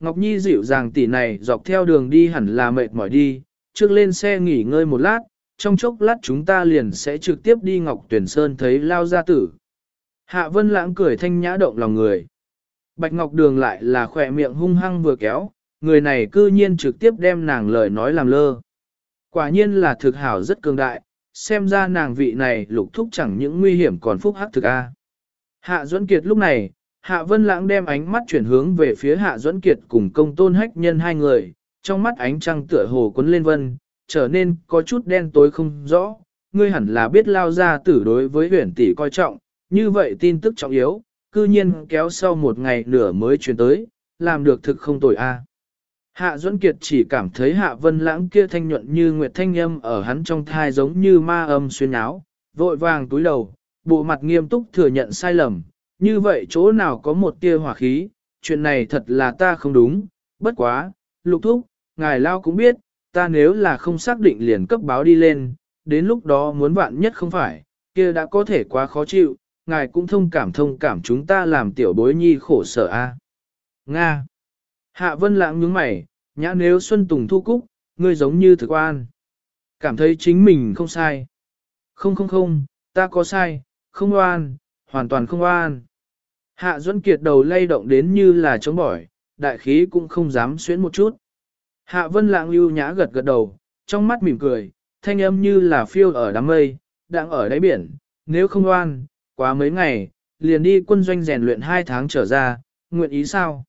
Ngọc Nhi dịu dàng tỉ này dọc theo đường đi hẳn là mệt mỏi đi, trước lên xe nghỉ ngơi một lát, trong chốc lát chúng ta liền sẽ trực tiếp đi Ngọc Tuyển Sơn thấy lao gia tử. Hạ Vân Lãng cười thanh nhã động lòng người. Bạch Ngọc Đường lại là khỏe miệng hung hăng vừa kéo, người này cư nhiên trực tiếp đem nàng lời nói làm lơ. Quả nhiên là thực hảo rất cường đại, xem ra nàng vị này lục thúc chẳng những nguy hiểm còn phúc hắc thực a. Hạ Duẫn Kiệt lúc này, Hạ Vân Lãng đem ánh mắt chuyển hướng về phía Hạ Duẫn Kiệt cùng công tôn hách nhân hai người, trong mắt ánh trăng tựa hồ cuốn lên vân, trở nên có chút đen tối không rõ. Ngươi hẳn là biết lao ra tử đối với huyền tỷ coi trọng, như vậy tin tức trọng yếu, cư nhiên kéo sau một ngày nửa mới truyền tới, làm được thực không tồi a. À. Hạ Duẫn Kiệt chỉ cảm thấy Hạ Vân Lãng kia thanh nhuận như nguyệt thanh âm ở hắn trong thai giống như ma âm xuyên áo, vội vàng túi đầu, bộ mặt nghiêm túc thừa nhận sai lầm, như vậy chỗ nào có một tia hỏa khí, chuyện này thật là ta không đúng, bất quá, lục thúc, ngài lao cũng biết, ta nếu là không xác định liền cấp báo đi lên, đến lúc đó muốn vạn nhất không phải, kia đã có thể quá khó chịu, ngài cũng thông cảm thông cảm chúng ta làm tiểu bối nhi khổ sở a. Nga. Hạ Vân Lãng nhướng mày, nhã nếu Xuân Tùng thu cúc, ngươi giống như thực oan. Cảm thấy chính mình không sai. Không không không, ta có sai, không oan, hoàn toàn không oan. Hạ Duẫn Kiệt đầu lay động đến như là chống bỏi, đại khí cũng không dám xuyến một chút. Hạ Vân Lãng lưu nhã gật gật đầu, trong mắt mỉm cười, thanh âm như là phiêu ở đám mây, đang ở đáy biển, nếu không oan, quá mấy ngày, liền đi quân doanh rèn luyện hai tháng trở ra, nguyện ý sao?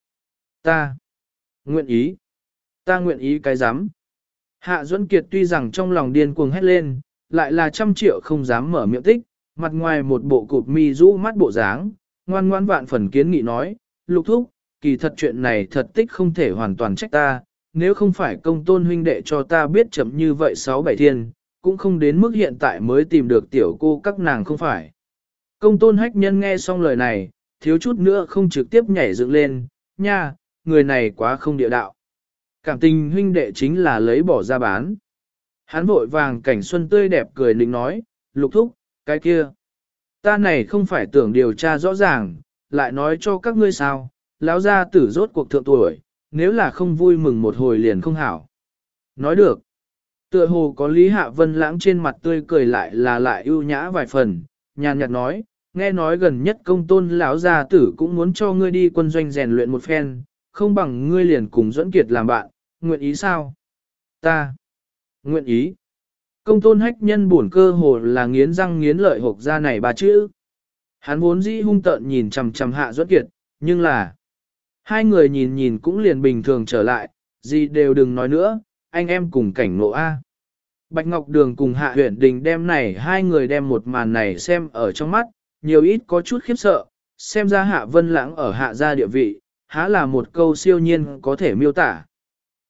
Ta, nguyện ý, ta nguyện ý cái dám. Hạ Duẫn Kiệt tuy rằng trong lòng điên cuồng hét lên, lại là trăm triệu không dám mở miệng tích, mặt ngoài một bộ cụp mi rũ mắt bộ dáng, ngoan ngoan vạn phần kiến nghị nói, lục thúc, kỳ thật chuyện này thật tích không thể hoàn toàn trách ta, nếu không phải công tôn huynh đệ cho ta biết chậm như vậy sáu bảy thiên, cũng không đến mức hiện tại mới tìm được tiểu cô các nàng không phải. Công tôn hách nhân nghe xong lời này, thiếu chút nữa không trực tiếp nhảy dựng lên, nha, người này quá không địa đạo. Cảm tình huynh đệ chính là lấy bỏ ra bán. Hắn vội vàng cảnh xuân tươi đẹp cười lĩnh nói, lục thúc, cái kia. Ta này không phải tưởng điều tra rõ ràng, lại nói cho các ngươi sao, lão gia tử rốt cuộc thượng tuổi, nếu là không vui mừng một hồi liền không hảo. Nói được. Tựa hồ có Lý Hạ Vân lãng trên mặt tươi cười lại là lại ưu nhã vài phần, nhàn nhạt nói, nghe nói gần nhất công tôn lão gia tử cũng muốn cho ngươi đi quân doanh rèn luyện một phen, không bằng ngươi liền cùng dẫn kiệt làm bạn, nguyện ý sao? Ta. Nguyện ý. Công tôn hách nhân buồn cơ hồ là nghiến răng nghiến lợi hộp ra này ba chữ. Hắn vốn dĩ hung tợn nhìn chằm chằm hạ duẫn kiệt, nhưng là... Hai người nhìn nhìn cũng liền bình thường trở lại, gì đều đừng nói nữa, anh em cùng cảnh ngộ A. Bạch Ngọc Đường cùng Hạ Huyền Đình đem này hai người đem một màn này xem ở trong mắt, nhiều ít có chút khiếp sợ, xem ra Hạ Vân Lãng ở Hạ gia địa vị, há là một câu siêu nhiên có thể miêu tả.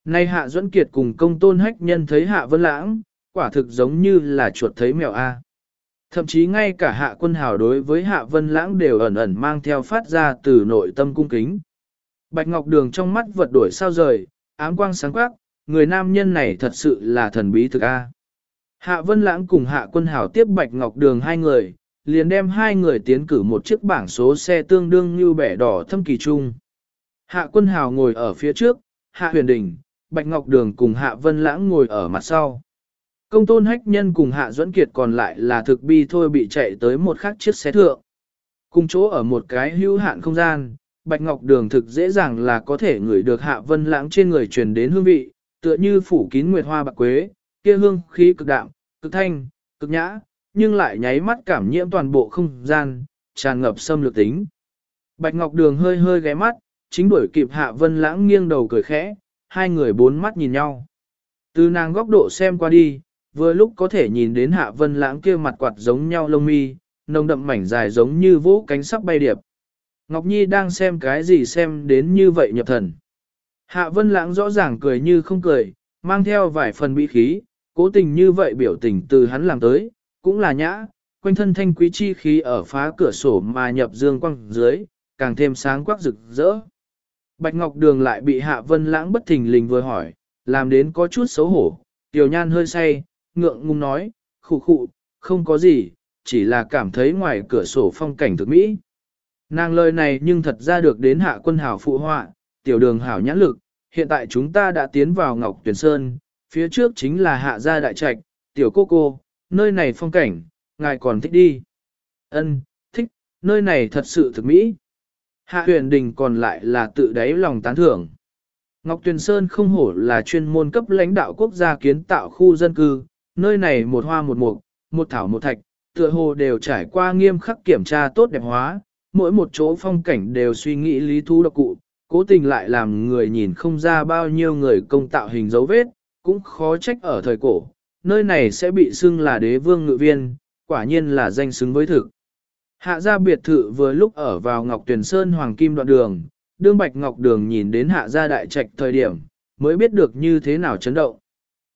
Nay Hạ Duẫn Kiệt cùng công tôn hách nhân thấy Hạ Vân Lãng, quả thực giống như là chuột thấy mèo A. Thậm chí ngay cả Hạ Quân Hào đối với Hạ Vân Lãng đều ẩn ẩn mang theo phát ra từ nội tâm cung kính. Bạch Ngọc Đường trong mắt vật đổi sao rời, ám quang sáng quắc, người nam nhân này thật sự là thần bí thực A. Hạ Vân Lãng cùng Hạ Quân Hảo tiếp Bạch Ngọc Đường hai người, liền đem hai người tiến cử một chiếc bảng số xe tương đương như bẻ đỏ thâm kỳ trung. Hạ Quân Hảo ngồi ở phía trước, Hạ Huyền Đình, Bạch Ngọc Đường cùng Hạ Vân Lãng ngồi ở mặt sau. Công tôn hách nhân cùng Hạ Duẫn Kiệt còn lại là thực bi thôi bị chạy tới một khác chiếc xe thượng. Cùng chỗ ở một cái hữu hạn không gian, Bạch Ngọc Đường thực dễ dàng là có thể ngửi được Hạ Vân Lãng trên người truyền đến hương vị, tựa như phủ kín nguyệt hoa bạc quế, kia hương khí cực đạm, cực thanh, cực nhã, nhưng lại nháy mắt cảm nhiễm toàn bộ không gian, tràn ngập xâm lược tính. Bạch Ngọc Đường hơi hơi ghé mắt, chính đuổi kịp Hạ Vân Lãng nghiêng đầu cười khẽ, hai người bốn mắt nhìn nhau. Từ nàng góc độ xem qua đi, vừa lúc có thể nhìn đến Hạ Vân Lãng kia mặt quạt giống nhau lông mi, nồng đậm mảnh dài giống như vũ cánh sắp bay điệp. Ngọc Nhi đang xem cái gì xem đến như vậy nhập thần. Hạ Vân Lãng rõ ràng cười như không cười, mang theo vài phần bị khí, cố tình như vậy biểu tình từ hắn làm tới, cũng là nhã, quanh thân thanh quý chi khí ở phá cửa sổ mà nhập dương quang dưới, càng thêm sáng quắc rực rỡ. Bạch Ngọc Đường lại bị Hạ Vân Lãng bất thình lình vừa hỏi, làm đến có chút xấu hổ, tiểu nhan hơi say, ngượng ngùng nói, khụ khụ, không có gì, chỉ là cảm thấy ngoài cửa sổ phong cảnh thực mỹ. Nàng lời này nhưng thật ra được đến hạ quân hảo phụ họa, tiểu đường hảo nhãn lực, hiện tại chúng ta đã tiến vào Ngọc Tuyền Sơn, phía trước chính là hạ gia đại trạch, tiểu cô cô, nơi này phong cảnh, ngài còn thích đi. Ân, thích, nơi này thật sự thực mỹ. Hạ huyền đình còn lại là tự đáy lòng tán thưởng. Ngọc Tuyền Sơn không hổ là chuyên môn cấp lãnh đạo quốc gia kiến tạo khu dân cư, nơi này một hoa một mục, một thảo một thạch, tựa hồ đều trải qua nghiêm khắc kiểm tra tốt đẹp hóa, mỗi một chỗ phong cảnh đều suy nghĩ lý thú độc cụ, cố tình lại làm người nhìn không ra bao nhiêu người công tạo hình dấu vết, cũng khó trách ở thời cổ, nơi này sẽ bị xưng là đế vương ngự viên, quả nhiên là danh xứng với thực. Hạ gia biệt thự vừa lúc ở vào Ngọc Tuyền Sơn Hoàng Kim đoạn đường, đương Bạch Ngọc Đường nhìn đến hạ gia đại trạch thời điểm, mới biết được như thế nào chấn động.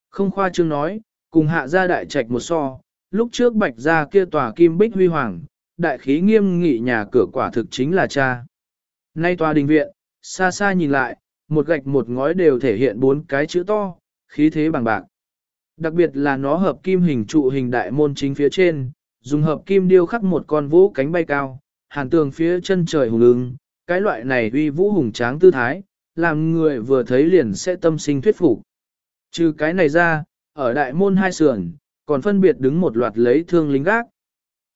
Không khoa trương nói, cùng hạ gia đại trạch một so, lúc trước Bạch gia kia tòa kim bích huy hoàng, đại khí nghiêm nghị nhà cửa quả thực chính là cha. Nay tòa đình viện, xa xa nhìn lại, một gạch một ngói đều thể hiện bốn cái chữ to, khí thế bằng bạc. Đặc biệt là nó hợp kim hình trụ hình đại môn chính phía trên, dùng hợp kim điêu khắc một con vũ cánh bay cao, hàn tường phía chân trời hùng ứng, cái loại này uy vũ hùng tráng tư thái, làm người vừa thấy liền sẽ tâm sinh thuyết phục. Trừ cái này ra, ở đại môn hai sườn, còn phân biệt đứng một loạt lấy thương lính gác.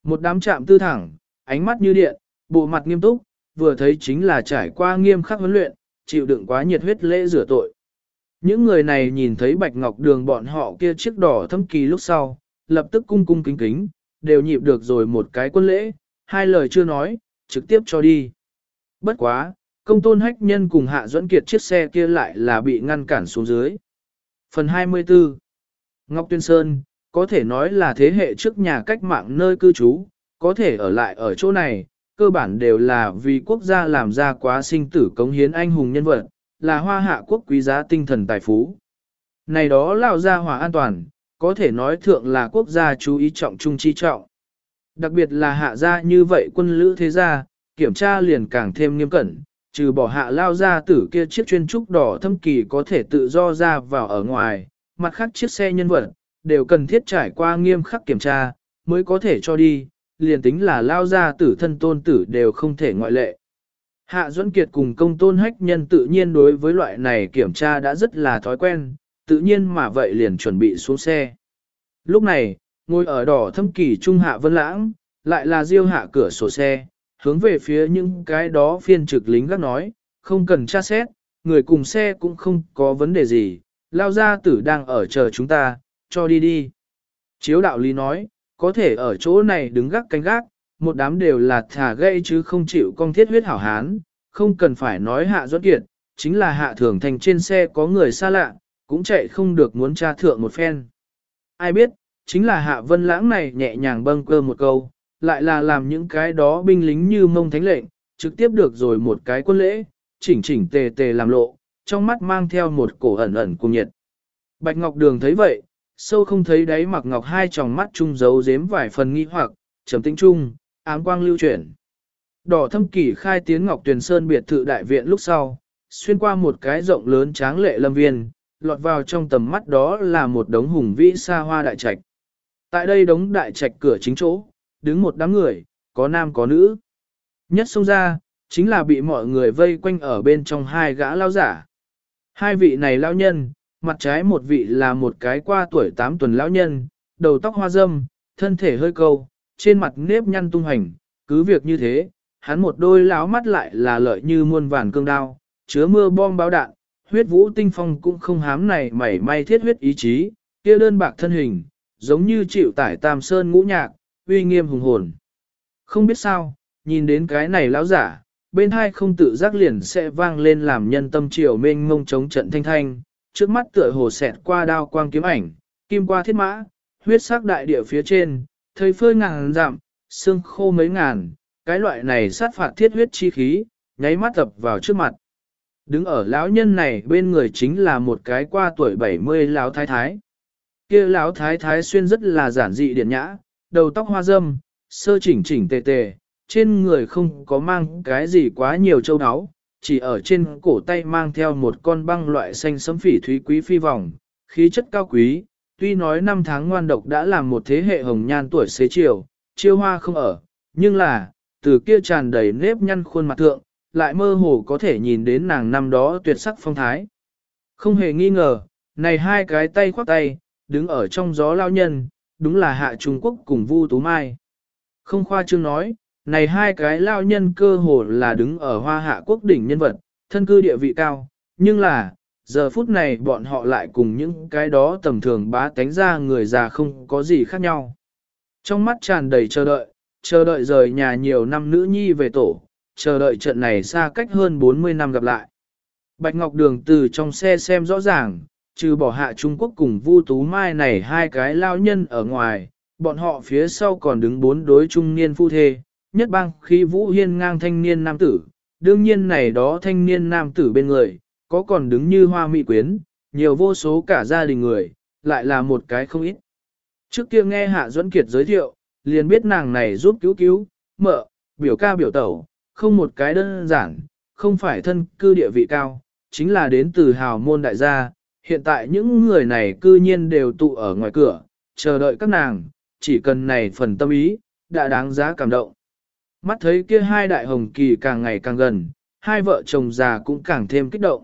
Một đám chạm tư thẳng, ánh mắt như điện, bộ mặt nghiêm túc, vừa thấy chính là trải qua nghiêm khắc huấn luyện, chịu đựng quá nhiệt huyết lễ rửa tội. Những người này nhìn thấy bạch ngọc đường bọn họ kia chiếc đỏ thâm kỳ lúc sau, lập tức cung cung kính kính, đều nhịp được rồi một cái quân lễ, hai lời chưa nói, trực tiếp cho đi. Bất quá, công tôn hách nhân cùng hạ dẫn kiệt chiếc xe kia lại là bị ngăn cản xuống dưới. Phần 24 Ngọc Tuyên Sơn, có thể nói là thế hệ trước nhà cách mạng nơi cư trú, có thể ở lại ở chỗ này, cơ bản đều là vì quốc gia làm ra quá sinh tử cống hiến anh hùng nhân vật, là hoa hạ quốc quý giá tinh thần tài phú. Này đó lao ra hòa an toàn, có thể nói thượng là quốc gia chú ý trọng trung chi trọng. Đặc biệt là hạ gia như vậy quân lữ thế gia, kiểm tra liền càng thêm nghiêm cẩn, trừ bỏ hạ lao ra tử kia chiếc chuyên trúc đỏ thâm kỳ có thể tự do ra vào ở ngoài, mặt khác chiếc xe nhân vật, đều cần thiết trải qua nghiêm khắc kiểm tra, mới có thể cho đi, liền tính là lao ra tử thân tôn tử đều không thể ngoại lệ. Hạ Duẫn Kiệt cùng công tôn hách nhân tự nhiên đối với loại này kiểm tra đã rất là thói quen, tự nhiên mà vậy liền chuẩn bị xuống xe. Lúc này, ngồi ở đỏ thâm kỳ trung hạ vân lãng, lại là diêu hạ cửa sổ xe, hướng về phía những cái đó phiên trực lính gác nói, không cần tra xét, người cùng xe cũng không có vấn đề gì, lao gia tử đang ở chờ chúng ta, cho đi đi. Chiếu đạo lý nói, có thể ở chỗ này đứng gác canh gác, một đám đều là thả gây chứ không chịu con thiết huyết hảo hán, không cần phải nói hạ doãn kiệt, chính là hạ thường thành trên xe có người xa lạ, cũng chạy không được muốn tra thượng một phen. Ai biết, chính là hạ vân lãng này nhẹ nhàng bâng cơ một câu, lại là làm những cái đó binh lính như mông thánh lệnh, trực tiếp được rồi một cái quân lễ, chỉnh chỉnh tề tề làm lộ, trong mắt mang theo một cổ ẩn ẩn cùng nhiệt. Bạch Ngọc Đường thấy vậy, sâu không thấy đáy mặc ngọc hai tròng mắt chung giấu giếm vài phần nghi hoặc, trầm tĩnh chung, ám quang lưu chuyển. Đỏ thâm kỷ khai tiến Ngọc Tuyền Sơn biệt thự đại viện lúc sau, xuyên qua một cái rộng lớn tráng lệ lâm viên, lọt vào trong tầm mắt đó là một đống hùng vĩ xa hoa đại trạch. Tại đây đống đại trạch cửa chính chỗ, đứng một đám người, có nam có nữ. Nhất xông ra, chính là bị mọi người vây quanh ở bên trong hai gã lao giả. Hai vị này lão nhân, mặt trái một vị là một cái qua tuổi 8 tuần lão nhân, đầu tóc hoa râm, thân thể hơi câu, trên mặt nếp nhăn tung hành, cứ việc như thế, hắn một đôi láo mắt lại là lợi như muôn vàn cương đao, chứa mưa bom báo đạn, huyết vũ tinh phong cũng không hám này mảy may thiết huyết ý chí, kia đơn bạc thân hình, giống như chịu tải tam sơn ngũ nhạc, uy nghiêm hùng hồn. Không biết sao, nhìn đến cái này lão giả, bên hai không tự giác liền sẽ vang lên làm nhân tâm triều mênh mông chống trận thanh thanh, trước mắt tựa hồ xẹt qua đao quang kiếm ảnh, kim qua thiết mã, huyết sắc đại địa phía trên, thời phơi ngàn dặm, xương khô mấy ngàn, cái loại này sát phạt thiết huyết chi khí, nháy mắt tập vào trước mặt. Đứng ở lão nhân này bên người chính là một cái qua tuổi 70 lão thái thái. Kia lão thái thái xuyên rất là giản dị điển nhã, đầu tóc hoa râm, sơ chỉnh chỉnh tề tề, trên người không có mang cái gì quá nhiều châu áo, chỉ ở trên cổ tay mang theo một con băng loại xanh sấm phỉ thúy quý phi vòng, khí chất cao quý, tuy nói năm tháng ngoan độc đã làm một thế hệ hồng nhan tuổi xế chiều, chiêu hoa không ở, nhưng là, từ kia tràn đầy nếp nhăn khuôn mặt thượng, lại mơ hồ có thể nhìn đến nàng năm đó tuyệt sắc phong thái. Không hề nghi ngờ, này hai cái tay khoác tay, đứng ở trong gió lao nhân, đúng là hạ Trung Quốc cùng Vu Tú Mai. Không khoa trương nói, này hai cái lao nhân cơ hồ là đứng ở hoa hạ quốc đỉnh nhân vật, thân cư địa vị cao, nhưng là, giờ phút này bọn họ lại cùng những cái đó tầm thường bá tánh ra người già không có gì khác nhau. Trong mắt tràn đầy chờ đợi, chờ đợi rời nhà nhiều năm nữ nhi về tổ, chờ đợi trận này xa cách hơn 40 năm gặp lại. Bạch Ngọc Đường từ trong xe xem rõ ràng, trừ bỏ hạ Trung Quốc cùng Vu Tú Mai này hai cái lao nhân ở ngoài, bọn họ phía sau còn đứng bốn đối trung niên phu thê, nhất bang khi Vũ Hiên ngang thanh niên nam tử, đương nhiên này đó thanh niên nam tử bên người, có còn đứng như hoa mỹ quyến, nhiều vô số cả gia đình người, lại là một cái không ít. Trước kia nghe Hạ Duẫn Kiệt giới thiệu, liền biết nàng này giúp cứu cứu, mợ, biểu ca biểu tẩu, không một cái đơn giản, không phải thân cư địa vị cao, chính là đến từ hào môn đại gia. Hiện tại những người này cư nhiên đều tụ ở ngoài cửa, chờ đợi các nàng, chỉ cần này phần tâm ý, đã đáng giá cảm động. Mắt thấy kia hai đại hồng kỳ càng ngày càng gần, hai vợ chồng già cũng càng thêm kích động.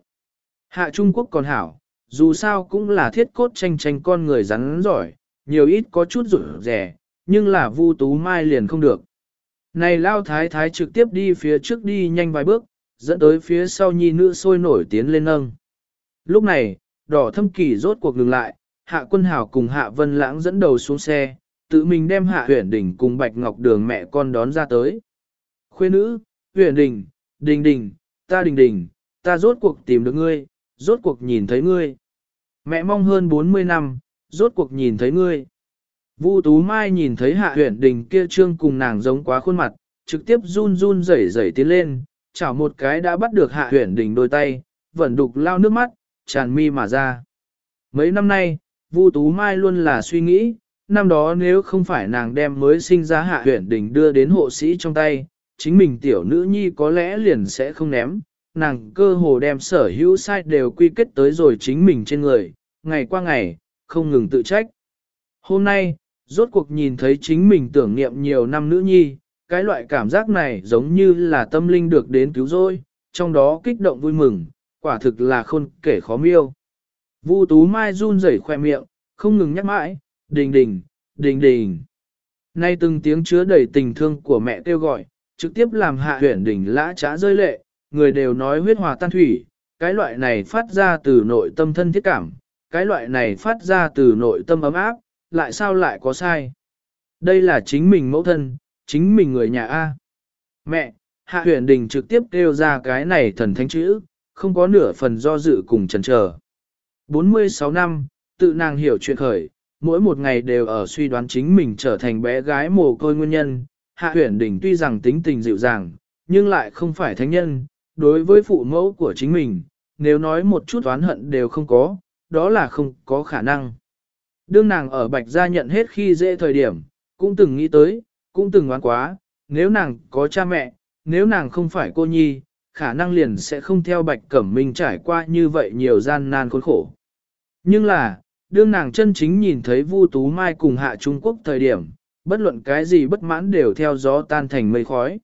Hạ Trung Quốc còn hảo, dù sao cũng là thiết cốt tranh tranh con người rắn giỏi, nhiều ít có chút rủi rẻ, nhưng là Vu Tú Mai liền không được. Này lao thái thái trực tiếp đi phía trước đi nhanh vài bước, dẫn tới phía sau nhi nữ sôi nổi tiến lên nâng. Lúc này, đỏ thâm kỳ rốt cuộc ngừng lại, hạ quân hảo cùng hạ vân lãng dẫn đầu xuống xe, tự mình đem hạ huyền đỉnh cùng bạch ngọc đường mẹ con đón ra tới. Khuê nữ, huyền đình, đình đình, ta đình đình, ta rốt cuộc tìm được ngươi, rốt cuộc nhìn thấy ngươi. Mẹ mong hơn 40 năm, rốt cuộc nhìn thấy ngươi. Vu Tú Mai nhìn thấy hạ huyền đình kia trương cùng nàng giống quá khuôn mặt, trực tiếp run run rẩy rẩy tiến lên, chảo một cái đã bắt được hạ huyền đình đôi tay, vẫn đục lao nước mắt, tràn mi mà ra. Mấy năm nay, Vu Tú Mai luôn là suy nghĩ, năm đó nếu không phải nàng đem mới sinh ra hạ huyển đình đưa đến hộ sĩ trong tay, chính mình tiểu nữ nhi có lẽ liền sẽ không ném, nàng cơ hồ đem sở hữu sai đều quy kết tới rồi chính mình trên người, ngày qua ngày, không ngừng tự trách. Hôm nay, rốt cuộc nhìn thấy chính mình tưởng niệm nhiều năm nữ nhi, cái loại cảm giác này giống như là tâm linh được đến cứu rỗi, trong đó kích động vui mừng, quả thực là khôn kể khó miêu. Vu Tú Mai run rẩy khoe miệng, không ngừng nhắc mãi, đình đình, đình đình. Nay từng tiếng chứa đầy tình thương của mẹ kêu gọi, trực tiếp làm hạ huyển đỉnh lã trá rơi lệ, người đều nói huyết hòa tan thủy, cái loại này phát ra từ nội tâm thân thiết cảm, cái loại này phát ra từ nội tâm ấm áp, lại sao lại có sai? Đây là chính mình mẫu thân, chính mình người nhà A. Mẹ, Hạ huyển đình trực tiếp kêu ra cái này thần thánh chữ, không có nửa phần do dự cùng chần chờ. 46 năm, tự nàng hiểu chuyện khởi, mỗi một ngày đều ở suy đoán chính mình trở thành bé gái mồ côi nguyên nhân. Hạ huyền đình tuy rằng tính tình dịu dàng, nhưng lại không phải thánh nhân, đối với phụ mẫu của chính mình, nếu nói một chút oán hận đều không có, đó là không có khả năng. Đương nàng ở bạch gia nhận hết khi dễ thời điểm, cũng từng nghĩ tới, cũng từng oán quá, nếu nàng có cha mẹ, nếu nàng không phải cô nhi, khả năng liền sẽ không theo bạch cẩm minh trải qua như vậy nhiều gian nan khốn khổ. Nhưng là, đương nàng chân chính nhìn thấy Vu Tú Mai cùng hạ Trung Quốc thời điểm, bất luận cái gì bất mãn đều theo gió tan thành mây khói.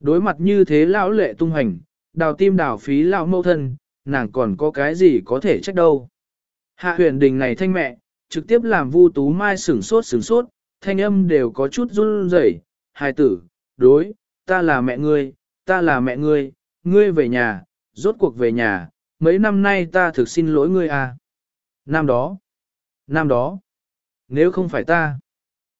Đối mặt như thế lão lệ tung hành, đào tim đào phí lão mâu thân, nàng còn có cái gì có thể trách đâu. Hạ huyền đình này thanh mẹ, trực tiếp làm Vu Tú Mai sửng sốt sửng sốt, thanh âm đều có chút run rẩy. Hài tử, đối, ta là mẹ ngươi, ta là mẹ ngươi, ngươi về nhà, rốt cuộc về nhà, mấy năm nay ta thực xin lỗi ngươi à. Năm đó, năm đó, nếu không phải ta.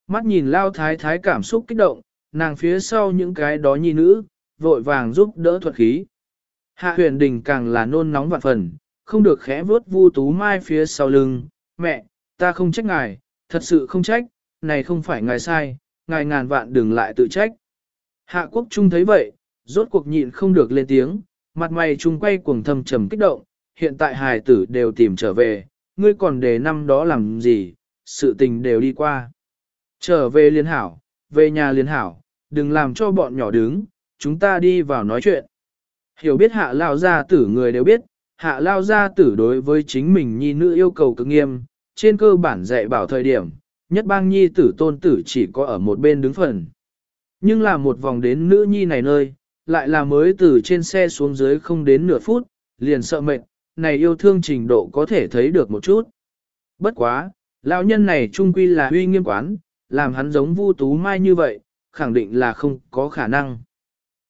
Mắt nhìn lao thái thái cảm xúc kích động, nàng phía sau những cái đó nhi nữ, vội vàng giúp đỡ thuật khí. Hạ huyền đình càng là nôn nóng vạn phần, không được khẽ vuốt vu tú mai phía sau lưng, mẹ, ta không trách ngài, thật sự không trách, này không phải ngài sai, ngài ngàn vạn đừng lại tự trách. Hạ quốc trung thấy vậy, rốt cuộc nhịn không được lên tiếng, mặt mày trung quay cuồng thầm trầm kích động, hiện tại hài tử đều tìm trở về, ngươi còn để năm đó làm gì, sự tình đều đi qua. Trở về liên hảo, về nhà liên hảo, đừng làm cho bọn nhỏ đứng, chúng ta đi vào nói chuyện. Hiểu biết hạ lao gia tử người đều biết, hạ lao gia tử đối với chính mình nhi nữ yêu cầu cực nghiêm, trên cơ bản dạy bảo thời điểm, nhất bang nhi tử tôn tử chỉ có ở một bên đứng phần. Nhưng là một vòng đến nữ nhi này nơi, lại là mới từ trên xe xuống dưới không đến nửa phút, liền sợ mệt, này yêu thương trình độ có thể thấy được một chút. Bất quá, lão nhân này trung quy là uy nghiêm quán, làm hắn giống Vu Tú Mai như vậy, khẳng định là không có khả năng.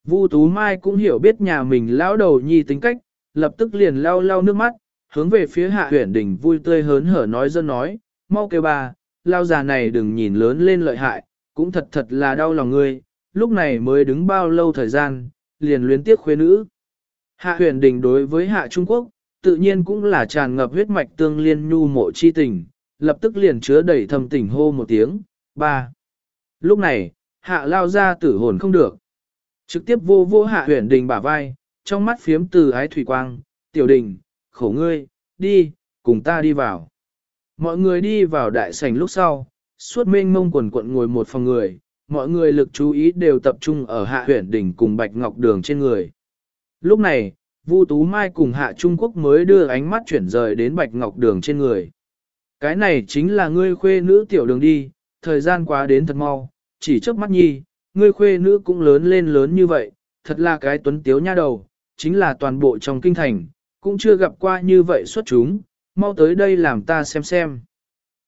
Vu Tú Mai cũng hiểu biết nhà mình lão đầu nhi tính cách, lập tức liền lau lau nước mắt, hướng về phía hạ Uyển đỉnh vui tươi hớn hở nói dân nói, mau kêu bà, lao già này đừng nhìn lớn lên lợi hại, cũng thật thật là đau lòng ngươi, lúc này mới đứng bao lâu thời gian, liền luyến tiếc khuê nữ. Hạ Uyển đình đối với hạ Trung Quốc, tự nhiên cũng là tràn ngập huyết mạch tương liên nhu mộ chi tình, lập tức liền chứa đầy thầm tình hô một tiếng, ba. Lúc này, hạ lao ra tử hồn không được. Trực tiếp vô vô hạ huyền đình bả vai, trong mắt phiếm từ ái thủy quang, tiểu đình, khổ ngươi, đi, cùng ta đi vào. Mọi người đi vào đại sảnh lúc sau, suốt mênh mông quần quận ngồi một phòng người, mọi người lực chú ý đều tập trung ở hạ huyển đỉnh cùng bạch ngọc đường trên người. Lúc này, Vu Tú Mai cùng hạ Trung Quốc mới đưa ánh mắt chuyển rời đến bạch ngọc đường trên người. Cái này chính là ngươi khuê nữ tiểu đường đi, thời gian quá đến thật mau, chỉ trước mắt nhi, ngươi khuê nữ cũng lớn lên lớn như vậy, thật là cái tuấn tiếu nha đầu, chính là toàn bộ trong kinh thành, cũng chưa gặp qua như vậy xuất chúng, mau tới đây làm ta xem xem.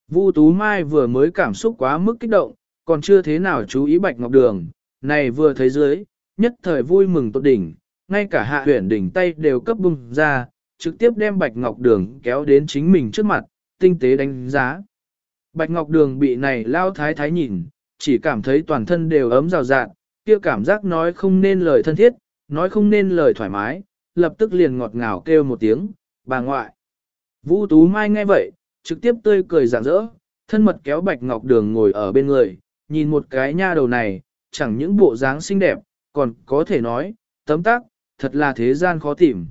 Vu Tú Mai vừa mới cảm xúc quá mức kích động, còn chưa thế nào chú ý Bạch Ngọc Đường, này vừa thấy dưới, nhất thời vui mừng tốt đỉnh, ngay cả hạ huyển đỉnh tay đều cấp bung ra, trực tiếp đem Bạch Ngọc Đường kéo đến chính mình trước mặt, tinh tế đánh giá. Bạch Ngọc Đường bị này lao thái thái nhìn, chỉ cảm thấy toàn thân đều ấm rào rạt, kia cảm giác nói không nên lời thân thiết, nói không nên lời thoải mái, lập tức liền ngọt ngào kêu một tiếng, bà ngoại. Vũ Tú Mai nghe vậy, trực tiếp tươi cười rạng rỡ, thân mật kéo Bạch Ngọc Đường ngồi ở bên người, nhìn một cái nha đầu này, chẳng những bộ dáng xinh đẹp, còn có thể nói, tấm tác, thật là thế gian khó tìm.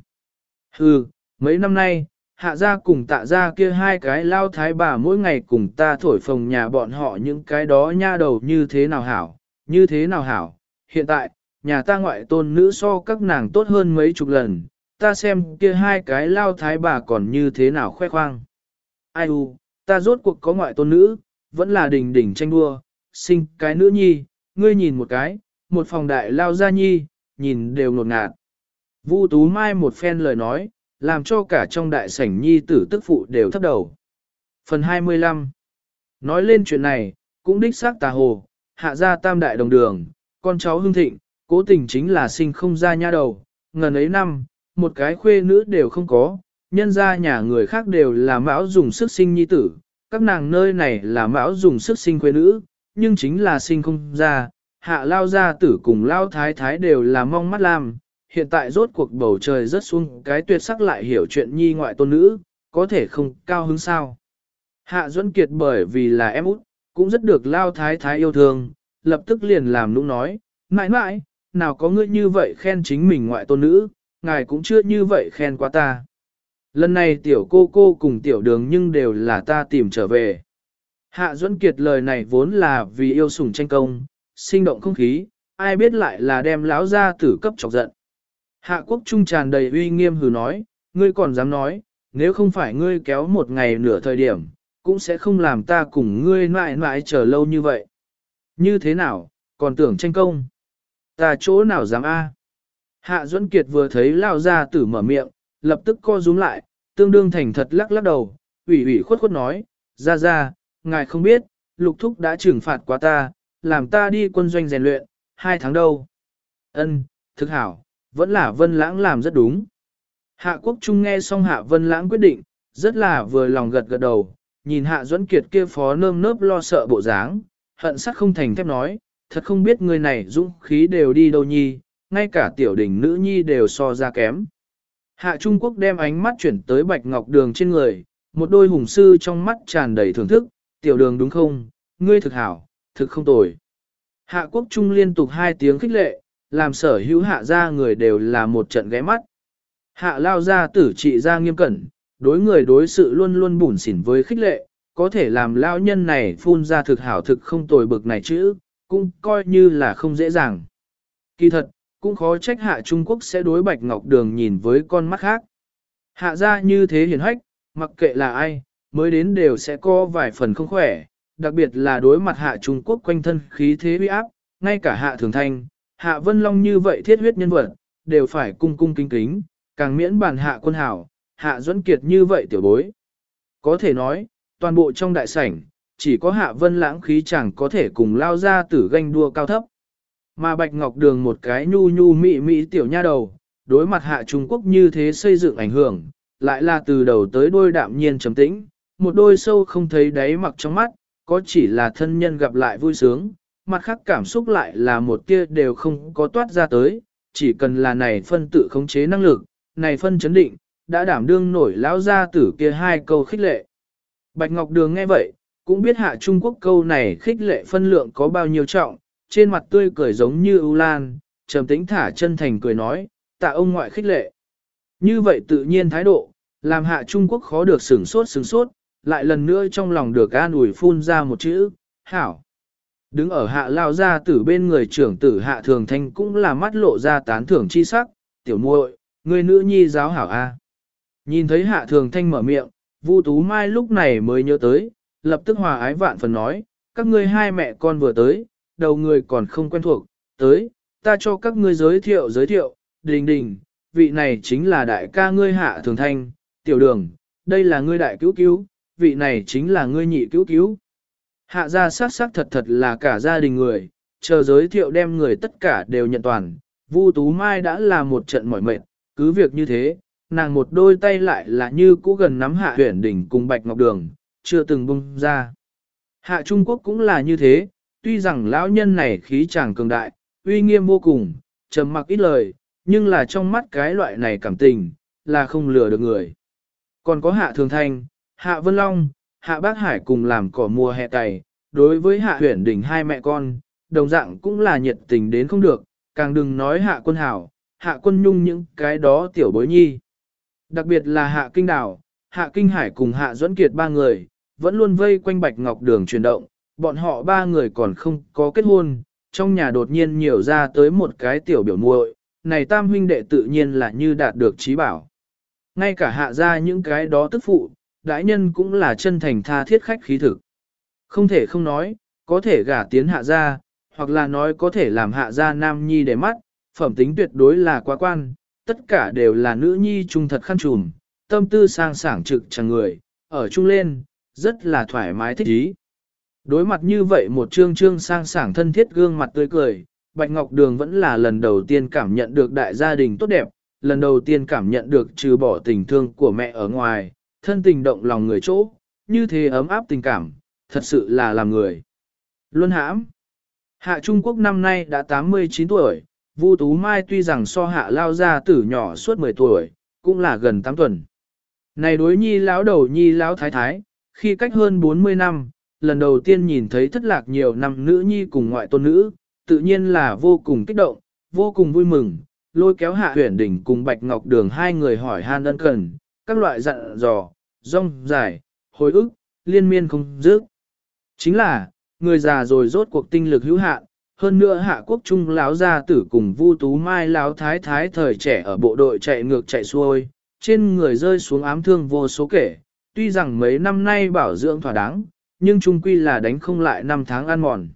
Hừ, mấy năm nay, hạ gia cùng tạ gia kia hai cái lao thái bà mỗi ngày cùng ta thổi phồng nhà bọn họ những cái đó nha đầu như thế nào hảo, như thế nào hảo. Hiện tại, nhà ta ngoại tôn nữ so các nàng tốt hơn mấy chục lần, ta xem kia hai cái lao thái bà còn như thế nào khoe khoang. Ai u, ta rốt cuộc có ngoại tôn nữ, vẫn là đỉnh đỉnh tranh đua, sinh cái nữ nhi, ngươi nhìn một cái, một phòng đại lao gia nhi, nhìn đều ngột ngạt. Vu Tú Mai một phen lời nói, làm cho cả trong đại sảnh nhi tử tức phụ đều thấp đầu. Phần 25 Nói lên chuyện này, cũng đích xác tà hồ, hạ ra tam đại đồng đường, con cháu hưng thịnh, cố tình chính là sinh không ra nha đầu, ngần ấy năm, một cái khuê nữ đều không có, nhân ra nhà người khác đều là mão dùng sức sinh nhi tử, các nàng nơi này là mão dùng sức sinh khuê nữ, nhưng chính là sinh không ra, hạ lao gia tử cùng lao thái thái đều là mong mắt làm, hiện tại rốt cuộc bầu trời rất xuống cái tuyệt sắc lại hiểu chuyện nhi ngoại tôn nữ, có thể không cao hứng sao. Hạ Duẫn Kiệt bởi vì là em út, cũng rất được lao thái thái yêu thương, lập tức liền làm nũng nói, mãi mãi, nào có ngươi như vậy khen chính mình ngoại tôn nữ, ngài cũng chưa như vậy khen qua ta. Lần này tiểu cô cô cùng tiểu đường nhưng đều là ta tìm trở về. Hạ Duẫn Kiệt lời này vốn là vì yêu sủng tranh công, sinh động không khí, ai biết lại là đem lão ra tử cấp chọc giận. Hạ quốc trung tràn đầy uy nghiêm hừ nói, ngươi còn dám nói, nếu không phải ngươi kéo một ngày nửa thời điểm, cũng sẽ không làm ta cùng ngươi mãi mãi chờ lâu như vậy. Như thế nào, còn tưởng tranh công? Ta chỗ nào dám a? Hạ Duẫn Kiệt vừa thấy lao ra tử mở miệng, lập tức co rúm lại, tương đương thành thật lắc lắc đầu, ủy ủy khuất khuất nói, ra ra, ngài không biết, lục thúc đã trừng phạt quá ta, làm ta đi quân doanh rèn luyện, hai tháng đâu. Ân, thực hảo, vẫn là vân lãng làm rất đúng. Hạ quốc trung nghe xong hạ vân lãng quyết định, rất là vừa lòng gật gật đầu, nhìn hạ duẫn kiệt kia phó nơm nớp lo sợ bộ dáng, hận sắc không thành thép nói, thật không biết người này dũng khí đều đi đâu nhi, ngay cả tiểu đỉnh nữ nhi đều so ra kém. Hạ Trung Quốc đem ánh mắt chuyển tới bạch ngọc đường trên người, một đôi hùng sư trong mắt tràn đầy thưởng thức, tiểu đường đúng không, ngươi thực hảo, thực không tồi. Hạ quốc trung liên tục hai tiếng khích lệ, làm sở hữu hạ gia người đều là một trận ghé mắt. Hạ lao gia tử trị gia nghiêm cẩn, đối người đối sự luôn luôn bủn xỉn với khích lệ, có thể làm lao nhân này phun ra thực hảo thực không tồi bực này chứ, cũng coi như là không dễ dàng. Kỳ thật, cũng khó trách hạ Trung Quốc sẽ đối bạch ngọc đường nhìn với con mắt khác. Hạ ra như thế hiền hách, mặc kệ là ai, mới đến đều sẽ có vài phần không khỏe, đặc biệt là đối mặt hạ Trung Quốc quanh thân khí thế uy áp, ngay cả hạ thường thanh, Hạ Vân Long như vậy thiết huyết nhân vật, đều phải cung cung kính kính, càng miễn bàn hạ quân hảo, hạ duẫn kiệt như vậy tiểu bối. Có thể nói, toàn bộ trong đại sảnh, chỉ có hạ vân lãng khí chẳng có thể cùng lao ra tử ganh đua cao thấp. Mà Bạch Ngọc Đường một cái nhu nhu mị mị tiểu nha đầu, đối mặt hạ Trung Quốc như thế xây dựng ảnh hưởng, lại là từ đầu tới đôi đạm nhiên trầm tĩnh, một đôi sâu không thấy đáy mặc trong mắt, có chỉ là thân nhân gặp lại vui sướng, mặt khác cảm xúc lại là một tia đều không có toát ra tới, chỉ cần là này phân tự khống chế năng lực, này phân chấn định, đã đảm đương nổi lão ra tử kia hai câu khích lệ. Bạch Ngọc Đường nghe vậy, cũng biết hạ Trung Quốc câu này khích lệ phân lượng có bao nhiêu trọng, trên mặt tươi cười giống như ưu lan, trầm tĩnh thả chân thành cười nói, tạ ông ngoại khích lệ. Như vậy tự nhiên thái độ, làm hạ Trung Quốc khó được sửng sốt sửng sốt, lại lần nữa trong lòng được an ủi phun ra một chữ, hảo. Đứng ở hạ lao ra tử bên người trưởng tử hạ thường thanh cũng là mắt lộ ra tán thưởng chi sắc, tiểu muội, người nữ nhi giáo hảo A. Nhìn thấy hạ thường thanh mở miệng, Vu Tú Mai lúc này mới nhớ tới, lập tức hòa ái vạn phần nói, các ngươi hai mẹ con vừa tới, đầu người còn không quen thuộc, tới, ta cho các ngươi giới thiệu giới thiệu, đình đình, vị này chính là đại ca ngươi hạ thường thanh, tiểu đường, đây là ngươi đại cứu cứu, vị này chính là ngươi nhị cứu cứu. Hạ gia sắc sắc thật thật là cả gia đình người, chờ giới thiệu đem người tất cả đều nhận toàn, Vu Tú Mai đã là một trận mỏi mệt, cứ việc như thế, nàng một đôi tay lại là như cũ gần nắm hạ huyển đỉnh cùng Bạch Ngọc Đường, chưa từng bung ra. Hạ Trung Quốc cũng là như thế, tuy rằng lão nhân này khí chàng cường đại, uy nghiêm vô cùng, trầm mặc ít lời, nhưng là trong mắt cái loại này cảm tình, là không lừa được người. Còn có Hạ Thường Thanh, Hạ Vân Long, Hạ Bác Hải cùng làm cỏ mùa hè cày, đối với Hạ Huyền đỉnh hai mẹ con, đồng dạng cũng là nhiệt tình đến không được, càng đừng nói Hạ Quân Hảo, Hạ Quân Nhung những cái đó tiểu bối nhi. Đặc biệt là Hạ Kinh Đảo, Hạ Kinh Hải cùng Hạ Duẫn Kiệt ba người, vẫn luôn vây quanh Bạch Ngọc Đường chuyển động, bọn họ ba người còn không có kết hôn, trong nhà đột nhiên nhiều ra tới một cái tiểu biểu muội, này tam huynh đệ tự nhiên là như đạt được trí bảo. Ngay cả hạ ra những cái đó tức phụ, đại nhân cũng là chân thành tha thiết khách khí thực. Không thể không nói, có thể gả tiến hạ gia hoặc là nói có thể làm hạ gia nam nhi để mắt, phẩm tính tuyệt đối là quá quan, tất cả đều là nữ nhi trung thật khăn trùm, tâm tư sang sảng trực chẳng người, ở chung lên, rất là thoải mái thích ý. Đối mặt như vậy một trương trương sang sảng thân thiết gương mặt tươi cười, Bạch Ngọc Đường vẫn là lần đầu tiên cảm nhận được đại gia đình tốt đẹp, lần đầu tiên cảm nhận được trừ bỏ tình thương của mẹ ở ngoài, thân tình động lòng người chỗ, như thế ấm áp tình cảm, thật sự là làm người. Luân hãm Hạ Trung Quốc năm nay đã 89 tuổi, Vu Tú Mai tuy rằng so hạ lao ra tử nhỏ suốt 10 tuổi, cũng là gần 8 tuần. Này đối nhi lão đầu nhi lão thái thái, khi cách hơn 40 năm, lần đầu tiên nhìn thấy thất lạc nhiều năm nữ nhi cùng ngoại tôn nữ, tự nhiên là vô cùng kích động, vô cùng vui mừng, lôi kéo hạ huyển đỉnh cùng Bạch Ngọc Đường hai người hỏi han ân cần, các loại dặn dò, rong dài, hồi ức, liên miên không dứt. Chính là, người già rồi rốt cuộc tinh lực hữu hạn, hơn nữa hạ quốc trung lão gia tử cùng Vu Tú Mai lão thái thái thời trẻ ở bộ đội chạy ngược chạy xuôi, trên người rơi xuống ám thương vô số kể, tuy rằng mấy năm nay bảo dưỡng thỏa đáng, nhưng trung quy là đánh không lại năm tháng ăn mòn.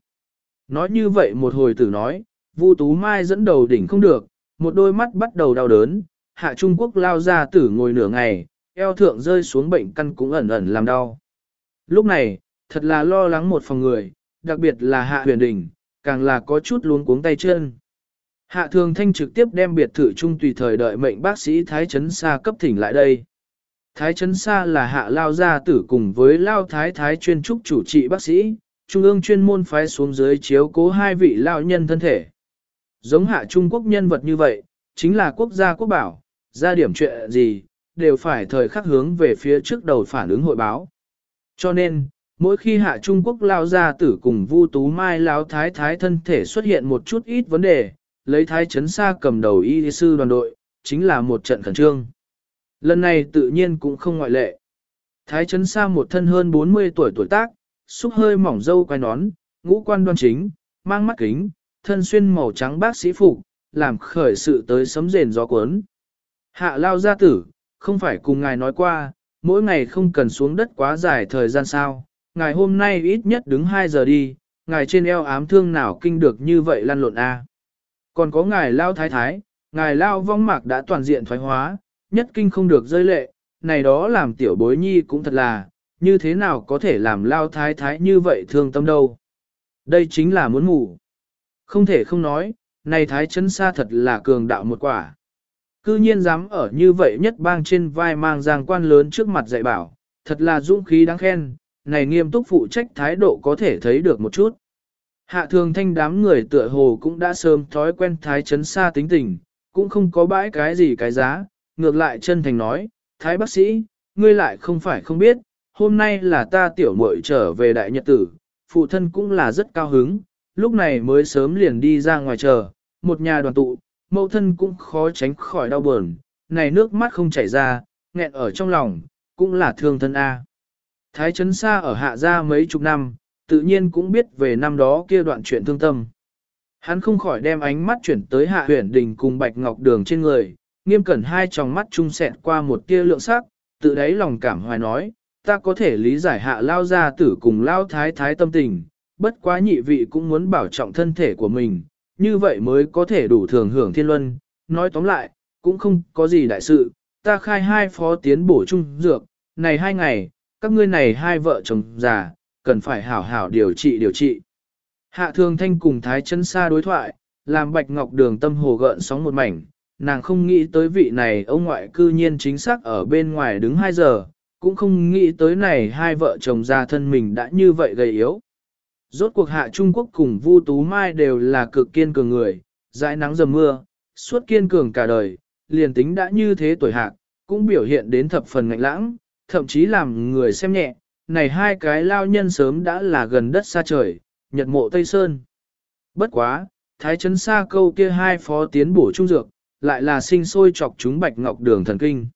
Nói như vậy một hồi tử nói, Vu Tú Mai dẫn đầu đỉnh không được, một đôi mắt bắt đầu đau đớn, hạ Trung Quốc lao ra tử ngồi nửa ngày, eo thượng rơi xuống bệnh căn cũng ẩn ẩn làm đau. Lúc này, thật là lo lắng một phòng người, đặc biệt là hạ huyền đỉnh, càng là có chút luống cuống tay chân. Hạ thường thanh trực tiếp đem biệt thự trung tùy thời đợi mệnh bác sĩ Thái Trấn Sa cấp thỉnh lại đây. Thái Trấn Sa là hạ lao gia tử cùng với lao thái thái chuyên trúc chủ trị bác sĩ, trung ương chuyên môn phái xuống dưới chiếu cố hai vị lao nhân thân thể. Giống hạ Trung Quốc nhân vật như vậy, chính là quốc gia quốc bảo, ra điểm chuyện gì, đều phải thời khắc hướng về phía trước đầu phản ứng hội báo. Cho nên, mỗi khi hạ Trung Quốc lao gia tử cùng Vu Tú Mai lao thái thái thân thể xuất hiện một chút ít vấn đề, lấy thái chấn xa cầm đầu y sư đoàn đội, chính là một trận khẩn trương. Lần này tự nhiên cũng không ngoại lệ. Thái chấn xa một thân hơn 40 tuổi tuổi tác, xúc hơi mỏng dâu quai nón, ngũ quan đoan chính, mang mắt kính, thân xuyên màu trắng bác sĩ phục, làm khởi sự tới sấm rền gió cuốn. Hạ lao gia tử, không phải cùng ngài nói qua, mỗi ngày không cần xuống đất quá dài thời gian sao, ngài hôm nay ít nhất đứng 2 giờ đi, ngài trên eo ám thương nào kinh được như vậy lăn lộn a. còn có ngài lao thái thái, ngài lao vong mạc đã toàn diện thoái hóa, nhất kinh không được rơi lệ, này đó làm tiểu bối nhi cũng thật là, như thế nào có thể làm lao thái thái như vậy thương tâm đâu. Đây chính là muốn ngủ. Không thể không nói, này thái chân xa thật là cường đạo một quả. Cư nhiên dám ở như vậy nhất bang trên vai mang giang quan lớn trước mặt dạy bảo, thật là dũng khí đáng khen, này nghiêm túc phụ trách thái độ có thể thấy được một chút. Hạ thường thanh đám người tựa hồ cũng đã sớm thói quen thái chấn xa tính tình, cũng không có bãi cái gì cái giá, ngược lại chân thành nói, thái bác sĩ, ngươi lại không phải không biết, hôm nay là ta tiểu muội trở về đại nhật tử, phụ thân cũng là rất cao hứng, lúc này mới sớm liền đi ra ngoài chờ, một nhà đoàn tụ, mẫu thân cũng khó tránh khỏi đau buồn, này nước mắt không chảy ra, nghẹn ở trong lòng, cũng là thương thân A. Thái Trấn Sa ở hạ gia mấy chục năm, tự nhiên cũng biết về năm đó kia đoạn chuyện thương tâm. Hắn không khỏi đem ánh mắt chuyển tới hạ huyền đình cùng bạch ngọc đường trên người, nghiêm cẩn hai tròng mắt trung sẹt qua một tia lượng sắc, tự đáy lòng cảm hoài nói, ta có thể lý giải hạ lao gia tử cùng lao thái thái tâm tình, bất quá nhị vị cũng muốn bảo trọng thân thể của mình, như vậy mới có thể đủ thường hưởng thiên luân. Nói tóm lại, cũng không có gì đại sự, ta khai hai phó tiến bổ trung dược, này hai ngày, các ngươi này hai vợ chồng già, cần phải hảo hảo điều trị điều trị. Hạ thường thanh cùng thái chân xa đối thoại, làm bạch ngọc đường tâm hồ gợn sóng một mảnh, nàng không nghĩ tới vị này ông ngoại cư nhiên chính xác ở bên ngoài đứng 2 giờ, cũng không nghĩ tới này hai vợ chồng già thân mình đã như vậy gầy yếu. Rốt cuộc hạ Trung Quốc cùng Vu Tú Mai đều là cực kiên cường người, dãi nắng dầm mưa, suốt kiên cường cả đời, liền tính đã như thế tuổi hạc, cũng biểu hiện đến thập phần ngạnh lãng, thậm chí làm người xem nhẹ, này hai cái lao nhân sớm đã là gần đất xa trời, nhật mộ Tây Sơn. Bất quá, thái chấn xa câu kia hai phó tiến bổ trung dược, lại là sinh sôi chọc chúng bạch ngọc đường thần kinh.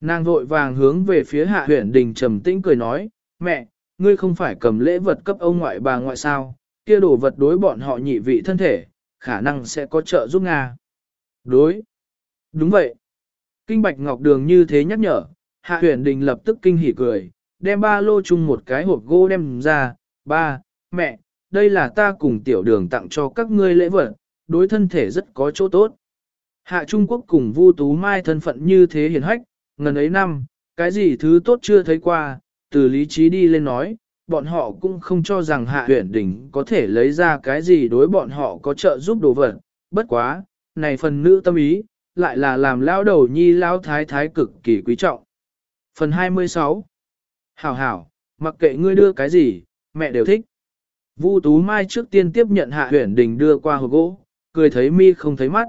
Nàng vội vàng hướng về phía hạ huyện đình trầm tĩnh cười nói, mẹ, ngươi không phải cầm lễ vật cấp ông ngoại bà ngoại sao, kia đồ vật đối bọn họ nhị vị thân thể, khả năng sẽ có trợ giúp Nga. Đối. Đúng vậy. Kinh Bạch Ngọc Đường như thế nhắc nhở, Hạ Huyền Đình lập tức kinh hỉ cười, đem ba lô chung một cái hộp gỗ đem ra, ba, mẹ, đây là ta cùng tiểu đường tặng cho các ngươi lễ vật, đối thân thể rất có chỗ tốt. Hạ Trung Quốc cùng Vu Tú Mai thân phận như thế hiền hách, ngần ấy năm, cái gì thứ tốt chưa thấy qua, từ lý trí đi lên nói, bọn họ cũng không cho rằng hạ huyển đỉnh có thể lấy ra cái gì đối bọn họ có trợ giúp đồ vật, bất quá, này phần nữ tâm ý, lại là làm lao đầu nhi lao thái thái cực kỳ quý trọng. Phần 26 Hảo hảo, mặc kệ ngươi đưa cái gì, mẹ đều thích. Vu Tú Mai trước tiên tiếp nhận hạ huyển đình đưa qua hộp gỗ, cười thấy mi không thấy mắt.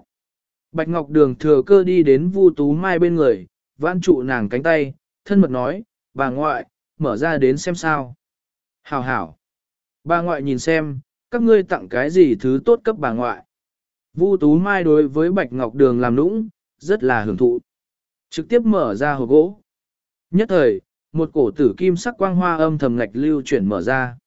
Bạch Ngọc Đường thừa cơ đi đến Vu Tú Mai bên người, vãn trụ nàng cánh tay, thân mật nói, bà ngoại, mở ra đến xem sao. Hảo hảo. Bà ngoại nhìn xem, các ngươi tặng cái gì thứ tốt cấp bà ngoại. Vu Tú Mai đối với Bạch Ngọc Đường làm nũng, rất là hưởng thụ. Trực tiếp mở ra hộp gỗ. Nhất thời, một cổ tử kim sắc quang hoa âm thầm ngạch lưu chuyển mở ra.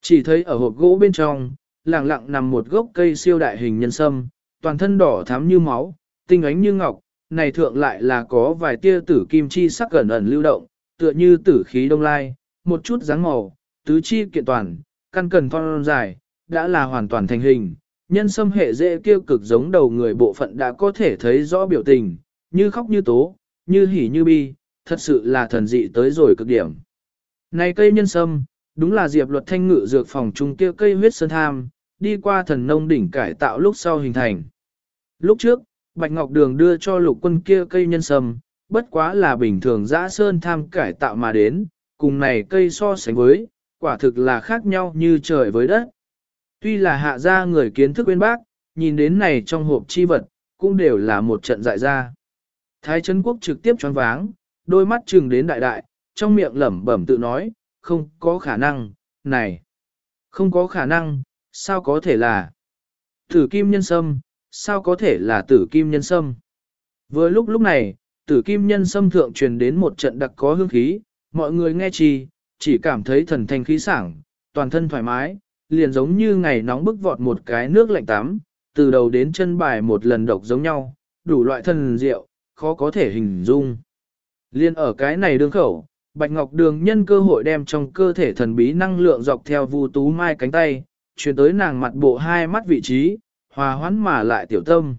Chỉ thấy ở hộp gỗ bên trong, lặng lặng nằm một gốc cây siêu đại hình nhân sâm, toàn thân đỏ thắm như máu, tinh ánh như ngọc, này thượng lại là có vài tia tử kim chi sắc gần ẩn lưu động, tựa như tử khí đông lai, một chút dáng màu, tứ chi kiện toàn, căn cần thon dài, đã là hoàn toàn thành hình. Nhân sâm hệ dễ kêu cực giống đầu người bộ phận đã có thể thấy rõ biểu tình, như khóc như tố, như hỉ như bi, thật sự là thần dị tới rồi cực điểm. Này cây nhân sâm, đúng là diệp luật thanh ngự dược phòng trung kia cây huyết sơn tham, đi qua thần nông đỉnh cải tạo lúc sau hình thành. Lúc trước, Bạch Ngọc Đường đưa cho lục quân kia cây nhân sâm, bất quá là bình thường dã sơn tham cải tạo mà đến, cùng này cây so sánh với, quả thực là khác nhau như trời với đất. Tuy là hạ gia người kiến thức bên bác, nhìn đến này trong hộp chi vật, cũng đều là một trận dại ra. Thái Trấn Quốc trực tiếp choáng váng, đôi mắt trừng đến đại đại, trong miệng lẩm bẩm tự nói, không có khả năng, này, không có khả năng, sao có thể là tử kim nhân sâm, sao có thể là tử kim nhân sâm. Vừa lúc lúc này, tử kim nhân sâm thượng truyền đến một trận đặc có hương khí, mọi người nghe chi, chỉ cảm thấy thần thanh khí sảng, toàn thân thoải mái, liền giống như ngày nóng bức vọt một cái nước lạnh tắm, từ đầu đến chân bài một lần độc giống nhau, đủ loại thần rượu, khó có thể hình dung. Liên ở cái này đương khẩu, Bạch Ngọc Đường nhân cơ hội đem trong cơ thể thần bí năng lượng dọc theo Vu Tú Mai cánh tay, truyền tới nàng mặt bộ hai mắt vị trí, hòa hoãn mà lại tiểu tâm.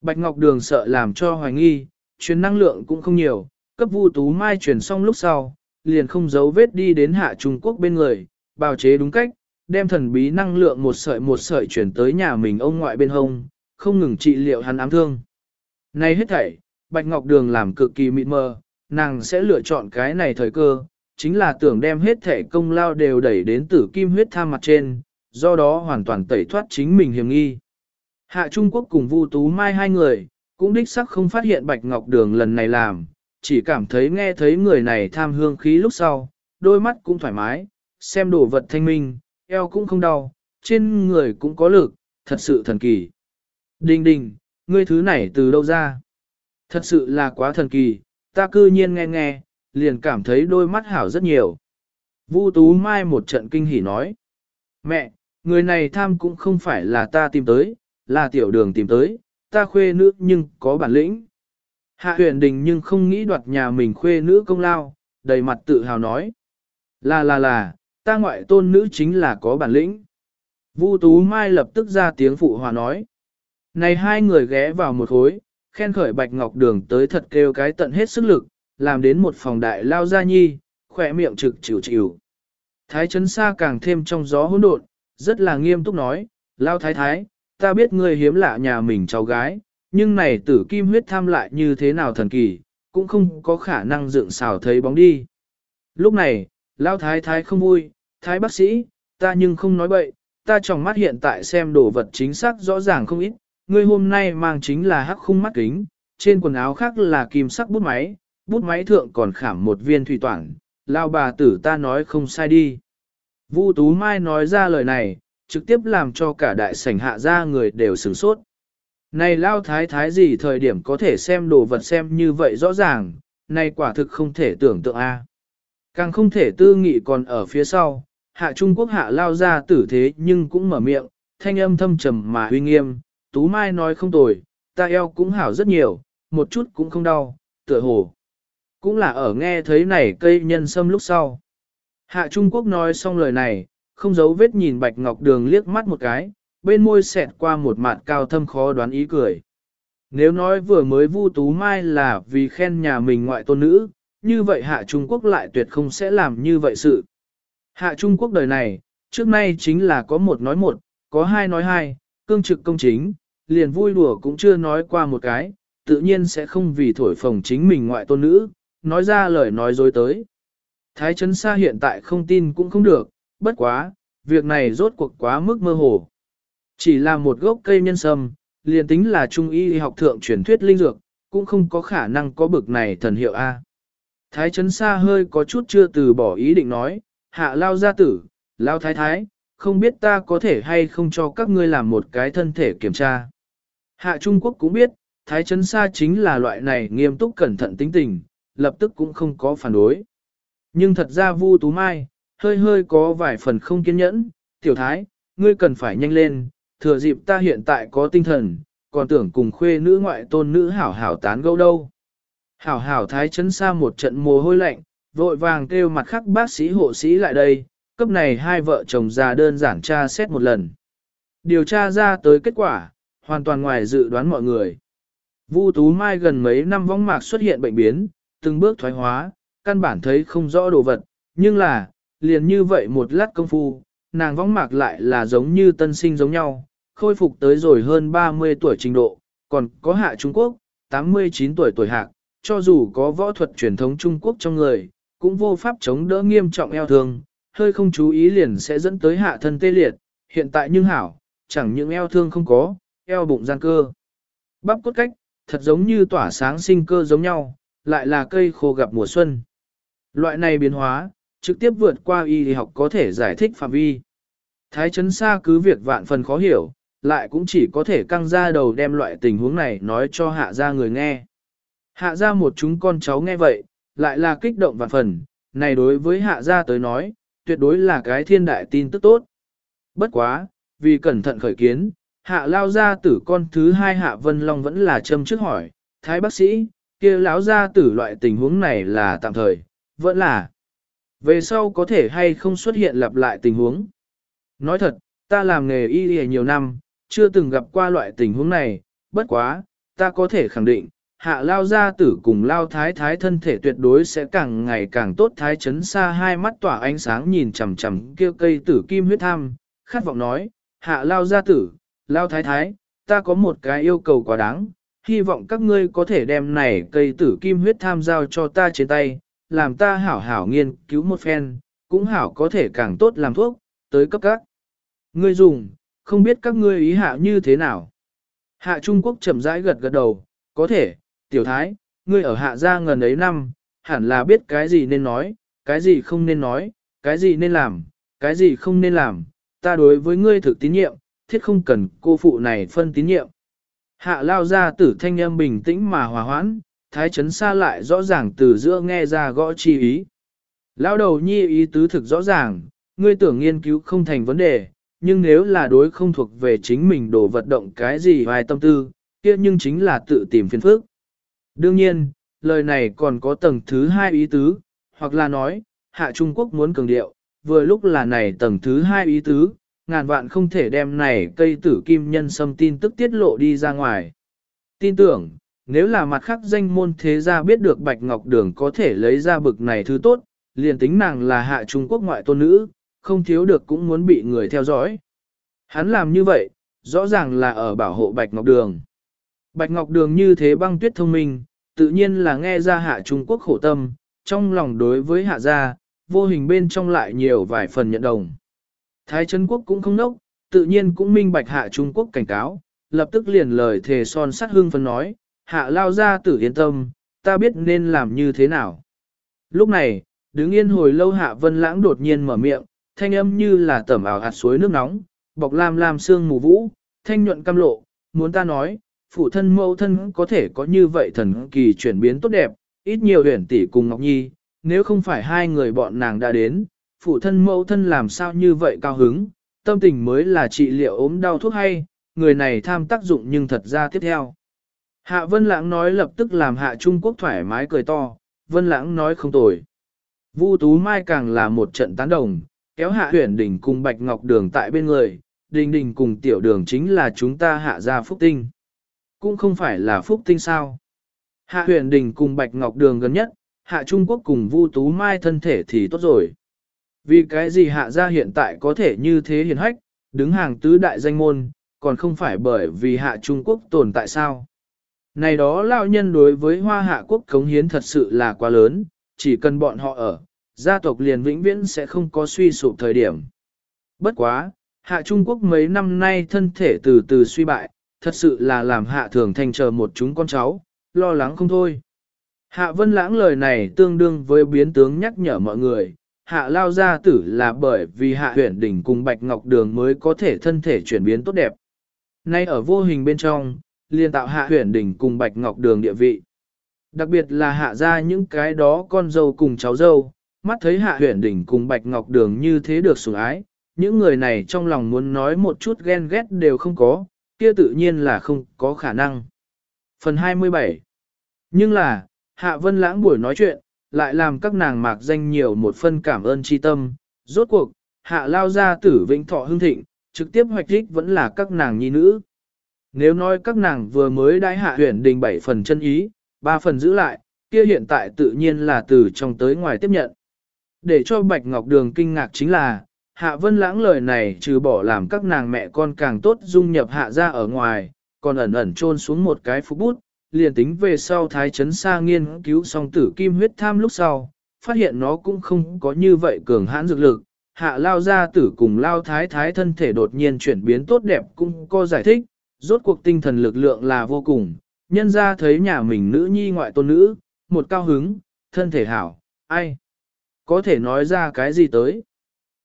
Bạch Ngọc Đường sợ làm cho hoài nghi, truyền năng lượng cũng không nhiều, cấp Vu Tú Mai truyền xong lúc sau, liền không giấu vết đi đến hạ Trung Quốc bên người, bào chế đúng cách, đem thần bí năng lượng một sợi một sợi chuyển tới nhà mình ông ngoại bên hông, không ngừng trị liệu hắn ám thương. nay hết thảy, Bạch Ngọc Đường làm cực kỳ mịt mờ, nàng sẽ lựa chọn cái này thời cơ, chính là tưởng đem hết thảy công lao đều đẩy đến tử kim huyết tham mặt trên, do đó hoàn toàn tẩy thoát chính mình hiểm nghi. Hạ Trung Quốc cùng Vu Tú Mai hai người, cũng đích sắc không phát hiện Bạch Ngọc Đường lần này làm, chỉ cảm thấy nghe thấy người này tham hương khí lúc sau, đôi mắt cũng thoải mái, xem đồ vật thanh minh, eo cũng không đau, trên người cũng có lực, thật sự thần kỳ. Đình đình, ngươi thứ này từ đâu ra? Thật sự là quá thần kỳ, ta cư nhiên nghe nghe, liền cảm thấy đôi mắt hảo rất nhiều. Vu Tú Mai một trận kinh hỉ nói. Mẹ, người này tham cũng không phải là ta tìm tới, là tiểu đường tìm tới, ta khuê nữ nhưng có bản lĩnh. Hạ huyền đình nhưng không nghĩ đoạt nhà mình khuê nữ công lao, đầy mặt tự hào nói. Là là là, ta ngoại tôn nữ chính là có bản lĩnh. Vu Tú Mai lập tức ra tiếng phụ hòa nói. Này hai người ghé vào một khối, khen khởi Bạch Ngọc Đường tới thật kêu cái tận hết sức lực, làm đến một phòng đại lao gia nhi, khỏe miệng trực chịu chịu. Thái chấn xa càng thêm trong gió hỗn độn, rất là nghiêm túc nói, lao thái thái, ta biết ngươi hiếm lạ nhà mình cháu gái, nhưng này tử kim huyết tham lại như thế nào thần kỳ, cũng không có khả năng dựng xào thấy bóng đi. Lúc này, lão thái thái không vui, thái bác sĩ, ta nhưng không nói bậy, ta trong mắt hiện tại xem đồ vật chính xác rõ ràng không ít, ngươi hôm nay mang chính là hắc khung mắt kính, trên quần áo khác là kim sắc bút máy, bút máy thượng còn khảm một viên thủy toản, lao bà tử ta nói không sai đi. Vu Tú Mai nói ra lời này, trực tiếp làm cho cả đại sảnh hạ ra người đều sửng sốt. Này lao thái thái gì thời điểm có thể xem đồ vật xem như vậy rõ ràng, này quả thực không thể tưởng tượng a. À. Càng không thể tư nghị còn ở phía sau, hạ Trung Quốc hạ lao ra tử thế nhưng cũng mở miệng, thanh âm thâm trầm mà huy nghiêm, Tú Mai nói không tồi, ta eo cũng hảo rất nhiều, một chút cũng không đau, tựa hồ. Cũng là ở nghe thấy này cây nhân sâm lúc sau. Hạ Trung Quốc nói xong lời này, không giấu vết nhìn Bạch Ngọc Đường liếc mắt một cái, bên môi xẹt qua một mặt cao thâm khó đoán ý cười. Nếu nói vừa mới Vu Tú Mai là vì khen nhà mình ngoại tôn nữ, như vậy Hạ Trung Quốc lại tuyệt không sẽ làm như vậy sự. Hạ Trung Quốc đời này, trước nay chính là có một nói một, có hai nói hai, cương trực công chính, liền vui đùa cũng chưa nói qua một cái, tự nhiên sẽ không vì thổi phồng chính mình ngoại tôn nữ, nói ra lời nói dối tới. Thái Trấn Sa hiện tại không tin cũng không được, bất quá, việc này rốt cuộc quá mức mơ hồ. Chỉ là một gốc cây nhân sâm, liền tính là trung y học thượng truyền thuyết linh dược, cũng không có khả năng có bực này thần hiệu A. Thái Trấn Sa hơi có chút chưa từ bỏ ý định nói, hạ lao gia tử, lao thái thái, không biết ta có thể hay không cho các ngươi làm một cái thân thể kiểm tra. Hạ Trung Quốc cũng biết, Thái Trấn Sa chính là loại này nghiêm túc cẩn thận tính tình, lập tức cũng không có phản đối. Nhưng thật ra Vu Tú Mai, hơi hơi có vài phần không kiên nhẫn, tiểu thái, ngươi cần phải nhanh lên, thừa dịp ta hiện tại có tinh thần, còn tưởng cùng khuê nữ ngoại tôn nữ hảo hảo tán gẫu đâu. Hảo hảo thái chấn xa một trận mồ hôi lạnh, vội vàng kêu mặt khác bác sĩ hộ sĩ lại đây, cấp này hai vợ chồng già đơn giản tra xét một lần. Điều tra ra tới kết quả, hoàn toàn ngoài dự đoán mọi người. Vu Tú Mai gần mấy năm vong mạc xuất hiện bệnh biến, từng bước thoái hóa, căn bản thấy không rõ đồ vật, nhưng là, liền như vậy một lát công phu, nàng vong mạc lại là giống như tân sinh giống nhau, khôi phục tới rồi hơn 30 tuổi trình độ, còn có hạ Trung Quốc, 89 tuổi tuổi hạc, cho dù có võ thuật truyền thống Trung Quốc trong người, cũng vô pháp chống đỡ nghiêm trọng eo thương, hơi không chú ý liền sẽ dẫn tới hạ thân tê liệt, hiện tại nhưng hảo, chẳng những eo thương không có, eo bụng gian cơ. Bắp cốt cách, thật giống như tỏa sáng sinh cơ giống nhau, lại là cây khô gặp mùa xuân. Loại này biến hóa, trực tiếp vượt qua y học có thể giải thích phạm vi. Thái chấn xa cứ việc vạn phần khó hiểu, lại cũng chỉ có thể căng ra đầu đem loại tình huống này nói cho hạ ra người nghe. Hạ ra một chúng con cháu nghe vậy, lại là kích động vạn phần, này đối với hạ ra tới nói, tuyệt đối là cái thiên đại tin tức tốt. Bất quá, vì cẩn thận khởi kiến, hạ lao ra tử con thứ hai hạ vân long vẫn là châm trước hỏi, thái bác sĩ, kia lão ra tử loại tình huống này là tạm thời, vẫn là về sau có thể hay không xuất hiện lặp lại tình huống. Nói thật, ta làm nghề y y nhiều năm, chưa từng gặp qua loại tình huống này, bất quá, ta có thể khẳng định, hạ lao gia tử cùng lao thái thái thân thể tuyệt đối sẽ càng ngày càng tốt thái chấn xa hai mắt tỏa ánh sáng nhìn chằm chằm kia cây tử kim huyết tham, khát vọng nói, hạ lao gia tử, lao thái thái, ta có một cái yêu cầu quá đáng, hy vọng các ngươi có thể đem này cây tử kim huyết tham giao cho ta trên tay, làm ta hảo hảo nghiên cứu một phen, cũng hảo có thể càng tốt làm thuốc, tới cấp các. Ngươi dùng, không biết các ngươi ý hạ như thế nào. Hạ Trung Quốc chậm rãi gật gật đầu, có thể, tiểu thái, ngươi ở hạ gia ngần ấy năm, hẳn là biết cái gì nên nói, cái gì không nên nói, cái gì nên làm, cái gì không nên làm, ta đối với ngươi thực tín nhiệm, thiết không cần cô phụ này phân tín nhiệm. Hạ lao ra tử thanh âm bình tĩnh mà hòa hoãn, thái chấn xa lại rõ ràng từ giữa nghe ra gõ chi ý. lão đầu nhi ý tứ thực rõ ràng, ngươi tưởng nghiên cứu không thành vấn đề, nhưng nếu là đối không thuộc về chính mình đổ vật động cái gì vài tâm tư, kia nhưng chính là tự tìm phiền phức. Đương nhiên, lời này còn có tầng thứ hai ý tứ, hoặc là nói, hạ Trung Quốc muốn cường điệu, vừa lúc là này tầng thứ hai ý tứ, ngàn vạn không thể đem này cây tử kim nhân xâm tin tức tiết lộ đi ra ngoài. Tin tưởng, nếu là mặt khác danh môn thế gia biết được Bạch Ngọc Đường có thể lấy ra bực này thứ tốt, liền tính nàng là hạ Trung Quốc ngoại tôn nữ, không thiếu được cũng muốn bị người theo dõi. Hắn làm như vậy, rõ ràng là ở bảo hộ Bạch Ngọc Đường. Bạch Ngọc Đường như thế băng tuyết thông minh, tự nhiên là nghe ra hạ Trung Quốc khổ tâm, trong lòng đối với hạ gia, vô hình bên trong lại nhiều vài phần nhận đồng. Thái Trấn Quốc cũng không nốc, tự nhiên cũng minh bạch hạ Trung Quốc cảnh cáo, lập tức liền lời thề son sắt hương phân nói, hạ lao ra tử yên tâm, ta biết nên làm như thế nào. Lúc này, đứng yên hồi lâu hạ vân lãng đột nhiên mở miệng, thanh âm như là tẩm ảo hạt suối nước nóng, bọc lam lam sương mù vũ, thanh nhuận cam lộ, muốn ta nói, phụ thân mẫu thân có thể có như vậy thần kỳ chuyển biến tốt đẹp, ít nhiều huyền tỷ cùng Ngọc Nhi, nếu không phải hai người bọn nàng đã đến, phụ thân mẫu thân làm sao như vậy cao hứng, tâm tình mới là trị liệu ốm đau thuốc hay, người này tham tác dụng nhưng thật ra tiếp theo. Hạ Vân Lãng nói lập tức làm Hạ Trung Quốc thoải mái cười to, Vân Lãng nói không tồi. Vu Tú Mai càng là một trận tán đồng, kéo Hạ Huyền Đình cùng Bạch Ngọc Đường tại bên người, Đình Đình cùng Tiểu Đường chính là chúng ta hạ gia phúc tinh. Cũng không phải là phúc tinh sao. Hạ Huyền Đình cùng Bạch Ngọc Đường gần nhất, Hạ Trung Quốc cùng Vu Tú Mai thân thể thì tốt rồi. Vì cái gì hạ gia hiện tại có thể như thế hiền hách, đứng hàng tứ đại danh môn, còn không phải bởi vì hạ Trung Quốc tồn tại sao? Này đó lao nhân đối với hoa hạ quốc cống hiến thật sự là quá lớn, chỉ cần bọn họ ở, gia tộc liền vĩnh viễn sẽ không có suy sụp thời điểm. Bất quá, hạ Trung Quốc mấy năm nay thân thể từ từ suy bại, thật sự là làm hạ thường thành chờ một chúng con cháu, lo lắng không thôi. Hạ vân lãng lời này tương đương với biến tướng nhắc nhở mọi người, hạ lao gia tử là bởi vì hạ huyển đỉnh cùng bạch ngọc đường mới có thể thân thể chuyển biến tốt đẹp. Nay ở vô hình bên trong, liền tạo hạ huyền đỉnh cùng bạch ngọc đường địa vị. Đặc biệt là hạ ra những cái đó con dâu cùng cháu dâu, mắt thấy hạ huyền đỉnh cùng bạch ngọc đường như thế được sủng ái, những người này trong lòng muốn nói một chút ghen ghét đều không có, kia tự nhiên là không có khả năng. Phần 27 Nhưng là, Hạ Vân Lãng buổi nói chuyện, lại làm các nàng mạc danh nhiều một phân cảm ơn tri tâm. Rốt cuộc, hạ lao ra tử vĩnh thọ hương thịnh, trực tiếp hoạch thích vẫn là các nàng nhi nữ. Nếu nói các nàng vừa mới đãi hạ huyền đình bảy phần chân ý, ba phần giữ lại, kia hiện tại tự nhiên là từ trong tới ngoài tiếp nhận. Để cho Bạch Ngọc Đường kinh ngạc chính là, Hạ Vân Lãng lời này trừ bỏ làm các nàng mẹ con càng tốt dung nhập hạ ra ở ngoài, còn ẩn ẩn trôn xuống một cái phú bút, liền tính về sau thái chấn xa nghiên cứu song tử kim huyết tham lúc sau, phát hiện nó cũng không có như vậy cường hãn dược lực. Hạ lao ra tử cùng lao thái thái thân thể đột nhiên chuyển biến tốt đẹp cũng có giải thích, rốt cuộc tinh thần lực lượng là vô cùng, nhân ra thấy nhà mình nữ nhi ngoại tôn nữ, một cao hứng, thân thể hảo, ai? Có thể nói ra cái gì tới?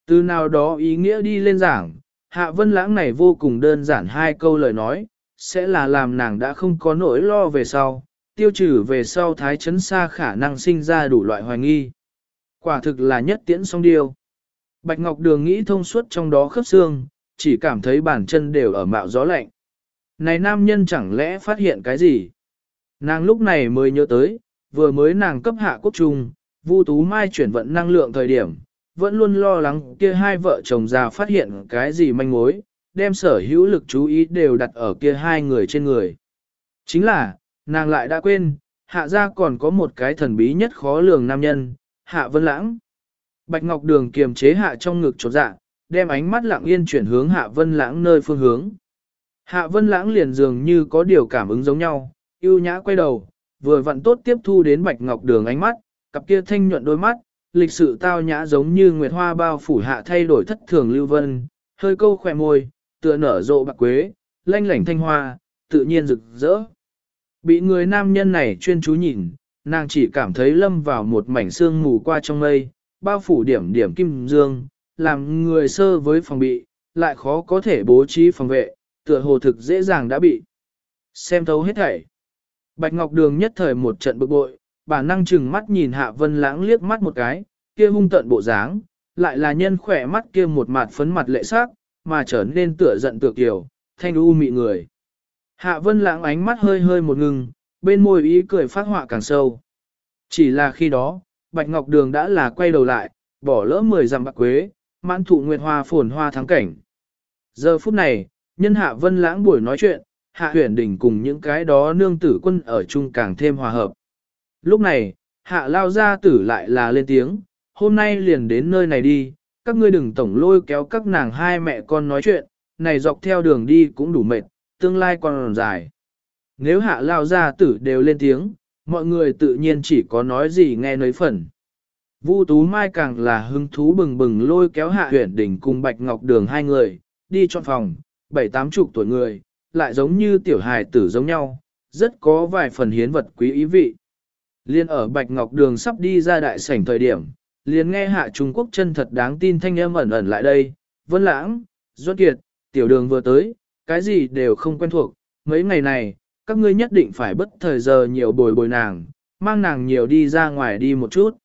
Từ nào đó ý nghĩa đi lên giảng, hạ vân lãng này vô cùng đơn giản hai câu lời nói, sẽ là làm nàng đã không có nỗi lo về sau, tiêu trừ về sau thái chấn xa khả năng sinh ra đủ loại hoài nghi. Quả thực là nhất tiễn song điều. Bạch Ngọc Đường nghĩ thông suốt trong đó khớp xương, chỉ cảm thấy bản chân đều ở mạo gió lạnh. Này nam nhân chẳng lẽ phát hiện cái gì? Nàng lúc này mới nhớ tới, vừa mới nàng cấp hạ quốc trung, Vu Tú Mai chuyển vận năng lượng thời điểm, vẫn luôn lo lắng kia hai vợ chồng già phát hiện cái gì manh mối, đem sở hữu lực chú ý đều đặt ở kia hai người trên người. Chính là, nàng lại đã quên, hạ gia còn có một cái thần bí nhất khó lường nam nhân, hạ vân lãng. Bạch Ngọc Đường kiềm chế hạ trong ngực trột dạ, đem ánh mắt lặng yên chuyển hướng hạ vân lãng nơi phương hướng. Hạ vân lãng liền dường như có điều cảm ứng giống nhau, yêu nhã quay đầu, vừa vặn tốt tiếp thu đến Bạch Ngọc Đường ánh mắt, cặp kia thanh nhuận đôi mắt, lịch sự tao nhã giống như nguyệt hoa bao phủ hạ thay đổi thất thường lưu vân, hơi câu khỏe môi, tựa nở rộ bạc quế, lanh lảnh thanh hoa, tự nhiên rực rỡ. Bị người nam nhân này chuyên chú nhìn, nàng chỉ cảm thấy lâm vào một mảnh sương mù qua trong mây, bao phủ điểm điểm kim dương, làm người sơ với phòng bị, lại khó có thể bố trí phòng vệ, tựa hồ thực dễ dàng đã bị. Xem thấu hết thảy. Bạch Ngọc Đường nhất thời một trận bực bội, bản năng chừng mắt nhìn Hạ Vân Lãng liếc mắt một cái, kia hung tận bộ dáng, lại là nhân khỏe mắt kia một mặt phấn mặt lệ sắc, mà trở nên tựa giận tựa kiều, thanh u mị người. Hạ Vân Lãng ánh mắt hơi hơi một ngừng, bên môi ý cười phát họa càng sâu. Chỉ là khi đó, Bạch Ngọc Đường đã là quay đầu lại, bỏ lỡ mười dặm bạc quế, mãn thụ nguyệt hoa phồn hoa thắng cảnh. Giờ phút này, nhân Hạ Vân Lãng buổi nói chuyện, Hạ Huyền Đình cùng những cái đó nương tử quân ở chung càng thêm hòa hợp. Lúc này, Hạ Lao Gia tử lại là lên tiếng, hôm nay liền đến nơi này đi, các ngươi đừng tổng lôi kéo các nàng hai mẹ con nói chuyện, này dọc theo đường đi cũng đủ mệt, tương lai còn dài. Nếu Hạ Lao Gia tử đều lên tiếng, mọi người tự nhiên chỉ có nói gì nghe nấy phần. Vu Tú Mai càng là hứng thú bừng bừng lôi kéo Hạ Huyền Đình cùng Bạch Ngọc Đường hai người, đi chọn phòng, bảy tám chục tuổi người, lại giống như tiểu hài tử giống nhau, rất có vài phần hiến vật quý ý vị. Liên ở Bạch Ngọc Đường sắp đi ra đại sảnh thời điểm, liền nghe hạ Trung Quốc chân thật đáng tin thanh âm ẩn ẩn lại đây, Vân Lãng, Duất Kiệt, tiểu đường vừa tới, cái gì đều không quen thuộc, mấy ngày này, các ngươi nhất định phải bất thời giờ nhiều bồi bồi nàng, mang nàng nhiều đi ra ngoài đi một chút.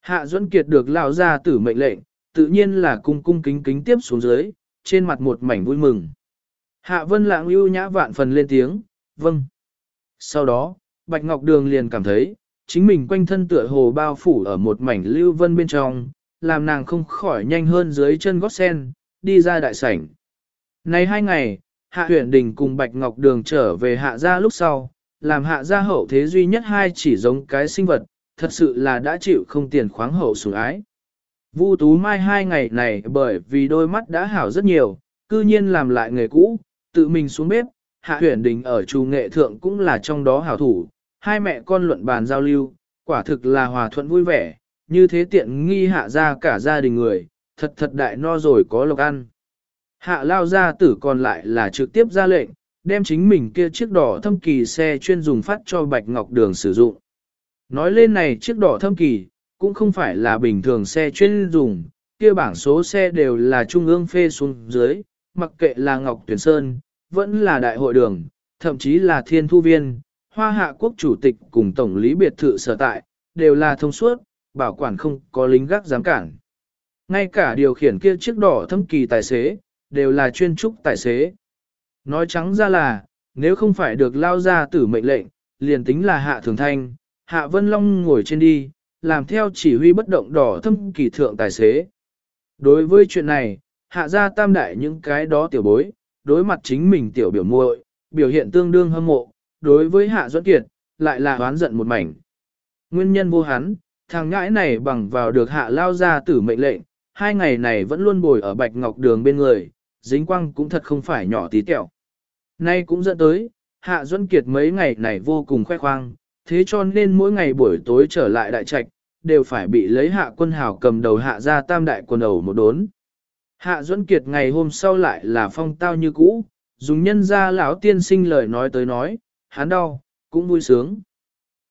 Hạ Duẫn Kiệt được lao ra tử mệnh lệnh, tự nhiên là cung cung kính kính tiếp xuống dưới, trên mặt một mảnh vui mừng. Hạ Vân Lãng ưu nhã vạn phần lên tiếng, vâng. Sau đó, Bạch Ngọc Đường liền cảm thấy, chính mình quanh thân tựa hồ bao phủ ở một mảnh lưu vân bên trong, làm nàng không khỏi nhanh hơn dưới chân gót sen, đi ra đại sảnh. Này hai ngày, Hạ huyện đình cùng Bạch Ngọc Đường trở về hạ gia lúc sau, làm hạ gia hậu thế duy nhất hai chỉ giống cái sinh vật, thật sự là đã chịu không tiền khoáng hậu sủng ái. Vu Tú Mai hai ngày này bởi vì đôi mắt đã hảo rất nhiều, cư nhiên làm lại nghề cũ, tự mình xuống bếp, hạ huyện đình ở trù nghệ thượng cũng là trong đó hảo thủ, hai mẹ con luận bàn giao lưu, quả thực là hòa thuận vui vẻ, như thế tiện nghi hạ ra cả gia đình người, thật thật đại no rồi có lộc ăn. Hạ lao gia tử còn lại là trực tiếp ra lệnh, đem chính mình kia chiếc đỏ thâm kỳ xe chuyên dùng phát cho Bạch Ngọc Đường sử dụng. Nói lên này chiếc đỏ thâm kỳ, cũng không phải là bình thường xe chuyên dùng, kia bảng số xe đều là trung ương phê xuống dưới, mặc kệ là Ngọc Tuyển Sơn, vẫn là đại hội đường, thậm chí là thiên thu viên, hoa hạ quốc chủ tịch cùng tổng lý biệt thự sở tại, đều là thông suốt, bảo quản không có lính gác giám cản. Ngay cả điều khiển kia chiếc đỏ thâm kỳ tài xế, đều là chuyên trúc tài xế. Nói trắng ra là, nếu không phải được lao ra tử mệnh lệnh, liền tính là hạ thường thanh, hạ vân long ngồi trên đi, làm theo chỉ huy bất động đỏ thâm kỳ thượng tài xế. Đối với chuyện này, hạ ra tam đại những cái đó tiểu bối, đối mặt chính mình tiểu biểu muội, biểu hiện tương đương hâm mộ, đối với hạ duẫn kiệt, lại là oán giận một mảnh. Nguyên nhân vô hắn, thằng ngãi này bằng vào được hạ lao ra tử mệnh lệnh, hai ngày này vẫn luôn bồi ở bạch ngọc đường bên người, dính quăng cũng thật không phải nhỏ tí tẹo. Nay cũng dẫn tới, hạ duẫn kiệt mấy ngày này vô cùng khoe khoang, thế cho nên mỗi ngày buổi tối trở lại đại trạch, đều phải bị lấy hạ quân hào cầm đầu hạ ra tam đại quần ẩu một đốn. Hạ Duẫn Kiệt ngày hôm sau lại là phong tao như cũ, dùng nhân ra lão tiên sinh lời nói tới nói, hắn đau, cũng vui sướng.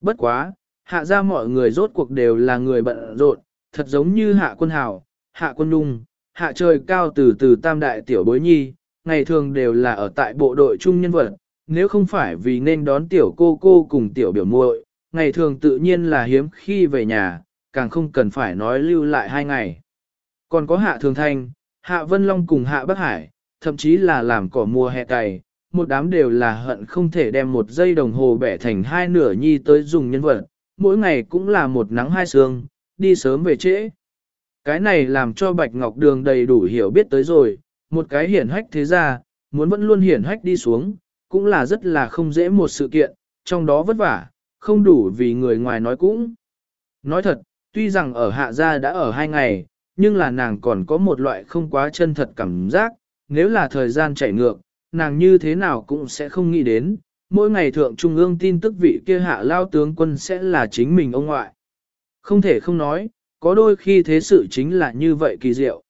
Bất quá, hạ ra mọi người rốt cuộc đều là người bận rộn, thật giống như hạ quân hào, hạ quân nung, hạ trời cao từ từ tam đại tiểu bối nhi, ngày thường đều là ở tại bộ đội chung nhân vật, nếu không phải vì nên đón tiểu cô cô cùng tiểu biểu muội, ngày thường tự nhiên là hiếm khi về nhà, càng không cần phải nói lưu lại hai ngày. Còn có hạ thường thanh, hạ vân long cùng hạ bắc hải, thậm chí là làm cỏ mùa hè cày, một đám đều là hận không thể đem một giây đồng hồ bẻ thành hai nửa nhi tới dùng nhân vật, mỗi ngày cũng là một nắng hai sương, đi sớm về trễ. Cái này làm cho Bạch Ngọc Đường đầy đủ hiểu biết tới rồi, một cái hiển hách thế ra, muốn vẫn luôn hiển hách đi xuống, cũng là rất là không dễ một sự kiện, trong đó vất vả, không đủ vì người ngoài nói cũng. Nói thật, tuy rằng ở hạ gia đã ở hai ngày, nhưng là nàng còn có một loại không quá chân thật cảm giác, nếu là thời gian chạy ngược, nàng như thế nào cũng sẽ không nghĩ đến, mỗi ngày thượng trung ương tin tức vị kia hạ lao tướng quân sẽ là chính mình ông ngoại. Không thể không nói, có đôi khi thế sự chính là như vậy kỳ diệu.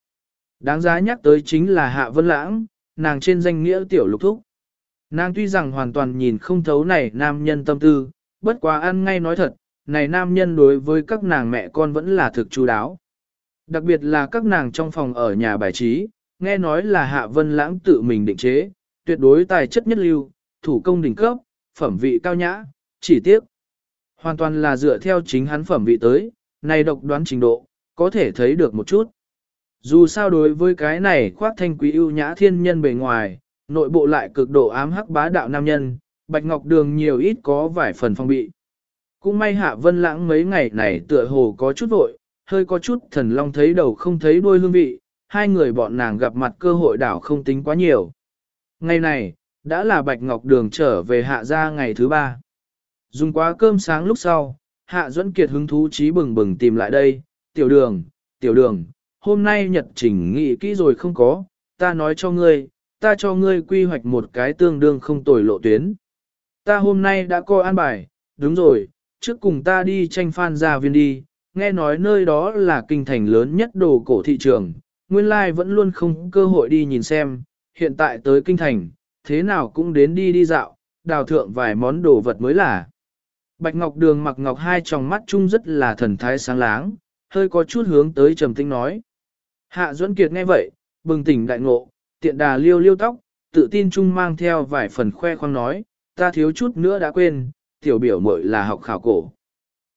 Đáng giá nhắc tới chính là Hạ Vân Lãng, nàng trên danh nghĩa tiểu lục thúc. Nàng tuy rằng hoàn toàn nhìn không thấu này nam nhân tâm tư, bất quá ăn ngay nói thật, này nam nhân đối với các nàng mẹ con vẫn là thực chú đáo. Đặc biệt là các nàng trong phòng ở nhà bài trí, nghe nói là Hạ Vân Lãng tự mình định chế, tuyệt đối tài chất nhất lưu, thủ công đỉnh cấp, phẩm vị cao nhã, chỉ tiếc. Hoàn toàn là dựa theo chính hắn phẩm vị tới, này độc đoán trình độ, có thể thấy được một chút. Dù sao đối với cái này khoác thanh quý ưu nhã thiên nhân bề ngoài, nội bộ lại cực độ ám hắc bá đạo nam nhân, Bạch Ngọc Đường nhiều ít có vài phần phong bị. Cũng may Hạ Vân Lãng mấy ngày này tựa hồ có chút vội, hơi có chút thần long thấy đầu không thấy đuôi hương vị, hai người bọn nàng gặp mặt cơ hội đảo không tính quá nhiều. Ngày này, đã là Bạch Ngọc Đường trở về Hạ gia ngày thứ ba. Dùng quá cơm sáng lúc sau, Hạ Duẫn Kiệt hứng thú trí bừng bừng tìm lại đây, tiểu đường, tiểu đường, hôm nay nhật trình nghị kỹ rồi không có, ta nói cho ngươi, ta cho ngươi quy hoạch một cái tương đương không tồi lộ tuyến. Ta hôm nay đã coi an bài, đúng rồi, trước cùng ta đi tranh phan gia viên đi, nghe nói nơi đó là kinh thành lớn nhất đồ cổ thị trường, nguyên lai vẫn luôn không cơ hội đi nhìn xem, hiện tại tới kinh thành, thế nào cũng đến đi đi dạo, đào thượng vài món đồ vật mới là. Bạch Ngọc Đường mặc ngọc hai tròng mắt chung rất là thần thái sáng láng, hơi có chút hướng tới trầm tinh nói. Hạ Duẫn Kiệt nghe vậy, bừng tỉnh đại ngộ, tiện đà liêu liêu tóc, tự tin chung mang theo vài phần khoe khoang nói, ta thiếu chút nữa đã quên, tiểu biểu muội là học khảo cổ.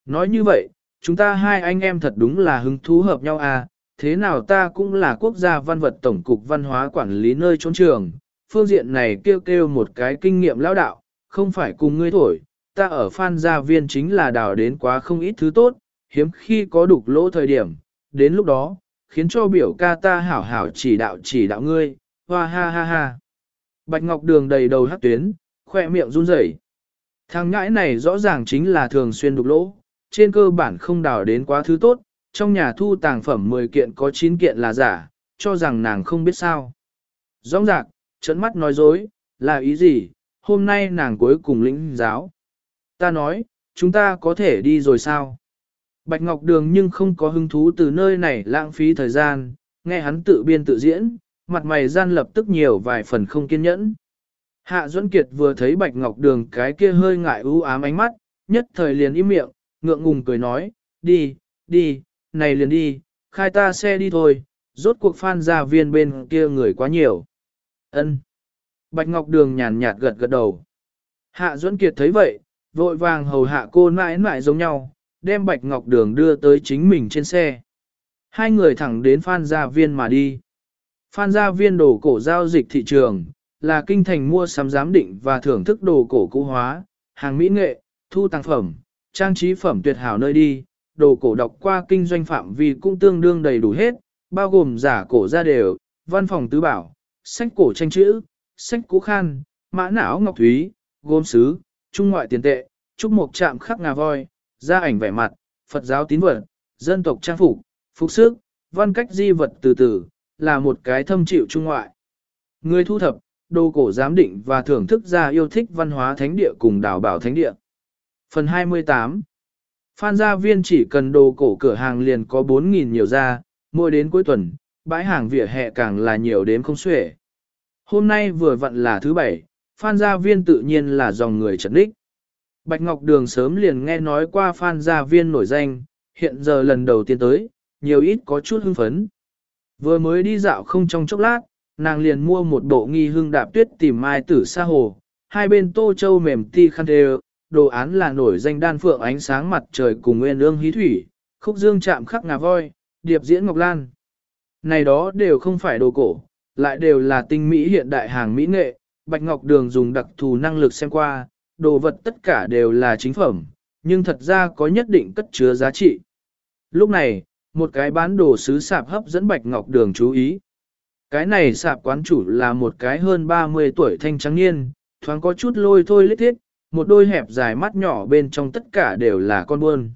Nói như vậy, chúng ta hai anh em thật đúng là hứng thú hợp nhau à, thế nào ta cũng là quốc gia văn vật tổng cục văn hóa quản lý nơi trốn trường, phương diện này kêu kêu một cái kinh nghiệm lão đạo, không phải cùng ngươi thổi, ta ở phan gia viên chính là đào đến quá không ít thứ tốt, hiếm khi có đục lỗ thời điểm, đến lúc đó, khiến cho biểu ca ta hảo hảo chỉ đạo chỉ đạo ngươi, hoa ha ha ha. Bạch Ngọc Đường đầy đầu hát tuyến, khoe miệng run rẩy. Thằng ngãi này rõ ràng chính là thường xuyên đục lỗ, trên cơ bản không đào đến quá thứ tốt, trong nhà thu tàng phẩm 10 kiện có 9 kiện là giả, cho rằng nàng không biết sao. Rõ rạc, trấn mắt nói dối, là ý gì, hôm nay nàng cuối cùng lĩnh giáo. Ta nói, chúng ta có thể đi rồi sao? Bạch Ngọc Đường nhưng không có hứng thú từ nơi này lãng phí thời gian, nghe hắn tự biên tự diễn, mặt mày gian lập tức nhiều vài phần không kiên nhẫn. Hạ Duẫn Kiệt vừa thấy Bạch Ngọc Đường cái kia hơi ngại u ám ánh mắt, nhất thời liền im miệng, ngượng ngùng cười nói, đi, đi, này liền đi, khai ta xe đi thôi, rốt cuộc phan gia viên bên kia người quá nhiều. Ân. Bạch Ngọc Đường nhàn nhạt gật gật đầu. Hạ Duẫn Kiệt thấy vậy, vội vàng hầu hạ cô mãi mãi giống nhau, đem Bạch Ngọc Đường đưa tới chính mình trên xe. Hai người thẳng đến Phan Gia Viên mà đi. Phan Gia Viên đồ cổ giao dịch thị trường, là kinh thành mua sắm giám định và thưởng thức đồ cổ cũ hóa, hàng mỹ nghệ, thu tàng phẩm, trang trí phẩm tuyệt hảo nơi đi, đồ cổ đọc qua kinh doanh phạm vi cũng tương đương đầy đủ hết, bao gồm giả cổ ra đều, văn phòng tứ bảo, sách cổ tranh chữ, sách cũ khan, mã não ngọc thúy, gốm sứ, trung ngoại tiền tệ, trúc mục chạm khắc ngà voi, gia ảnh vẻ mặt, Phật giáo tín vật, dân tộc trang phục, phục sức, văn cách di vật từ từ, là một cái thâm chịu trung ngoại. Người thu thập, đồ cổ giám định và thưởng thức ra yêu thích văn hóa thánh địa cùng đảo bảo thánh địa. Phần 28 Phan gia viên chỉ cần đồ cổ cửa hàng liền có 4.000 nhiều ra, mỗi đến cuối tuần, bãi hàng vỉa hè càng là nhiều đến không xuể. Hôm nay vừa vặn là thứ bảy, Phan gia viên tự nhiên là dòng người trật đích. Bạch Ngọc Đường sớm liền nghe nói qua Phan gia viên nổi danh, hiện giờ lần đầu tiên tới, nhiều ít có chút hưng phấn. Vừa mới đi dạo không trong chốc lát, nàng liền mua một bộ nghi hương đạp tuyết tìm mai tử sa hồ, hai bên tô châu mềm ti khăn đều, đồ án là nổi danh đan phượng ánh sáng mặt trời cùng nguyên ương hí thủy, khúc dương chạm khắc ngà voi, điệp diễn ngọc lan. Này đó đều không phải đồ cổ, lại đều là tinh mỹ hiện đại hàng mỹ nghệ, Bạch Ngọc Đường dùng đặc thù năng lực xem qua, đồ vật tất cả đều là chính phẩm, nhưng thật ra có nhất định cất chứa giá trị. Lúc này, một cái bán đồ sứ sạp hấp dẫn Bạch Ngọc Đường chú ý. Cái này sạp quán chủ là một cái hơn 30 tuổi thanh trắng niên, thoáng có chút lôi thôi lít thiết, một đôi hẹp dài mắt nhỏ bên trong tất cả đều là con buôn.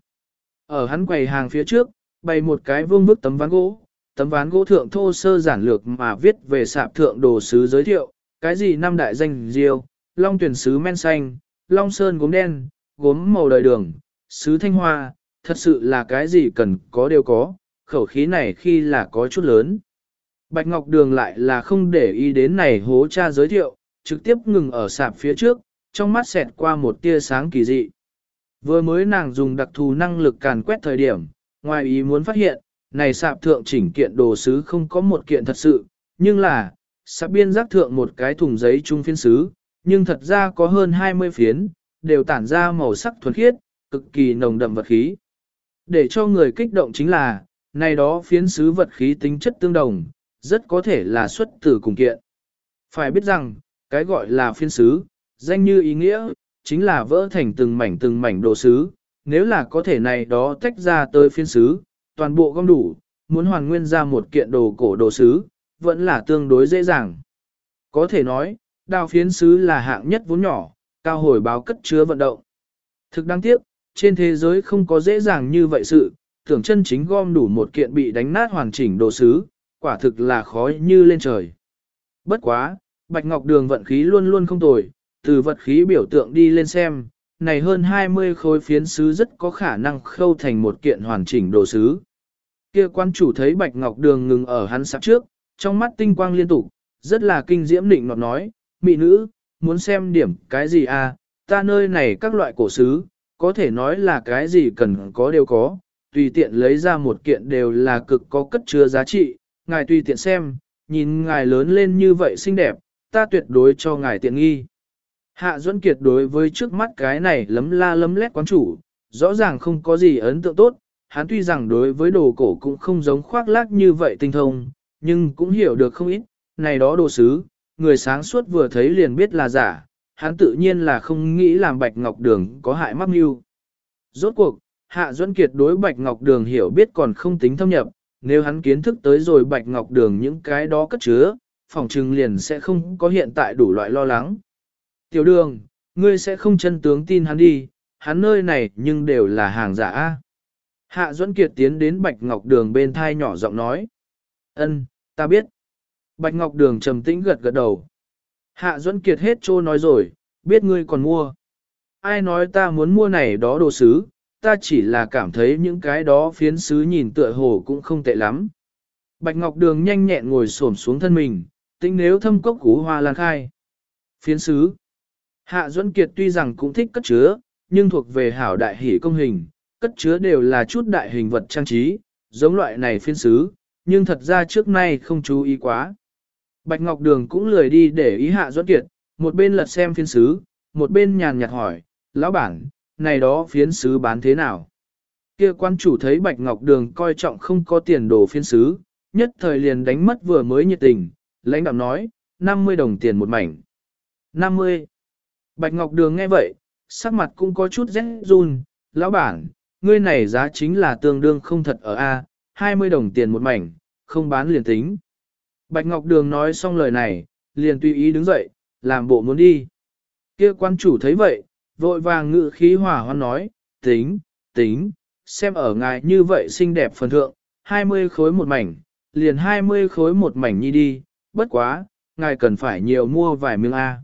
Ở hắn quầy hàng phía trước, bày một cái vương bức tấm ván gỗ, tấm ván gỗ thượng thô sơ giản lược mà viết về sạp thượng đồ sứ giới thiệu, cái gì năm đại danh diêu, long tuyển sứ men xanh, long sơn gốm đen, gốm màu đời đường, sứ thanh hoa, thật sự là cái gì cần có đều có, khẩu khí này khi là có chút lớn. Bạch Ngọc Đường lại là không để ý đến này hố cha giới thiệu, trực tiếp ngừng ở sạp phía trước, trong mắt xẹt qua một tia sáng kỳ dị. Vừa mới nàng dùng đặc thù năng lực càn quét thời điểm, ngoài ý muốn phát hiện, này sạp thượng chỉnh kiện đồ sứ không có một kiện thật sự, nhưng là, sạp biên giác thượng một cái thùng giấy trung phiên sứ, nhưng thật ra có hơn 20 phiến, đều tản ra màu sắc thuần khiết, cực kỳ nồng đậm vật khí. Để cho người kích động chính là, này đó phiến sứ vật khí tính chất tương đồng, rất có thể là xuất từ cùng kiện. Phải biết rằng, cái gọi là phiên sứ, danh như ý nghĩa, chính là vỡ thành từng mảnh từng mảnh đồ sứ, nếu là có thể này đó tách ra tới phiên sứ, toàn bộ gom đủ, muốn hoàn nguyên ra một kiện đồ cổ đồ sứ, vẫn là tương đối dễ dàng. Có thể nói, đào phiến sứ là hạng nhất vốn nhỏ, cao hồi báo cất chứa vận động. Thực đáng tiếc, trên thế giới không có dễ dàng như vậy sự, tưởng chân chính gom đủ một kiện bị đánh nát hoàn chỉnh đồ sứ, quả thực là khó như lên trời. Bất quá, Bạch Ngọc Đường vận khí luôn luôn không tồi, từ vật khí biểu tượng đi lên xem, này hơn 20 khối phiến sứ rất có khả năng khâu thành một kiện hoàn chỉnh đồ sứ. Kia quan chủ thấy Bạch Ngọc Đường ngừng ở hắn sắp trước, trong mắt tinh quang liên tục, rất là kinh diễm định nọt nói, mị nữ, muốn xem điểm cái gì à, ta nơi này các loại cổ sứ, có thể nói là cái gì cần có đều có, tùy tiện lấy ra một kiện đều là cực có cất chứa giá trị, ngài tùy tiện xem, nhìn ngài lớn lên như vậy xinh đẹp, ta tuyệt đối cho ngài tiện nghi. Hạ Duẫn Kiệt đối với trước mắt cái này lấm la lấm lét quán chủ, rõ ràng không có gì ấn tượng tốt, hắn tuy rằng đối với đồ cổ cũng không giống khoác lác như vậy tinh thông, nhưng cũng hiểu được không ít, này đó đồ sứ, người sáng suốt vừa thấy liền biết là giả, hắn tự nhiên là không nghĩ làm Bạch Ngọc Đường có hại mắc mưu. Rốt cuộc, Hạ Duẫn Kiệt đối Bạch Ngọc Đường hiểu biết còn không tính thâm nhập, nếu hắn kiến thức tới rồi Bạch Ngọc Đường những cái đó cất chứa, phòng trừng liền sẽ không có hiện tại đủ loại lo lắng. Tiểu đường, ngươi sẽ không chân tướng tin hắn đi, hắn nơi này nhưng đều là hàng giả. Hạ Duẫn Kiệt tiến đến Bạch Ngọc Đường bên thai nhỏ giọng nói. Ân, ta biết. Bạch Ngọc Đường trầm tĩnh gật gật đầu. Hạ Duẫn Kiệt hết trô nói rồi, biết ngươi còn mua. Ai nói ta muốn mua này đó đồ sứ, ta chỉ là cảm thấy những cái đó phiến sứ nhìn tựa hồ cũng không tệ lắm. Bạch Ngọc Đường nhanh nhẹn ngồi xổm xuống thân mình, tính nếu thâm cốc cú hoa lan khai. Phiến sứ. Hạ Duẫn Kiệt tuy rằng cũng thích cất chứa, nhưng thuộc về hảo đại hỷ công hình, cất chứa đều là chút đại hình vật trang trí, giống loại này phiên sứ, nhưng thật ra trước nay không chú ý quá. Bạch Ngọc Đường cũng lười đi để ý Hạ Duẫn Kiệt, một bên lật xem phiên sứ, một bên nhàn nhạt hỏi, lão bản, này đó phiến sứ bán thế nào? Kia quan chủ thấy Bạch Ngọc Đường coi trọng không có tiền đồ phiên sứ, nhất thời liền đánh mất vừa mới nhiệt tình, lãnh đạo nói, 50 đồng tiền một mảnh. 50. Bạch Ngọc Đường nghe vậy, sắc mặt cũng có chút rét run, lão bản, ngươi này giá chính là tương đương không thật ở A, 20 đồng tiền một mảnh, không bán liền tính. Bạch Ngọc Đường nói xong lời này, liền tùy ý đứng dậy, làm bộ muốn đi. Kia quan chủ thấy vậy, vội vàng ngự khí hỏa hoan nói, tính, tính, xem ở ngài như vậy xinh đẹp phần thượng, 20 khối một mảnh, liền 20 khối một mảnh nhi đi, bất quá, ngài cần phải nhiều mua vài miếng A.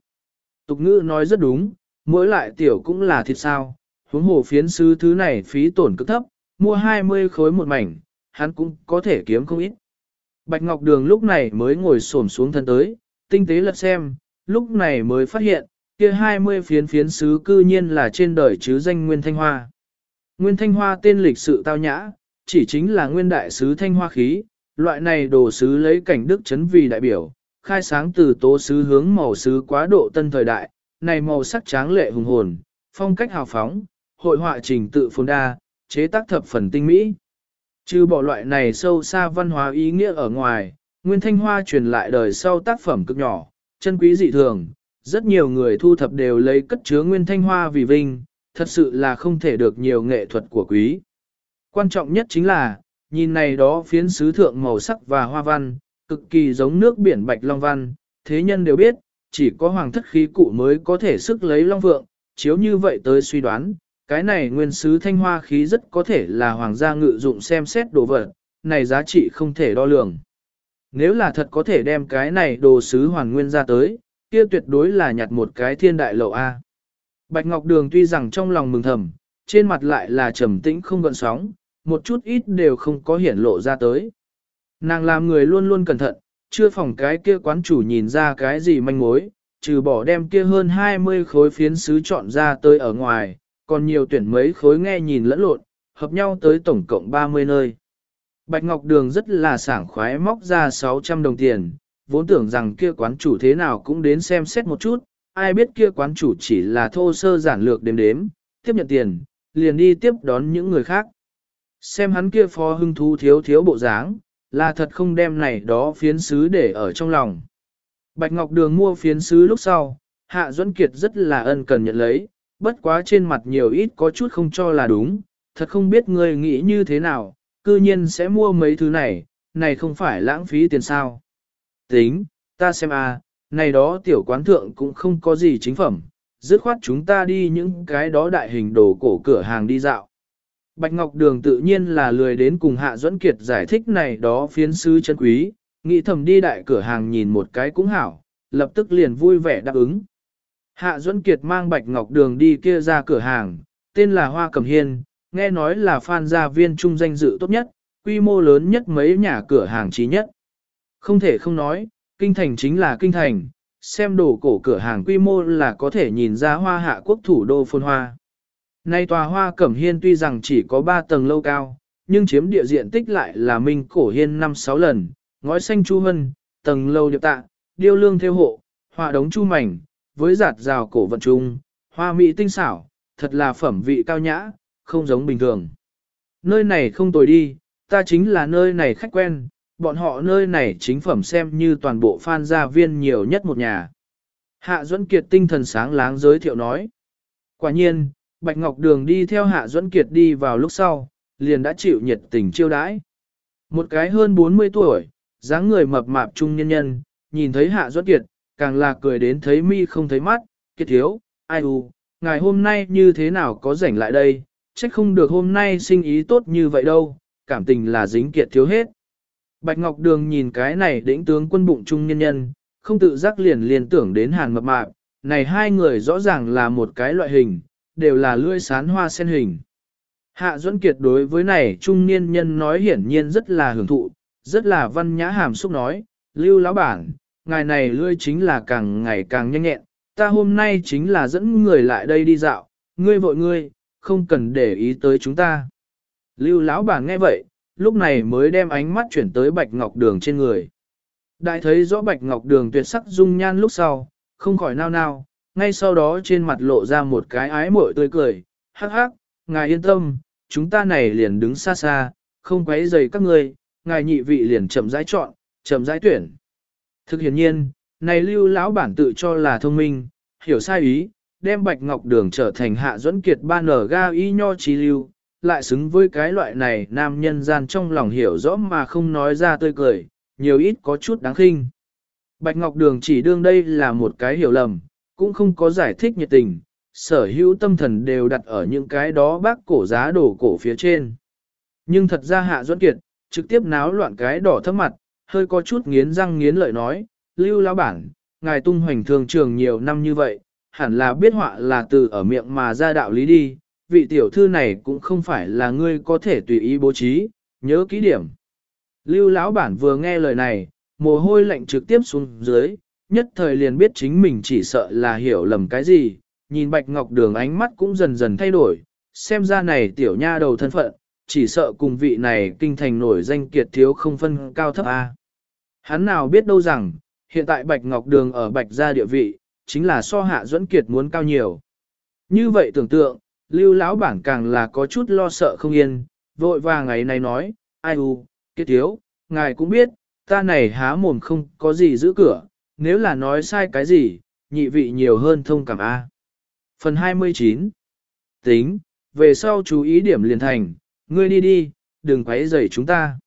Tục ngữ nói rất đúng, mỗi lại tiểu cũng là thịt sao, huống hồ phiến sứ thứ này phí tổn cực thấp, mua 20 khối một mảnh, hắn cũng có thể kiếm không ít. Bạch Ngọc Đường lúc này mới ngồi xổm xuống thân tới, tinh tế lật xem, lúc này mới phát hiện, kia 20 phiến phiến sứ cư nhiên là trên đời chứ danh Nguyên Thanh Hoa. Nguyên Thanh Hoa tên lịch sự tao nhã, chỉ chính là nguyên đại sứ Thanh Hoa khí, loại này đồ sứ lấy cảnh đức chấn vì đại biểu, khai sáng từ tố sứ hướng màu sứ quá độ tân thời đại, này màu sắc tráng lệ hùng hồn, phong cách hào phóng, hội họa trình tự phồn đa, chế tác thập phần tinh mỹ. Trừ bỏ loại này sâu xa văn hóa ý nghĩa ở ngoài, Nguyên Thanh Hoa truyền lại đời sau tác phẩm cực nhỏ, chân quý dị thường, rất nhiều người thu thập đều lấy cất chứa Nguyên Thanh Hoa vì vinh, thật sự là không thể được nhiều nghệ thuật của quý. Quan trọng nhất chính là, nhìn này đó phiến sứ thượng màu sắc và hoa văn, cực kỳ giống nước biển bạch long văn, thế nhân đều biết, chỉ có hoàng thất khí cụ mới có thể sức lấy long vượng, chiếu như vậy tới suy đoán, cái này nguyên sứ thanh hoa khí rất có thể là hoàng gia ngự dụng xem xét đồ vật, này giá trị không thể đo lường. Nếu là thật có thể đem cái này đồ sứ hoàn nguyên ra tới, kia tuyệt đối là nhặt một cái thiên đại lậu A. Bạch Ngọc Đường tuy rằng trong lòng mừng thầm, trên mặt lại là trầm tĩnh không gợn sóng, một chút ít đều không có hiển lộ ra tới. Nàng làm người luôn luôn cẩn thận, chưa phòng cái kia quán chủ nhìn ra cái gì manh mối, trừ bỏ đem kia hơn 20 khối phiến sứ chọn ra tới ở ngoài, còn nhiều tuyển mấy khối nghe nhìn lẫn lộn, hợp nhau tới tổng cộng 30 nơi. Bạch Ngọc Đường rất là sảng khoái móc ra 600 đồng tiền, vốn tưởng rằng kia quán chủ thế nào cũng đến xem xét một chút, ai biết kia quán chủ chỉ là thô sơ giản lược đếm đếm, tiếp nhận tiền, liền đi tiếp đón những người khác. Xem hắn kia phó hưng thú thiếu thiếu bộ dáng, là thật không đem này đó phiến sứ để ở trong lòng. Bạch Ngọc Đường mua phiến sứ lúc sau, Hạ Duẫn Kiệt rất là ân cần nhận lấy, bất quá trên mặt nhiều ít có chút không cho là đúng, thật không biết người nghĩ như thế nào, cư nhiên sẽ mua mấy thứ này, này không phải lãng phí tiền sao. Tính, ta xem a, này đó tiểu quán thượng cũng không có gì chính phẩm, dứt khoát chúng ta đi những cái đó đại hình đồ cổ cửa hàng đi dạo. Bạch Ngọc Đường tự nhiên là lười đến cùng Hạ Duẫn Kiệt giải thích này đó phiến sứ chân quý, nghĩ thầm đi đại cửa hàng nhìn một cái cũng hảo, lập tức liền vui vẻ đáp ứng. Hạ Duẫn Kiệt mang Bạch Ngọc Đường đi kia ra cửa hàng, tên là Hoa Cẩm Hiên, nghe nói là phan gia viên trung danh dự tốt nhất, quy mô lớn nhất mấy nhà cửa hàng trí nhất. Không thể không nói, kinh thành chính là kinh thành, xem đồ cổ cửa hàng quy mô là có thể nhìn ra hoa hạ quốc thủ đô phồn hoa. Nay tòa hoa cẩm hiên tuy rằng chỉ có 3 tầng lâu cao, nhưng chiếm địa diện tích lại là minh cổ hiên 5-6 lần, ngói xanh chu hân, tầng lâu điệp tạ, điêu lương theo hộ, hoa đống chu mảnh, với giạt rào cổ vận trung, hoa mỹ tinh xảo, thật là phẩm vị cao nhã, không giống bình thường. Nơi này không tồi đi, ta chính là nơi này khách quen, bọn họ nơi này chính phẩm xem như toàn bộ phan gia viên nhiều nhất một nhà. Hạ Duẫn Kiệt tinh thần sáng láng giới thiệu nói. Quả nhiên, Bạch Ngọc Đường đi theo Hạ Duẫn Kiệt đi vào lúc sau, liền đã chịu nhiệt tình chiêu đãi. Một cái hơn 40 tuổi, dáng người mập mạp trung nhân nhân, nhìn thấy Hạ Duẫn Kiệt, càng là cười đến thấy mi không thấy mắt, kiệt thiếu, ai u, ngày hôm nay như thế nào có rảnh lại đây, trách không được hôm nay sinh ý tốt như vậy đâu, cảm tình là dính kiệt thiếu hết. Bạch Ngọc Đường nhìn cái này đỉnh tướng quân bụng trung nhân nhân, không tự giác liền liền tưởng đến hàn mập mạp, này hai người rõ ràng là một cái loại hình, đều là lưỡi sán hoa sen hình. Hạ Duẫn Kiệt đối với này trung niên nhân nói hiển nhiên rất là hưởng thụ, rất là văn nhã hàm xúc nói, lưu lão bản, ngài này lưỡi chính là càng ngày càng nhanh nhẹn, ta hôm nay chính là dẫn người lại đây đi dạo, ngươi vội ngươi, không cần để ý tới chúng ta. Lưu lão bản nghe vậy, lúc này mới đem ánh mắt chuyển tới bạch ngọc đường trên người. Đại thấy rõ bạch ngọc đường tuyệt sắc dung nhan lúc sau, không khỏi nao nao, ngay sau đó trên mặt lộ ra một cái ái mội tươi cười, hắc hắc, ngài yên tâm, chúng ta này liền đứng xa xa, không quấy rầy các ngươi, ngài nhị vị liền chậm rãi chọn, chậm rãi tuyển. Thực hiện nhiên, này lưu lão bản tự cho là thông minh, hiểu sai ý, đem bạch ngọc đường trở thành hạ duẫn kiệt ban ở ga y nho trí lưu, lại xứng với cái loại này nam nhân gian trong lòng hiểu rõ mà không nói ra tươi cười, nhiều ít có chút đáng khinh. Bạch Ngọc Đường chỉ đương đây là một cái hiểu lầm, cũng không có giải thích nhiệt tình, sở hữu tâm thần đều đặt ở những cái đó bác cổ giá đổ cổ phía trên. Nhưng thật ra Hạ Duẫn Kiệt, trực tiếp náo loạn cái đỏ thấp mặt, hơi có chút nghiến răng nghiến lợi nói, lưu lão bản, ngài tung hoành thường trường nhiều năm như vậy, hẳn là biết họa là từ ở miệng mà ra đạo lý đi, vị tiểu thư này cũng không phải là ngươi có thể tùy ý bố trí, nhớ kỹ điểm. Lưu lão bản vừa nghe lời này, mồ hôi lạnh trực tiếp xuống dưới, nhất thời liền biết chính mình chỉ sợ là hiểu lầm cái gì, nhìn bạch ngọc đường ánh mắt cũng dần dần thay đổi, xem ra này tiểu nha đầu thân phận, chỉ sợ cùng vị này kinh thành nổi danh kiệt thiếu không phân cao thấp A. Hắn nào biết đâu rằng, hiện tại bạch ngọc đường ở bạch gia địa vị, chính là so hạ duẫn kiệt muốn cao nhiều. Như vậy tưởng tượng, lưu lão bản càng là có chút lo sợ không yên, vội vàng ngày này nói, ai u, kiệt thiếu, ngài cũng biết, ta này há mồm không có gì giữ cửa, nếu là nói sai cái gì, nhị vị nhiều hơn thông cảm A. Phần 29 Tính, về sau chú ý điểm liền thành, ngươi đi đi, đừng quấy rầy chúng ta.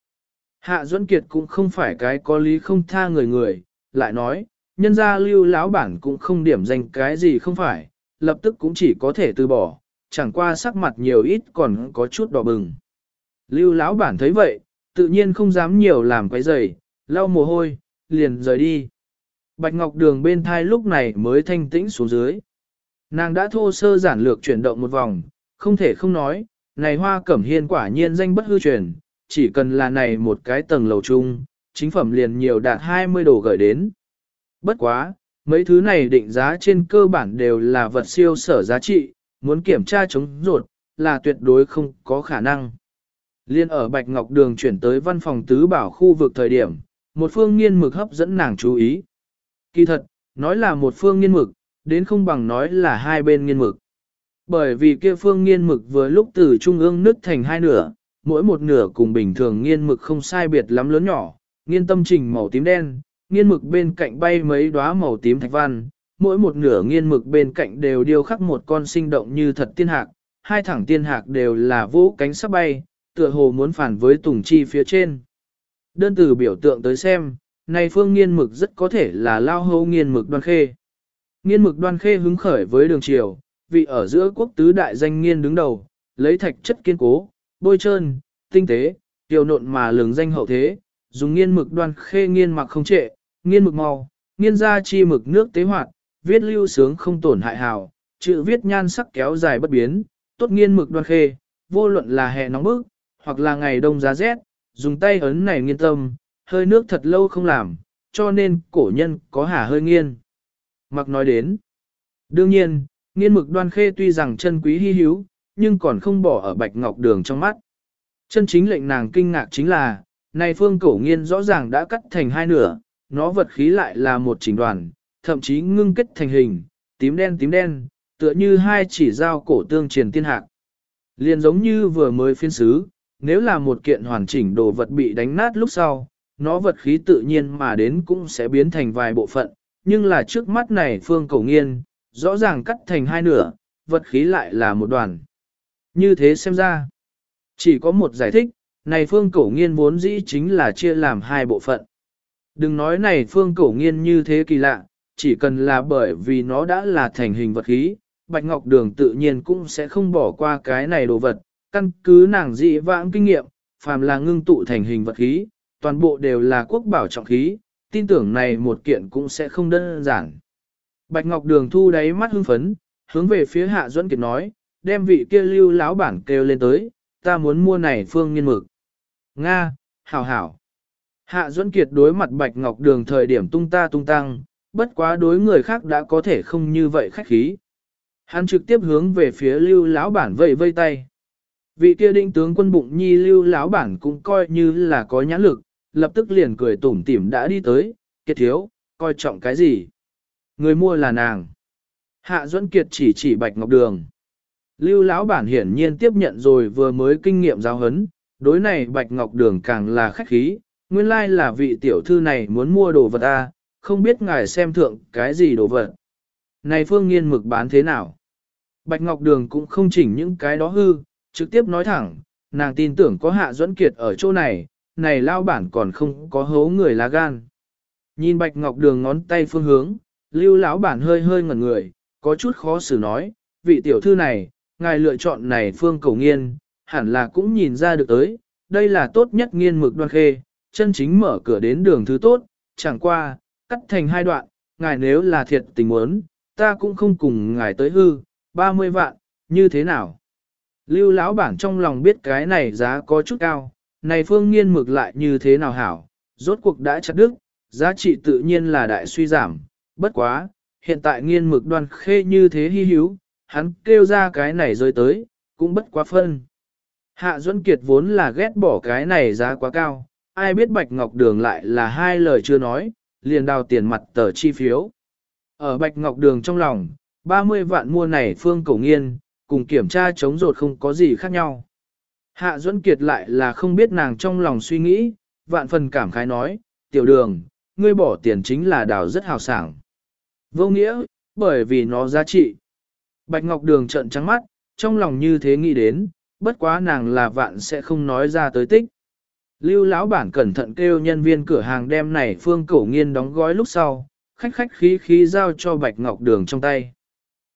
Hạ Duẫn Kiệt cũng không phải cái có lý không tha người người, lại nói, nhân gia lưu lão bản cũng không điểm danh cái gì không phải, lập tức cũng chỉ có thể từ bỏ, chẳng qua sắc mặt nhiều ít còn có chút đỏ bừng. Lưu lão bản thấy vậy, tự nhiên không dám nhiều làm quấy rầy, lau mồ hôi, liền rời đi. Bạch Ngọc Đường bên thai lúc này mới thanh tĩnh xuống dưới. Nàng đã thô sơ giản lược chuyển động một vòng, không thể không nói, này hoa cẩm hiên quả nhiên danh bất hư truyền, chỉ cần là này một cái tầng lầu chung, chính phẩm liền nhiều đạt 20 đồ gửi đến. Bất quá, mấy thứ này định giá trên cơ bản đều là vật siêu sở giá trị, muốn kiểm tra chống ruột, là tuyệt đối không có khả năng. Liên ở Bạch Ngọc Đường chuyển tới văn phòng tứ bảo khu vực thời điểm, một phương nghiên mực hấp dẫn nàng chú ý. Kỳ thật, nói là một phương nghiên mực, đến không bằng nói là hai bên nghiên mực. Bởi vì kia phương nghiên mực vừa lúc từ trung ương nứt thành hai nửa, mỗi một nửa cùng bình thường nghiên mực không sai biệt lắm lớn nhỏ, nghiên tâm trình màu tím đen, nghiên mực bên cạnh bay mấy đóa màu tím thạch văn, mỗi một nửa nghiên mực bên cạnh đều điêu khắc một con sinh động như thật tiên hạc, hai thẳng tiên hạc đều là vũ cánh sắp bay, tựa hồ muốn phản với tùng chi phía trên. Đơn từ biểu tượng tới xem, này phương nghiên mực rất có thể là lao hâu nghiên mực đoan khê. Nghiên mực đoan khê hứng khởi với đường triều, vị ở giữa quốc tứ đại danh nghiên đứng đầu, lấy thạch chất kiên cố, bôi trơn, tinh tế, tiêu nộn mà lường danh hậu thế, dùng nghiên mực đoan khê nghiên mặc không trệ, nghiên mực màu, nghiên ra chi mực nước tế hoạt, viết lưu sướng không tổn hại hào, chữ viết nhan sắc kéo dài bất biến, tốt nghiên mực đoan khê, vô luận là hè nóng bức, hoặc là ngày đông giá rét, dùng tay ấn này nghiên tâm, hơi nước thật lâu không làm, cho nên cổ nhân có hà hơi nghiên. Mặc nói đến, đương nhiên, nghiên mực đoan khê tuy rằng chân quý hy hữu, nhưng còn không bỏ ở bạch ngọc đường trong mắt. Chân chính lệnh nàng kinh ngạc chính là, này phương cổ nghiên rõ ràng đã cắt thành hai nửa, nó vật khí lại là một chỉnh đoàn, thậm chí ngưng kết thành hình, tím đen tím đen, tựa như hai chỉ dao cổ tương truyền tiên hạc. Liền giống như vừa mới phiên sứ, nếu là một kiện hoàn chỉnh đồ vật bị đánh nát lúc sau, nó vật khí tự nhiên mà đến cũng sẽ biến thành vài bộ phận, nhưng là trước mắt này phương cổ nghiên, rõ ràng cắt thành hai nửa, vật khí lại là một đoàn. Như thế xem ra, chỉ có một giải thích, này phương cổ nghiên vốn dĩ chính là chia làm hai bộ phận. Đừng nói này phương cổ nghiên như thế kỳ lạ, chỉ cần là bởi vì nó đã là thành hình vật khí, Bạch Ngọc Đường tự nhiên cũng sẽ không bỏ qua cái này đồ vật, căn cứ nàng dị vãng kinh nghiệm, phàm là ngưng tụ thành hình vật khí, toàn bộ đều là quốc bảo trọng khí, tin tưởng này một kiện cũng sẽ không đơn giản. Bạch Ngọc Đường thu đáy mắt hưng phấn, hướng về phía Hạ Duẫn Kiệt nói, đem vị kia lưu lão bản kêu lên tới, ta muốn mua này phương nghiên mực. Nga, hảo hảo. Hạ Duẫn Kiệt đối mặt Bạch Ngọc Đường thời điểm tung ta tung tăng, bất quá đối người khác đã có thể không như vậy khách khí. Hắn trực tiếp hướng về phía lưu lão bản vây vây tay. Vị kia định tướng quân bụng nhi lưu lão bản cũng coi như là có nhãn lực, lập tức liền cười tủm tỉm đã đi tới, kiệt thiếu, coi trọng cái gì. Người mua là nàng. Hạ Duẫn Kiệt chỉ chỉ Bạch Ngọc Đường. Lưu lão bản hiển nhiên tiếp nhận rồi vừa mới kinh nghiệm giáo huấn, đối này Bạch Ngọc Đường càng là khách khí, nguyên lai like là vị tiểu thư này muốn mua đồ vật a, à, không biết ngài xem thượng cái gì đồ vật. Này Phương Nghiên mực bán thế nào? Bạch Ngọc Đường cũng không chỉnh những cái đó hư, trực tiếp nói thẳng, nàng tin tưởng có Hạ Duẫn Kiệt ở chỗ này, này lao bản còn không có hố người lá gan. Nhìn Bạch Ngọc Đường ngón tay phương hướng, lưu lão bản hơi hơi ngẩn người, có chút khó xử nói, vị tiểu thư này, ngài lựa chọn này phương cầu nghiên, hẳn là cũng nhìn ra được tới, đây là tốt nhất nghiên mực đoan khê, chân chính mở cửa đến đường thứ tốt, chẳng qua, cắt thành hai đoạn, ngài nếu là thiệt tình muốn, ta cũng không cùng ngài tới hư, 30 vạn, như thế nào? Lưu lão bản trong lòng biết cái này giá có chút cao, này phương nghiên mực lại như thế nào hảo, rốt cuộc đã chặt đứt, giá trị tự nhiên là đại suy giảm, bất quá, hiện tại nghiên mực đoan khê như thế hy hữu, hắn kêu ra cái này rơi tới, cũng bất quá phân. Hạ Duẫn Kiệt vốn là ghét bỏ cái này giá quá cao, ai biết Bạch Ngọc Đường lại là hai lời chưa nói, liền đào tiền mặt tờ chi phiếu. Ở Bạch Ngọc Đường trong lòng, 30 vạn mua này phương cổ nghiên, cùng kiểm tra chống rột không có gì khác nhau. Hạ Duẫn Kiệt lại là không biết nàng trong lòng suy nghĩ, vạn phần cảm khái nói, tiểu đường, ngươi bỏ tiền chính là đào rất hào sảng. Vô nghĩa, bởi vì nó giá trị. Bạch Ngọc Đường trợn trắng mắt, trong lòng như thế nghĩ đến, bất quá nàng là vạn sẽ không nói ra tới tích. Lưu lão bản cẩn thận kêu nhân viên cửa hàng đem này phương cổ nghiên đóng gói lúc sau, khách khách khí khí giao cho Bạch Ngọc Đường trong tay.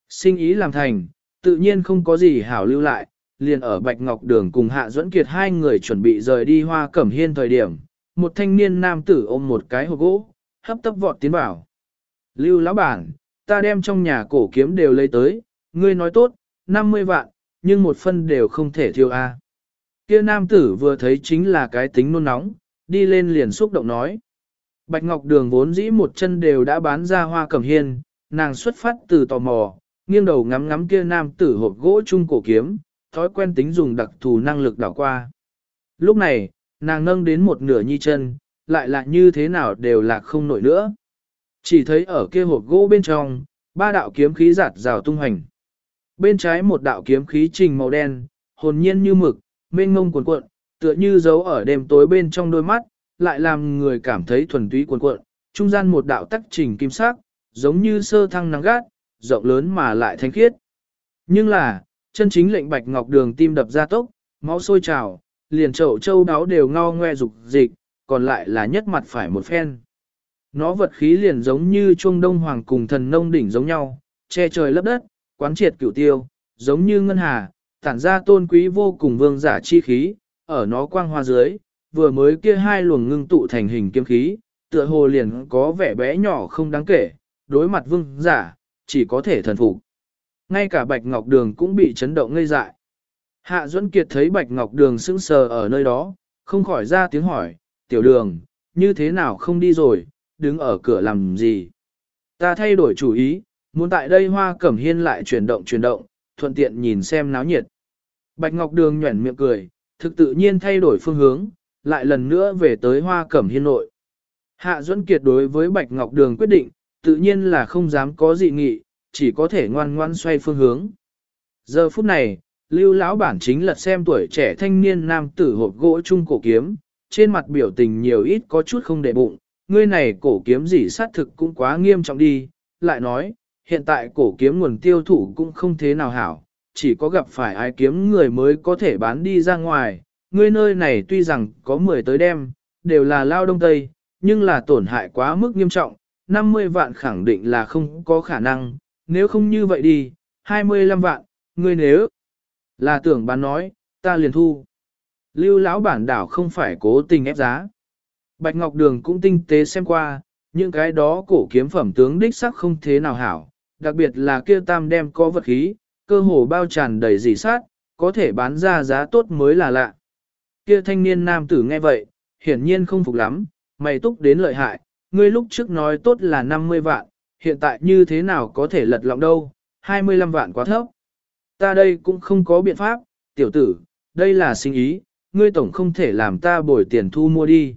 Sinh ý làm thành, tự nhiên không có gì hảo lưu lại, liền ở Bạch Ngọc Đường cùng Hạ Duẫn Kiệt hai người chuẩn bị rời đi hoa cẩm hiên thời điểm, một thanh niên nam tử ôm một cái hộp gỗ, hấp tấp vọt tiến vào. Lưu lão bản, ta đem trong nhà cổ kiếm đều lấy tới, ngươi nói tốt, 50 vạn, nhưng một phân đều không thể thiêu a. Kia nam tử vừa thấy chính là cái tính nôn nóng, đi lên liền xúc động nói. Bạch Ngọc Đường vốn dĩ một chân đều đã bán ra hoa cẩm hiên, nàng xuất phát từ tò mò, nghiêng đầu ngắm ngắm kia nam tử hộp gỗ chung cổ kiếm, thói quen tính dùng đặc thù năng lực đảo qua. Lúc này, nàng nâng đến một nửa nhi chân, lại là như thế nào đều là không nổi nữa. Chỉ thấy ở kia hộp gỗ bên trong, ba đạo kiếm khí giạt rào tung hành. Bên trái một đạo kiếm khí trình màu đen, hồn nhiên như mực, mênh ngông cuồn cuộn, tựa như giấu ở đêm tối bên trong đôi mắt, lại làm người cảm thấy thuần túy cuồn cuộn. Trung gian một đạo tắc trình kim sắc, giống như sơ thăng nắng gát, rộng lớn mà lại thanh khiết. Nhưng là, chân chính lệnh bạch ngọc đường tim đập ra tốc, máu sôi trào, liền chậu châu đáo đều ngao ngoe dục dịch, còn lại là nhất mặt phải một phen. Nó vật khí liền giống như chuông đông hoàng cùng thần nông đỉnh giống nhau, che trời lấp đất, quán triệt cửu tiêu, giống như ngân hà, tản ra tôn quý vô cùng vương giả chi khí, ở nó quang hoa dưới, vừa mới kia hai luồng ngưng tụ thành hình kiếm khí, tựa hồ liền có vẻ bé nhỏ không đáng kể, đối mặt vương giả, chỉ có thể thần phục. Ngay cả Bạch Ngọc Đường cũng bị chấn động ngây dại. Hạ Duẫn Kiệt thấy Bạch Ngọc Đường sững sờ ở nơi đó, không khỏi ra tiếng hỏi, tiểu đường, như thế nào không đi rồi, đứng ở cửa làm gì? Ta thay đổi chủ ý, muốn tại đây hoa cẩm hiên lại chuyển động chuyển động, thuận tiện nhìn xem náo nhiệt. Bạch Ngọc Đường nhuẩn miệng cười, thực tự nhiên thay đổi phương hướng, lại lần nữa về tới hoa cẩm hiên nội. Hạ Duẫn Kiệt đối với Bạch Ngọc Đường quyết định, tự nhiên là không dám có dị nghị, chỉ có thể ngoan ngoan xoay phương hướng. Giờ phút này, lưu lão bản chính lật xem tuổi trẻ thanh niên nam tử hộp gỗ chung cổ kiếm, trên mặt biểu tình nhiều ít có chút không để bụng, ngươi này cổ kiếm gì sát thực cũng quá nghiêm trọng đi, lại nói, hiện tại cổ kiếm nguồn tiêu thụ cũng không thế nào hảo, chỉ có gặp phải ai kiếm người mới có thể bán đi ra ngoài, ngươi nơi này tuy rằng có 10 tới đêm, đều là lao đông tây, nhưng là tổn hại quá mức nghiêm trọng, 50 vạn khẳng định là không có khả năng, nếu không như vậy đi, 25 vạn, ngươi nếu là tưởng bán nói, ta liền thu. Lưu lão bản đảo không phải cố tình ép giá. Bạch Ngọc Đường cũng tinh tế xem qua, những cái đó cổ kiếm phẩm tướng đích sắc không thế nào hảo, đặc biệt là kia tam đem có vật khí, cơ hồ bao tràn đầy dì sát, có thể bán ra giá tốt mới là lạ. Kia thanh niên nam tử nghe vậy, hiển nhiên không phục lắm, mày túc đến lợi hại, ngươi lúc trước nói tốt là 50 vạn, hiện tại như thế nào có thể lật lọng đâu, 25 vạn quá thấp. Ta đây cũng không có biện pháp, tiểu tử, đây là sinh ý, ngươi tổng không thể làm ta bồi tiền thu mua đi.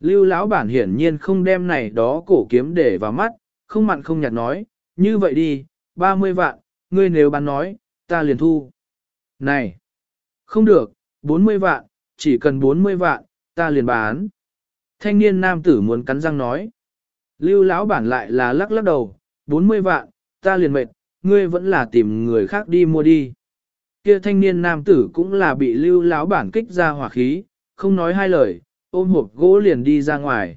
Lưu lão bản hiển nhiên không đem này đó cổ kiếm để vào mắt, không mặn không nhạt nói, như vậy đi, 30 vạn, ngươi nếu bán nói, ta liền thu. Này, không được, 40 vạn, chỉ cần 40 vạn, ta liền bán. Thanh niên nam tử muốn cắn răng nói. Lưu lão bản lại là lắc lắc đầu, 40 vạn, ta liền mệt, ngươi vẫn là tìm người khác đi mua đi. Kia thanh niên nam tử cũng là bị lưu lão bản kích ra hỏa khí, không nói hai lời, ôm hộp gỗ liền đi ra ngoài.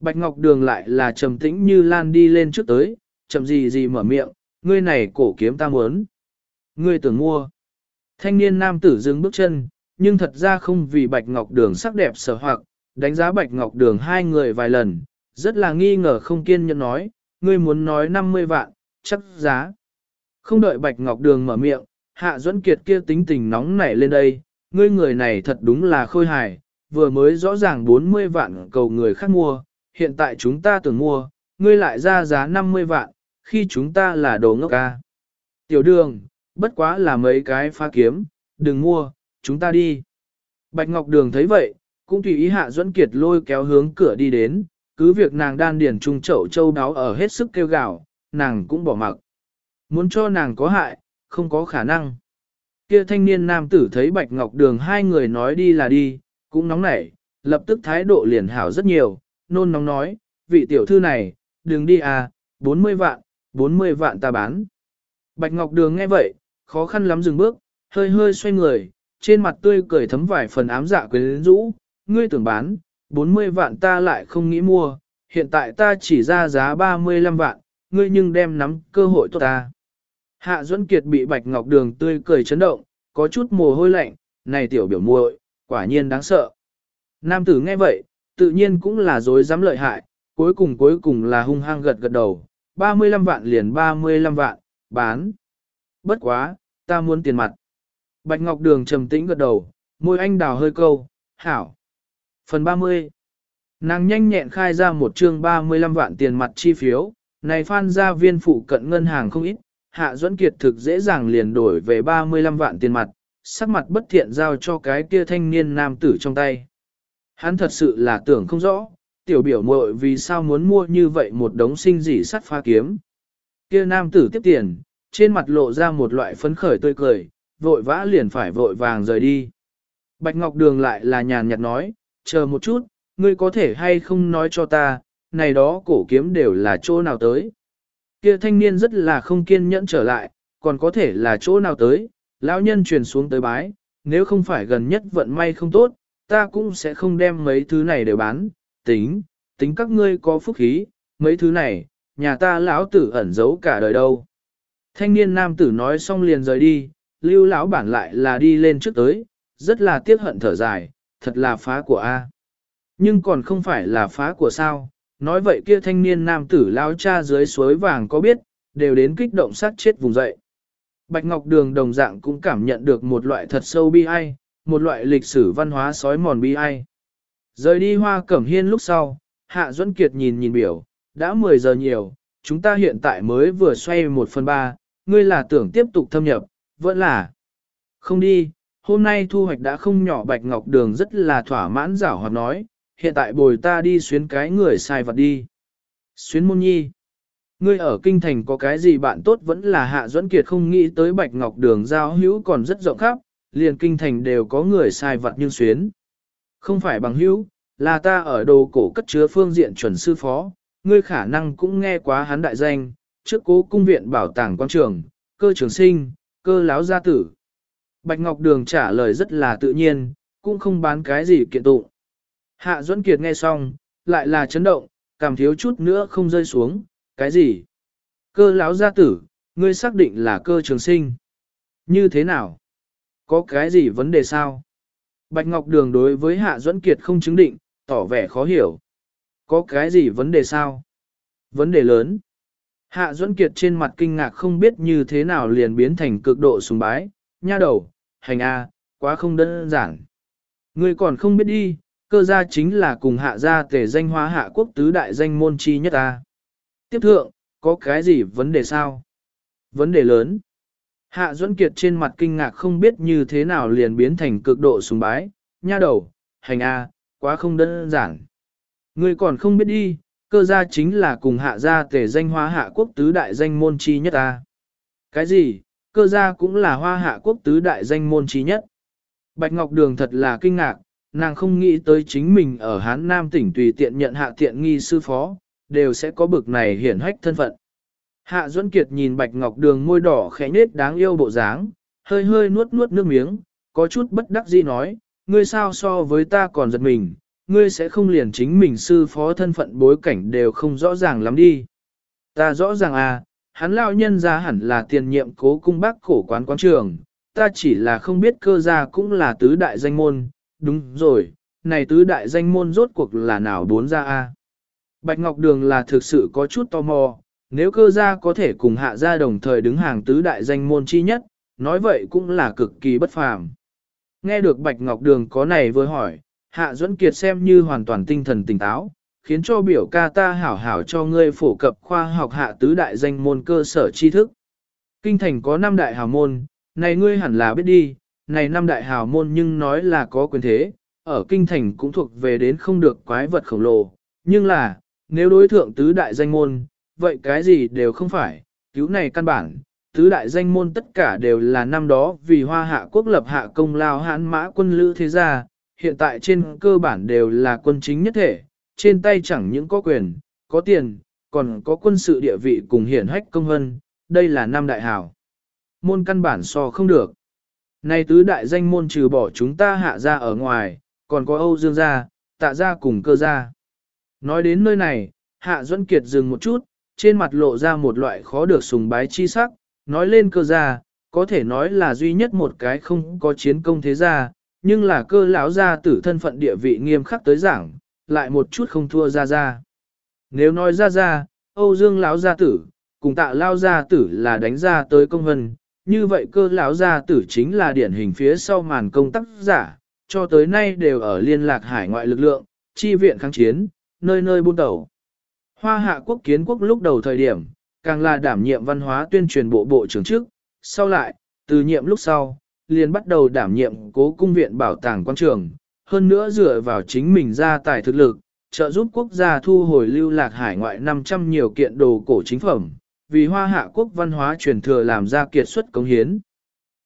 Bạch Ngọc Đường lại là trầm tĩnh như lan đi lên trước tới, chậm gì gì mở miệng, ngươi này cổ kiếm ta muốn. Ngươi tưởng mua. Thanh niên nam tử dừng bước chân, nhưng thật ra không vì Bạch Ngọc Đường sắc đẹp sở hoặc, đánh giá Bạch Ngọc Đường hai người vài lần, rất là nghi ngờ không kiên nhẫn nói, ngươi muốn nói 50 vạn, chắc giá. Không đợi Bạch Ngọc Đường mở miệng, Hạ Duẫn Kiệt kia tính tình nóng nảy lên đây, ngươi người này thật đúng là khôi hài, vừa mới rõ ràng 40 vạn cầu người khác mua, hiện tại chúng ta tưởng mua, ngươi lại ra giá 50 vạn, khi chúng ta là đồ ngốc ca. Tiểu đường, bất quá là mấy cái phá kiếm, đừng mua, chúng ta đi. Bạch Ngọc Đường thấy vậy, cũng tùy ý Hạ Duẫn Kiệt lôi kéo hướng cửa đi đến, cứ việc nàng đan điển trung chậu châu đáo ở hết sức kêu gào, nàng cũng bỏ mặc. Muốn cho nàng có hại, không có khả năng. Kia thanh niên nam tử thấy Bạch Ngọc Đường hai người nói đi là đi, cũng nóng nảy, lập tức thái độ liền hảo rất nhiều, nôn nóng nói, vị tiểu thư này, đừng đi à, 40 vạn, 40 vạn ta bán. Bạch Ngọc Đường nghe vậy, khó khăn lắm dừng bước, hơi hơi xoay người, trên mặt tươi cười thấm vài phần ám dạ quyến rũ, ngươi tưởng bán, 40 vạn ta lại không nghĩ mua, hiện tại ta chỉ ra giá 35 vạn, ngươi nhưng đem nắm cơ hội tốt ta. Hạ Duẫn Kiệt bị Bạch Ngọc Đường tươi cười chấn động, có chút mồ hôi lạnh, này tiểu biểu muội, quả nhiên đáng sợ. Nam tử nghe vậy, tự nhiên cũng là dối dám lợi hại, cuối cùng cuối cùng là hung hăng gật gật đầu, 35 vạn liền 35 vạn, bán. Bất quá, ta muốn tiền mặt. Bạch Ngọc Đường trầm tĩnh gật đầu, môi anh đào hơi câu, hảo. Phần 30 Nàng nhanh nhẹn khai ra một chương 35 vạn tiền mặt chi phiếu, này phan gia viên phụ cận ngân hàng không ít, Hạ Duẫn Kiệt thực dễ dàng liền đổi về 35 vạn tiền mặt, sắc mặt bất thiện giao cho cái kia thanh niên nam tử trong tay. Hắn thật sự là tưởng không rõ, tiểu biểu muội vì sao muốn mua như vậy một đống sinh dị sắt pha kiếm. Kia nam tử tiếp tiền, trên mặt lộ ra một loại phấn khởi tươi cười, vội vã liền phải vội vàng rời đi. Bạch Ngọc Đường lại là nhàn nhạt nói, chờ một chút, ngươi có thể hay không nói cho ta, này đó cổ kiếm đều là chỗ nào tới. Kia thanh niên rất là không kiên nhẫn trở lại, còn có thể là chỗ nào tới, lão nhân truyền xuống tới bái, nếu không phải gần nhất vận may không tốt, ta cũng sẽ không đem mấy thứ này đều bán, tính, tính các ngươi có phúc khí, mấy thứ này, nhà ta lão tử ẩn giấu cả đời đâu. Thanh niên nam tử nói xong liền rời đi, lưu lão bản lại là đi lên trước tới, rất là tiếc hận thở dài, thật là phá của A. Nhưng còn không phải là phá của sao, nói vậy kia thanh niên nam tử lao cha dưới suối vàng có biết, đều đến kích động sát chết vùng dậy. Bạch Ngọc Đường đồng dạng cũng cảm nhận được một loại thật sâu bi ai, một loại lịch sử văn hóa sói mòn bi ai. Rời đi hoa cẩm hiên lúc sau, Hạ Duẫn Kiệt nhìn nhìn biểu, đã 10 giờ nhiều, chúng ta hiện tại mới vừa xoay 1 phần 3, ngươi là tưởng tiếp tục thâm nhập, vẫn là không đi, hôm nay thu hoạch đã không nhỏ Bạch Ngọc Đường rất là thỏa mãn giảo hoạt nói, hiện tại bồi ta đi xuyến cái người sai vật đi. Xuyến môn nhi. Ngươi ở kinh thành có cái gì bạn tốt vẫn là hạ duẫn kiệt không nghĩ tới bạch ngọc đường giao hữu còn rất rộng khắp, liền kinh thành đều có người sai vật nhưng xuyến. Không phải bằng hữu, là ta ở đồ cổ cất chứa phương diện chuẩn sư phó, ngươi khả năng cũng nghe quá hắn đại danh, trước cố cung viện bảo tàng quan trường, cơ trường sinh, cơ láo gia tử. Bạch Ngọc Đường trả lời rất là tự nhiên, cũng không bán cái gì kiện tụng. Hạ Duẫn Kiệt nghe xong, lại là chấn động, cảm thiếu chút nữa không rơi xuống, cái gì? Cơ lão gia tử, ngươi xác định là cơ trường sinh. Như thế nào? Có cái gì vấn đề sao? Bạch Ngọc Đường đối với Hạ Duẫn Kiệt không chứng định, tỏ vẻ khó hiểu. Có cái gì vấn đề sao? Vấn đề lớn. Hạ Duẫn Kiệt trên mặt kinh ngạc không biết như thế nào liền biến thành cực độ sùng bái, nha đầu, hành a, quá không đơn giản. Ngươi còn không biết đi, cơ gia chính là cùng hạ gia tề danh hóa hạ quốc tứ đại danh môn chi nhất ta. Tiếp thượng, có cái gì vấn đề sao? Vấn đề lớn. Hạ Duẫn Kiệt trên mặt kinh ngạc không biết như thế nào liền biến thành cực độ sùng bái, nha đầu, hành a, quá không đơn giản. Ngươi còn không biết đi, cơ gia chính là cùng hạ gia tề danh hóa hạ quốc tứ đại danh môn chi nhất ta. Cái gì, cơ gia cũng là hoa hạ quốc tứ đại danh môn trí nhất. Bạch Ngọc Đường thật là kinh ngạc, nàng không nghĩ tới chính mình ở Hán Nam tỉnh tùy tiện nhận hạ tiện nghi sư phó, đều sẽ có bực này hiển hách thân phận. Hạ Duẫn Kiệt nhìn Bạch Ngọc Đường môi đỏ khẽ nết đáng yêu bộ dáng, hơi hơi nuốt nuốt nước miếng, có chút bất đắc dĩ nói, ngươi sao so với ta còn giật mình, ngươi sẽ không liền chính mình sư phó thân phận bối cảnh đều không rõ ràng lắm đi. Ta rõ ràng à, hắn lão nhân ra hẳn là tiền nhiệm cố cung bác cổ quán quán trường, ta chỉ là không biết cơ gia cũng là tứ đại danh môn, đúng rồi, này tứ đại danh môn rốt cuộc là nào bốn gia a? Bạch Ngọc Đường là thực sự có chút tò mò, nếu cơ gia có thể cùng hạ gia đồng thời đứng hàng tứ đại danh môn chi nhất, nói vậy cũng là cực kỳ bất phàm. Nghe được Bạch Ngọc Đường có này vừa hỏi, Hạ Duẫn Kiệt xem như hoàn toàn tinh thần tỉnh táo, khiến cho biểu ca ta hảo hảo cho ngươi phổ cập khoa học hạ tứ đại danh môn cơ sở tri thức. Kinh thành có năm đại hào môn, này ngươi hẳn là biết đi, này năm đại hào môn nhưng nói là có quyền thế, ở kinh thành cũng thuộc về đến không được quái vật khổng lồ, nhưng là, nếu đối thượng tứ đại danh môn, vậy cái gì đều không phải, cứu này căn bản, tứ đại danh môn tất cả đều là năm đó vì hoa hạ quốc lập hạ công lao hãn mã quân lữ thế gia, hiện tại trên cơ bản đều là quân chính nhất thể, trên tay chẳng những có quyền, có tiền, còn có quân sự địa vị cùng hiển hách công hân, đây là năm đại Hảo, Môn căn bản so không được. Này tứ đại danh môn trừ bỏ chúng ta hạ ra ở ngoài, còn có Âu Dương gia, tạ gia cùng cơ gia. Nói đến nơi này, Hạ Duẫn Kiệt dừng một chút, trên mặt lộ ra một loại khó được sùng bái chi sắc, nói lên cơ gia, có thể nói là duy nhất một cái không có chiến công thế gia, nhưng là cơ lão gia tử thân phận địa vị nghiêm khắc tới giảng, lại một chút không thua ra ra. Nếu nói ra ra, Âu Dương lão gia tử, cùng tạ lao gia tử là đánh ra tới công hân, như vậy cơ lão gia tử chính là điển hình phía sau màn công tác giả, cho tới nay đều ở liên lạc hải ngoại lực lượng, chi viện kháng chiến, nơi nơi buôn tẩu. Hoa hạ quốc kiến quốc lúc đầu thời điểm, càng là đảm nhiệm văn hóa tuyên truyền bộ bộ trưởng trước, sau lại, từ nhiệm lúc sau, liền bắt đầu đảm nhiệm cố cung viện bảo tàng quan trường, hơn nữa dựa vào chính mình ra tài thực lực, trợ giúp quốc gia thu hồi lưu lạc hải ngoại 500 nhiều kiện đồ cổ chính phẩm, vì hoa hạ quốc văn hóa truyền thừa làm ra kiệt xuất cống hiến.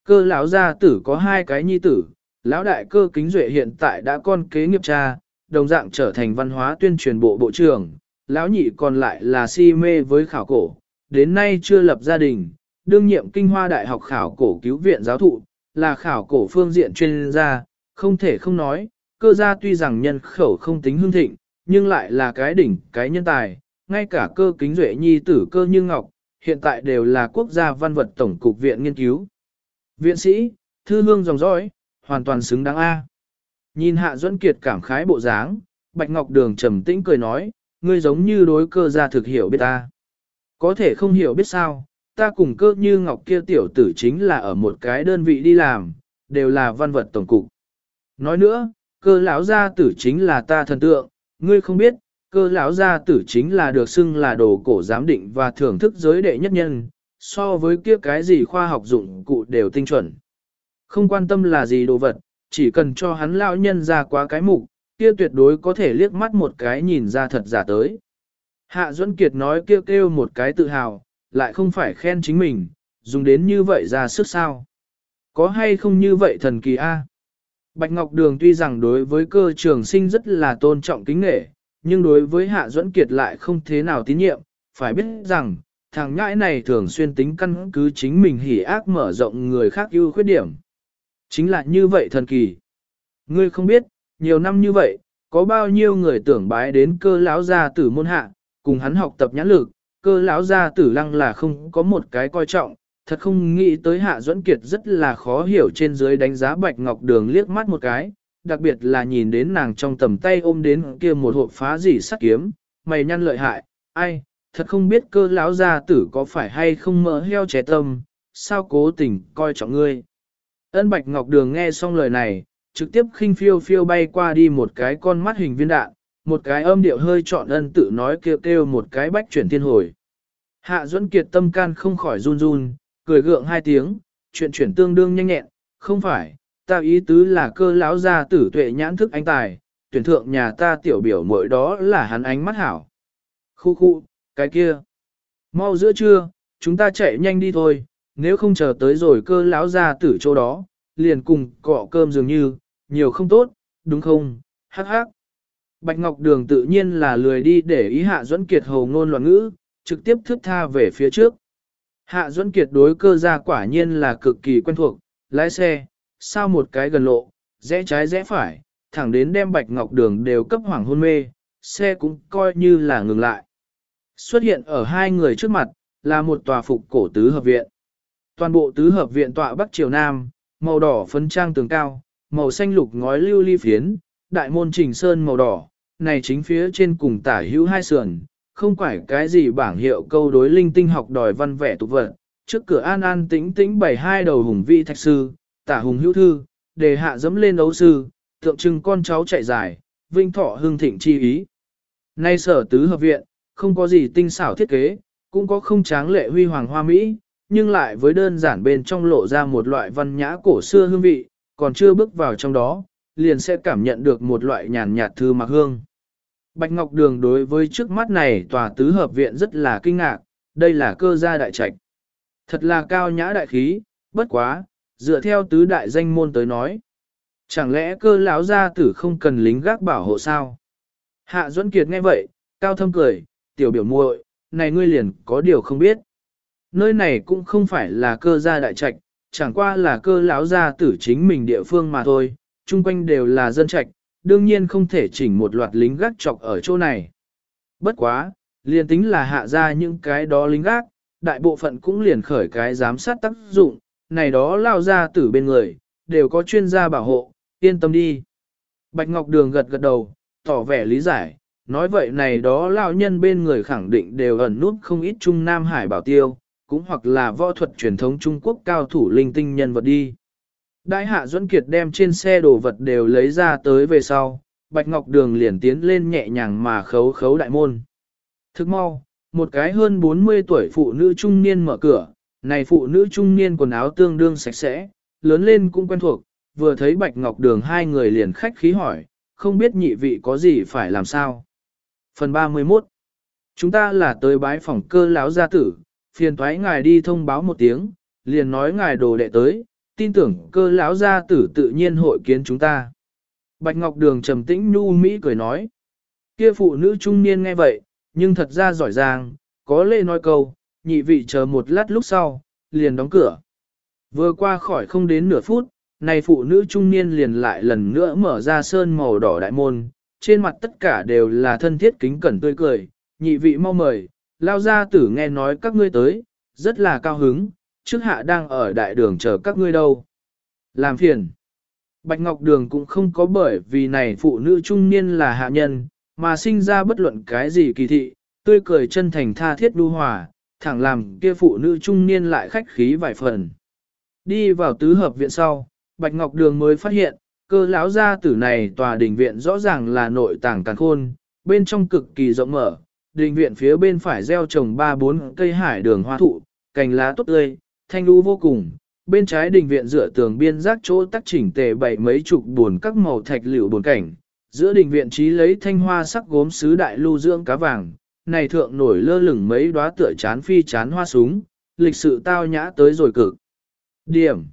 Cơ lão gia tử có hai cái nhi tử, lão đại cơ kính duệ hiện tại đã con kế nghiệp cha, đồng dạng trở thành văn hóa tuyên truyền bộ bộ trưởng, lão nhị còn lại là si mê với khảo cổ, đến nay chưa lập gia đình, đương nhiệm kinh hoa đại học khảo cổ cứu viện giáo thụ, là khảo cổ phương diện chuyên gia, không thể không nói, cơ gia tuy rằng nhân khẩu không tính hương thịnh, nhưng lại là cái đỉnh, cái nhân tài, ngay cả cơ kính duệ nhi tử cơ như ngọc, hiện tại đều là quốc gia văn vật tổng cục viện nghiên cứu. Viện sĩ, thư hương dòng dõi, hoàn toàn xứng đáng A. Nhìn Hạ Duẫn Kiệt cảm khái bộ dáng, Bạch Ngọc Đường trầm tĩnh cười nói, ngươi giống như đối cơ gia thực hiểu biết ta. Có thể không hiểu biết sao, ta cùng cơ như Ngọc kia tiểu tử chính là ở một cái đơn vị đi làm, đều là văn vật tổng cục. Nói nữa, cơ lão gia tử chính là ta thần tượng, ngươi không biết, cơ lão gia tử chính là được xưng là đồ cổ giám định và thưởng thức giới đệ nhất nhân, so với kia cái gì khoa học dụng cụ đều tinh chuẩn. Không quan tâm là gì đồ vật, chỉ cần cho hắn lão nhân ra quá cái mục, kia tuyệt đối có thể liếc mắt một cái nhìn ra thật giả tới. Hạ Duẫn Kiệt nói kêu kêu một cái tự hào, lại không phải khen chính mình, dùng đến như vậy ra sức sao. Có hay không như vậy thần kỳ a? Bạch Ngọc Đường tuy rằng đối với cơ trường sinh rất là tôn trọng kính nghệ, nhưng đối với Hạ Duẫn Kiệt lại không thế nào tín nhiệm, phải biết rằng, thằng nhãi này thường xuyên tính căn cứ chính mình hỉ ác mở rộng người khác ưu khuyết điểm. Chính là như vậy thần kỳ. Ngươi không biết, nhiều năm như vậy, có bao nhiêu người tưởng bái đến cơ lão gia tử môn hạ, cùng hắn học tập nhãn lực, cơ lão gia tử lăng là không có một cái coi trọng, thật không nghĩ tới Hạ Duẫn Kiệt rất là khó hiểu trên dưới đánh giá Bạch Ngọc Đường liếc mắt một cái, đặc biệt là nhìn đến nàng trong tầm tay ôm đến kia một hộp phá gì sắt kiếm, mày nhăn lợi hại, ai, thật không biết cơ lão gia tử có phải hay không mỡ heo trẻ tâm, sao cố tình coi trọng ngươi. Ân Bạch Ngọc Đường nghe xong lời này, trực tiếp khinh phiêu phiêu bay qua đi một cái con mắt hình viên đạn, một cái âm điệu hơi trọn ân tự nói kêu kêu một cái bách chuyển thiên hồi. Hạ Duẫn Kiệt tâm can không khỏi run run, cười gượng hai tiếng, chuyện chuyển tương đương nhanh nhẹn, không phải, ta ý tứ là cơ lão gia tử tuệ nhãn thức anh tài, tuyển thượng nhà ta tiểu biểu mỗi đó là hắn ánh mắt hảo. Khu khu, cái kia. Mau giữa trưa, chúng ta chạy nhanh đi thôi, nếu không chờ tới rồi cơ lão gia tử chỗ đó, liền cùng cọ cơm dường như, nhiều không tốt, đúng không, hắc hắc. Bạch Ngọc Đường tự nhiên là lười đi để ý Hạ Duẫn Kiệt hầu ngôn loạn ngữ, trực tiếp thước tha về phía trước. Hạ Duẫn Kiệt đối cơ gia quả nhiên là cực kỳ quen thuộc, lái xe, sao một cái gần lộ, rẽ trái rẽ phải, thẳng đến đem Bạch Ngọc Đường đều cấp hoàng hôn mê, xe cũng coi như là ngừng lại. Xuất hiện ở hai người trước mặt, là một tòa phục cổ tứ hợp viện. Toàn bộ tứ hợp viện tọa bắc triều nam, màu đỏ phấn trang tường cao, màu xanh lục ngói lưu ly phiến, đại môn trình sơn màu đỏ, này chính phía trên cùng tả hữu hai sườn, không phải cái gì bảng hiệu câu đối linh tinh học đòi văn vẻ tục vật. Trước cửa an an tĩnh tĩnh bảy hai đầu hùng vị thạch sư, tả hùng hữu thư, đề hạ dẫm lên đấu sư, tượng trưng con cháu chạy dài, vinh thọ hương thịnh chi ý. Nay sở tứ hợp viện, không có gì tinh xảo thiết kế, cũng có không tráng lệ huy hoàng hoa mỹ, nhưng lại với đơn giản bên trong lộ ra một loại văn nhã cổ xưa hương vị, còn chưa bước vào trong đó, liền sẽ cảm nhận được một loại nhàn nhạt thư mặc hương. Bạch Ngọc Đường đối với trước mắt này tòa tứ hợp viện rất là kinh ngạc, đây là cơ gia đại trạch. Thật là cao nhã đại khí, bất quá, dựa theo tứ đại danh môn tới nói. Chẳng lẽ cơ lão gia tử không cần lính gác bảo hộ sao? Hạ Duẫn Kiệt nghe vậy, cao thâm cười, tiểu biểu muội, này ngươi liền có điều không biết. Nơi này cũng không phải là cơ gia đại trạch, chẳng qua là cơ lão gia tử chính mình địa phương mà thôi, chung quanh đều là dân trạch, đương nhiên không thể chỉnh một loạt lính gác chọc ở chỗ này. Bất quá, liền tính là hạ ra những cái đó lính gác, đại bộ phận cũng liền khởi cái giám sát tác dụng, này đó lao ra từ bên người, đều có chuyên gia bảo hộ, yên tâm đi. Bạch Ngọc Đường gật gật đầu, tỏ vẻ lý giải, nói vậy này đó lao nhân bên người khẳng định đều ẩn nút không ít Trung Nam Hải bảo tiêu, cũng hoặc là võ thuật truyền thống Trung Quốc cao thủ linh tinh nhân vật đi. Đại hạ Duẫn Kiệt đem trên xe đồ vật đều lấy ra tới về sau, Bạch Ngọc Đường liền tiến lên nhẹ nhàng mà khấu khấu đại môn. Thức mau, một cái hơn 40 tuổi phụ nữ trung niên mở cửa, này phụ nữ trung niên quần áo tương đương sạch sẽ, lớn lên cũng quen thuộc, vừa thấy Bạch Ngọc Đường hai người liền khách khí hỏi, không biết nhị vị có gì phải làm sao. Phần 31 Chúng ta là tới bái phòng cơ lão gia tử, phiền thoái ngài đi thông báo một tiếng, liền nói ngài đồ đệ tới, tin tưởng cơ lão gia tử tự nhiên hội kiến chúng ta. Bạch Ngọc Đường trầm tĩnh nhu mỹ cười nói. Kia phụ nữ trung niên nghe vậy, nhưng thật ra giỏi giang, có lê nói câu, nhị vị chờ một lát lúc sau, liền đóng cửa. Vừa qua khỏi không đến nửa phút, này phụ nữ trung niên liền lại lần nữa mở ra sơn màu đỏ đại môn, trên mặt tất cả đều là thân thiết kính cẩn tươi cười, nhị vị mau mời, lao gia tử nghe nói các ngươi tới, rất là cao hứng, trước hạ đang ở đại đường chờ các ngươi đâu. Làm phiền. Bạch Ngọc Đường cũng không có bởi vì này phụ nữ trung niên là hạ nhân, mà sinh ra bất luận cái gì kỳ thị, tươi cười chân thành tha thiết đu hòa, thẳng làm kia phụ nữ trung niên lại khách khí vài phần. Đi vào tứ hợp viện sau, Bạch Ngọc Đường mới phát hiện, cơ lão gia tử này tòa đình viện rõ ràng là nội tàng càng khôn, bên trong cực kỳ rộng mở, đình viện phía bên phải gieo trồng ba bốn cây hải đường hoa thụ, cành lá tốt tươi, thanh lưu vô cùng. Bên trái đình viện dựa tường biên giác chỗ tắc chỉnh tề bảy mấy chục buồn các màu thạch liệu buồn cảnh, giữa đình viện trí lấy thanh hoa sắc gốm sứ đại lưu dưỡng cá vàng, này thượng nổi lơ lửng mấy đóa tựa chán phi chán hoa súng, lịch sự tao nhã tới rồi cực. Điểm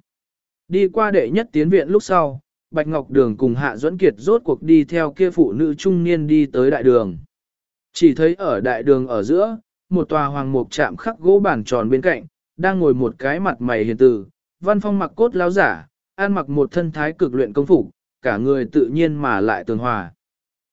Đi qua đệ nhất tiến viện lúc sau, Bạch Ngọc Đường cùng Hạ Duẫn Kiệt rốt cuộc đi theo kia phụ nữ trung niên đi tới đại đường. Chỉ thấy ở đại đường ở giữa, một tòa hoàng mục chạm khắc gỗ bản tròn bên cạnh, đang ngồi một cái mặt mày hiền từ, văn phong mặc cốt láo giả, an mặc một thân thái cực luyện công phục, cả người tự nhiên mà lại tường hòa.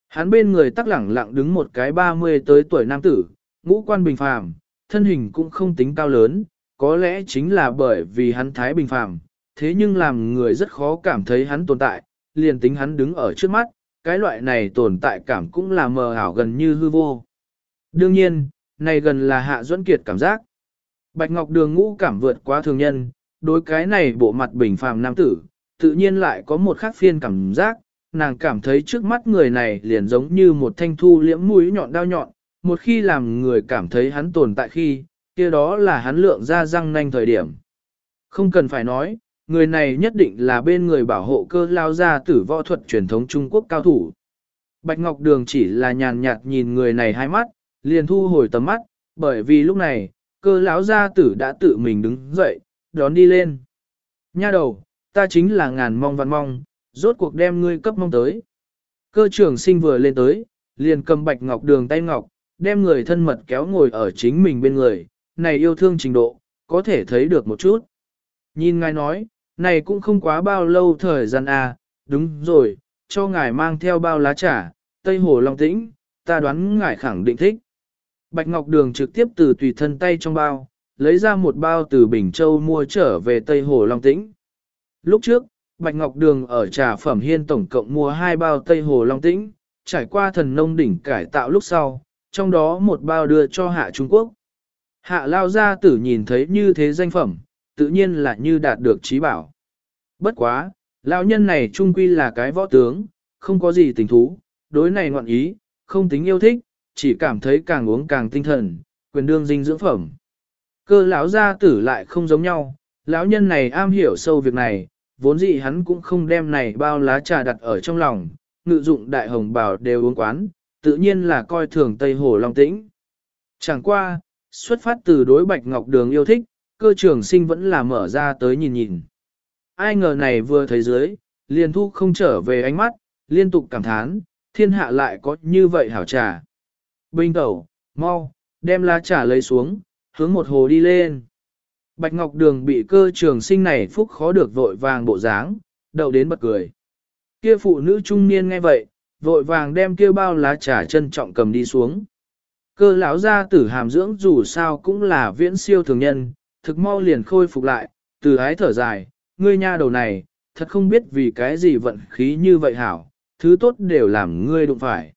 Hắn bên người tắc lẳng lặng đứng một cái 30 tới tuổi nam tử, ngũ quan bình phàm, thân hình cũng không tính cao lớn, có lẽ chính là bởi vì hắn thái bình phàm, thế nhưng làm người rất khó cảm thấy hắn tồn tại, liền tính hắn đứng ở trước mắt, cái loại này tồn tại cảm cũng là mờ ảo gần như hư vô. Đương nhiên, này gần là hạ duẫn kiệt cảm giác. Bạch Ngọc Đường ngũ cảm vượt quá thường nhân, đối cái này bộ mặt bình phàm nam tử, tự nhiên lại có một khác phiên cảm giác, nàng cảm thấy trước mắt người này liền giống như một thanh thu liễm mũi nhọn đao nhọn, một khi làm người cảm thấy hắn tồn tại khi, kia đó là hắn lượng ra răng nanh thời điểm. Không cần phải nói, người này nhất định là bên người bảo hộ cơ lao ra tử võ thuật truyền thống Trung Quốc cao thủ. Bạch Ngọc Đường chỉ là nhàn nhạt nhìn người này hai mắt, liền thu hồi tầm mắt, bởi vì lúc này, cơ lão gia tử đã tự mình đứng dậy, đón đi lên. Nha đầu, ta chính là ngàn mong văn mong, rốt cuộc đem ngươi cấp mong tới. Cơ trưởng sinh vừa lên tới, liền cầm Bạch Ngọc Đường tay ngọc, đem người thân mật kéo ngồi ở chính mình bên người, này yêu thương trình độ, có thể thấy được một chút. Nhìn ngài nói, này cũng không quá bao lâu thời gian à, đúng rồi, cho ngài mang theo bao lá trà, Tây Hồ Long Tĩnh, ta đoán ngài khẳng định thích. Bạch Ngọc Đường trực tiếp từ tùy thân tay trong bao, lấy ra một bao từ Bình Châu mua trở về Tây Hồ Long Tĩnh. Lúc trước, Bạch Ngọc Đường ở trà phẩm hiên tổng cộng mua hai bao Tây Hồ Long Tĩnh, trải qua thần nông đỉnh cải tạo lúc sau, trong đó một bao đưa cho Hạ Trung Quốc. Hạ Lao Gia Tử nhìn thấy như thế danh phẩm, tự nhiên là như đạt được trí bảo. Bất quá, lão nhân này trung quy là cái võ tướng, không có gì tình thú, đối này ngoạn ý, không tính yêu thích, chỉ cảm thấy càng uống càng tinh thần, quyền đương dinh dưỡng phẩm. Cơ lão gia tử lại không giống nhau, lão nhân này am hiểu sâu việc này, vốn dĩ hắn cũng không đem này bao lá trà đặt ở trong lòng, ngự dụng đại hồng bảo đều uống quán, tự nhiên là coi thường Tây Hồ Long Tĩnh. Chẳng qua, xuất phát từ đối Bạch Ngọc Đường yêu thích, cơ trường sinh vẫn là mở ra tới nhìn nhìn. Ai ngờ này vừa thấy dưới, liền thu không trở về ánh mắt, liên tục cảm thán, thiên hạ lại có như vậy hảo trà. Bình tẩu, mau, đem lá trà lấy xuống, hướng một hồ đi lên. Bạch Ngọc Đường bị cơ trường sinh này phúc khó được vội vàng bộ dáng, đậu đến bật cười. Kia phụ nữ trung niên nghe vậy, vội vàng đem kia bao lá trà trân trọng cầm đi xuống. Cơ lão gia tử hàm dưỡng dù sao cũng là viễn siêu thường nhân, thực mau liền khôi phục lại, từ ái thở dài, ngươi nha đầu này, thật không biết vì cái gì vận khí như vậy hảo, thứ tốt đều làm ngươi đụng phải.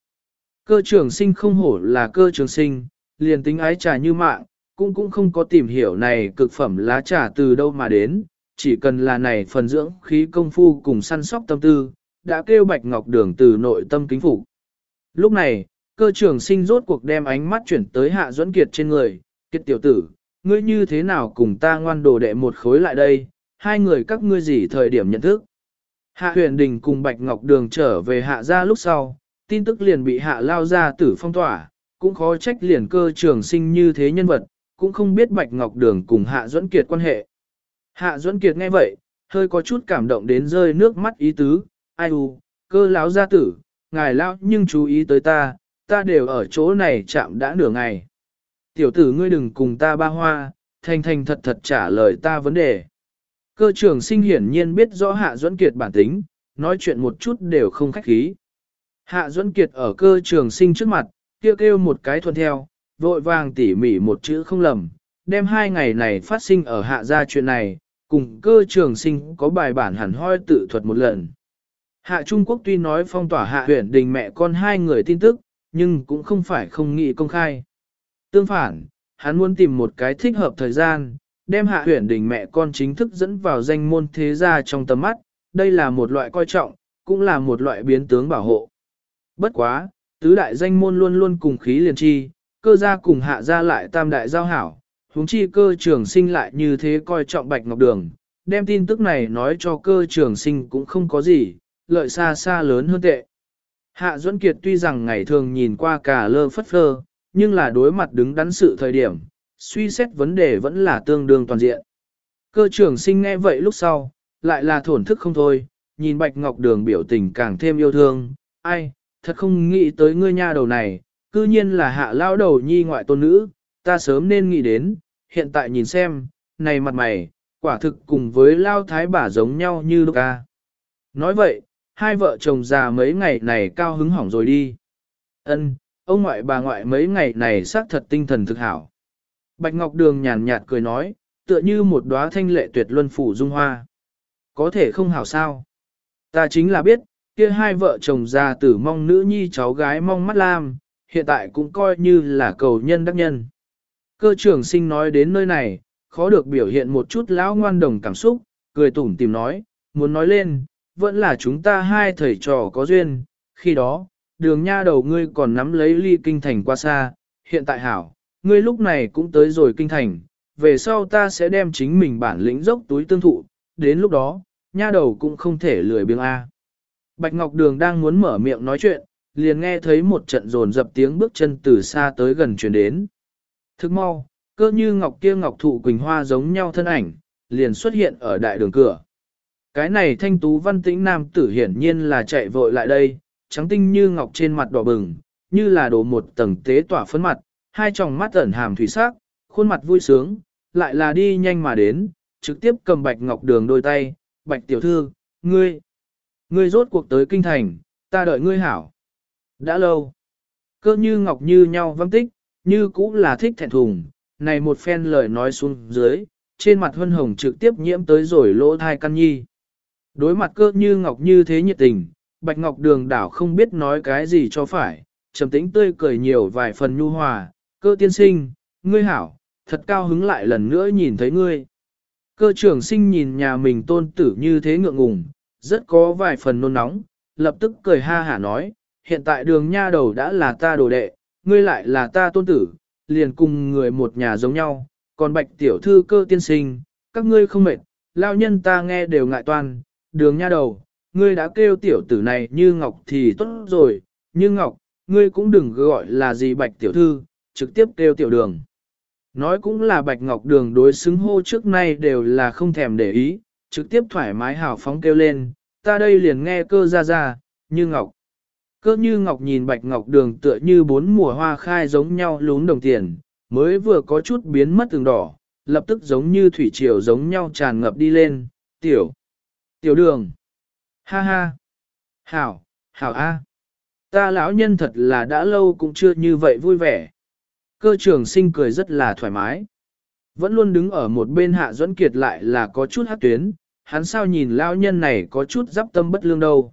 Cơ trường sinh không hổ là cơ trường sinh, liền tính ái trà như mạng, cũng cũng không có tìm hiểu này cực phẩm lá trà từ đâu mà đến, chỉ cần là này phần dưỡng khí công phu cùng săn sóc tâm tư, đã kêu bạch ngọc đường từ nội tâm kính phục. Lúc này, cơ trường sinh rốt cuộc đem ánh mắt chuyển tới hạ duẫn kiệt trên người, kiệt tiểu tử, ngươi như thế nào cùng ta ngoan đồ đệ một khối lại đây, hai người các ngươi gì thời điểm nhận thức. Hạ huyền đình cùng bạch ngọc đường trở về hạ gia lúc sau, tin tức liền bị hạ lao ra tử phong tỏa, cũng khó trách liền cơ trường sinh như thế nhân vật, cũng không biết bạch ngọc đường cùng hạ duẫn kiệt quan hệ. Hạ duẫn kiệt nghe vậy, hơi có chút cảm động đến rơi nước mắt ý tứ, ai u, cơ lão gia tử, ngài lão nhưng chú ý tới ta, ta đều ở chỗ này chạm đã nửa ngày. Tiểu tử ngươi đừng cùng ta ba hoa, thành thành thật thật trả lời ta vấn đề. Cơ trưởng sinh hiển nhiên biết rõ Hạ Duẫn Kiệt bản tính, nói chuyện một chút đều không khách khí. Hạ Duẫn Kiệt ở cơ trường sinh trước mặt, kêu kêu một cái thuận theo, vội vàng tỉ mỉ một chữ không lầm, đem hai ngày này phát sinh ở hạ gia chuyện này, cùng cơ trường sinh có bài bản hẳn hoi tự thuật một lần. Hạ Trung Quốc tuy nói phong tỏa hạ huyện đình mẹ con hai người tin tức, nhưng cũng không phải không nghĩ công khai. Tương phản, hắn muốn tìm một cái thích hợp thời gian, đem hạ huyện đình mẹ con chính thức dẫn vào danh môn thế gia trong tầm mắt, đây là một loại coi trọng, cũng là một loại biến tướng bảo hộ. Bất quá, tứ đại danh môn luôn luôn cùng khí liền chi, cơ gia cùng hạ gia lại tam đại giao hảo, huống chi cơ trường sinh lại như thế coi trọng bạch ngọc đường, đem tin tức này nói cho cơ trường sinh cũng không có gì, lợi xa xa lớn hơn tệ. Hạ Duẫn Kiệt tuy rằng ngày thường nhìn qua cả lơ phất phơ, nhưng là đối mặt đứng đắn sự thời điểm, suy xét vấn đề vẫn là tương đương toàn diện. Cơ trưởng sinh nghe vậy lúc sau, lại là thổn thức không thôi, nhìn Bạch Ngọc Đường biểu tình càng thêm yêu thương, ai, thật không nghĩ tới ngươi nha đầu này, cư nhiên là hạ lao đầu nhi ngoại tôn nữ, ta sớm nên nghĩ đến, hiện tại nhìn xem, này mặt mày, quả thực cùng với lao thái bà giống nhau như lúc ca. Nói vậy, hai vợ chồng già mấy ngày này cao hứng hỏng rồi đi. Ân, ông ngoại bà ngoại mấy ngày này xác thật tinh thần thực hảo. Bạch Ngọc Đường nhàn nhạt cười nói, tựa như một đóa thanh lệ tuyệt luân phủ dung hoa. Có thể không hảo sao. Ta chính là biết, kia hai vợ chồng già tử mong nữ nhi cháu gái mong mắt lam, hiện tại cũng coi như là cầu nhân đắc nhân. Cơ trưởng sinh nói đến nơi này, khó được biểu hiện một chút lão ngoan đồng cảm xúc, cười tủm tìm nói, muốn nói lên, vẫn là chúng ta hai thầy trò có duyên, khi đó, đường nha đầu ngươi còn nắm lấy ly kinh thành qua xa, hiện tại hảo, ngươi lúc này cũng tới rồi kinh thành, về sau ta sẽ đem chính mình bản lĩnh dốc túi tương thụ, đến lúc đó, nha đầu cũng không thể lười biếng A. Bạch Ngọc Đường đang muốn mở miệng nói chuyện, liền nghe thấy một trận rồn dập tiếng bước chân từ xa tới gần truyền đến. Thức mau, cơ như ngọc kia ngọc thụ quỳnh hoa giống nhau thân ảnh, liền xuất hiện ở đại đường cửa. Cái này thanh tú văn tĩnh nam tử hiển nhiên là chạy vội lại đây, trắng tinh như ngọc trên mặt đỏ bừng, như là đổ một tầng tế tỏa phấn mặt, hai tròng mắt ẩn hàm thủy sắc, khuôn mặt vui sướng, lại là đi nhanh mà đến, trực tiếp cầm bạch ngọc đường đôi tay, bạch tiểu thư, ngươi, ngươi rốt cuộc tới kinh thành, ta đợi ngươi hảo. Đã lâu, cơ như ngọc như nhau văng tích, như cũng là thích thẹn thùng, này một phen lời nói xuống dưới, trên mặt huân hồng trực tiếp nhiễm tới rồi lỗ thai căn nhi. Đối mặt cơ như ngọc như thế nhiệt tình, bạch ngọc đường đảo không biết nói cái gì cho phải, trầm tĩnh tươi cười nhiều vài phần nhu hòa, cơ tiên sinh, ngươi hảo, thật cao hứng lại lần nữa nhìn thấy ngươi. Cơ trưởng sinh nhìn nhà mình tôn tử như thế ngượng ngùng, rất có vài phần nôn nóng, lập tức cười ha hả nói, hiện tại đường nha đầu đã là ta đồ đệ, ngươi lại là ta tôn tử, liền cùng người một nhà giống nhau, còn bạch tiểu thư cơ tiên sinh, các ngươi không mệt, lao nhân ta nghe đều ngại toan, đường nha đầu, ngươi đã kêu tiểu tử này như ngọc thì tốt rồi, như ngọc, ngươi cũng đừng gọi là gì bạch tiểu thư, trực tiếp kêu tiểu đường. Nói cũng là bạch ngọc đường đối xứng hô trước nay đều là không thèm để ý, trực tiếp thoải mái hào phóng kêu lên, ta đây liền nghe cơ ra ra, như ngọc. Cơ như ngọc nhìn bạch ngọc đường tựa như bốn mùa hoa khai giống nhau lún đồng tiền, mới vừa có chút biến mất từng đỏ, lập tức giống như thủy triều giống nhau tràn ngập đi lên, tiểu, tiểu đường, ha ha, Hảo, hảo a. Ta lão nhân thật là đã lâu cũng chưa như vậy vui vẻ. Cơ trường sinh cười rất là thoải mái. Vẫn luôn đứng ở một bên hạ duẫn kiệt lại là có chút hát tuyến, hắn sao nhìn lão nhân này có chút giáp tâm bất lương đâu.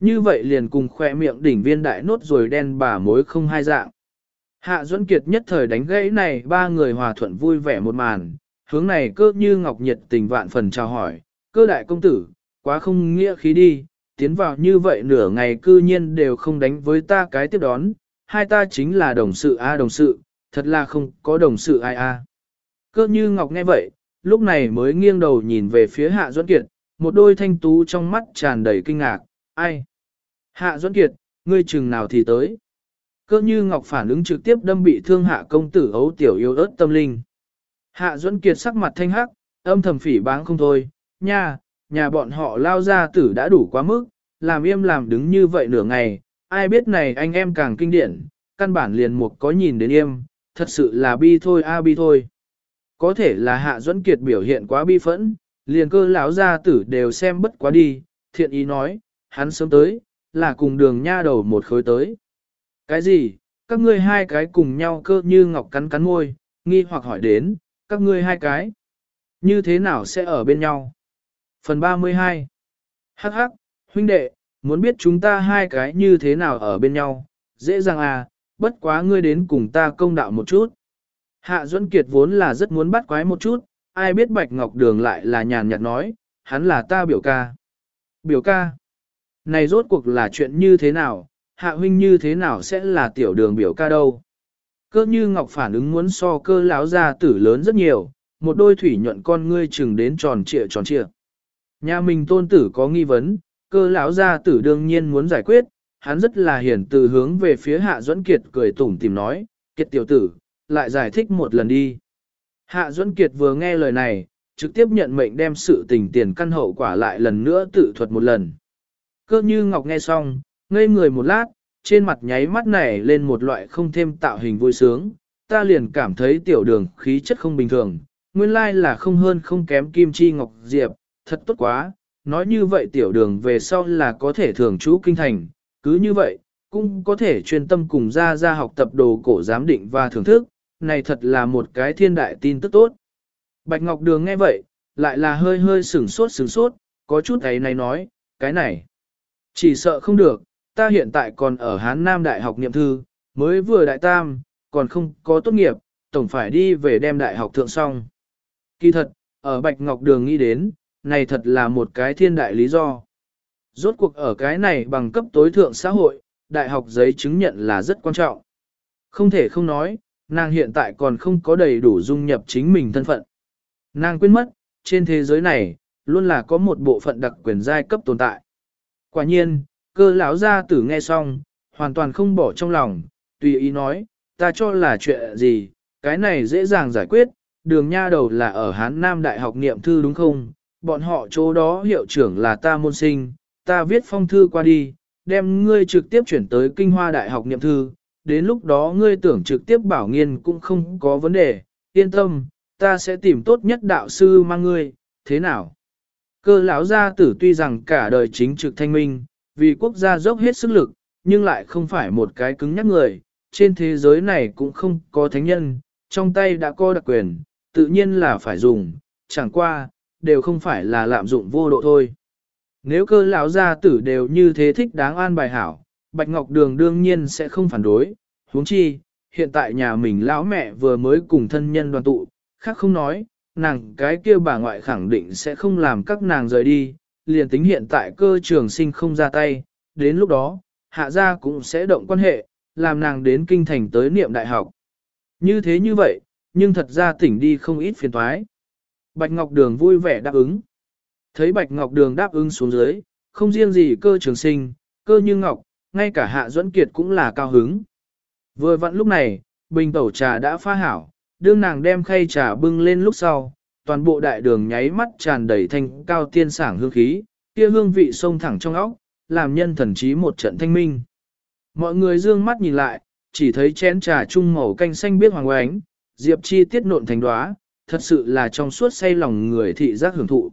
Như vậy liền cùng khoe miệng đỉnh viên đại nốt rồi đen bà mối không hai dạng. Hạ Duẫn Kiệt nhất thời đánh gãy này ba người hòa thuận vui vẻ một màn, hướng này cơ như ngọc nhiệt tình vạn phần chào hỏi, cơ đại công tử, quá không nghĩa khí đi, tiến vào như vậy nửa ngày cư nhiên đều không đánh với ta cái tiếp đón, hai ta chính là đồng sự a đồng sự, thật là không có đồng sự ai a. Cơ như ngọc nghe vậy, lúc này mới nghiêng đầu nhìn về phía Hạ Duẫn Kiệt, một đôi thanh tú trong mắt tràn đầy kinh ngạc, ai? Hạ Duẫn Kiệt, ngươi chừng nào thì tới? Cơ như ngọc phản ứng trực tiếp đâm bị thương hạ công tử ấu tiểu yêu ớt tâm linh. Hạ Duẫn Kiệt sắc mặt thanh hắc, âm thầm phỉ báng không thôi, nha, nhà bọn họ lao ra tử đã đủ quá mức, làm im làm đứng như vậy nửa ngày, ai biết này anh em càng kinh điển, căn bản liền một có nhìn đến im, thật sự là bi thôi a bi thôi. Có thể là Hạ Duẫn Kiệt biểu hiện quá bi phẫn, liền cơ lão gia tử đều xem bất quá đi, thiện ý nói, hắn sớm tới, là cùng đường nha đầu một khối tới. Cái gì, các ngươi hai cái cùng nhau cơ như ngọc cắn cắn môi, nghi hoặc hỏi đến, các ngươi hai cái, như thế nào sẽ ở bên nhau? Phần 32 Hắc hắc, huynh đệ, muốn biết chúng ta hai cái như thế nào ở bên nhau, dễ dàng à, bất quá ngươi đến cùng ta công đạo một chút. Hạ Duẫn Kiệt vốn là rất muốn bắt quái một chút, ai biết Bạch Ngọc Đường lại là nhàn nhạt nói, hắn là ta biểu ca. Biểu ca? Này rốt cuộc là chuyện như thế nào, hạ huynh như thế nào sẽ là tiểu đường biểu ca đâu? Cơ như Ngọc phản ứng muốn so cơ lão gia tử lớn rất nhiều, một đôi thủy nhuận con ngươi chừng đến tròn trịa tròn trịa. Nhà mình tôn tử có nghi vấn, cơ lão gia tử đương nhiên muốn giải quyết, hắn rất là hiển từ hướng về phía Hạ Duẫn Kiệt cười tủm tìm nói, Kiệt tiểu tử, lại giải thích một lần đi. Hạ Duẫn Kiệt vừa nghe lời này, trực tiếp nhận mệnh đem sự tình tiền căn hậu quả lại lần nữa tự thuật một lần. Cơ như Ngọc nghe xong, ngây người một lát, trên mặt nháy mắt nảy lên một loại không thêm tạo hình vui sướng, ta liền cảm thấy tiểu đường khí chất không bình thường, nguyên lai là không hơn không kém kim chi ngọc diệp, thật tốt quá, nói như vậy tiểu đường về sau là có thể thường trú kinh thành, cứ như vậy, cũng có thể chuyên tâm cùng ra ra học tập đồ cổ giám định và thưởng thức, này thật là một cái thiên đại tin tức tốt. Bạch Ngọc Đường nghe vậy, lại là hơi hơi sửng sốt sửng sốt, có chút ấy này nói, cái này, chỉ sợ không được, ta hiện tại còn ở Hán Nam Đại học niệm thư, mới vừa đại tam, còn không có tốt nghiệp, tổng phải đi về đem đại học thượng xong. Kỳ thật, ở Bạch Ngọc Đường nghĩ đến, này thật là một cái thiên đại lý do. Rốt cuộc ở cái này bằng cấp tối thượng xã hội, đại học giấy chứng nhận là rất quan trọng. Không thể không nói, nàng hiện tại còn không có đầy đủ dung nhập chính mình thân phận. Nàng quên mất, trên thế giới này, luôn là có một bộ phận đặc quyền giai cấp tồn tại. Quả nhiên, cơ lão gia tử nghe xong, hoàn toàn không bỏ trong lòng, tùy ý nói, ta cho là chuyện gì, cái này dễ dàng giải quyết, đường nha đầu là ở Hán Nam Đại học niệm thư đúng không? Bọn họ chỗ đó hiệu trưởng là ta môn sinh, ta viết phong thư qua đi, đem ngươi trực tiếp chuyển tới Kinh Hoa Đại học niệm thư, đến lúc đó ngươi tưởng trực tiếp bảo nghiên cũng không có vấn đề, yên tâm, ta sẽ tìm tốt nhất đạo sư mang ngươi, thế nào? Cơ lão gia tử tuy rằng cả đời chính trực thanh minh, vì quốc gia dốc hết sức lực, nhưng lại không phải một cái cứng nhắc người, trên thế giới này cũng không có thánh nhân, trong tay đã có đặc quyền, tự nhiên là phải dùng, chẳng qua, đều không phải là lạm dụng vô độ thôi. Nếu cơ lão gia tử đều như thế thích đáng an bài hảo, Bạch Ngọc Đường đương nhiên sẽ không phản đối, huống chi, hiện tại nhà mình lão mẹ vừa mới cùng thân nhân đoàn tụ, khác không nói, nàng cái kia bà ngoại khẳng định sẽ không làm các nàng rời đi, liền tính hiện tại cơ trường sinh không ra tay, đến lúc đó, hạ gia cũng sẽ động quan hệ, làm nàng đến kinh thành tới niệm đại học. Như thế như vậy, nhưng thật ra tỉnh đi không ít phiền toái. Bạch Ngọc Đường vui vẻ đáp ứng. Thấy Bạch Ngọc Đường đáp ứng xuống dưới, không riêng gì cơ trường sinh, cơ như Ngọc, ngay cả Hạ Duẫn Kiệt cũng là cao hứng. Vừa vặn lúc này, bình tẩu trà đã pha hảo, đương nàng đem khay trà bưng lên lúc sau, toàn bộ đại đường nháy mắt tràn đầy thanh cao tiên sảng hương khí, kia hương vị sông thẳng trong óc, làm nhân thần trí một trận thanh minh. Mọi người dương mắt nhìn lại, chỉ thấy chén trà trung màu canh xanh biết hoàng oánh, diệp chi tiết nộn thành đóa, thật sự là trong suốt say lòng người thị giác hưởng thụ.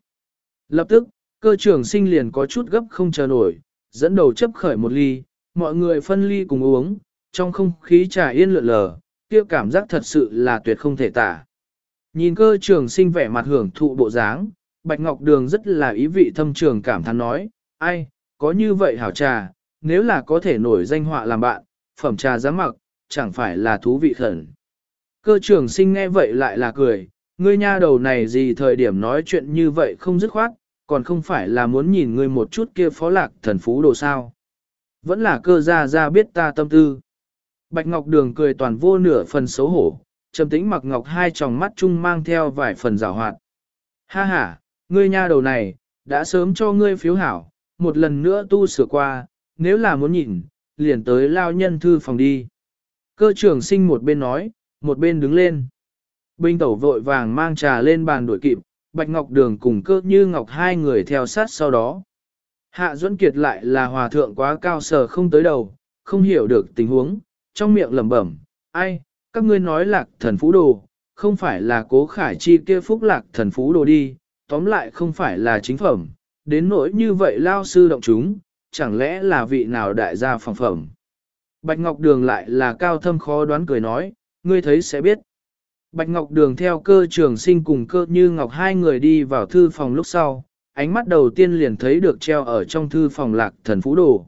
Lập tức, cơ trưởng sinh liền có chút gấp không chờ nổi, dẫn đầu chấp khởi một ly, mọi người phân ly cùng uống, trong không khí trà yên lượn lờ, kia cảm giác thật sự là tuyệt không thể tả. Nhìn cơ trường sinh vẻ mặt hưởng thụ bộ dáng, Bạch Ngọc Đường rất là ý vị thâm trường cảm thán nói, ai, có như vậy hảo trà, nếu là có thể nổi danh họa làm bạn, phẩm trà giá mặc, chẳng phải là thú vị khẩn. Cơ trường sinh nghe vậy lại là cười, ngươi nha đầu này gì thời điểm nói chuyện như vậy không dứt khoát, còn không phải là muốn nhìn ngươi một chút kia phó lạc thần phú đồ sao. Vẫn là cơ gia gia biết ta tâm tư. Bạch Ngọc Đường cười toàn vô nửa phần xấu hổ, trầm tĩnh mặc ngọc hai tròng mắt chung mang theo vài phần rào hoạt. Ha ha, ngươi nha đầu này, đã sớm cho ngươi phiếu hảo, một lần nữa tu sửa qua, nếu là muốn nhìn, liền tới lao nhân thư phòng đi. Cơ trưởng sinh một bên nói, một bên đứng lên. Binh tẩu vội vàng mang trà lên bàn đuổi kịp, Bạch Ngọc Đường cùng cơ như Ngọc hai người theo sát sau đó. Hạ Duẫn Kiệt lại là hòa thượng quá cao sở không tới đầu, không hiểu được tình huống, trong miệng lẩm bẩm, ai, các ngươi nói lạc thần phú đồ, không phải là cố khải chi kia phúc lạc thần phú đồ đi, tóm lại không phải là chính phẩm, đến nỗi như vậy lao sư động chúng, chẳng lẽ là vị nào đại gia phòng phẩm. Bạch Ngọc Đường lại là cao thâm khó đoán cười nói, ngươi thấy sẽ biết. Bạch Ngọc Đường theo cơ trường sinh cùng cơ như Ngọc hai người đi vào thư phòng lúc sau, ánh mắt đầu tiên liền thấy được treo ở trong thư phòng lạc thần phú đồ.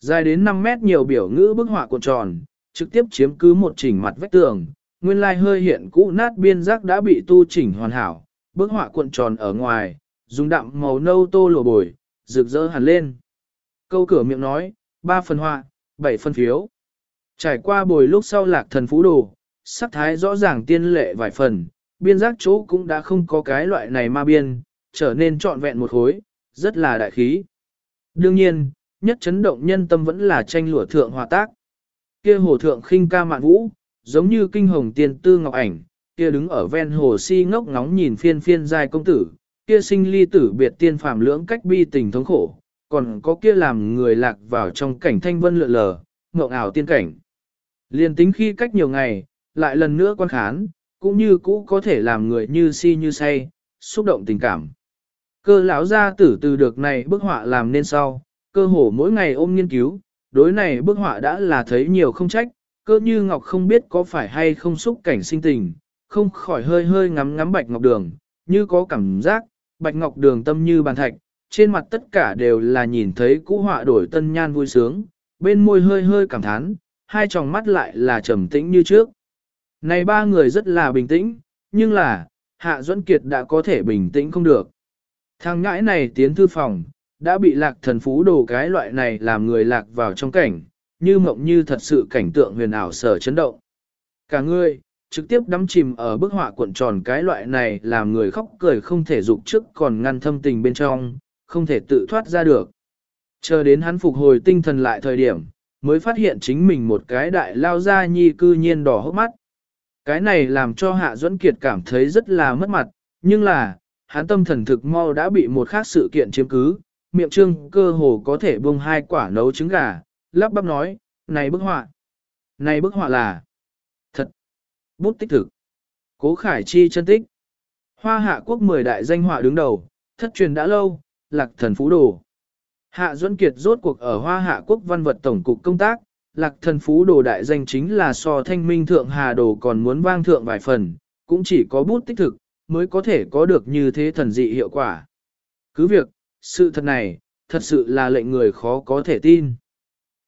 Dài đến 5 mét nhiều biểu ngữ bức họa cuộn tròn, trực tiếp chiếm cứ một chỉnh mặt vách tường, nguyên lai hơi hiện cũ nát biên giác đã bị tu chỉnh hoàn hảo, bức họa cuộn tròn ở ngoài, dùng đạm màu nâu tô lùa bồi, rực rỡ hẳn lên. Câu cửa miệng nói, ba phần họa, bảy phần phiếu. Trải qua bồi lúc sau lạc thần phú đồ, sắc thái rõ ràng tiên lệ vài phần, biên giác chỗ cũng đã không có cái loại này ma biên, trở nên trọn vẹn một khối, rất là đại khí. Đương nhiên, nhất chấn động nhân tâm vẫn là tranh lụa thượng hòa tác. Kia hồ thượng khinh ca mạn vũ, giống như kinh hồng tiên tư ngọc ảnh, kia đứng ở ven hồ si ngốc ngóng nhìn phiên phiên giai công tử, kia sinh ly tử biệt tiên phàm lưỡng cách bi tình thống khổ, còn có kia làm người lạc vào trong cảnh thanh vân lượn lờ, ngộng ảo tiên cảnh. Liên tính khi cách nhiều ngày, lại lần nữa quan khán, cũng như cũ có thể làm người như si như say, xúc động tình cảm. Cơ lão gia tử từ được này bức họa làm nên sau, cơ hồ mỗi ngày ôm nghiên cứu, đối này bức họa đã là thấy nhiều không trách, cơ như ngọc không biết có phải hay không xúc cảnh sinh tình, không khỏi hơi hơi ngắm ngắm bạch ngọc đường, như có cảm giác, bạch ngọc đường tâm như bàn thạch, trên mặt tất cả đều là nhìn thấy cũ họa đổi tân nhan vui sướng, bên môi hơi hơi cảm thán, hai tròng mắt lại là trầm tĩnh như trước. Này ba người rất là bình tĩnh, nhưng là, Hạ Duẫn Kiệt đã có thể bình tĩnh không được. Thằng ngãi này tiến thư phòng, đã bị lạc thần phú đồ cái loại này làm người lạc vào trong cảnh, như mộng như thật sự cảnh tượng huyền ảo sở chấn động. Cả người, trực tiếp đắm chìm ở bức họa cuộn tròn cái loại này làm người khóc cười không thể dục trước còn ngăn thâm tình bên trong, không thể tự thoát ra được. Chờ đến hắn phục hồi tinh thần lại thời điểm, mới phát hiện chính mình một cái đại lao ra nhi cư nhiên đỏ hốc mắt. Cái này làm cho Hạ Duẫn Kiệt cảm thấy rất là mất mặt, nhưng là, hắn tâm thần thực mau đã bị một khác sự kiện chiếm cứ, miệng trương cơ hồ có thể buông hai quả nấu trứng gà, lắp bắp nói, này bức họa, này bức họa là thật, bút tích thực, cố khải chi chân tích, hoa hạ quốc mười đại danh họa đứng đầu, thất truyền đã lâu, lạc thần phú đồ. Hạ Duẫn Kiệt rốt cuộc ở Hoa Hạ Quốc Văn vật Tổng cục công tác, lạc thần phú đồ đại danh chính là so thanh minh thượng hà đồ còn muốn vang thượng vài phần, cũng chỉ có bút tích thực, mới có thể có được như thế thần dị hiệu quả. Cứ việc, sự thật này, thật sự là lệnh người khó có thể tin.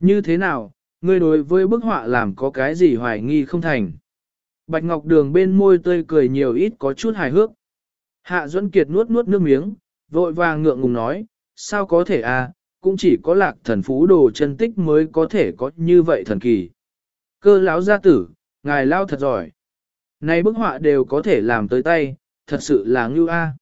Như thế nào, ngươi đối với bức họa làm có cái gì hoài nghi không thành? Bạch Ngọc Đường bên môi tươi cười nhiều ít có chút hài hước. Hạ Duẫn Kiệt nuốt nuốt nước miếng, vội vàng ngượng ngùng nói, sao có thể à, cũng chỉ có lạc thần phú đồ chân tích mới có thể có như vậy thần kỳ. Cơ lão gia tử, ngài lao thật giỏi. Này bức họa đều có thể làm tới tay, thật sự là ngưu a.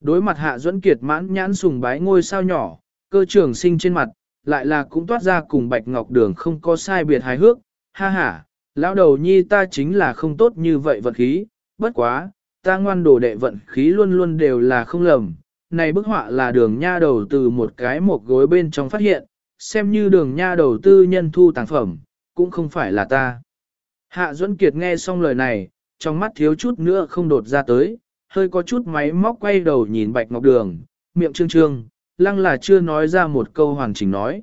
Đối mặt hạ duẫn kiệt mãn nhãn sùng bái ngôi sao nhỏ, cơ trường sinh trên mặt, lại là cũng toát ra cùng bạch ngọc đường không có sai biệt hài hước, ha ha, lão đầu nhi ta chính là không tốt như vậy vận khí, bất quá, ta ngoan đồ đệ vận khí luôn luôn đều là không lầm, này bức họa là đường nha đầu từ một cái một gối bên trong phát hiện, xem như đường nha đầu tư nhân thu tàng phẩm, cũng không phải là ta. Hạ Duẫn Kiệt nghe xong lời này, trong mắt thiếu chút nữa không đột ra tới, hơi có chút máy móc quay đầu nhìn Bạch Ngọc Đường, miệng trương trương, lăng là chưa nói ra một câu hoàn chỉnh nói.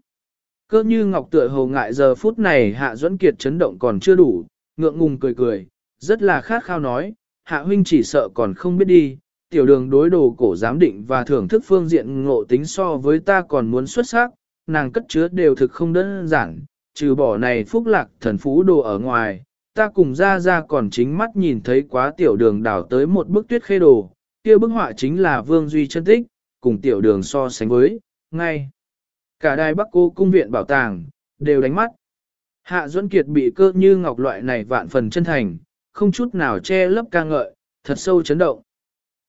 Cơ như ngọc tựa hồ ngại giờ phút này hạ duẫn kiệt chấn động còn chưa đủ, ngượng ngùng cười cười, rất là khát khao nói, hạ huynh chỉ sợ còn không biết đi, tiểu đường đối đồ cổ giám định và thưởng thức phương diện ngộ tính so với ta còn muốn xuất sắc, nàng cất chứa đều thực không đơn giản, trừ bỏ này phúc lạc thần phú đồ ở ngoài, ta cùng ra ra còn chính mắt nhìn thấy quá tiểu đường đảo tới một bức tuyết khê đồ, kia bức họa chính là vương duy chân tích, cùng tiểu đường so sánh với, ngay. Cả đài bắc cô cung viện bảo tàng, đều đánh mắt. Hạ Duẫn Kiệt bị cơ như ngọc loại này vạn phần chân thành, không chút nào che lấp ca ngợi, thật sâu chấn động.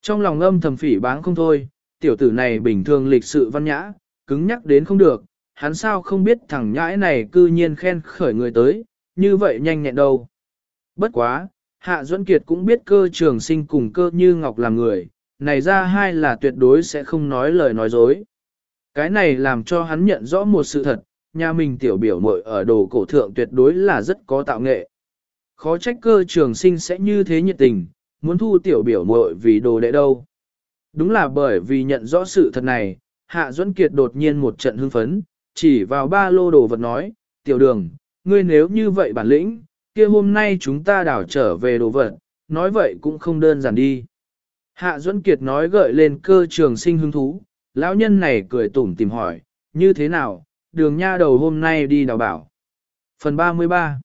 Trong lòng âm thầm phỉ báng không thôi, tiểu tử này bình thường lịch sự văn nhã, cứng nhắc đến không được, hắn sao không biết thằng nhãi này cư nhiên khen khởi người tới, như vậy nhanh nhẹn đâu. Bất quá, Hạ Duẫn Kiệt cũng biết cơ trường sinh cùng cơ như ngọc là người, này ra hai là tuyệt đối sẽ không nói lời nói dối. Cái này làm cho hắn nhận rõ một sự thật, nhà mình tiểu biểu muội ở đồ cổ thượng tuyệt đối là rất có tạo nghệ. Khó trách cơ trường sinh sẽ như thế nhiệt tình, muốn thu tiểu biểu muội vì đồ đệ đâu. Đúng là bởi vì nhận rõ sự thật này, Hạ Duẫn Kiệt đột nhiên một trận hưng phấn, chỉ vào ba lô đồ vật nói, tiểu đường, ngươi nếu như vậy bản lĩnh, kia hôm nay chúng ta đảo trở về đồ vật, nói vậy cũng không đơn giản đi. Hạ Duẫn Kiệt nói gợi lên cơ trường sinh hứng thú, lão nhân này cười tủm tìm hỏi, như thế nào, đường nha đầu hôm nay đi đào bảo. Phần 33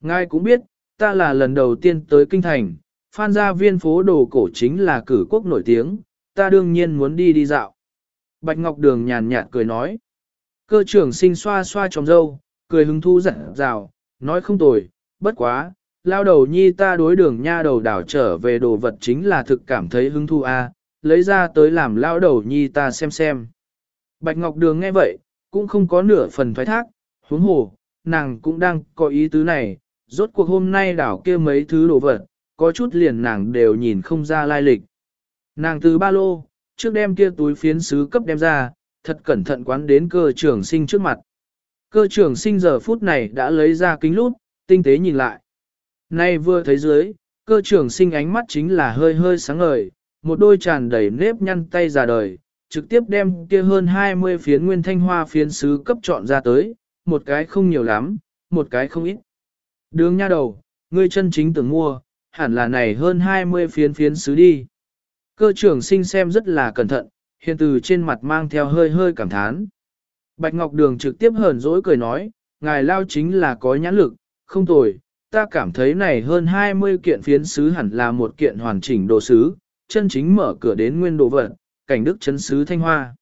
Ngài cũng biết, ta là lần đầu tiên tới Kinh Thành, phan gia viên phố đồ cổ chính là cử quốc nổi tiếng, ta đương nhiên muốn đi đi dạo. Bạch Ngọc Đường nhàn nhạt cười nói. Cơ trưởng sinh xoa xoa tròng dâu, cười hứng thu dặn dào, nói không tồi, bất quá, lao đầu nhi ta đối đường nha đầu đảo trở về đồ vật chính là thực cảm thấy hứng thu a, à, lấy ra tới làm lao đầu nhi ta xem xem. Bạch Ngọc Đường nghe vậy, cũng không có nửa phần thoái thác, huống hồ, nàng cũng đang có ý tứ này, rốt cuộc hôm nay đảo kia mấy thứ đồ vật, có chút liền nàng đều nhìn không ra lai lịch. Nàng từ ba lô, trước đem kia túi phiến sứ cấp đem ra, thật cẩn thận quán đến cơ trưởng sinh trước mặt. Cơ trưởng sinh giờ phút này đã lấy ra kính lút, tinh tế nhìn lại. Nay vừa thấy dưới, cơ trưởng sinh ánh mắt chính là hơi hơi sáng ngời, một đôi tràn đầy nếp nhăn tay già đời, trực tiếp đem kia hơn 20 phiến nguyên thanh hoa phiến sứ cấp chọn ra tới, một cái không nhiều lắm, một cái không ít. Đường nha đầu, ngươi chân chính tưởng mua, hẳn là này hơn 20 phiến phiến sứ đi. Cơ trưởng sinh xem rất là cẩn thận, hiện từ trên mặt mang theo hơi hơi cảm thán. Bạch Ngọc Đường trực tiếp hờn dỗi cười nói, ngài lao chính là có nhãn lực, không tồi, ta cảm thấy này hơn 20 kiện phiến sứ hẳn là một kiện hoàn chỉnh đồ sứ, chân chính mở cửa đến nguyên đồ vật, cảnh đức chấn sứ thanh hoa.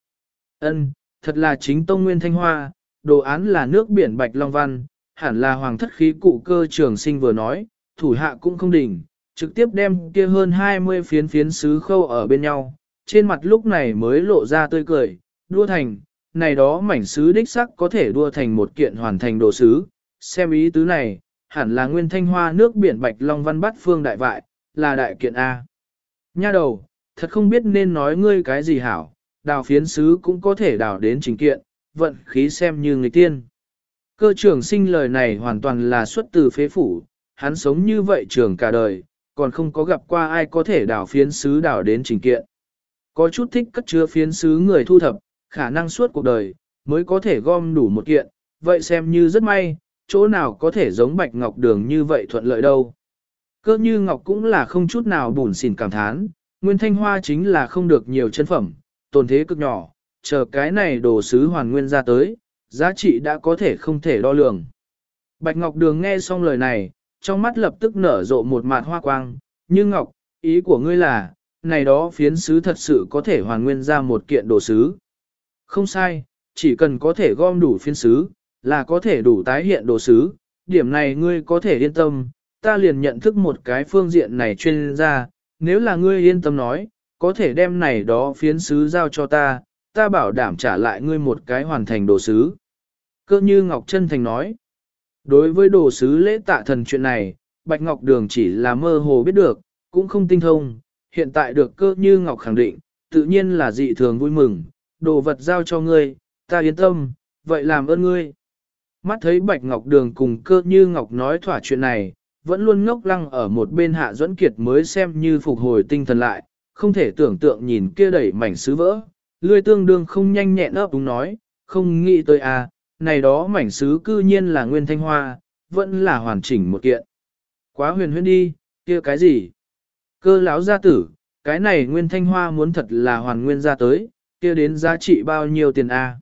Ân, thật là chính tông nguyên thanh hoa, đồ án là nước biển bạch long văn, hẳn là hoàng thất khí cụ cơ trường sinh vừa nói, thủ hạ cũng không đỉnh, trực tiếp đem kia hơn 20 phiến phiến sứ khâu ở bên nhau, trên mặt lúc này mới lộ ra tươi cười, đua thành, này đó mảnh sứ đích sắc có thể đua thành một kiện hoàn thành đồ sứ, xem ý tứ này, hẳn là nguyên thanh hoa nước biển bạch long văn Bát phương đại vại, là đại kiện A. Nha đầu, thật không biết nên nói ngươi cái gì hảo, đào phiến sứ cũng có thể đào đến trình kiện, vận khí xem như người tiên. Cơ trưởng sinh lời này hoàn toàn là xuất từ phế phủ, hắn sống như vậy trường cả đời, còn không có gặp qua ai có thể đảo phiến sứ đảo đến trình kiện. Có chút thích cất chứa phiến sứ người thu thập, khả năng suốt cuộc đời, mới có thể gom đủ một kiện, vậy xem như rất may, chỗ nào có thể giống bạch ngọc đường như vậy thuận lợi đâu. Cơ như ngọc cũng là không chút nào bùn xỉn cảm thán, nguyên thanh hoa chính là không được nhiều chân phẩm, tồn thế cực nhỏ, chờ cái này đồ sứ hoàn nguyên ra tới, giá trị đã có thể không thể đo lường. Bạch Ngọc Đường nghe xong lời này, trong mắt lập tức nở rộ một mạt hoa quang, như Ngọc, ý của ngươi là, này đó phiến sứ thật sự có thể hoàn nguyên ra một kiện đồ sứ. Không sai, chỉ cần có thể gom đủ phiến sứ, là có thể đủ tái hiện đồ sứ, điểm này ngươi có thể yên tâm, ta liền nhận thức một cái phương diện này chuyên gia, nếu là ngươi yên tâm nói, có thể đem này đó phiến sứ giao cho ta, ta bảo đảm trả lại ngươi một cái hoàn thành đồ sứ. Cơ như Ngọc Trân Thành nói, đối với đồ sứ lễ tạ thần chuyện này, Bạch Ngọc Đường chỉ là mơ hồ biết được, cũng không tinh thông, hiện tại được cơ như Ngọc khẳng định, tự nhiên là dị thường vui mừng, đồ vật giao cho ngươi, ta yên tâm, vậy làm ơn ngươi. Mắt thấy Bạch Ngọc Đường cùng cơ như Ngọc nói thỏa chuyện này, vẫn luôn ngốc lăng ở một bên hạ duẫn kiệt mới xem như phục hồi tinh thần lại, không thể tưởng tượng nhìn kia đẩy mảnh sứ vỡ, lươi tương đương không nhanh nhẹn ấp đúng nói, không nghĩ tới à, này đó mảnh sứ cư nhiên là nguyên thanh hoa, vẫn là hoàn chỉnh một kiện. Quá huyền huyền đi, kia cái gì? Cơ lão gia tử, cái này nguyên thanh hoa muốn thật là hoàn nguyên ra tới, kia đến giá trị bao nhiêu tiền a?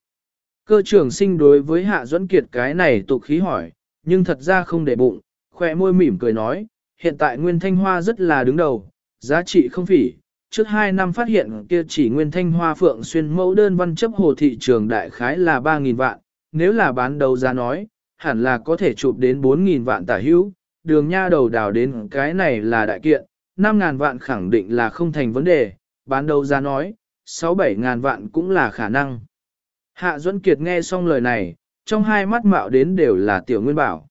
Cơ trưởng sinh đối với Hạ Duẫn Kiệt cái này tục khí hỏi, nhưng thật ra không để bụng, khỏe môi mỉm cười nói, hiện tại nguyên thanh hoa rất là đứng đầu, giá trị không phỉ. Trước hai năm phát hiện kia chỉ nguyên thanh hoa phượng xuyên mẫu đơn văn chấp hồ thị trường đại khái là 3.000 vạn, nếu là bán đầu giá nói, hẳn là có thể chụp đến 4.000 vạn tả hữu, đường nha đầu đào đến cái này là đại kiện, 5.000 vạn khẳng định là không thành vấn đề, bán đầu giá nói, 6-7 ngàn vạn cũng là khả năng. Hạ Duẫn Kiệt nghe xong lời này, trong hai mắt mạo đến đều là tiểu nguyên bảo.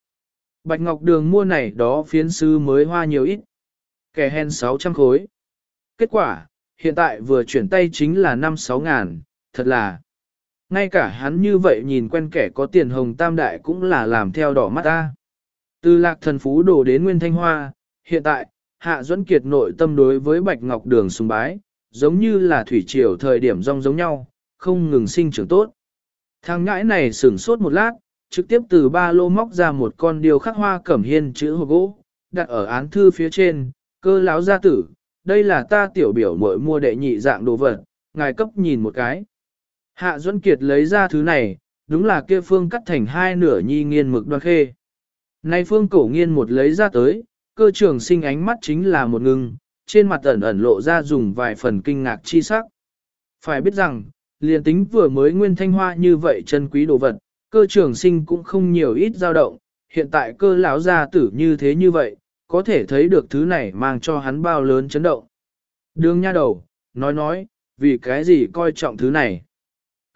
Bạch Ngọc Đường mua này đó phiến sư mới hoa nhiều ít. Kẻ hen 600 khối. Kết quả, hiện tại vừa chuyển tay chính là 5-6 ngàn, thật là. Ngay cả hắn như vậy nhìn quen kẻ có tiền hồng tam đại cũng là làm theo đỏ mắt ta. Từ lạc thần phú đổ đến Nguyên Thanh Hoa, hiện tại, Hạ Duẫn Kiệt nội tâm đối với Bạch Ngọc Đường sùng bái, giống như là thủy triều thời điểm rong giống nhau, không ngừng sinh trưởng tốt. Thằng ngãi này sửng sốt một lát, trực tiếp từ ba lô móc ra một con điều khắc hoa cẩm hiên chữ hộp gỗ, đặt ở án thư phía trên, cơ láo gia tử, đây là ta tiểu biểu mội mua đệ nhị dạng đồ vật, ngài cấp nhìn một cái. Hạ Duẫn Kiệt lấy ra thứ này, đúng là kia phương cắt thành hai nửa nhi nghiên mực đoan khê. Nay phương cổ nghiên một lấy ra tới, cơ trường sinh ánh mắt chính là một ngưng, trên mặt ẩn ẩn lộ ra dùng vài phần kinh ngạc chi sắc. Phải biết rằng, liền tính vừa mới nguyên thanh hoa như vậy chân quý đồ vật, cơ trường sinh cũng không nhiều ít dao động, hiện tại cơ lão gia tử như thế như vậy, có thể thấy được thứ này mang cho hắn bao lớn chấn động. Đường nha đầu, nói nói, vì cái gì coi trọng thứ này?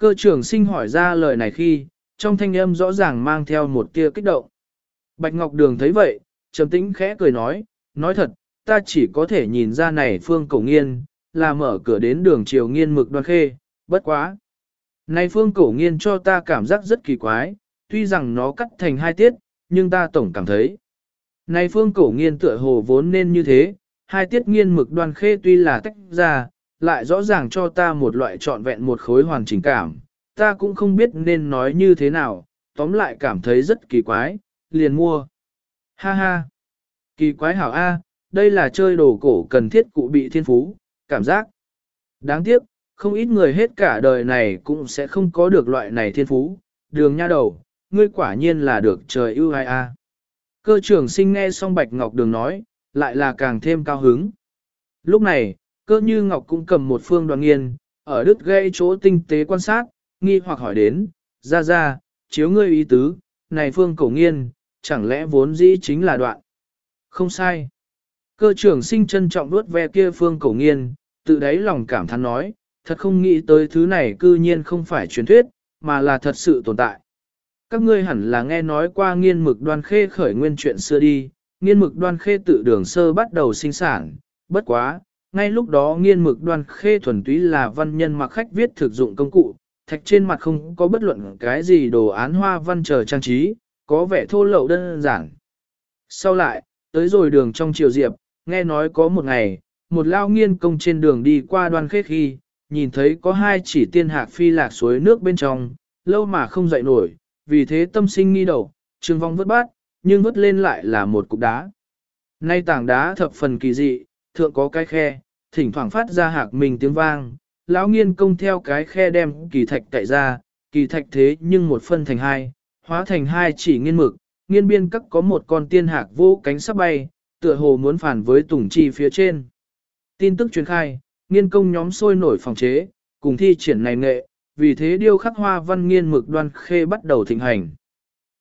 Cơ trưởng sinh hỏi ra lời này khi, trong thanh âm rõ ràng mang theo một tia kích động. Bạch Ngọc Đường thấy vậy, trầm tĩnh khẽ cười nói, nói thật, ta chỉ có thể nhìn ra này phương cổ nghiên, là mở cửa đến đường triều nghiên mực đoan khê, bất quá. Này phương cổ nghiên cho ta cảm giác rất kỳ quái, tuy rằng nó cắt thành hai tiết, nhưng ta tổng cảm thấy. Này phương cổ nghiên tựa hồ vốn nên như thế, hai tiết nghiên mực đoan khê tuy là tách ra, lại rõ ràng cho ta một loại trọn vẹn một khối hoàn chỉnh cảm, ta cũng không biết nên nói như thế nào, tóm lại cảm thấy rất kỳ quái, liền mua. Ha ha! Kỳ quái hảo A, đây là chơi đồ cổ cần thiết cụ bị thiên phú, cảm giác. Đáng tiếc, không ít người hết cả đời này cũng sẽ không có được loại này thiên phú, đường nha đầu, ngươi quả nhiên là được trời ưu ai a. Cơ trưởng sinh nghe xong Bạch Ngọc Đường nói, lại là càng thêm cao hứng. Lúc này, cơ như Ngọc cũng cầm một phương đoàn nghiên, ở đứt gây chỗ tinh tế quan sát, nghi hoặc hỏi đến, ra ra, chiếu ngươi ý tứ, này phương cổ nghiên, chẳng lẽ vốn dĩ chính là đoạn. Không sai. Cơ trưởng sinh trân trọng đuốt ve kia phương cổ nghiên, tự đáy lòng cảm thán nói, thật không nghĩ tới thứ này cư nhiên không phải truyền thuyết, mà là thật sự tồn tại. Các ngươi hẳn là nghe nói qua nghiên mực đoan khê khởi nguyên chuyện xưa đi, nghiên mực đoan khê tự đường sơ bắt đầu sinh sản, bất quá, ngay lúc đó nghiên mực đoan khê thuần túy là văn nhân mặc khách viết thực dụng công cụ, thạch trên mặt không có bất luận cái gì đồ án hoa văn chờ trang trí, có vẻ thô lậu đơn giản. Sau lại, tới rồi đường trong triều diệp, nghe nói có một ngày, một lao nghiên công trên đường đi qua đoan khê khi, nhìn thấy có hai chỉ tiên hạc phi lạc suối nước bên trong, lâu mà không dậy nổi, vì thế tâm sinh nghi đầu, trương vong vứt bát, nhưng vứt lên lại là một cục đá. Nay tảng đá thập phần kỳ dị, thượng có cái khe, thỉnh thoảng phát ra hạc mình tiếng vang, lão nghiên công theo cái khe đem kỳ thạch tại ra, kỳ thạch thế nhưng một phân thành hai, hóa thành hai chỉ nghiên mực, nghiên biên các có một con tiên hạc vô cánh sắp bay, tựa hồ muốn phản với tùng chi phía trên. Tin tức truyền khai, nghiên công nhóm sôi nổi phòng chế, cùng thi triển này nghệ, vì thế điêu khắc hoa văn nghiên mực đoan khê bắt đầu thịnh hành.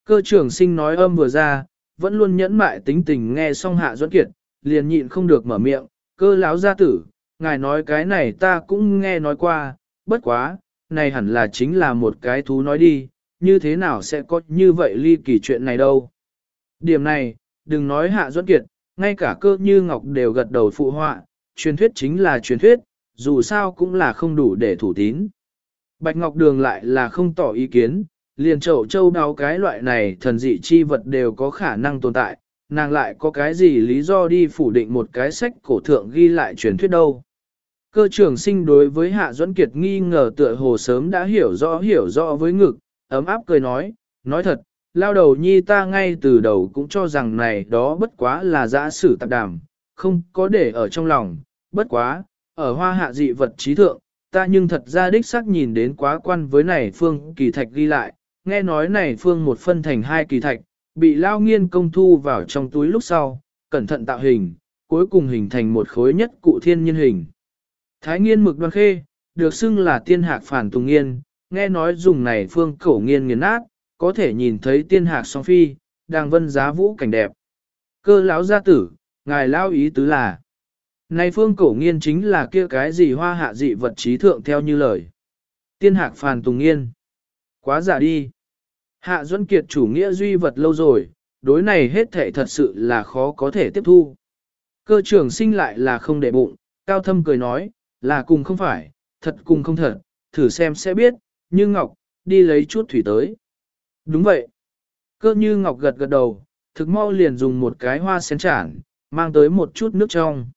Cơ trưởng sinh nói âm vừa ra, vẫn luôn nhẫn mại tính tình nghe xong hạ doãn kiệt, liền nhịn không được mở miệng, cơ lão gia tử, ngài nói cái này ta cũng nghe nói qua, bất quá, này hẳn là chính là một cái thú nói đi, như thế nào sẽ có như vậy ly kỳ chuyện này đâu. Điểm này, đừng nói hạ doãn kiệt, ngay cả cơ như ngọc đều gật đầu phụ họa, truyền thuyết chính là truyền thuyết, dù sao cũng là không đủ để thủ tín. Bạch Ngọc Đường lại là không tỏ ý kiến, liền chậu châu đáo cái loại này thần dị chi vật đều có khả năng tồn tại, nàng lại có cái gì lý do đi phủ định một cái sách cổ thượng ghi lại truyền thuyết đâu. Cơ trưởng sinh đối với Hạ Duẫn Kiệt nghi ngờ tựa hồ sớm đã hiểu rõ hiểu rõ với ngực, ấm áp cười nói, nói thật, lao đầu nhi ta ngay từ đầu cũng cho rằng này đó bất quá là giã sử tạp đàm, không có để ở trong lòng, bất quá, ở hoa hạ dị vật trí thượng, ta nhưng thật ra đích xác nhìn đến quá quan với này phương kỳ thạch ghi lại, nghe nói này phương một phân thành hai kỳ thạch, bị lao nghiên công thu vào trong túi lúc sau, cẩn thận tạo hình, cuối cùng hình thành một khối nhất cụ thiên nhân hình. Thái nghiên mực đoan khê, được xưng là tiên hạc phản tùng nghiên, nghe nói dùng này phương cổ nghiên nghiền nát, có thể nhìn thấy tiên hạc song phi, đang vân giá vũ cảnh đẹp. Cơ lão gia tử, ngài lao ý tứ là, này phương cổ nghiên chính là kia cái gì hoa hạ dị vật trí thượng theo như lời. Tiên hạc phản tùng nghiên. Quá giả đi. Hạ Duân Kiệt chủ nghĩa duy vật lâu rồi, đối này hết thể thật sự là khó có thể tiếp thu. Cơ trưởng sinh lại là không để bụng, cao thâm cười nói, là cùng không phải, thật cùng không thật, thử xem sẽ biết, như Ngọc, đi lấy chút thủy tới. Đúng vậy. Cơ như Ngọc gật gật đầu, thực mau liền dùng một cái hoa sen chản, mang tới một chút nước trong.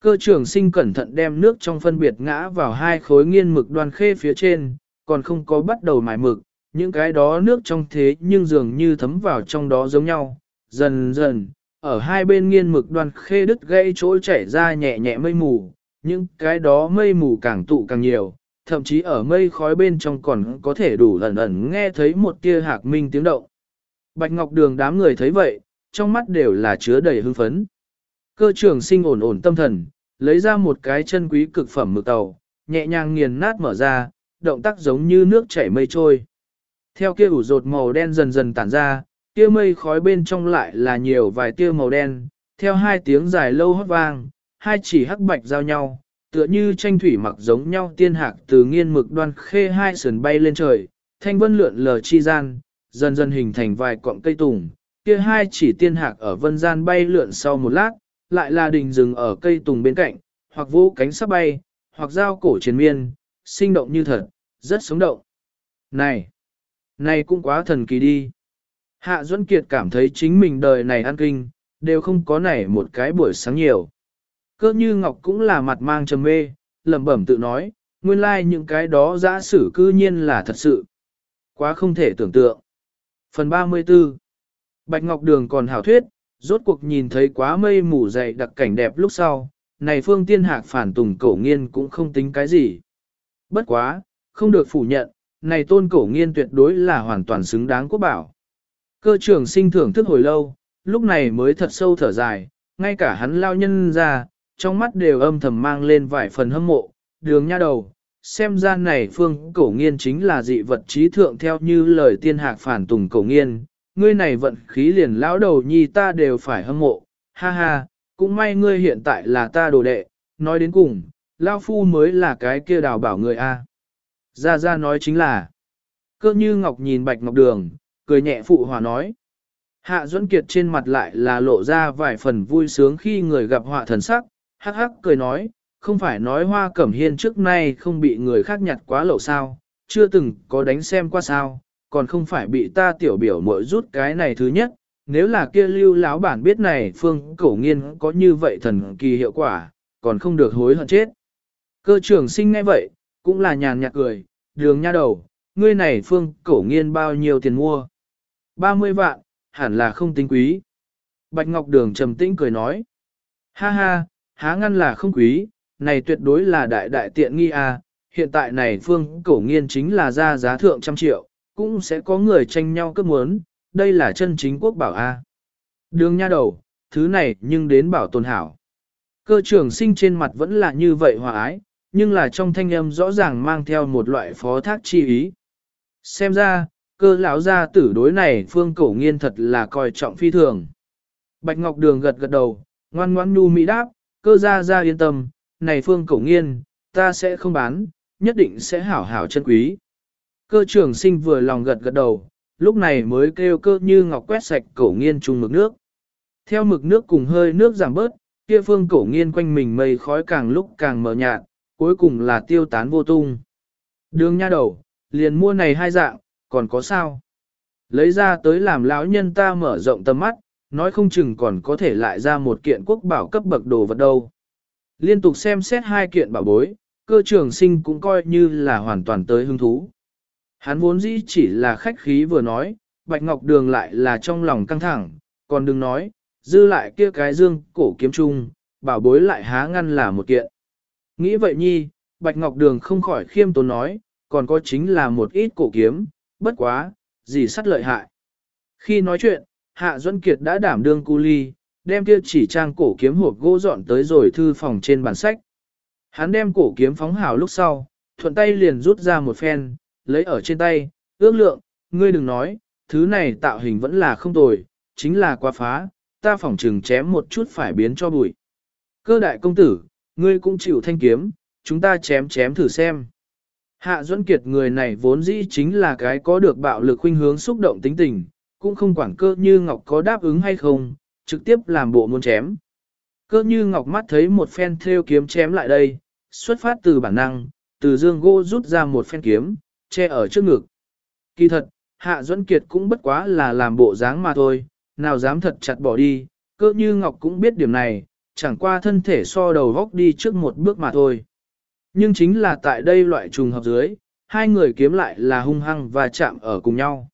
Cơ trưởng sinh cẩn thận đem nước trong phân biệt ngã vào hai khối nghiên mực đoan khê phía trên, còn không có bắt đầu mài mực, những cái đó nước trong thế nhưng dường như thấm vào trong đó giống nhau. Dần dần, ở hai bên nghiên mực đoan khê đứt gây chỗ chảy ra nhẹ nhẹ mây mù, những cái đó mây mù càng tụ càng nhiều, thậm chí ở mây khói bên trong còn có thể đủ lần ẩn nghe thấy một tia hạc minh tiếng động. Bạch Ngọc Đường đám người thấy vậy, trong mắt đều là chứa đầy hưng phấn. Cơ trưởng sinh ổn ổn tâm thần, lấy ra một cái chân quý cực phẩm mực tàu, nhẹ nhàng nghiền nát mở ra, động tác giống như nước chảy mây trôi. Theo kia ủ rột màu đen dần dần tản ra, kia mây khói bên trong lại là nhiều vài tia màu đen, theo hai tiếng dài lâu hót vang, hai chỉ hắc bạch giao nhau, tựa như tranh thủy mặc giống nhau tiên hạc từ nghiên mực đoan khê hai sườn bay lên trời, thanh vân lượn lờ chi gian, dần dần hình thành vài cọng cây tùng, kia hai chỉ tiên hạc ở vân gian bay lượn sau một lát, lại là đình dừng ở cây tùng bên cạnh, hoặc vũ cánh sắp bay, hoặc dao cổ triền miên, sinh động như thật, rất sống động. Này, này cũng quá thần kỳ đi. Hạ Duẫn Kiệt cảm thấy chính mình đời này ăn kinh, đều không có nảy một cái buổi sáng nhiều. Cơ như Ngọc cũng là mặt mang trầm mê, lẩm bẩm tự nói, nguyên lai like những cái đó giã sử cư nhiên là thật sự. Quá không thể tưởng tượng. Phần 34 Bạch Ngọc Đường còn hảo thuyết, rốt cuộc nhìn thấy quá mây mù dày đặc cảnh đẹp lúc sau, này phương tiên hạc phản tùng cổ nghiên cũng không tính cái gì. Bất quá, không được phủ nhận, này tôn cổ nghiên tuyệt đối là hoàn toàn xứng đáng quốc bảo. Cơ trưởng sinh thưởng thức hồi lâu, lúc này mới thật sâu thở dài, ngay cả hắn lao nhân ra, trong mắt đều âm thầm mang lên vài phần hâm mộ, đường nha đầu. Xem ra này phương cổ nghiên chính là dị vật trí thượng theo như lời tiên hạc phản tùng cổ nghiên, ngươi này vận khí liền lão đầu nhi ta đều phải hâm mộ, ha ha, cũng may ngươi hiện tại là ta đồ đệ, nói đến cùng, lão phu mới là cái kia đào bảo người a. Gia Gia nói chính là, cơ như ngọc nhìn bạch ngọc đường, cười nhẹ phụ hòa nói. Hạ Duẫn Kiệt trên mặt lại là lộ ra vài phần vui sướng khi người gặp họa thần sắc, hắc hắc cười nói, không phải nói hoa cẩm hiên trước nay không bị người khác nhặt quá lậu sao, chưa từng có đánh xem qua sao, còn không phải bị ta tiểu biểu mội rút cái này thứ nhất, nếu là kia lưu láo bản biết này phương cổ nghiên có như vậy thần kỳ hiệu quả, còn không được hối hận chết. Cơ trưởng sinh ngay vậy, cũng là nhàn nhạt cười, đường nha đầu, ngươi này phương cổ nghiên bao nhiêu tiền mua? 30 vạn, hẳn là không tính quý. Bạch Ngọc Đường trầm tĩnh cười nói, ha ha, há ngăn là không quý, này tuyệt đối là đại đại tiện nghi. À. hiện tại này phương cổ nghiên chính là ra giá thượng trăm triệu, cũng sẽ có người tranh nhau cấp muốn, đây là chân chính quốc bảo A. Đường nha đầu, thứ này nhưng đến bảo tồn hảo. Cơ trưởng sinh trên mặt vẫn là như vậy hòa ái, nhưng là trong thanh âm rõ ràng mang theo một loại phó thác chi ý. Xem ra, cơ lão gia tử đối này phương cổ nghiên thật là coi trọng phi thường. Bạch Ngọc Đường gật gật đầu, ngoan ngoãn nu mỹ đáp, cơ gia gia yên tâm, này phương cổ nghiên, ta sẽ không bán, nhất định sẽ hảo hảo chân quý. Cơ trưởng sinh vừa lòng gật gật đầu, lúc này mới kêu cơ như ngọc quét sạch cổ nghiên chung mực nước. Theo mực nước cùng hơi nước giảm bớt, kia phương cổ nghiên quanh mình mây khói càng lúc càng mờ nhạt, cuối cùng là tiêu tán vô tung. Đường nha đầu, liền mua này hai dạng, còn có sao? Lấy ra tới làm lão nhân ta mở rộng tầm mắt, nói không chừng còn có thể lại ra một kiện quốc bảo cấp bậc đồ vật đâu. Liên tục xem xét hai kiện bảo bối, cơ trường sinh cũng coi như là hoàn toàn tới hứng thú. Hắn vốn dĩ chỉ là khách khí vừa nói, Bạch Ngọc Đường lại là trong lòng căng thẳng, còn đừng nói, dư lại kia cái dương cổ kiếm trung bảo bối lại há ngăn là một kiện. Nghĩ vậy nhi, Bạch Ngọc Đường không khỏi khiêm tốn nói, còn có chính là một ít cổ kiếm, bất quá, gì sắt lợi hại. Khi nói chuyện, Hạ Duân Kiệt đã đảm đương cu ly, đem kia chỉ trang cổ kiếm hộp gỗ dọn tới rồi thư phòng trên bàn sách. Hắn đem cổ kiếm phóng hào lúc sau, thuận tay liền rút ra một phen, lấy ở trên tay, ước lượng, ngươi đừng nói, thứ này tạo hình vẫn là không tồi, chính là quá phá, ta phỏng trừng chém một chút phải biến cho bụi. Cơ đại công tử, ngươi cũng chịu thanh kiếm, chúng ta chém chém thử xem. Hạ Duẫn Kiệt người này vốn dĩ chính là cái có được bạo lực khuynh hướng xúc động tính tình, cũng không quản cơ như Ngọc có đáp ứng hay không, trực tiếp làm bộ muốn chém. Cơ như Ngọc mắt thấy một phen theo kiếm chém lại đây, xuất phát từ bản năng, từ dương gỗ rút ra một phen kiếm, che ở trước ngực. Kỳ thật, Hạ Duẫn Kiệt cũng bất quá là làm bộ dáng mà thôi, nào dám thật chặt bỏ đi, cơ như Ngọc cũng biết điểm này, chẳng qua thân thể so đầu góc đi trước một bước mà thôi. Nhưng chính là tại đây loại trùng hợp dưới, hai người kiếm lại là hung hăng và chạm ở cùng nhau.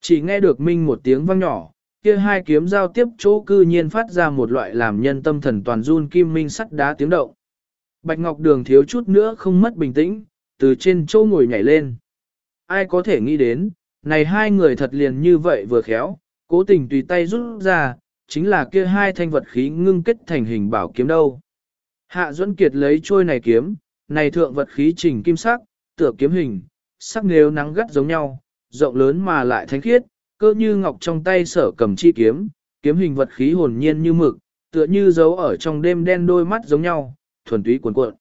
Chỉ nghe được minh một tiếng vang nhỏ, kia hai kiếm giao tiếp chỗ cư nhiên phát ra một loại làm nhân tâm thần toàn run kim minh sắt đá tiếng động. Bạch Ngọc Đường thiếu chút nữa không mất bình tĩnh, từ trên chỗ ngồi nhảy lên. Ai có thể nghĩ đến, này hai người thật liền như vậy vừa khéo, cố tình tùy tay rút ra, chính là kia hai thanh vật khí ngưng kết thành hình bảo kiếm đâu. Hạ Duẫn Kiệt lấy trôi này kiếm, này thượng vật khí trình kim sắc, tựa kiếm hình, sắc nếu nắng gắt giống nhau, rộng lớn mà lại thánh khiết, cơ như ngọc trong tay sở cầm chi kiếm, kiếm hình vật khí hồn nhiên như mực, tựa như giấu ở trong đêm đen đôi mắt giống nhau, thuần túy cuồn cuộn.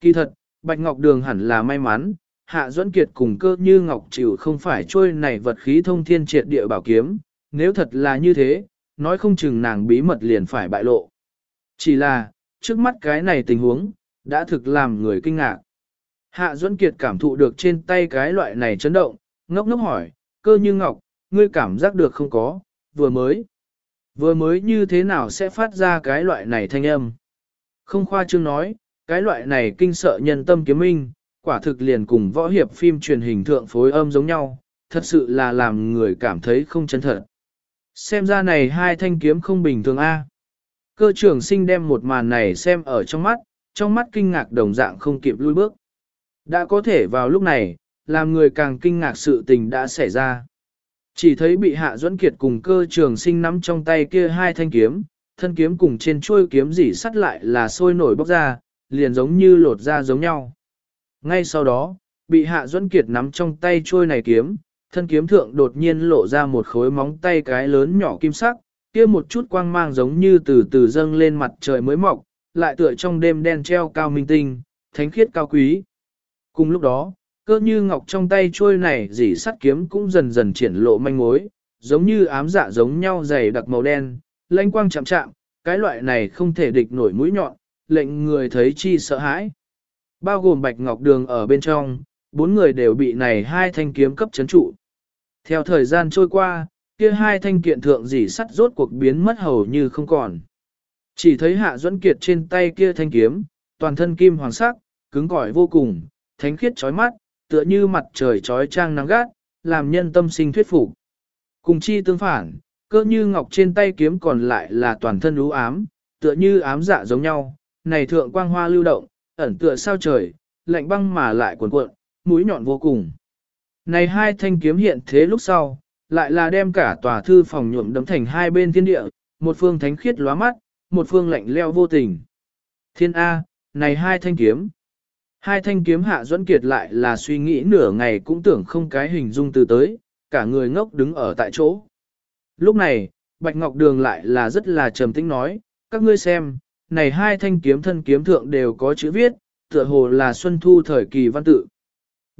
Kỳ thật, Bạch Ngọc Đường hẳn là may mắn, Hạ Duẫn Kiệt cùng cơ như ngọc chịu không phải trôi này vật khí thông thiên triệt địa bảo kiếm, nếu thật là như thế, nói không chừng nàng bí mật liền phải bại lộ. Chỉ là, trước mắt cái này tình huống, đã thực làm người kinh ngạc. Hạ Duẫn Kiệt cảm thụ được trên tay cái loại này chấn động, ngốc ngốc hỏi, cơ như ngọc, ngươi cảm giác được không có, vừa mới. Vừa mới như thế nào sẽ phát ra cái loại này thanh âm? Không khoa trương nói, cái loại này kinh sợ nhân tâm kiếm minh, quả thực liền cùng võ hiệp phim truyền hình thượng phối âm giống nhau, thật sự là làm người cảm thấy không chân thật. Xem ra này hai thanh kiếm không bình thường a. Cơ trưởng sinh đem một màn này xem ở trong mắt, trong mắt kinh ngạc đồng dạng không kịp lui bước. Đã có thể vào lúc này, làm người càng kinh ngạc sự tình đã xảy ra. Chỉ thấy bị hạ duẫn kiệt cùng cơ trường sinh nắm trong tay kia hai thanh kiếm, thân kiếm cùng trên chuôi kiếm dỉ sắt lại là sôi nổi bốc ra, liền giống như lột ra giống nhau. Ngay sau đó, bị hạ duẫn kiệt nắm trong tay chuôi này kiếm, thân kiếm thượng đột nhiên lộ ra một khối móng tay cái lớn nhỏ kim sắc, kia một chút quang mang giống như từ từ dâng lên mặt trời mới mọc, lại tựa trong đêm đen treo cao minh tinh, thánh khiết cao quý. Cùng lúc đó, cơ như ngọc trong tay trôi này dỉ sắt kiếm cũng dần dần triển lộ manh mối, giống như ám dạ giống nhau dày đặc màu đen, lanh quang chạm chạm, cái loại này không thể địch nổi mũi nhọn, lệnh người thấy chi sợ hãi. Bao gồm bạch ngọc đường ở bên trong, bốn người đều bị này hai thanh kiếm cấp chấn trụ. Theo thời gian trôi qua, kia hai thanh kiện thượng dỉ sắt rốt cuộc biến mất hầu như không còn. Chỉ thấy hạ duẫn kiệt trên tay kia thanh kiếm, toàn thân kim hoàng sắc, cứng cỏi vô cùng, thánh khiết chói mắt, tựa như mặt trời chói trang nắng gắt, làm nhân tâm sinh thuyết phục. Cùng chi tương phản, cơ như ngọc trên tay kiếm còn lại là toàn thân ú ám, tựa như ám dạ giống nhau, này thượng quang hoa lưu động, ẩn tựa sao trời, lạnh băng mà lại cuồn cuộn, mũi nhọn vô cùng. Này hai thanh kiếm hiện thế lúc sau, lại là đem cả tòa thư phòng nhuộm đấm thành hai bên thiên địa, một phương thánh khiết lóa mắt, một phương lạnh leo vô tình. Thiên A, này hai thanh kiếm. Hai thanh kiếm hạ duẫn kiệt lại là suy nghĩ nửa ngày cũng tưởng không cái hình dung từ tới, cả người ngốc đứng ở tại chỗ. Lúc này, Bạch Ngọc Đường lại là rất là trầm tĩnh nói, các ngươi xem, này hai thanh kiếm thân kiếm thượng đều có chữ viết, tựa hồ là Xuân Thu thời kỳ văn tự.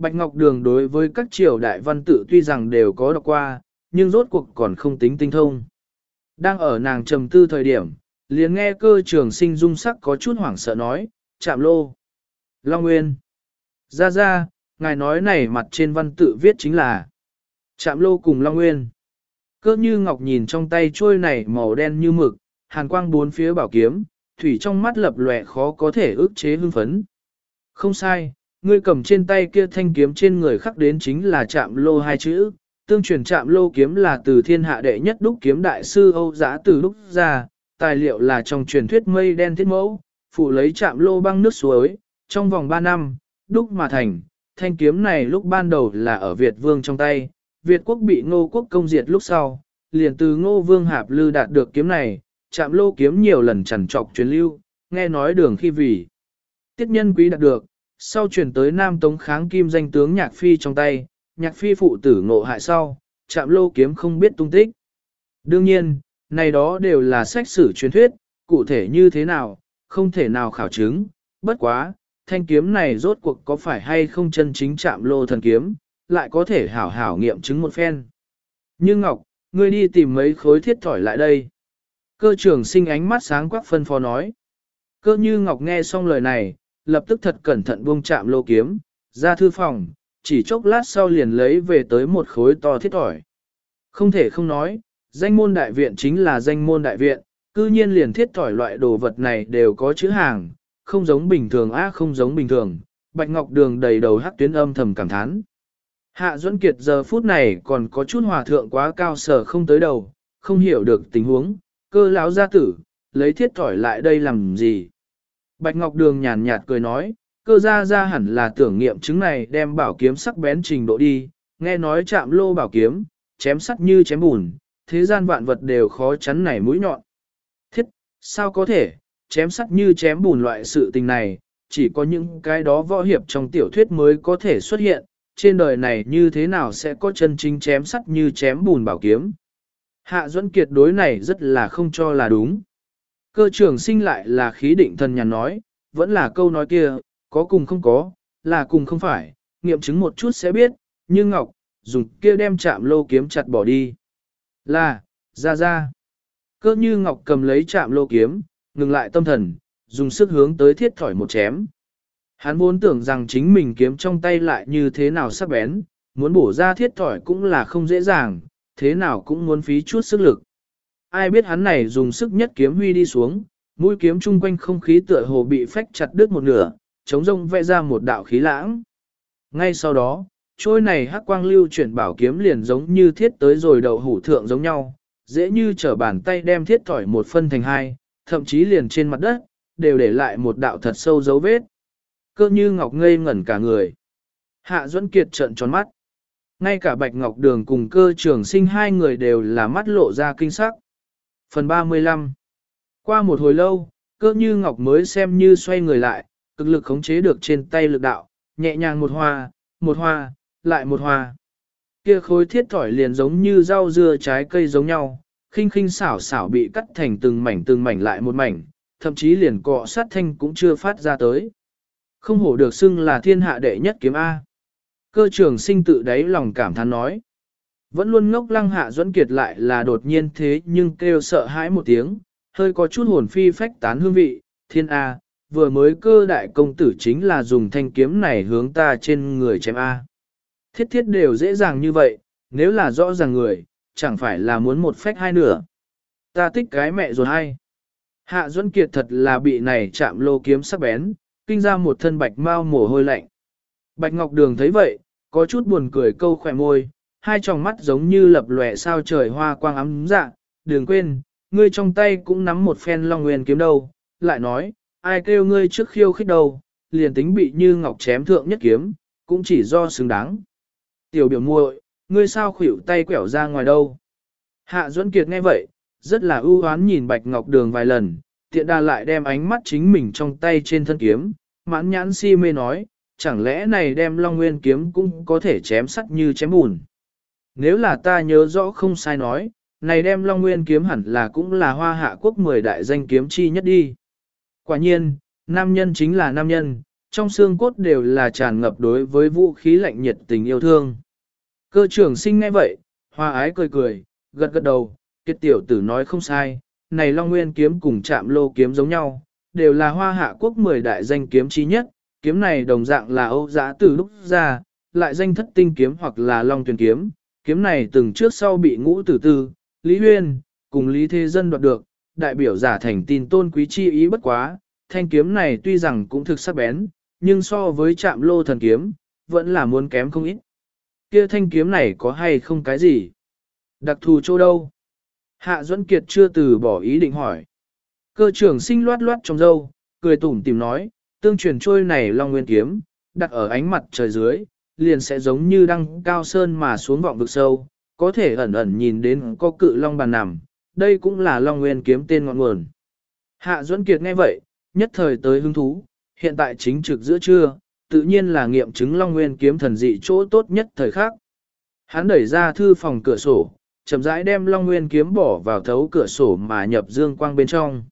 Bạch Ngọc Đường đối với các triều đại văn tự tuy rằng đều có đọc qua, nhưng rốt cuộc còn không tính tinh thông. Đang ở nàng trầm tư thời điểm, liền nghe cơ trường sinh dung sắc có chút hoảng sợ nói, chạm lô. Long Nguyên. Ra ra, ngài nói này mặt trên văn tự viết chính là chạm lô cùng Long Nguyên. Cơ như ngọc nhìn trong tay trôi này màu đen như mực, hàn quang bốn phía bảo kiếm, thủy trong mắt lập lòe khó có thể ức chế hưng phấn. Không sai, ngươi cầm trên tay kia thanh kiếm trên người khắc đến chính là chạm lô hai chữ, tương truyền chạm lô kiếm là từ thiên hạ đệ nhất đúc kiếm đại sư Âu Giã từ đúc ra, tài liệu là trong truyền thuyết mây đen thiết mẫu, phụ lấy chạm lô băng nước suối, trong vòng 3 năm, đúc mà thành, thanh kiếm này lúc ban đầu là ở Việt Vương trong tay, Việt quốc bị ngô quốc công diệt lúc sau, liền từ ngô vương hạp lư đạt được kiếm này, chạm lô kiếm nhiều lần chẳng trọc truyền lưu, nghe nói đường khi vì. Tiết nhân quý đạt được, sau chuyển tới Nam Tống kháng kim danh tướng Nhạc Phi trong tay, Nhạc Phi phụ tử ngộ hại sau, chạm lô kiếm không biết tung tích. Đương nhiên, này đó đều là sách sử truyền thuyết, cụ thể như thế nào, không thể nào khảo chứng, bất quá, thanh kiếm này rốt cuộc có phải hay không chân chính chạm lô thần kiếm, lại có thể hảo hảo nghiệm chứng một phen. Như Ngọc, ngươi đi tìm mấy khối thiết thỏi lại đây. Cơ trưởng sinh ánh mắt sáng quắc phân phó nói. Cơ như Ngọc nghe xong lời này, lập tức thật cẩn thận buông chạm lô kiếm, ra thư phòng, chỉ chốc lát sau liền lấy về tới một khối to thiết tỏi Không thể không nói, danh môn đại viện chính là danh môn đại viện, cư nhiên liền thiết tỏi loại đồ vật này đều có chữ hàng, không giống bình thường á không giống bình thường, bạch ngọc đường đầy đầu hắc tuyến âm thầm cảm thán. Hạ Duẫn Kiệt giờ phút này còn có chút hòa thượng quá cao sở không tới đầu, không hiểu được tình huống, cơ lão gia tử, lấy thiết tỏi lại đây làm gì. Bạch Ngọc Đường nhàn nhạt cười nói, cơ ra ra hẳn là tưởng nghiệm chứng này đem bảo kiếm sắc bén trình độ đi, nghe nói chạm lô bảo kiếm, chém sắt như chém bùn, thế gian vạn vật đều khó chắn này mũi nhọn. Thiết, sao có thể, chém sắt như chém bùn loại sự tình này, chỉ có những cái đó võ hiệp trong tiểu thuyết mới có thể xuất hiện, trên đời này như thế nào sẽ có chân chính chém sắt như chém bùn bảo kiếm. Hạ Duẫn Kiệt đối này rất là không cho là đúng. Cơ trưởng sinh lại là khí định thần nhàn nói, vẫn là câu nói kia, có cùng không có, là cùng không phải, nghiệm chứng một chút sẽ biết, như Ngọc, dùng kia đem chạm lô kiếm chặt bỏ đi. Là, ra ra. Cơ như Ngọc cầm lấy chạm lô kiếm, ngừng lại tâm thần, dùng sức hướng tới thiết thỏi một chém. Hắn vốn tưởng rằng chính mình kiếm trong tay lại như thế nào sắc bén, muốn bổ ra thiết thỏi cũng là không dễ dàng, thế nào cũng muốn phí chút sức lực. Ai biết hắn này dùng sức nhất kiếm huy đi xuống, mũi kiếm chung quanh không khí tựa hồ bị phách chặt đứt một nửa, chống rông vẽ ra một đạo khí lãng. Ngay sau đó, trôi này hắc quang lưu chuyển bảo kiếm liền giống như thiết tới rồi đầu hủ thượng giống nhau, dễ như trở bàn tay đem thiết thỏi một phân thành hai, thậm chí liền trên mặt đất, đều để lại một đạo thật sâu dấu vết. Cơ như ngọc ngây ngẩn cả người. Hạ Duẫn Kiệt trợn tròn mắt. Ngay cả Bạch Ngọc Đường cùng cơ trường sinh hai người đều là mắt lộ ra kinh sắc. Phần 35 Qua một hồi lâu, cơ như Ngọc mới xem như xoay người lại, cực lực khống chế được trên tay lực đạo, nhẹ nhàng một hoa, một hoa, lại một hoa. Kia khối thiết thỏi liền giống như rau dưa trái cây giống nhau, khinh khinh xảo xảo bị cắt thành từng mảnh từng mảnh lại một mảnh, thậm chí liền cọ sát thanh cũng chưa phát ra tới. Không hổ được xưng là thiên hạ đệ nhất kiếm A. Cơ trưởng sinh tự đáy lòng cảm thán nói. Vẫn luôn ngốc lăng hạ duẫn kiệt lại là đột nhiên thế nhưng kêu sợ hãi một tiếng, hơi có chút hồn phi phách tán hương vị, thiên A, vừa mới cơ đại công tử chính là dùng thanh kiếm này hướng ta trên người chém A. Thiết thiết đều dễ dàng như vậy, nếu là rõ ràng người, chẳng phải là muốn một phách hai nửa. Ta thích cái mẹ ruột hay. Hạ Duẫn Kiệt thật là bị này chạm lô kiếm sắc bén, kinh ra một thân bạch mau mồ hôi lạnh. Bạch Ngọc Đường thấy vậy, có chút buồn cười câu khỏe môi, hai tròng mắt giống như lập lòe sao trời hoa quang ấm dạ, đừng quên, ngươi trong tay cũng nắm một phen long nguyên kiếm đâu, lại nói, ai kêu ngươi trước khiêu khích đâu, liền tính bị như ngọc chém thượng nhất kiếm, cũng chỉ do xứng đáng. Tiểu biểu muội, ngươi sao khuỷu tay quẻo ra ngoài đâu. Hạ Duẫn Kiệt nghe vậy, rất là ưu hoán nhìn Bạch Ngọc Đường vài lần, tiện đà lại đem ánh mắt chính mình trong tay trên thân kiếm, mãn nhãn si mê nói, chẳng lẽ này đem Long Nguyên kiếm cũng có thể chém sắt như chém bùn. Nếu là ta nhớ rõ không sai nói, này đem Long Nguyên kiếm hẳn là cũng là hoa hạ quốc 10 đại danh kiếm chi nhất đi. Quả nhiên, nam nhân chính là nam nhân, trong xương cốt đều là tràn ngập đối với vũ khí lạnh nhiệt tình yêu thương. Cơ trưởng sinh ngay vậy, hoa ái cười cười, gật gật đầu, kết tiểu tử nói không sai, này Long Nguyên kiếm cùng chạm lô kiếm giống nhau, đều là hoa hạ quốc 10 đại danh kiếm chi nhất, kiếm này đồng dạng là Âu giã từ lúc ra, lại danh thất tinh kiếm hoặc là Long Tuyền kiếm, kiếm này từng trước sau bị ngũ tử tư, Lý Huyên, cùng Lý Thế Dân đoạt được, đại biểu giả thành tin tôn quý chi ý bất quá, thanh kiếm này tuy rằng cũng thực sắc bén, nhưng so với chạm lô thần kiếm, vẫn là muốn kém không ít. Kia thanh kiếm này có hay không cái gì? Đặc thù chỗ đâu? Hạ Duẫn Kiệt chưa từ bỏ ý định hỏi. Cơ trưởng sinh loát loát trong dâu, cười tủm tìm nói, tương truyền trôi này long nguyên kiếm, đặt ở ánh mặt trời dưới, liền sẽ giống như đăng cao sơn mà xuống vọng vực sâu, có thể ẩn ẩn nhìn đến có cự long bàn nằm, đây cũng là long nguyên kiếm tên ngọn nguồn. Hạ Duẫn Kiệt nghe vậy, nhất thời tới hứng thú, hiện tại chính trực giữa trưa, tự nhiên là nghiệm chứng long nguyên kiếm thần dị chỗ tốt nhất thời khác. Hắn đẩy ra thư phòng cửa sổ, chậm rãi đem long nguyên kiếm bỏ vào thấu cửa sổ mà nhập dương quang bên trong.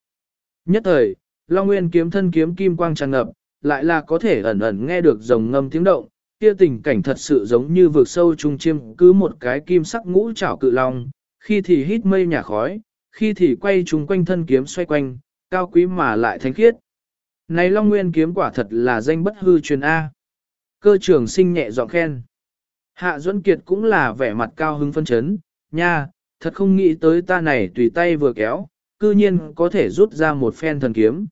Nhất thời, long nguyên kiếm thân kiếm kim quang tràn ngập, lại là có thể ẩn ẩn nghe được rồng ngâm tiếng động, kia tình cảnh thật sự giống như vượt sâu trung chiêm cứ một cái kim sắc ngũ trảo cự long, khi thì hít mây nhà khói, khi thì quay trùng quanh thân kiếm xoay quanh, cao quý mà lại thánh khiết. Này Long Nguyên kiếm quả thật là danh bất hư truyền A. Cơ trưởng sinh nhẹ giọng khen. Hạ Duẫn Kiệt cũng là vẻ mặt cao hứng phân chấn, nha, thật không nghĩ tới ta này tùy tay vừa kéo, cư nhiên có thể rút ra một phen thần kiếm.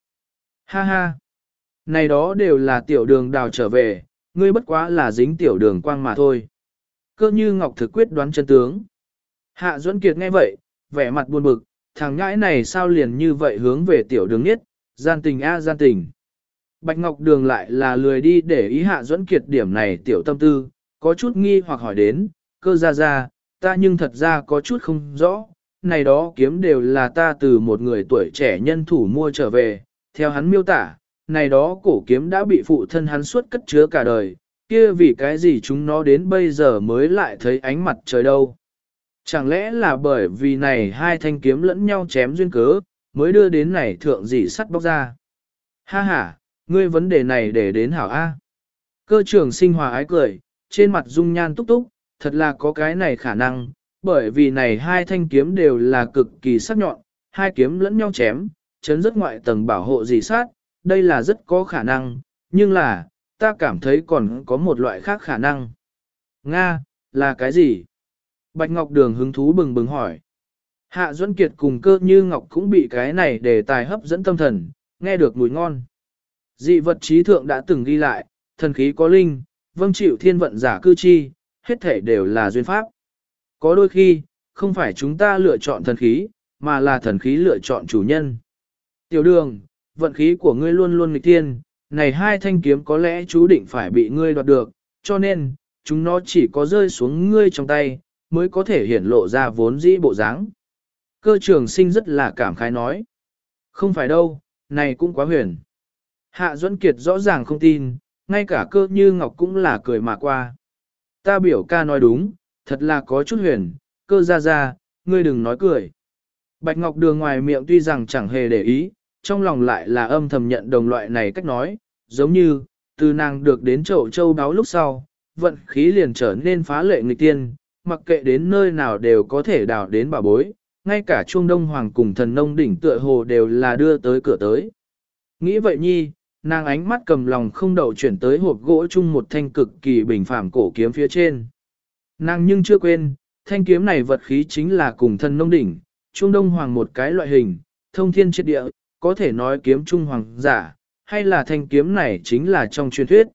Ha ha, này đó đều là tiểu đường đào trở về, ngươi bất quá là dính tiểu đường quang mà thôi. Cơ như Ngọc thực quyết đoán chân tướng. Hạ Duẫn Kiệt nghe vậy, vẻ mặt buồn bực, thằng ngãi này sao liền như vậy hướng về tiểu đường nhất, gian tình a gian tình. Bạch Ngọc Đường lại là lười đi để ý Hạ Duẫn Kiệt điểm này tiểu tâm tư, có chút nghi hoặc hỏi đến, cơ ra ra, ta nhưng thật ra có chút không rõ, này đó kiếm đều là ta từ một người tuổi trẻ nhân thủ mua trở về, theo hắn miêu tả, này đó cổ kiếm đã bị phụ thân hắn suốt cất chứa cả đời, kia vì cái gì chúng nó đến bây giờ mới lại thấy ánh mặt trời đâu. Chẳng lẽ là bởi vì này hai thanh kiếm lẫn nhau chém duyên cớ, mới đưa đến này thượng dị sắt bóc ra. Ha ha, ngươi vấn đề này để đến hảo A. Cơ trưởng sinh hòa ái cười, trên mặt dung nhan túc túc, thật là có cái này khả năng, bởi vì này hai thanh kiếm đều là cực kỳ sắc nhọn, hai kiếm lẫn nhau chém, chấn rất ngoại tầng bảo hộ dị sát, đây là rất có khả năng, nhưng là, ta cảm thấy còn có một loại khác khả năng. Nga, là cái gì? Bạch Ngọc Đường hứng thú bừng bừng hỏi. Hạ Duẫn Kiệt cùng cơ như Ngọc cũng bị cái này đề tài hấp dẫn tâm thần, nghe được mùi ngon. Dị vật trí thượng đã từng ghi lại, thần khí có linh, vâng chịu thiên vận giả cư chi, hết thể đều là duyên pháp. Có đôi khi, không phải chúng ta lựa chọn thần khí, mà là thần khí lựa chọn chủ nhân. Tiểu đường, vận khí của ngươi luôn luôn nghịch tiên, này hai thanh kiếm có lẽ chú định phải bị ngươi đoạt được, cho nên, chúng nó chỉ có rơi xuống ngươi trong tay, mới có thể hiển lộ ra vốn dĩ bộ dáng. Cơ trường sinh rất là cảm khái nói. Không phải đâu, này cũng quá huyền. Hạ Duẫn Kiệt rõ ràng không tin, ngay cả cơ như ngọc cũng là cười mà qua. Ta biểu ca nói đúng, thật là có chút huyền, cơ ra ra, ngươi đừng nói cười. Bạch Ngọc Đường ngoài miệng tuy rằng chẳng hề để ý, trong lòng lại là âm thầm nhận đồng loại này cách nói, giống như, từ nàng được đến chậu châu báo lúc sau, vận khí liền trở nên phá lệ nghịch tiên, mặc kệ đến nơi nào đều có thể đào đến bà bối, ngay cả chuông đông hoàng cùng thần nông đỉnh tựa hồ đều là đưa tới cửa tới. Nghĩ vậy nhi, nàng ánh mắt cầm lòng không đậu chuyển tới hộp gỗ chung một thanh cực kỳ bình phàm cổ kiếm phía trên. Nàng nhưng chưa quên, thanh kiếm này vật khí chính là cùng thần nông đỉnh, chuông đông hoàng một cái loại hình, thông thiên triệt địa, có thể nói kiếm trung hoàng giả, hay là thanh kiếm này chính là trong truyền thuyết.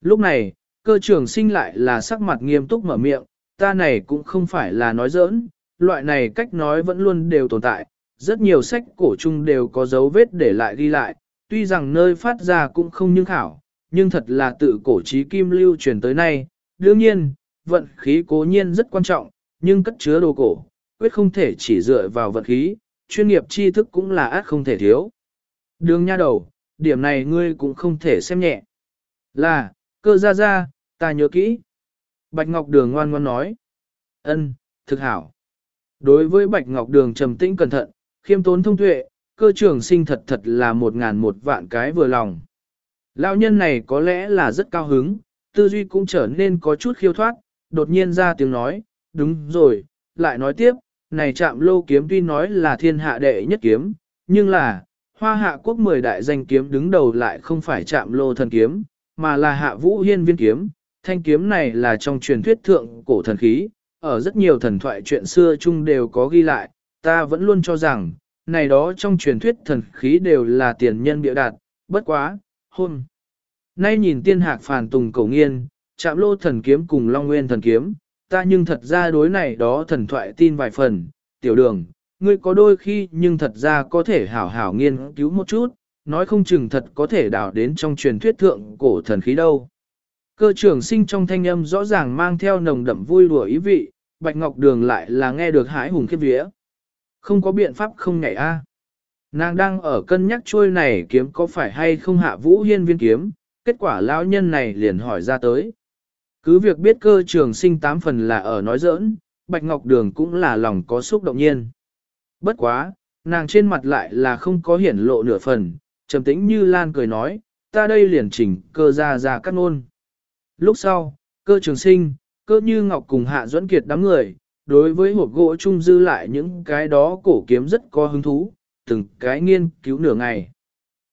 Lúc này, cơ trưởng sinh lại là sắc mặt nghiêm túc mở miệng, ta này cũng không phải là nói giỡn, loại này cách nói vẫn luôn đều tồn tại, rất nhiều sách cổ chung đều có dấu vết để lại ghi lại, tuy rằng nơi phát ra cũng không nhưng khảo, nhưng thật là tự cổ trí kim lưu truyền tới nay, đương nhiên, vận khí cố nhiên rất quan trọng, nhưng cất chứa đồ cổ, quyết không thể chỉ dựa vào vận khí, chuyên nghiệp tri thức cũng là át không thể thiếu. Đường nha đầu, điểm này ngươi cũng không thể xem nhẹ. Là, cơ ra ra, ta nhớ kỹ. Bạch Ngọc Đường ngoan ngoan nói. ân, thực hảo. Đối với Bạch Ngọc Đường trầm tĩnh cẩn thận, khiêm tốn thông tuệ, cơ Trường sinh thật thật là một ngàn một vạn cái vừa lòng. Lão nhân này có lẽ là rất cao hứng, tư duy cũng trở nên có chút khiêu thoát, đột nhiên ra tiếng nói, đúng rồi, lại nói tiếp, này chạm lô kiếm tuy nói là thiên hạ đệ nhất kiếm, nhưng là, hoa hạ quốc mười đại danh kiếm đứng đầu lại không phải chạm lô thần kiếm, mà là hạ vũ hiên viên kiếm, thanh kiếm này là trong truyền thuyết thượng cổ thần khí, ở rất nhiều thần thoại chuyện xưa chung đều có ghi lại, ta vẫn luôn cho rằng, này đó trong truyền thuyết thần khí đều là tiền nhân biểu đạt. bất quá, hôn. Nay nhìn tiên hạc phản tùng cầu nghiên, chạm lô thần kiếm cùng long nguyên thần kiếm, ta nhưng thật ra đối này đó thần thoại tin vài phần, tiểu đường, ngươi có đôi khi nhưng thật ra có thể hảo hảo nghiên cứu một chút, nói không chừng thật có thể đảo đến trong truyền thuyết thượng cổ thần khí đâu. Cơ trưởng sinh trong thanh âm rõ ràng mang theo nồng đậm vui đùa ý vị, Bạch Ngọc Đường lại là nghe được hái hùng khiếp vía. Không có biện pháp không nhảy a. À. Nàng đang ở cân nhắc trôi này kiếm có phải hay không hạ vũ hiên viên kiếm, kết quả lão nhân này liền hỏi ra tới. Cứ việc biết cơ trường sinh tám phần là ở nói giỡn, Bạch Ngọc Đường cũng là lòng có xúc động nhiên. Bất quá, nàng trên mặt lại là không có hiển lộ nửa phần, trầm tĩnh như Lan cười nói, ta đây liền chỉnh cơ ra ra cắt nôn. Lúc sau, cơ trường sinh, cơ như ngọc cùng hạ duẫn kiệt đám người, đối với hộp gỗ chung dư lại những cái đó cổ kiếm rất có hứng thú, từng cái nghiên cứu nửa ngày.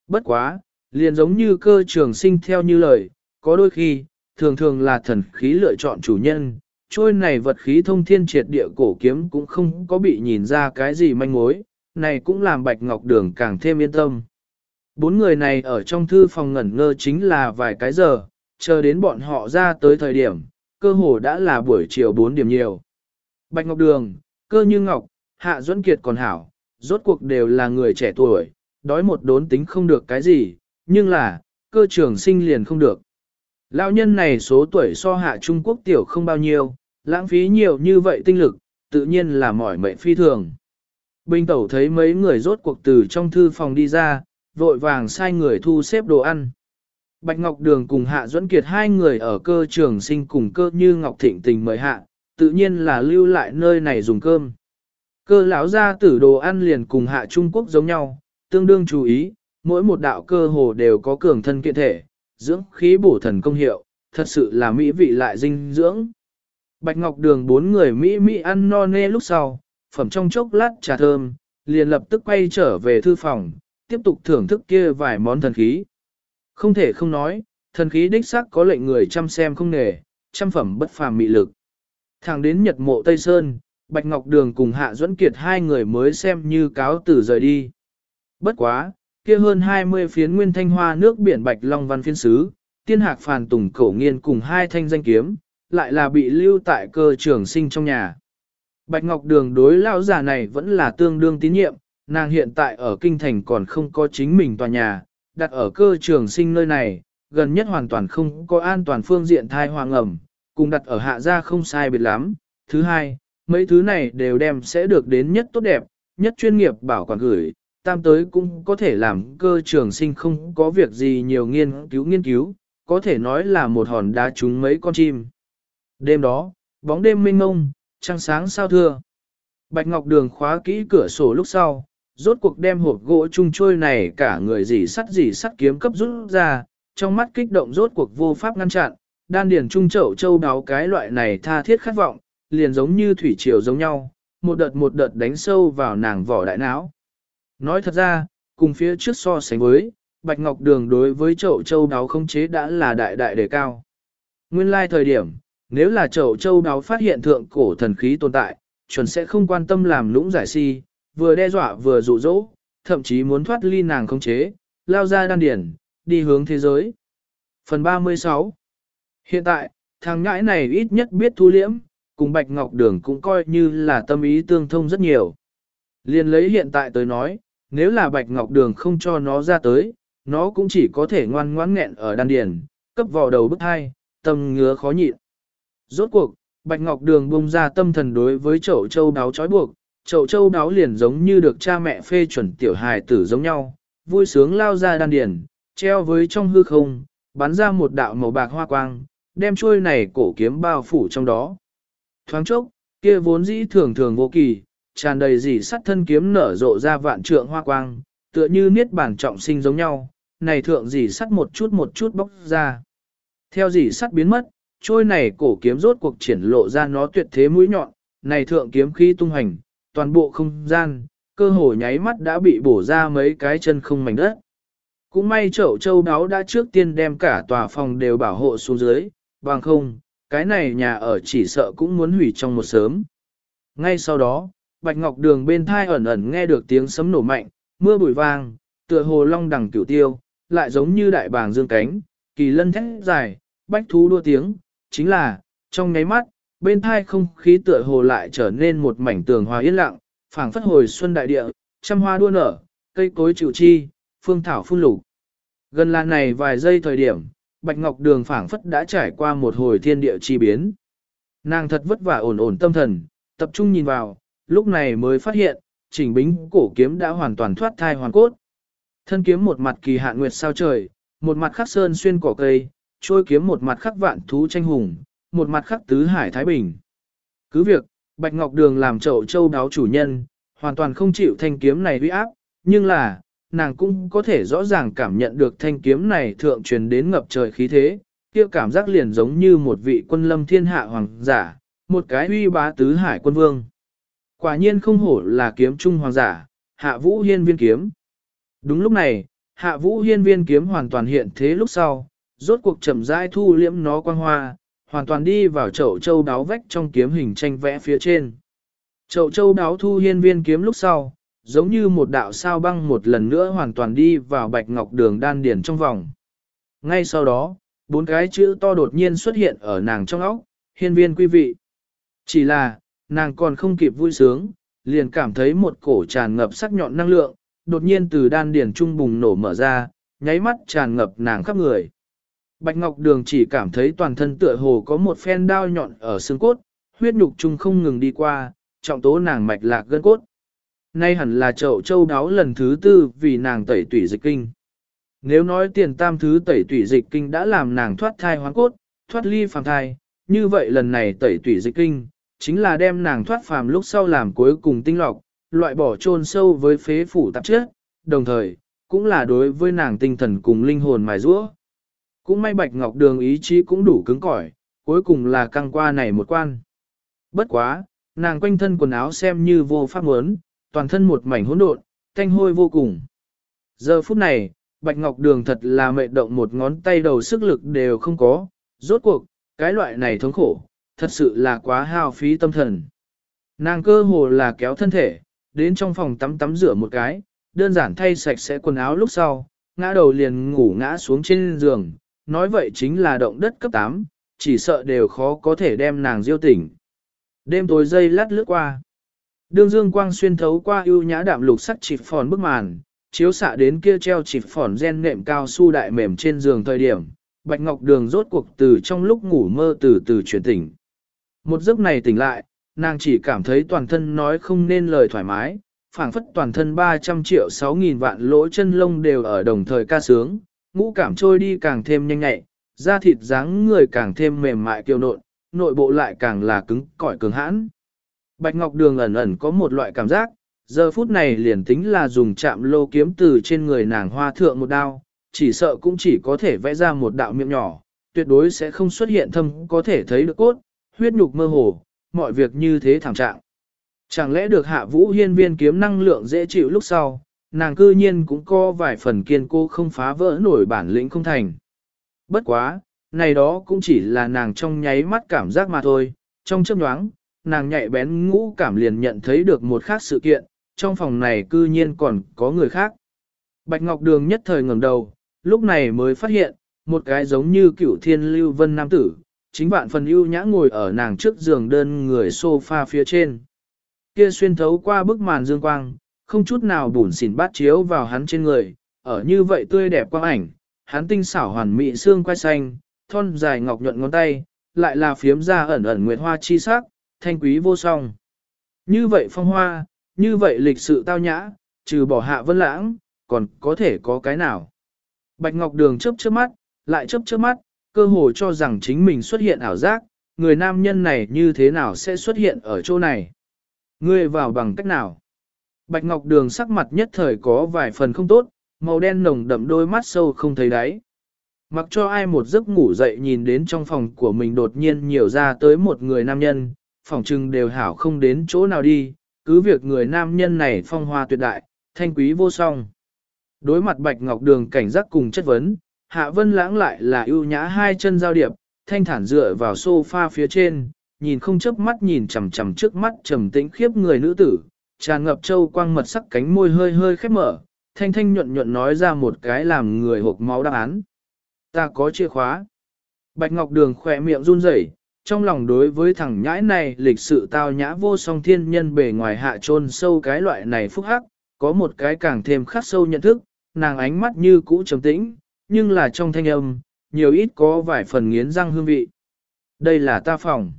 Bất quá, liền giống như cơ trường sinh theo như lời, có đôi khi, thường thường là thần khí lựa chọn chủ nhân, trôi này vật khí thông thiên triệt địa cổ kiếm cũng không có bị nhìn ra cái gì manh mối, này cũng làm Bạch Ngọc Đường càng thêm yên tâm. Bốn người này ở trong thư phòng ngẩn ngơ chính là vài cái giờ, chờ đến bọn họ ra tới thời điểm, cơ hồ đã là buổi chiều 4 điểm nhiều. Bạch Ngọc Đường, cơ như Ngọc, Hạ Duẫn Kiệt còn hảo, rốt cuộc đều là người trẻ tuổi, đói một đốn tính không được cái gì, nhưng là, cơ trưởng sinh liền không được. Lão nhân này số tuổi so hạ Trung Quốc tiểu không bao nhiêu, lãng phí nhiều như vậy tinh lực, tự nhiên là mỏi mệnh phi thường. Bình tẩu thấy mấy người rốt cuộc từ trong thư phòng đi ra, vội vàng sai người thu xếp đồ ăn. Bạch Ngọc Đường cùng Hạ Duẫn Kiệt hai người ở cơ trường sinh cùng cơ như Ngọc Thịnh tình mời hạ, tự nhiên là lưu lại nơi này dùng cơm. Cơ lão gia tử đồ ăn liền cùng Hạ Trung Quốc giống nhau, tương đương chú ý, mỗi một đạo cơ hồ đều có cường thân kiện thể, dưỡng khí bổ thần công hiệu, thật sự là mỹ vị lại dinh dưỡng. Bạch Ngọc Đường bốn người Mỹ Mỹ ăn no nê lúc sau, phẩm trong chốc lát trà thơm, liền lập tức quay trở về thư phòng, tiếp tục thưởng thức kia vài món thần khí. Không thể không nói, thần khí đích sắc có lệnh người chăm xem không nề, trăm phẩm bất phàm mị lực. Thẳng đến Nhật Mộ Tây Sơn, Bạch Ngọc Đường cùng Hạ Duẫn Kiệt hai người mới xem như cáo tử rời đi. Bất quá, kia hơn 20 phiến nguyên thanh hoa nước biển Bạch Long Văn phiên sứ, tiên hạc phàn tùng cổ nghiên cùng hai thanh danh kiếm, lại là bị lưu tại cơ trường sinh trong nhà. Bạch Ngọc Đường đối lão già này vẫn là tương đương tín nhiệm, nàng hiện tại ở kinh thành còn không có chính mình tòa nhà, đặt ở cơ trường sinh nơi này, gần nhất hoàn toàn không có an toàn phương diện thai hoàng ẩm, cùng đặt ở hạ gia không sai biệt lắm. Thứ hai, mấy thứ này đều đem sẽ được đến nhất tốt đẹp, nhất chuyên nghiệp bảo quản gửi, tam tới cũng có thể làm cơ trường sinh không có việc gì nhiều nghiên cứu nghiên cứu, có thể nói là một hòn đá trúng mấy con chim. Đêm đó, bóng đêm mênh mông, trăng sáng sao thưa. Bạch Ngọc Đường khóa kỹ cửa sổ lúc sau, rốt cuộc đem hộp gỗ chung trôi này cả người dì sắt dì sắt kiếm cấp rút ra, trong mắt kích động rốt cuộc vô pháp ngăn chặn, đan điển trung chậu châu đáo cái loại này tha thiết khát vọng, liền giống như thủy triều giống nhau, một đợt một đợt đánh sâu vào nàng vỏ đại não. Nói thật ra, cùng phía trước so sánh với, Bạch Ngọc Đường đối với chậu châu đáo không chế đã là đại đại đề cao. Nguyên lai thời điểm, nếu là chậu châu đáo phát hiện thượng cổ thần khí tồn tại, chuẩn sẽ không quan tâm làm lũng giải si, vừa đe dọa vừa dụ dỗ, thậm chí muốn thoát ly nàng không chế, lao ra đan điển, đi hướng thế giới. Phần 36 Hiện tại, thằng ngãi này ít nhất biết thu liễm, cùng Bạch Ngọc Đường cũng coi như là tâm ý tương thông rất nhiều. Liên lấy hiện tại tới nói, nếu là Bạch Ngọc Đường không cho nó ra tới, nó cũng chỉ có thể ngoan ngoãn nghẹn ở đan điền, cấp vào đầu bức hai, tâm ngứa khó nhịn. Rốt cuộc, Bạch Ngọc Đường bung ra tâm thần đối với chậu châu đáo trói buộc, chậu châu đáo liền giống như được cha mẹ phê chuẩn tiểu hài tử giống nhau, vui sướng lao ra đan điền, treo với trong hư không, bắn ra một đạo màu bạc hoa quang, đem chuôi này cổ kiếm bao phủ trong đó. Thoáng chốc, kia vốn dĩ thường thường vô kỳ, tràn đầy dì sắt thân kiếm nở rộ ra vạn trượng hoa quang, tựa như niết bản trọng sinh giống nhau, này thượng dì sắt một chút một chút bóc ra. Theo dì sắt biến mất, trôi này cổ kiếm rốt cuộc triển lộ ra nó tuyệt thế mũi nhọn, này thượng kiếm khí tung hành, toàn bộ không gian, cơ hồ nháy mắt đã bị bổ ra mấy cái chân không mảnh đất. Cũng may chậu châu đáo đã trước tiên đem cả tòa phòng đều bảo hộ xuống dưới, bằng không, cái này nhà ở chỉ sợ cũng muốn hủy trong một sớm. Ngay sau đó, Bạch Ngọc Đường bên thai ẩn ẩn nghe được tiếng sấm nổ mạnh, mưa bụi vang, tựa hồ long đằng cửu tiêu, lại giống như đại bàng dương cánh, kỳ lân thét dài, bách thú đua tiếng, chính là, trong nháy mắt, bên thai không khí tựa hồ lại trở nên một mảnh tường hòa yên lặng, phảng phất hồi xuân đại địa, trăm hoa đua nở, cây cối chịu chi, phương thảo phun lục. Gần là này vài giây thời điểm, Bạch Ngọc Đường phảng phất đã trải qua một hồi thiên địa chi biến. Nàng thật vất vả ổn ổn tâm thần, tập trung nhìn vào, lúc này mới phát hiện, chỉnh bính cổ kiếm đã hoàn toàn thoát thai hoàn cốt. Thân kiếm một mặt kỳ hạn nguyệt sao trời, một mặt khắc sơn xuyên cỏ cây, trôi kiếm một mặt khắc vạn thú tranh hùng, một mặt khắc tứ hải thái bình. Cứ việc, Bạch Ngọc Đường làm chậu châu đáo chủ nhân, hoàn toàn không chịu thanh kiếm này uy áp, nhưng là, nàng cũng có thể rõ ràng cảm nhận được thanh kiếm này thượng truyền đến ngập trời khí thế, kia cảm giác liền giống như một vị quân lâm thiên hạ hoàng giả, một cái uy bá tứ hải quân vương. Quả nhiên không hổ là kiếm trung hoàng giả, hạ vũ hiên viên kiếm. Đúng lúc này, hạ vũ hiên viên kiếm hoàn toàn hiện thế lúc sau, rốt cuộc chậm rãi thu liễm nó quang hoa, hoàn toàn đi vào chậu châu đáo vách trong kiếm hình tranh vẽ phía trên. Chậu châu đáo thu hiên viên kiếm lúc sau, giống như một đạo sao băng một lần nữa hoàn toàn đi vào bạch ngọc đường đan điển trong vòng. Ngay sau đó, bốn cái chữ to đột nhiên xuất hiện ở nàng trong óc, hiên viên quý vị. Chỉ là, nàng còn không kịp vui sướng, liền cảm thấy một cổ tràn ngập sắc nhọn năng lượng, đột nhiên từ đan điển trung bùng nổ mở ra, nháy mắt tràn ngập nàng khắp người. Bạch Ngọc Đường chỉ cảm thấy toàn thân tựa hồ có một phen đao nhọn ở xương cốt, huyết nhục trung không ngừng đi qua, trọng tố nàng mạch lạc gân cốt. Nay hẳn là chậu châu đáo lần thứ tư vì nàng tẩy tủy dịch kinh. Nếu nói tiền tam thứ tẩy tủy dịch kinh đã làm nàng thoát thai hoang cốt, thoát ly phàm thai, như vậy lần này tẩy tủy dịch kinh, chính là đem nàng thoát phàm lúc sau làm cuối cùng tinh lọc, loại bỏ chôn sâu với phế phủ tạp chất, đồng thời, cũng là đối với nàng tinh thần cùng linh hồn mài rũa. Cũng may Bạch Ngọc Đường ý chí cũng đủ cứng cỏi, cuối cùng là căng qua này một quan. Bất quá, nàng quanh thân quần áo xem như vô pháp muốn, toàn thân một mảnh hỗn độn, thanh hôi vô cùng. Giờ phút này, Bạch Ngọc Đường thật là mệt động một ngón tay đầu sức lực đều không có, rốt cuộc, cái loại này thống khổ, thật sự là quá hao phí tâm thần. Nàng cơ hồ là kéo thân thể, đến trong phòng tắm tắm rửa một cái, đơn giản thay sạch sẽ quần áo lúc sau, ngã đầu liền ngủ ngã xuống trên giường, nói vậy chính là động đất cấp 8, chỉ sợ đều khó có thể đem nàng diêu tỉnh. Đêm tối dây lát lướt qua. đương dương quang xuyên thấu qua ưu nhã đạm lục sắc chịp phòn bức màn, chiếu xạ đến kia treo chịp phòn gen nệm cao su đại mềm trên giường thời điểm, Bạch Ngọc Đường rốt cuộc từ trong lúc ngủ mơ từ từ chuyển tỉnh. Một giấc này tỉnh lại, nàng chỉ cảm thấy toàn thân nói không nên lời thoải mái, phảng phất toàn thân 300 triệu 6 nghìn vạn lỗ chân lông đều ở đồng thời ca sướng, ngũ cảm trôi đi càng thêm nhanh nhạy, da thịt dáng người càng thêm mềm mại kiêu nộn, nội bộ lại càng là cứng cỏi cứng hãn. Bạch Ngọc Đường ẩn ẩn có một loại cảm giác, giờ phút này liền tính là dùng chạm lô kiếm từ trên người nàng hoa thượng một đao, chỉ sợ cũng chỉ có thể vẽ ra một đạo miệng nhỏ, tuyệt đối sẽ không xuất hiện thâm có thể thấy được cốt, huyết nhục mơ hồ, mọi việc như thế thảm trạng. Chẳng lẽ được hạ vũ hiên viên kiếm năng lượng dễ chịu lúc sau, nàng cư nhiên cũng có vài phần kiên cố không phá vỡ nổi bản lĩnh không thành. Bất quá, này đó cũng chỉ là nàng trong nháy mắt cảm giác mà thôi, trong chớp nhoáng, nàng nhạy bén ngũ cảm liền nhận thấy được một khác sự kiện, trong phòng này cư nhiên còn có người khác. Bạch Ngọc Đường nhất thời ngẩng đầu, lúc này mới phát hiện, một cái giống như cựu thiên lưu vân nam tử, chính bạn phần ưu nhã ngồi ở nàng trước giường đơn người sofa phía trên. Kia xuyên thấu qua bức màn dương quang, không chút nào bùn xỉn bát chiếu vào hắn trên người, ở như vậy tươi đẹp quang ảnh, hắn tinh xảo hoàn mỹ xương quai xanh, thon dài ngọc nhuận ngón tay, lại là phiếm ra ẩn ẩn nguyệt hoa chi sắc, thanh quý vô song. Như vậy phong hoa, như vậy lịch sự tao nhã, trừ bỏ hạ vân lãng, còn có thể có cái nào. Bạch Ngọc Đường chớp chớp mắt, lại chớp chớp mắt, cơ hồ cho rằng chính mình xuất hiện ảo giác, người nam nhân này như thế nào sẽ xuất hiện ở chỗ này. Ngươi vào bằng cách nào? Bạch Ngọc Đường sắc mặt nhất thời có vài phần không tốt, màu đen nồng đậm đôi mắt sâu không thấy đáy. Mặc cho ai một giấc ngủ dậy nhìn đến trong phòng của mình đột nhiên nhiều ra tới một người nam nhân, phòng trưng đều hảo không đến chỗ nào đi, cứ việc người nam nhân này phong hoa tuyệt đại, thanh quý vô song. Đối mặt Bạch Ngọc Đường cảnh giác cùng chất vấn, Hạ Vân Lãng lại là ưu nhã hai chân giao điệp, thanh thản dựa vào sofa phía trên, nhìn không chớp mắt nhìn chằm chằm trước mắt trầm tĩnh khiếp người nữ tử, tràn ngập châu quang mật sắc cánh môi hơi hơi khép mở, thanh thanh nhuận nhuận nói ra một cái làm người hộp máu đáp án. Ta có chìa khóa. Bạch Ngọc Đường khỏe miệng run rẩy, trong lòng đối với thằng nhãi này lịch sự tao nhã vô song thiên nhân bề ngoài hạ trôn sâu cái loại này phúc hắc, có một cái càng thêm khắc sâu nhận thức, nàng ánh mắt như cũ trầm tĩnh, nhưng là trong thanh âm, nhiều ít có vài phần nghiến răng hương vị. Đây là ta phòng.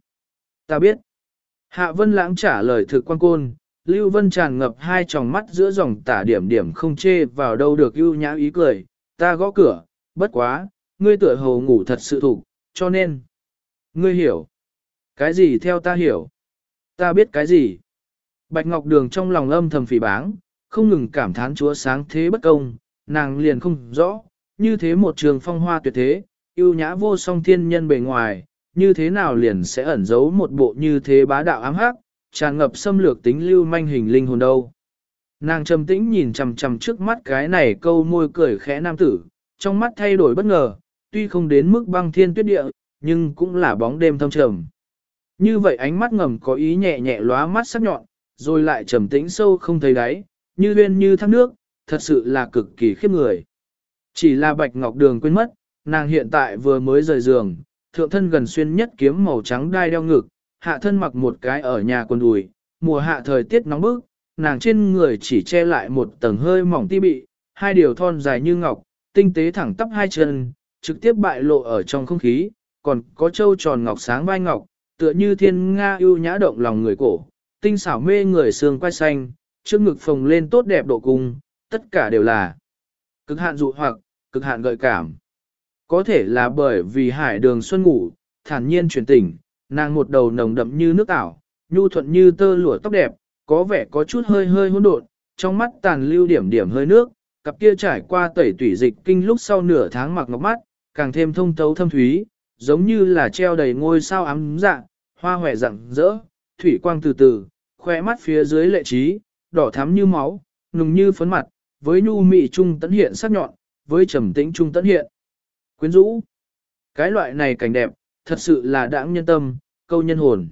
Ta biết. Hạ Vân Lãng trả lời thực quan côn, Lưu Vân tràn ngập hai tròng mắt giữa dòng tả điểm điểm không chê vào đâu được ưu nhã ý cười, ta gõ cửa, bất quá, ngươi tựa hồ ngủ thật sự thủ, cho nên, ngươi hiểu. Cái gì theo ta hiểu? Ta biết cái gì? Bạch Ngọc Đường trong lòng âm thầm phỉ báng, không ngừng cảm thán chúa sáng thế bất công, nàng liền không rõ, như thế một trường phong hoa tuyệt thế, yêu nhã vô song thiên nhân bề ngoài, như thế nào liền sẽ ẩn giấu một bộ như thế bá đạo ám hắc, tràn ngập xâm lược tính lưu manh hình linh hồn đâu. Nàng trầm tĩnh nhìn chằm chằm trước mắt cái này câu môi cười khẽ nam tử, trong mắt thay đổi bất ngờ, tuy không đến mức băng thiên tuyết địa, nhưng cũng là bóng đêm thâm trầm. Như vậy ánh mắt ngầm có ý nhẹ nhẹ lóa mắt sắc nhọn, rồi lại trầm tĩnh sâu không thấy đáy, như uyên như thác nước, thật sự là cực kỳ khiếp người. Chỉ là bạch ngọc đường quên mất, nàng hiện tại vừa mới rời giường, thượng thân gần xuyên nhất kiếm màu trắng đai đeo ngực, hạ thân mặc một cái ở nhà quần đùi, mùa hạ thời tiết nóng bức, nàng trên người chỉ che lại một tầng hơi mỏng ti bị, hai điều thon dài như ngọc, tinh tế thẳng tắp hai chân, trực tiếp bại lộ ở trong không khí, còn có châu tròn ngọc sáng vai ngọc, tựa như thiên nga ưu nhã động lòng người cổ, tinh xảo mê người xương quai xanh, trước ngực phồng lên tốt đẹp độ cung, tất cả đều là cực hạn dụ hoặc, cực hạn gợi cảm. Có thể là bởi vì hải đường xuân ngủ, thản nhiên chuyển tỉnh, nàng một đầu nồng đậm như nước ảo, nhu thuận như tơ lụa tóc đẹp, có vẻ có chút hơi hơi hỗn độn, trong mắt tàn lưu điểm điểm hơi nước, cặp kia trải qua tẩy tủy dịch kinh lúc sau nửa tháng mặc ngọc mắt, càng thêm thông thấu thâm thúy, giống như là treo đầy ngôi sao ám dạ, hoa hòe rạng rỡ, thủy quang từ từ, khoe mắt phía dưới lệ trí, đỏ thắm như máu, nùng như phấn mặt, với nhu mị trung tấn hiện sắc nhọn, với trầm tĩnh trung tấn hiện. Quyến rũ. Cái loại này cảnh đẹp, thật sự là đãng nhân tâm, câu nhân hồn.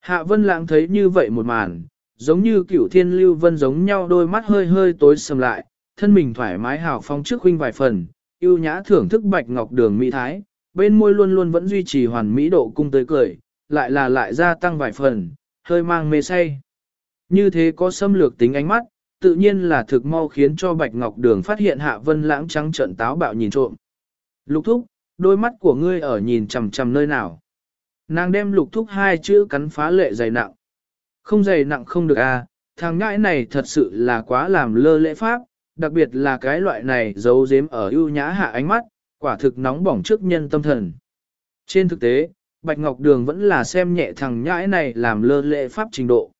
Hạ Vân Lãng thấy như vậy một màn, giống như cửu thiên lưu vân giống nhau đôi mắt hơi hơi tối sầm lại, thân mình thoải mái hào phong trước huynh vài phần, yêu nhã thưởng thức bạch ngọc đường mỹ thái, bên môi luôn luôn vẫn duy trì hoàn mỹ độ cung tới cười, lại là lại gia tăng vài phần, hơi mang mê say. Như thế có xâm lược tính ánh mắt, tự nhiên là thực mau khiến cho bạch ngọc đường phát hiện hạ vân lãng trắng trận táo bạo nhìn trộm. Lục thúc, đôi mắt của ngươi ở nhìn chằm chằm nơi nào. Nàng đem lục thúc hai chữ cắn phá lệ dày nặng. Không dày nặng không được à, thằng ngãi này thật sự là quá làm lơ lễ pháp, đặc biệt là cái loại này giấu giếm ở ưu nhã hạ ánh mắt, quả thực nóng bỏng trước nhân tâm thần. Trên thực tế, Bạch Ngọc Đường vẫn là xem nhẹ thằng nhãi này làm lơ lễ pháp trình độ.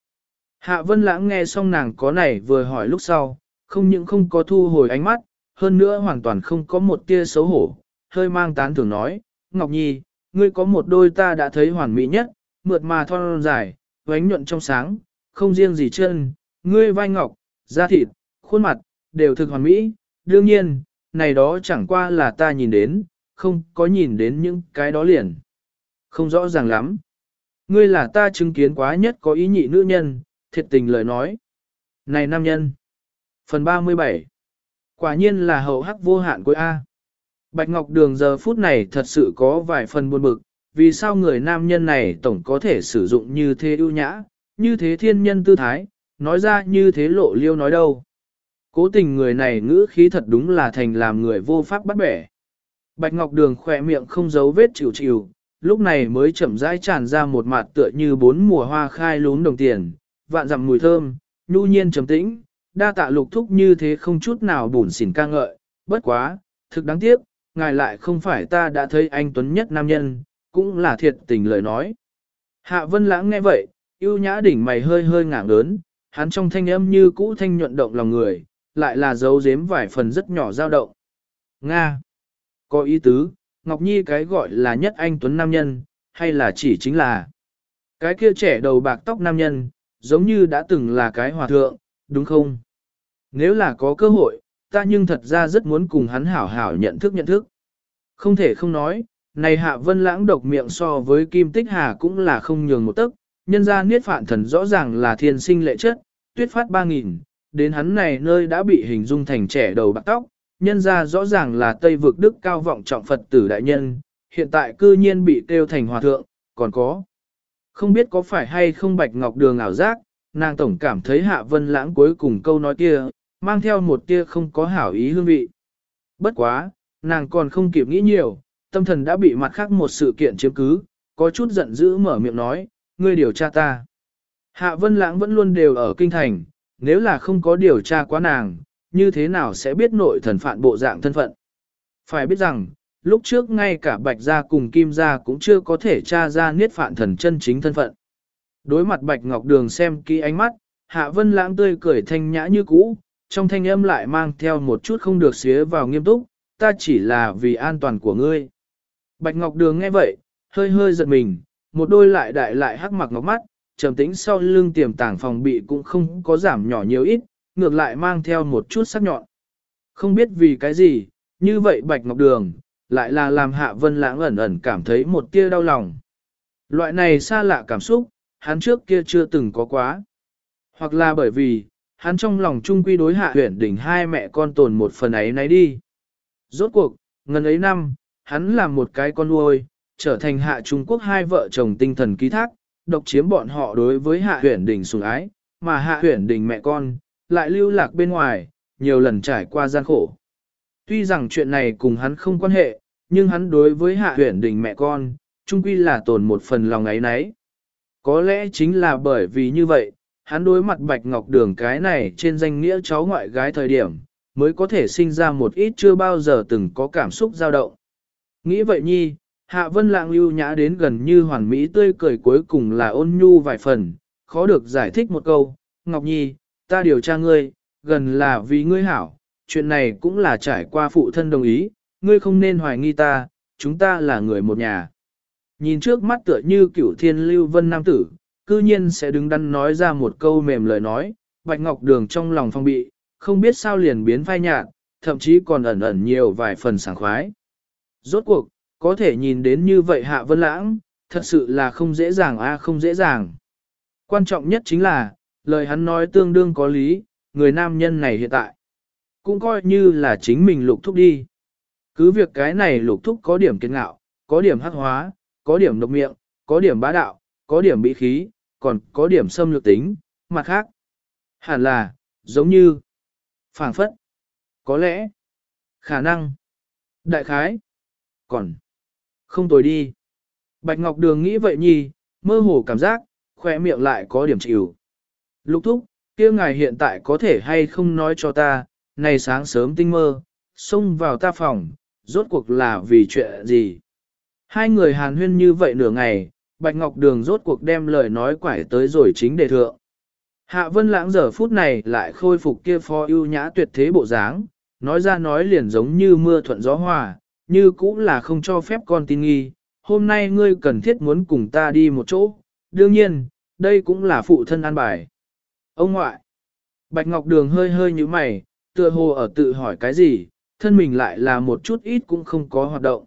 Hạ Vân Lãng nghe xong nàng có này vừa hỏi lúc sau, không những không có thu hồi ánh mắt, hơn nữa hoàn toàn không có một tia xấu hổ, hơi mang tán thưởng nói, Ngọc Nhi, ngươi có một đôi ta đã thấy hoàn mỹ nhất, mượt mà thon dài, vánh nhuận trong sáng, không riêng gì chân, ngươi vai ngọc, da thịt, khuôn mặt, đều thực hoàn mỹ, đương nhiên, này đó chẳng qua là ta nhìn đến, không có nhìn đến những cái đó liền. Không rõ ràng lắm. Ngươi là ta chứng kiến quá nhất có ý nhị nữ nhân, thiệt tình lời nói. Này nam nhân. Phần 37. Quả nhiên là hậu hắc vô hạn của A. Bạch Ngọc Đường giờ phút này thật sự có vài phần buồn bực, vì sao người nam nhân này tổng có thể sử dụng như thế ưu nhã, như thế thiên nhân tư thái, nói ra như thế lộ liêu nói đâu. Cố tình người này ngữ khí thật đúng là thành làm người vô pháp bắt bẻ. Bạch Ngọc Đường khỏe miệng không giấu vết chịu chịu, lúc này mới chậm rãi tràn ra một mặt tựa như bốn mùa hoa khai lún đồng tiền, vạn dặm mùi thơm, nhu nhiên trầm tĩnh, đa tạ lục thúc như thế không chút nào bùn xỉn ca ngợi, bất quá, thực đáng tiếc, ngài lại không phải ta đã thấy anh tuấn nhất nam nhân, cũng là thiệt tình lời nói. Hạ Vân Lãng nghe vậy, yêu nhã đỉnh mày hơi hơi ngảng lớn, hắn trong thanh âm như cũ thanh nhuận động lòng người, lại là dấu giếm vài phần rất nhỏ dao động. Nga! Có ý tứ, Ngọc Nhi cái gọi là nhất anh tuấn nam nhân, hay là chỉ chính là cái kia trẻ đầu bạc tóc nam nhân, giống như đã từng là cái hòa thượng, đúng không? Nếu là có cơ hội, ta nhưng thật ra rất muốn cùng hắn hảo hảo nhận thức nhận thức. Không thể không nói, này hạ vân lãng độc miệng so với kim tích hà cũng là không nhường một tấc, nhân ra niết phạn thần rõ ràng là thiên sinh lệ chất, tuyết phát ba nghìn, đến hắn này nơi đã bị hình dung thành trẻ đầu bạc tóc, nhân ra rõ ràng là Tây vực đức cao vọng trọng Phật tử đại nhân, hiện tại cư nhiên bị kêu thành hòa thượng, còn có. Không biết có phải hay không bạch ngọc đường ảo giác, nàng tổng cảm thấy hạ vân lãng cuối cùng câu nói kia, mang theo một tia không có hảo ý hương vị. Bất quá, nàng còn không kịp nghĩ nhiều, tâm thần đã bị mặt khác một sự kiện chiếm cứ, có chút giận dữ mở miệng nói, ngươi điều tra ta. Hạ vân lãng vẫn luôn đều ở kinh thành, nếu là không có điều tra quá nàng, như thế nào sẽ biết nội thần phản bộ dạng thân phận. Phải biết rằng, lúc trước ngay cả Bạch Gia cùng Kim Gia cũng chưa có thể tra ra niết phạn thần chân chính thân phận. Đối mặt Bạch Ngọc Đường xem kỹ ánh mắt, Hạ Vân Lãng tươi cười thanh nhã như cũ, trong thanh âm lại mang theo một chút không được xía vào nghiêm túc, ta chỉ là vì an toàn của ngươi. Bạch Ngọc Đường nghe vậy, hơi hơi giật mình, một đôi lại đại lại hắc mặc ngọc mắt, trầm tĩnh sau lưng tiềm tàng phòng bị cũng không có giảm nhỏ nhiều ít, ngược lại mang theo một chút sắc nhọn. Không biết vì cái gì, như vậy Bạch Ngọc Đường, lại là làm Hạ Vân Lãng ẩn ẩn cảm thấy một tia đau lòng. Loại này xa lạ cảm xúc, hắn trước kia chưa từng có quá. Hoặc là bởi vì, hắn trong lòng trung quy đối hạ huyển đỉnh hai mẹ con tồn một phần ấy nấy đi. Rốt cuộc, ngần ấy năm, hắn làm một cái con nuôi, trở thành hạ Trung Quốc hai vợ chồng tinh thần ký thác, độc chiếm bọn họ đối với hạ huyển đỉnh sủng ái, mà hạ huyển đỉnh mẹ con, lại lưu lạc bên ngoài, nhiều lần trải qua gian khổ. Tuy rằng chuyện này cùng hắn không quan hệ, nhưng hắn đối với hạ huyển đình mẹ con, trung quy là tồn một phần lòng ấy nấy. Có lẽ chính là bởi vì như vậy, hắn đối mặt Bạch Ngọc Đường cái này trên danh nghĩa cháu ngoại gái thời điểm, mới có thể sinh ra một ít chưa bao giờ từng có cảm xúc dao động. Nghĩ vậy nhi, Hạ Vân Lạng lưu nhã đến gần như hoàn mỹ tươi cười cuối cùng là ôn nhu vài phần, khó được giải thích một câu, Ngọc Nhi, ta điều tra ngươi, gần là vì ngươi hảo, chuyện này cũng là trải qua phụ thân đồng ý, ngươi không nên hoài nghi ta, chúng ta là người một nhà. Nhìn trước mắt tựa như cửu thiên lưu vân nam tử, cư nhiên sẽ đứng đắn nói ra một câu mềm lời nói, bạch ngọc đường trong lòng phong bị, không biết sao liền biến phai nhạt, thậm chí còn ẩn ẩn nhiều vài phần sảng khoái. Rốt cuộc, có thể nhìn đến như vậy hạ vân lãng, thật sự là không dễ dàng a không dễ dàng. Quan trọng nhất chính là, lời hắn nói tương đương có lý, người nam nhân này hiện tại, cũng coi như là chính mình lục thúc đi. Cứ việc cái này lục thúc có điểm kiên ngạo, có điểm hắc hóa, có điểm độc miệng, có điểm bá đạo, có điểm bị khí, còn có điểm xâm lược tính, mặt khác. Hẳn là, giống như, phảng phất, có lẽ, khả năng, đại khái, còn, không tồi đi. Bạch Ngọc Đường nghĩ vậy nhi, mơ hồ cảm giác, khỏe miệng lại có điểm chịu. Lục thúc, kia ngài hiện tại có thể hay không nói cho ta, này sáng sớm tinh mơ, xông vào ta phòng, rốt cuộc là vì chuyện gì. Hai người hàn huyên như vậy nửa ngày, Bạch Ngọc Đường rốt cuộc đem lời nói quải tới rồi chính đề thượng. Hạ Vân Lãng giờ phút này lại khôi phục kia phó ưu nhã tuyệt thế bộ dáng, nói ra nói liền giống như mưa thuận gió hòa, như cũng là không cho phép con tin nghi, hôm nay ngươi cần thiết muốn cùng ta đi một chỗ, đương nhiên, đây cũng là phụ thân an bài. Ông ngoại, Bạch Ngọc Đường hơi hơi như mày, tựa hồ ở tự hỏi cái gì, thân mình lại là một chút ít cũng không có hoạt động.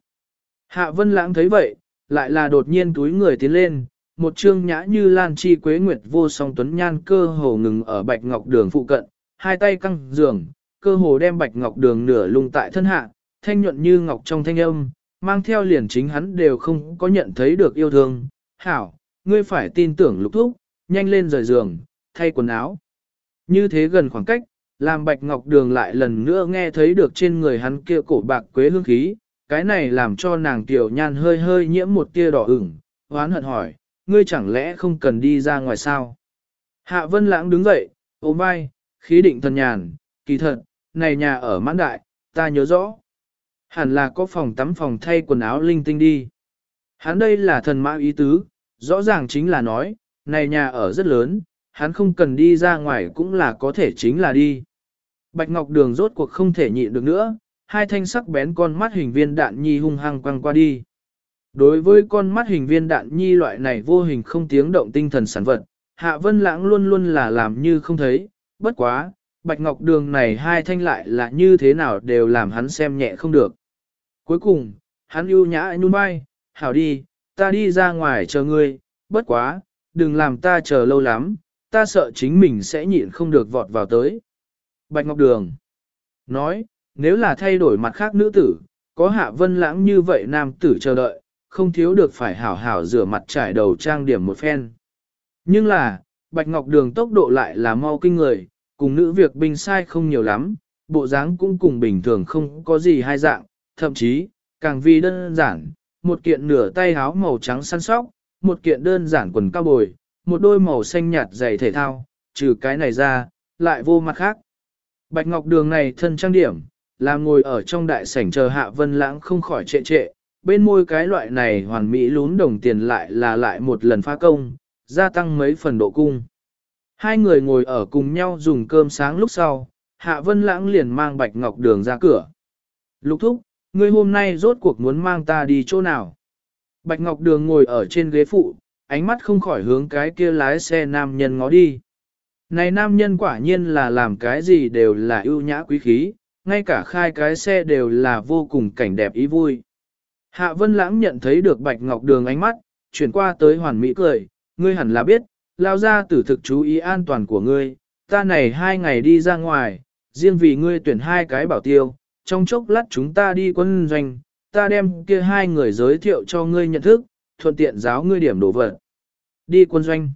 Hạ Vân Lãng thấy vậy, lại là đột nhiên túi người tiến lên, một trương nhã như lan chi quế nguyệt vô song tuấn nhan cơ hồ ngừng ở bạch ngọc đường phụ cận, hai tay căng giường, cơ hồ đem bạch ngọc đường nửa lung tại thân hạ, thanh nhuận như ngọc trong thanh âm, mang theo liền chính hắn đều không có nhận thấy được yêu thương. Hảo, ngươi phải tin tưởng lục thúc, nhanh lên rời giường, thay quần áo. Như thế gần khoảng cách, làm bạch ngọc đường lại lần nữa nghe thấy được trên người hắn kia cổ bạc quế hương khí, cái này làm cho nàng tiểu nhan hơi hơi nhiễm một tia đỏ ửng, hoán hận hỏi, ngươi chẳng lẽ không cần đi ra ngoài sao? Hạ vân lãng đứng dậy, ôm vai, khí định thần nhàn, kỳ thật, này nhà ở mãn đại, ta nhớ rõ. Hẳn là có phòng tắm phòng thay quần áo linh tinh đi. Hắn đây là thần mã ý tứ, rõ ràng chính là nói, này nhà ở rất lớn, hắn không cần đi ra ngoài cũng là có thể chính là đi. Bạch Ngọc Đường rốt cuộc không thể nhịn được nữa, hai thanh sắc bén con mắt hình viên đạn nhi hung hăng quăng qua đi. Đối với con mắt hình viên đạn nhi loại này vô hình không tiếng động tinh thần sản vật, Hạ Vân Lãng luôn luôn là làm như không thấy, bất quá, Bạch Ngọc Đường này hai thanh lại là như thế nào đều làm hắn xem nhẹ không được. Cuối cùng, hắn ưu nhã nhún bay, hảo đi, ta đi ra ngoài chờ ngươi, bất quá, đừng làm ta chờ lâu lắm, ta sợ chính mình sẽ nhịn không được vọt vào tới. Bạch Ngọc Đường nói, nếu là thay đổi mặt khác nữ tử, có hạ vân lãng như vậy nam tử chờ đợi, không thiếu được phải hảo hảo rửa mặt trải đầu trang điểm một phen. Nhưng là, Bạch Ngọc Đường tốc độ lại là mau kinh người, cùng nữ việc binh sai không nhiều lắm, bộ dáng cũng cùng bình thường không có gì hai dạng, thậm chí, càng vì đơn giản, một kiện nửa tay áo màu trắng săn sóc, một kiện đơn giản quần cao bồi, một đôi màu xanh nhạt dày thể thao, trừ cái này ra, lại vô mặt khác. Bạch Ngọc Đường này thân trang điểm, là ngồi ở trong đại sảnh chờ Hạ Vân Lãng không khỏi trệ trệ, bên môi cái loại này hoàn mỹ lún đồng tiền lại là lại một lần phá công, gia tăng mấy phần độ cung. Hai người ngồi ở cùng nhau dùng cơm sáng lúc sau, Hạ Vân Lãng liền mang Bạch Ngọc Đường ra cửa. Lục thúc, ngươi hôm nay rốt cuộc muốn mang ta đi chỗ nào? Bạch Ngọc Đường ngồi ở trên ghế phụ, ánh mắt không khỏi hướng cái kia lái xe nam nhân ngó đi. Này nam nhân quả nhiên là làm cái gì đều là ưu nhã quý khí, ngay cả khai cái xe đều là vô cùng cảnh đẹp ý vui. Hạ Vân Lãng nhận thấy được Bạch Ngọc Đường ánh mắt, chuyển qua tới hoàn mỹ cười, ngươi hẳn là biết, lao ra tử thực chú ý an toàn của ngươi, ta này hai ngày đi ra ngoài, riêng vì ngươi tuyển hai cái bảo tiêu, trong chốc lát chúng ta đi quân doanh, ta đem kia hai người giới thiệu cho ngươi nhận thức, thuận tiện giáo ngươi điểm đổ vật. Đi quân doanh.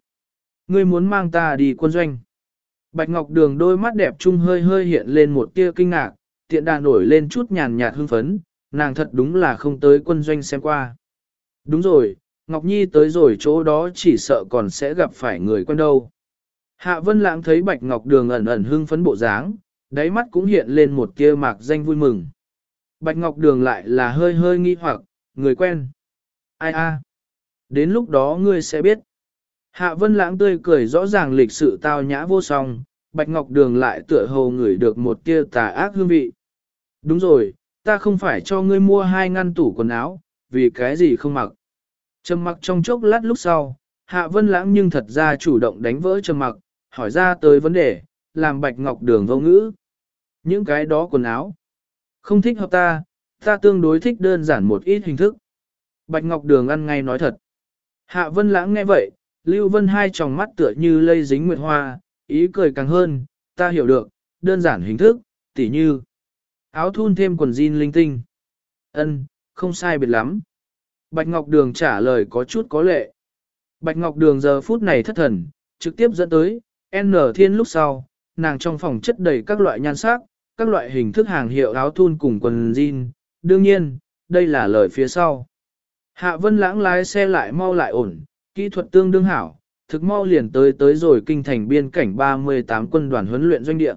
Ngươi muốn mang ta đi quân doanh. Bạch Ngọc Đường đôi mắt đẹp trung hơi hơi hiện lên một tia kinh ngạc, tiện đà nổi lên chút nhàn nhạt hưng phấn, nàng thật đúng là không tới quân doanh xem qua. Đúng rồi, Ngọc Nhi tới rồi chỗ đó chỉ sợ còn sẽ gặp phải người quen đâu. Hạ Vân Lãng thấy Bạch Ngọc Đường ẩn ẩn hưng phấn bộ dáng, đáy mắt cũng hiện lên một tia mạc danh vui mừng. Bạch Ngọc Đường lại là hơi hơi nghi hoặc, người quen. Ai a? Đến lúc đó ngươi sẽ biết. Hạ Vân Lãng tươi cười rõ ràng lịch sự tao nhã vô song, Bạch Ngọc Đường lại tựa hồ ngửi được một tia tà ác hương vị. Đúng rồi, ta không phải cho ngươi mua hai ngăn tủ quần áo, vì cái gì không mặc. Trầm mặc trong chốc lát lúc sau, Hạ Vân Lãng nhưng thật ra chủ động đánh vỡ trầm mặc, hỏi ra tới vấn đề, làm Bạch Ngọc Đường vô ngữ. Những cái đó quần áo, không thích hợp ta, ta tương đối thích đơn giản một ít hình thức. Bạch Ngọc Đường ăn ngay nói thật. Hạ Vân Lãng nghe vậy, Lưu Vân hai tròng mắt tựa như lây dính nguyệt hoa, ý cười càng hơn, ta hiểu được, đơn giản hình thức, tỉ như áo thun thêm quần jean linh tinh. Ân, không sai biệt lắm. Bạch Ngọc Đường trả lời có chút có lệ. Bạch Ngọc Đường giờ phút này thất thần, trực tiếp dẫn tới, N thiên lúc sau, nàng trong phòng chất đầy các loại nhan sắc, các loại hình thức hàng hiệu áo thun cùng quần jean. Đương nhiên, đây là lời phía sau. Hạ Vân lãng lái xe lại mau lại ổn, kỹ thuật tương đương hảo, thực mau liền tới tới rồi kinh thành biên cảnh 38 quân đoàn huấn luyện doanh địa.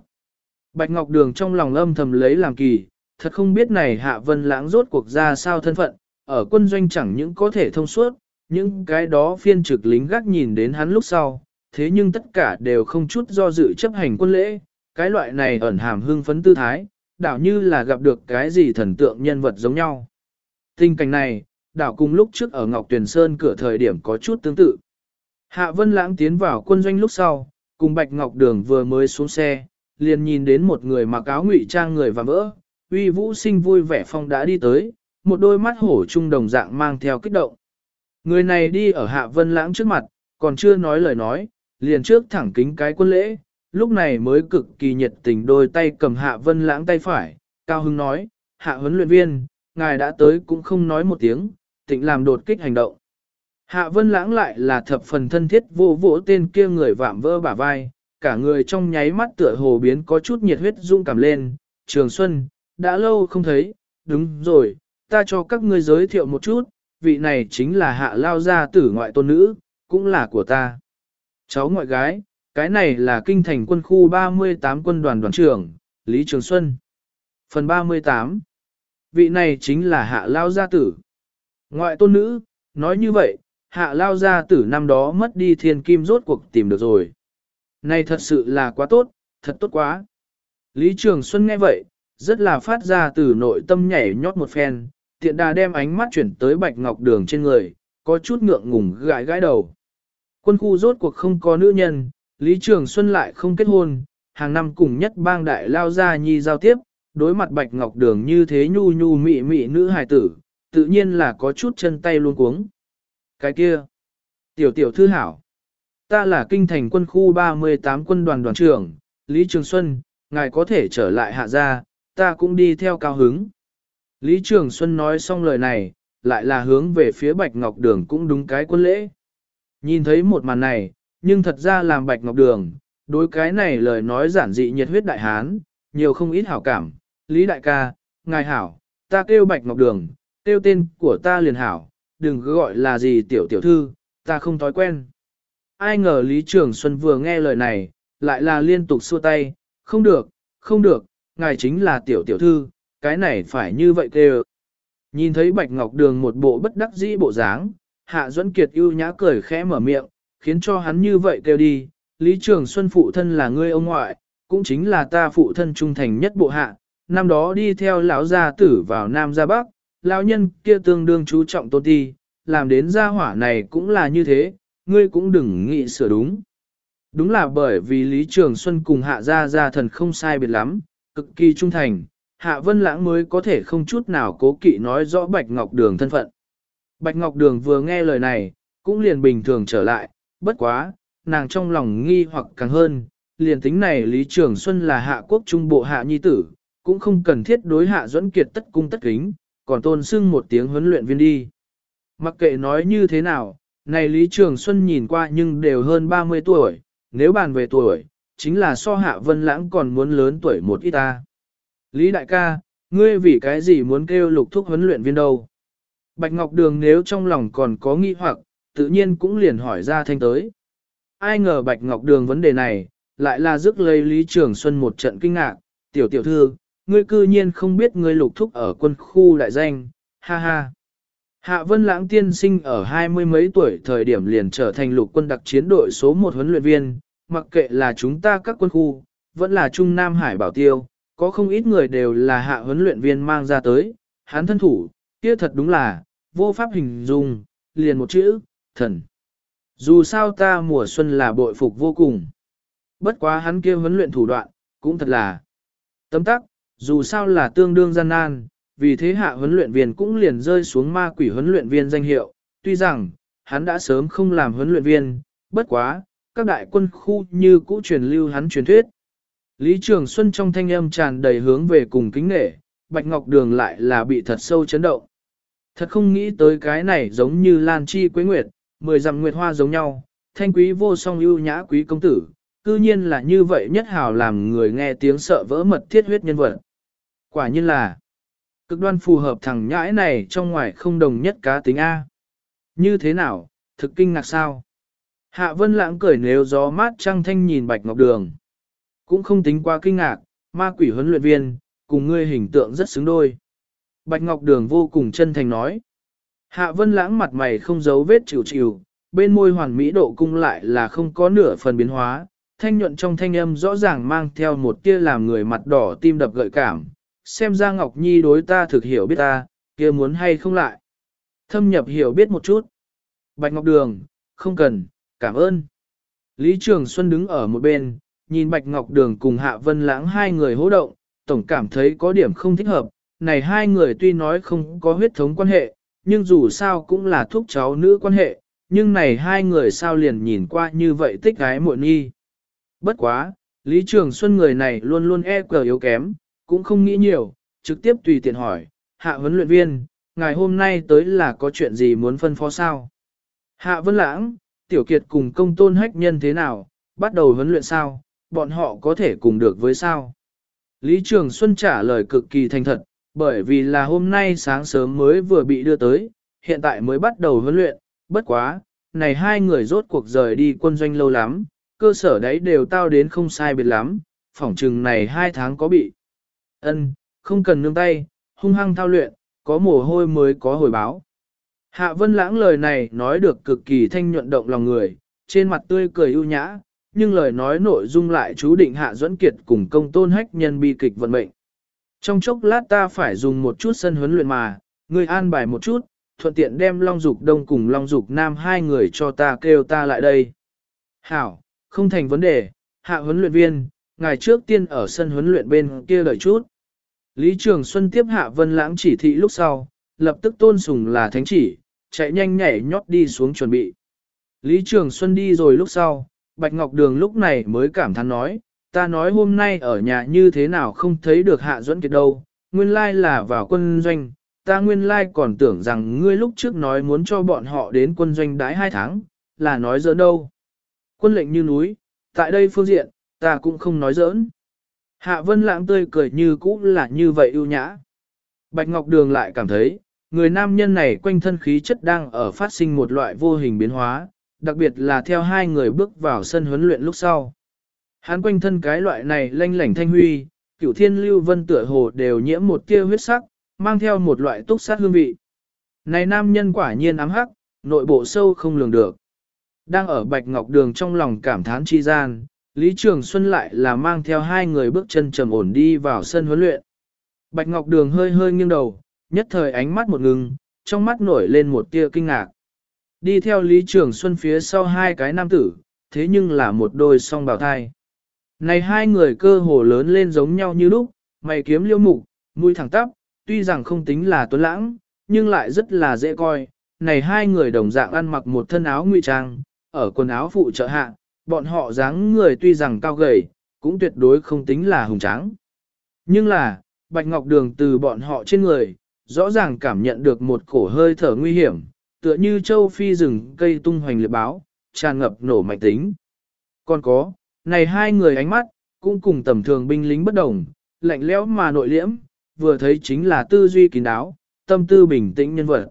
Bạch Ngọc Đường trong lòng âm thầm lấy làm kỳ, thật không biết này Hạ Vân lãng rốt cuộc ra sao thân phận, ở quân doanh chẳng những có thể thông suốt, những cái đó phiên trực lính gác nhìn đến hắn lúc sau, thế nhưng tất cả đều không chút do dự chấp hành quân lễ, cái loại này ẩn hàm hưng phấn tư thái, đảo như là gặp được cái gì thần tượng nhân vật giống nhau. Tình cảnh này, đảo cùng lúc trước ở Ngọc Tuyền Sơn cửa thời điểm có chút tương tự. Hạ Vân Lãng tiến vào quân doanh lúc sau, cùng Bạch Ngọc Đường vừa mới xuống xe, liền nhìn đến một người mặc áo ngụy trang người và vỡ, uy vũ sinh vui vẻ phong đã đi tới, một đôi mắt hổ trung đồng dạng mang theo kích động. Người này đi ở Hạ Vân Lãng trước mặt, còn chưa nói lời nói, liền trước thẳng kính cái quân lễ, lúc này mới cực kỳ nhiệt tình đôi tay cầm Hạ Vân Lãng tay phải, cao hưng nói, Hạ huấn luyện viên, ngài đã tới cũng không nói một tiếng, tịnh làm đột kích hành động. Hạ Vân Lãng lại là thập phần thân thiết vô vỗ tên kia người vạm vỡ bả vai, cả người trong nháy mắt tựa hồ biến có chút nhiệt huyết rung cảm lên, Trường Xuân, đã lâu không thấy, đúng rồi, ta cho các ngươi giới thiệu một chút, vị này chính là hạ lao gia tử ngoại tôn nữ, cũng là của ta. Cháu ngoại gái, cái này là kinh thành quân khu 38 quân đoàn đoàn trưởng, Lý Trường Xuân. Phần 38 Vị này chính là hạ lao gia tử. Ngoại tôn nữ, nói như vậy, hạ lao gia tử năm đó mất đi thiên kim rốt cuộc tìm được rồi. Này thật sự là quá tốt, thật tốt quá. Lý Trường Xuân nghe vậy, rất là phát ra từ nội tâm nhảy nhót một phen, tiện đà đem ánh mắt chuyển tới bạch ngọc đường trên người, có chút ngượng ngùng gãi gãi đầu. Quân khu rốt cuộc không có nữ nhân, Lý Trường Xuân lại không kết hôn, hàng năm cùng nhất bang đại lao ra nhi giao tiếp, đối mặt bạch ngọc đường như thế nhu nhu mị mị nữ hài tử, tự nhiên là có chút chân tay luôn cuống. Cái kia, tiểu tiểu thư hảo, ta là kinh thành quân khu 38 quân đoàn đoàn trưởng, Lý Trường Xuân, ngài có thể trở lại hạ gia, ta cũng đi theo cao hứng. Lý Trường Xuân nói xong lời này, lại là hướng về phía Bạch Ngọc Đường cũng đúng cái quân lễ. Nhìn thấy một màn này, nhưng thật ra làm Bạch Ngọc Đường, đối cái này lời nói giản dị nhiệt huyết đại hán, nhiều không ít hảo cảm. Lý Đại ca, ngài hảo, ta kêu Bạch Ngọc Đường, kêu tên của ta liền hảo, đừng cứ gọi là gì tiểu tiểu thư, ta không thói quen. Ai ngờ Lý Trường Xuân vừa nghe lời này, lại là liên tục xua tay, không được, không được, ngài chính là tiểu tiểu thư, cái này phải như vậy kêu. Nhìn thấy Bạch Ngọc Đường một bộ bất đắc dĩ bộ dáng, Hạ Duẫn Kiệt ưu nhã cười khẽ mở miệng, khiến cho hắn như vậy kêu đi, Lý Trường Xuân phụ thân là ngươi ông ngoại, cũng chính là ta phụ thân trung thành nhất bộ hạ, năm đó đi theo lão gia tử vào Nam ra Bắc, lão nhân kia tương đương chú trọng tôn ti, làm đến gia hỏa này cũng là như thế, ngươi cũng đừng nghĩ sửa đúng. Đúng là bởi vì Lý Trường Xuân cùng hạ gia gia thần không sai biệt lắm, cực kỳ trung thành, hạ vân lãng mới có thể không chút nào cố kỵ nói rõ Bạch Ngọc Đường thân phận. Bạch Ngọc Đường vừa nghe lời này, cũng liền bình thường trở lại, bất quá, nàng trong lòng nghi hoặc càng hơn, liền tính này Lý Trường Xuân là hạ quốc trung bộ hạ nhi tử, cũng không cần thiết đối hạ dẫn kiệt tất cung tất kính, còn tôn xưng một tiếng huấn luyện viên đi. Mặc kệ nói như thế nào, này Lý Trường Xuân nhìn qua nhưng đều hơn 30 tuổi, nếu bàn về tuổi, chính là so hạ vân lãng còn muốn lớn tuổi một ít ta. Lý đại ca, ngươi vì cái gì muốn kêu lục thúc huấn luyện viên đâu? Bạch Ngọc Đường nếu trong lòng còn có nghi hoặc, tự nhiên cũng liền hỏi ra thanh tới. Ai ngờ Bạch Ngọc Đường vấn đề này, lại là rước lấy Lý Trường Xuân một trận kinh ngạc, tiểu tiểu thư, ngươi cư nhiên không biết ngươi lục thúc ở quân khu đại danh, ha ha. Hạ Vân Lãng tiên sinh ở hai mươi mấy tuổi thời điểm liền trở thành lục quân đặc chiến đội số một huấn luyện viên, mặc kệ là chúng ta các quân khu, vẫn là Trung Nam Hải Bảo Tiêu, có không ít người đều là hạ huấn luyện viên mang ra tới, hắn thân thủ, kia thật đúng là, vô pháp hình dung, liền một chữ, thần. Dù sao ta mùa xuân là bội phục vô cùng. Bất quá hắn kia huấn luyện thủ đoạn, cũng thật là tấm tắc, dù sao là tương đương gian nan, vì thế hạ huấn luyện viên cũng liền rơi xuống ma quỷ huấn luyện viên danh hiệu, tuy rằng, hắn đã sớm không làm huấn luyện viên, bất quá, các đại quân khu như cũ truyền lưu hắn truyền thuyết. Lý Trường Xuân trong thanh âm tràn đầy hướng về cùng kính nghệ, Bạch Ngọc Đường lại là bị thật sâu chấn động. Thật không nghĩ tới cái này giống như Lan Chi Quế Nguyệt, mười dặm nguyệt hoa giống nhau, thanh quý vô song ưu nhã quý công tử, cư nhiên là như vậy nhất hào làm người nghe tiếng sợ vỡ mật thiết huyết nhân vật. Quả nhiên là, cực đoan phù hợp thằng nhãi này trong ngoài không đồng nhất cá tính A. Như thế nào, thực kinh ngạc sao? Hạ vân lãng cười nếu gió mát trăng thanh nhìn bạch ngọc đường. Cũng không tính quá kinh ngạc, ma quỷ huấn luyện viên, cùng ngươi hình tượng rất xứng đôi. Bạch ngọc đường vô cùng chân thành nói. Hạ vân lãng mặt mày không giấu vết chịu chịu, bên môi hoàn mỹ độ cung lại là không có nửa phần biến hóa, thanh nhuận trong thanh âm rõ ràng mang theo một tia làm người mặt đỏ tim đập gợi cảm, xem ra Ngọc Nhi đối ta thực hiểu biết ta, kia muốn hay không lại. Thâm nhập hiểu biết một chút. Bạch Ngọc Đường, không cần, cảm ơn. Lý Trường Xuân đứng ở một bên, nhìn Bạch Ngọc Đường cùng Hạ Vân Lãng hai người hỗ động, tổng cảm thấy có điểm không thích hợp. Này hai người tuy nói không có huyết thống quan hệ, nhưng dù sao cũng là thúc cháu nữ quan hệ, nhưng này hai người sao liền nhìn qua như vậy tích gái muộn nghi. Bất quá, Lý Trường Xuân người này luôn luôn e cờ yếu kém, cũng không nghĩ nhiều, trực tiếp tùy tiện hỏi, hạ huấn luyện viên, ngày hôm nay tới là có chuyện gì muốn phân phó sao? Hạ Vân Lãng, Tiểu Kiệt cùng công tôn hách nhân thế nào, bắt đầu huấn luyện sao, bọn họ có thể cùng được với sao? Lý Trường Xuân trả lời cực kỳ thành thật, bởi vì là hôm nay sáng sớm mới vừa bị đưa tới, hiện tại mới bắt đầu huấn luyện, bất quá, này hai người rốt cuộc rời đi quân doanh lâu lắm, cơ sở đấy đều tao đến không sai biệt lắm, phỏng chừng này hai tháng có bị. Ân, không cần nương tay, hung hăng thao luyện, có mồ hôi mới có hồi báo. Hạ Vân Lãng lời này nói được cực kỳ thanh nhuận động lòng người, trên mặt tươi cười ưu nhã, nhưng lời nói nội dung lại chú định Hạ Duẫn Kiệt cùng công tôn hách nhân bi kịch vận mệnh. Trong chốc lát ta phải dùng một chút sân huấn luyện mà, người an bài một chút, thuận tiện đem Long Dục Đông cùng Long Dục Nam hai người cho ta kêu ta lại đây. Hảo, không thành vấn đề, hạ huấn luyện viên, ngày trước tiên ở sân huấn luyện bên kia đợi chút. Lý Trường Xuân tiếp hạ vân lãng chỉ thị lúc sau, lập tức tôn sùng là thánh chỉ, chạy nhanh nhảy nhót đi xuống chuẩn bị. Lý Trường Xuân đi rồi lúc sau, Bạch Ngọc Đường lúc này mới cảm thán nói, ta nói hôm nay ở nhà như thế nào không thấy được Hạ Duẫn Kiệt đâu, nguyên lai là vào quân doanh, ta nguyên lai còn tưởng rằng ngươi lúc trước nói muốn cho bọn họ đến quân doanh đái hai tháng, là nói giỡn đâu. Quân lệnh như núi, tại đây phương diện, ta cũng không nói giỡn. Hạ Vân Lãng tươi cười như cũ là như vậy ưu nhã. Bạch Ngọc Đường lại cảm thấy, người nam nhân này quanh thân khí chất đang ở phát sinh một loại vô hình biến hóa, đặc biệt là theo hai người bước vào sân huấn luyện lúc sau. Hắn quanh thân cái loại này lanh lảnh thanh huy, cửu thiên lưu vân tựa hồ đều nhiễm một tia huyết sắc, mang theo một loại túc sát hương vị. Này nam nhân quả nhiên ám hắc, nội bộ sâu không lường được. Đang ở Bạch Ngọc Đường trong lòng cảm thán chi gian, Lý Trường Xuân lại là mang theo hai người bước chân trầm ổn đi vào sân huấn luyện. Bạch Ngọc Đường hơi hơi nghiêng đầu, nhất thời ánh mắt một ngừng, trong mắt nổi lên một tia kinh ngạc. Đi theo Lý Trường Xuân phía sau hai cái nam tử, thế nhưng là một đôi song bào thai. Này hai người cơ hồ lớn lên giống nhau như lúc, mày kiếm liêu mục, mũi thẳng tắp, tuy rằng không tính là tuấn lãng, nhưng lại rất là dễ coi. Này hai người đồng dạng ăn mặc một thân áo ngụy trang, ở quần áo phụ trợ hạ, bọn họ dáng người tuy rằng cao gầy, cũng tuyệt đối không tính là hùng tráng. Nhưng là, Bạch Ngọc Đường từ bọn họ trên người, rõ ràng cảm nhận được một cổ hơi thở nguy hiểm, tựa như châu phi rừng cây tung hoành liệt báo, tràn ngập nổ mạnh tính. Còn có, này hai người ánh mắt, cũng cùng tầm thường binh lính bất đồng, lạnh lẽo mà nội liễm, vừa thấy chính là tư duy kín đáo, tâm tư bình tĩnh nhân vật.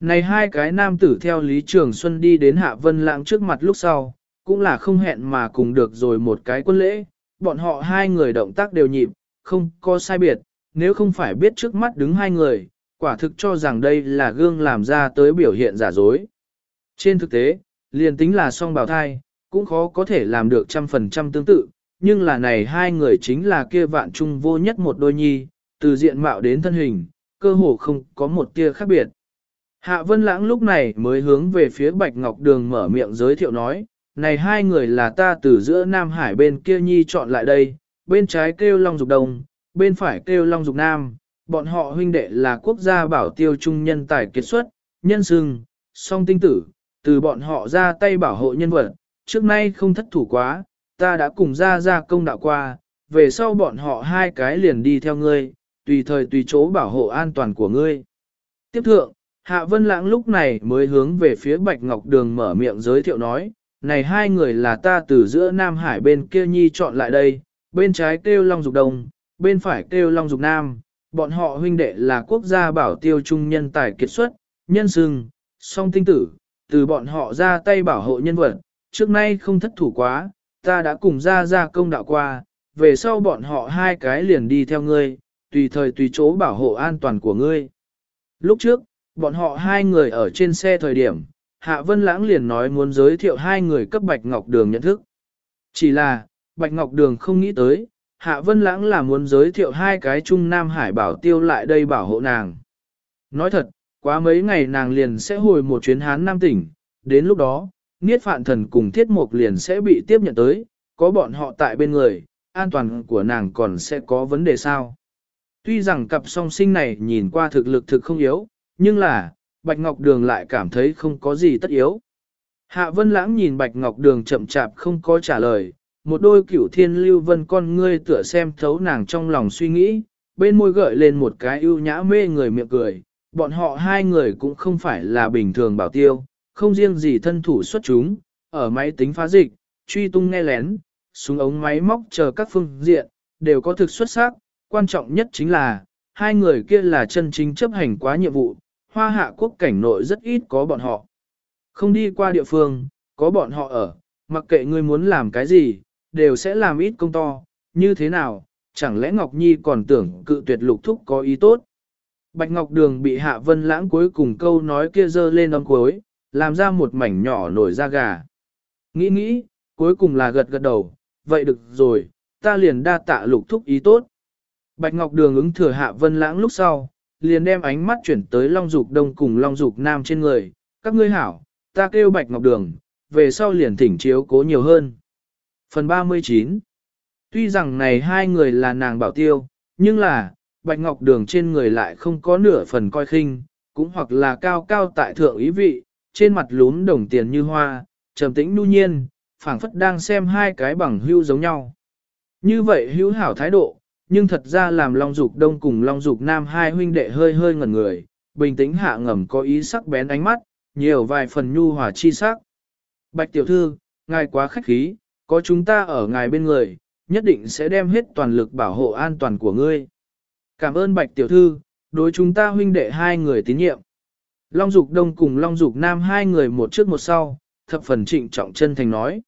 Này hai cái nam tử theo Lý Trường Xuân đi đến Hạ Vân Lãng trước mặt lúc sau, cũng là không hẹn mà cùng được rồi một cái quân lễ, bọn họ hai người động tác đều nhịp, không có sai biệt, nếu không phải biết trước mắt đứng hai người, quả thực cho rằng đây là gương làm ra tới biểu hiện giả dối. Trên thực tế, liền tính là song bào thai, cũng khó có thể làm được trăm phần trăm tương tự, nhưng là này hai người chính là kia vạn trung vô nhất một đôi nhi, từ diện mạo đến thân hình, cơ hồ không có một tia khác biệt. Hạ Vân Lãng lúc này mới hướng về phía Bạch Ngọc Đường mở miệng giới thiệu nói, này hai người là ta từ giữa Nam Hải bên kia nhi chọn lại đây, bên trái kêu Long Dục Đông, bên phải kêu Long Dục Nam, bọn họ huynh đệ là quốc gia bảo tiêu trung nhân tài kết xuất, nhân sừng, song tinh tử, từ bọn họ ra tay bảo hộ nhân vật, trước nay không thất thủ quá, ta đã cùng ra ra công đạo qua, về sau bọn họ hai cái liền đi theo ngươi, tùy thời tùy chỗ bảo hộ an toàn của ngươi. Tiếp thượng, Hạ Vân Lãng lúc này mới hướng về phía Bạch Ngọc Đường mở miệng giới thiệu nói, này hai người là ta từ giữa Nam Hải bên kia nhi chọn lại đây, bên trái kêu Long Dục Đông, bên phải kêu Long Dục Nam, bọn họ huynh đệ là quốc gia bảo tiêu trung nhân tài kiệt xuất, nhân sừng, song tinh tử, từ bọn họ ra tay bảo hộ nhân vật, trước nay không thất thủ quá, ta đã cùng ra ra công đạo qua, về sau bọn họ hai cái liền đi theo ngươi, tùy thời tùy chỗ bảo hộ an toàn của ngươi. Lúc trước, bọn họ hai người ở trên xe thời điểm, Hạ Vân Lãng liền nói muốn giới thiệu hai người cấp Bạch Ngọc Đường nhận thức. Chỉ là, Bạch Ngọc Đường không nghĩ tới, Hạ Vân Lãng là muốn giới thiệu hai cái Trung Nam Hải bảo tiêu lại đây bảo hộ nàng. Nói thật, quá mấy ngày nàng liền sẽ hồi một chuyến Hán Nam tỉnh, đến lúc đó, Niết Phạn Thần cùng Thiết Mục liền sẽ bị tiếp nhận tới, có bọn họ tại bên người, an toàn của nàng còn sẽ có vấn đề sao. Tuy rằng cặp song sinh này nhìn qua thực lực thực không yếu, nhưng là, Bạch Ngọc Đường lại cảm thấy không có gì tất yếu. Hạ Vân Lãng nhìn Bạch Ngọc Đường chậm chạp không có trả lời, một đôi cửu thiên lưu vân con ngươi tựa xem thấu nàng trong lòng suy nghĩ, bên môi gợi lên một cái ưu nhã mê người miệng cười, bọn họ hai người cũng không phải là bình thường bảo tiêu, không riêng gì thân thủ xuất chúng, ở máy tính phá dịch, truy tung nghe lén, súng ống máy móc chờ các phương diện, đều có thực xuất sắc, quan trọng nhất chính là, hai người kia là chân chính chấp hành quá nhiệm vụ, hoa hạ quốc cảnh nội rất ít có bọn họ. Không đi qua địa phương, có bọn họ ở, mặc kệ ngươi muốn làm cái gì, đều sẽ làm ít công to, như thế nào, chẳng lẽ Ngọc Nhi còn tưởng cự tuyệt lục thúc có ý tốt. Bạch Ngọc Đường bị Hạ Vân Lãng cuối cùng câu nói kia dơ lên âm cuối, làm ra một mảnh nhỏ nổi da gà. Nghĩ nghĩ, cuối cùng là gật gật đầu, vậy được rồi, ta liền đa tạ lục thúc ý tốt. Bạch Ngọc Đường ứng thừa Hạ Vân Lãng lúc sau, liền đem ánh mắt chuyển tới Long Dục Đông cùng Long Dục Nam trên người, các ngươi hảo, ta kêu Bạch Ngọc Đường, về sau liền thỉnh chiếu cố nhiều hơn. Phần 39 Tuy rằng này hai người là nàng bảo tiêu, nhưng là, Bạch Ngọc Đường trên người lại không có nửa phần coi khinh, cũng hoặc là cao cao tại thượng ý vị, trên mặt lún đồng tiền như hoa, trầm tĩnh nu nhiên, phảng phất đang xem hai cái bằng hưu giống nhau. Như vậy hữu hảo thái độ, nhưng thật ra làm Long Dục Đông cùng Long Dục Nam hai huynh đệ hơi hơi ngẩn người, bình tĩnh hạ ngầm có ý sắc bén ánh mắt, nhiều vài phần nhu hòa chi sắc. Bạch tiểu thư, ngài quá khách khí, có chúng ta ở ngài bên người, nhất định sẽ đem hết toàn lực bảo hộ an toàn của ngươi. Cảm ơn Bạch tiểu thư, đối chúng ta huynh đệ hai người tín nhiệm. Long Dục Đông cùng Long Dục Nam hai người một trước một sau, thập phần trịnh trọng chân thành nói.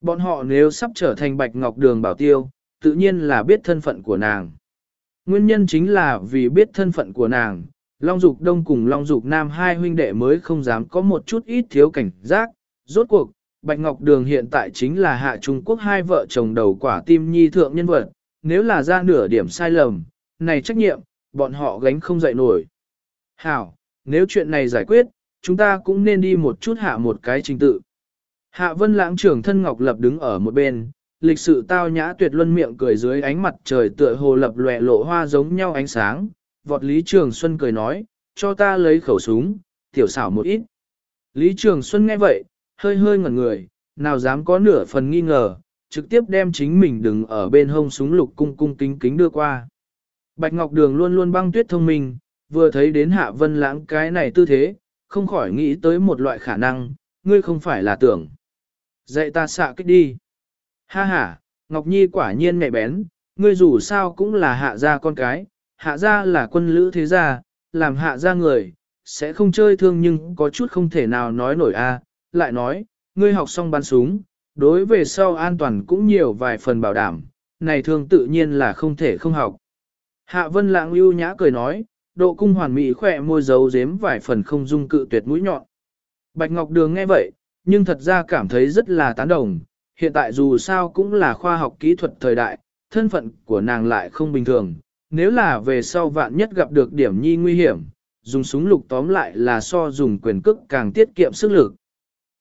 Bọn họ nếu sắp trở thành Bạch Ngọc Đường bảo tiêu, tự nhiên là biết thân phận của nàng. Nguyên nhân chính là vì biết thân phận của nàng, Long Dục Đông cùng Long Dục Nam hai huynh đệ mới không dám có một chút ít thiếu cảnh giác. Rốt cuộc, Bạch Ngọc Đường hiện tại chính là hạ Trung Quốc hai vợ chồng đầu quả tim nhi thượng nhân vật, nếu là ra nửa điểm sai lầm, này trách nhiệm, bọn họ gánh không dậy nổi. Hảo, nếu chuyện này giải quyết, chúng ta cũng nên đi một chút hạ một cái trình tự. Hạ Vân Lãng trưởng thân Ngọc Lập đứng ở một bên, lịch sự tao nhã tuyệt luân miệng cười dưới ánh mặt trời tựa hồ lập lòe lộ hoa giống nhau ánh sáng, vọt Lý Trường Xuân cười nói, cho ta lấy khẩu súng, tiểu xảo một ít. Lý Trường Xuân nghe vậy, hơi hơi ngẩn người, nào dám có nửa phần nghi ngờ, trực tiếp đem chính mình đứng ở bên hông súng lục cung cung kính kính đưa qua. Bạch Ngọc Đường luôn luôn băng tuyết thông minh, vừa thấy đến Hạ Vân Lãng cái này tư thế, không khỏi nghĩ tới một loại khả năng, ngươi không phải là tưởng. Dạy ta xạ kích đi. Ha ha, Ngọc Nhi quả nhiên mẹ bén, ngươi dù sao cũng là hạ gia con cái, hạ gia là quân lữ thế gia, làm hạ gia người, sẽ không chơi thương nhưng có chút không thể nào nói nổi a. lại nói, ngươi học xong bắn súng, đối về sau an toàn cũng nhiều vài phần bảo đảm, này thương tự nhiên là không thể không học. Hạ Vân Lãng ưu nhã cười nói, độ cung hoàn mỹ khỏe môi dấu dếm vài phần không dung cự tuyệt mũi nhọn. Bạch Ngọc Đường nghe vậy, nhưng thật ra cảm thấy rất là tán đồng, hiện tại dù sao cũng là khoa học kỹ thuật thời đại, thân phận của nàng lại không bình thường, nếu là về sau vạn nhất gặp được điểm nhi nguy hiểm, dùng súng lục tóm lại là so dùng quyền cước càng tiết kiệm sức lực.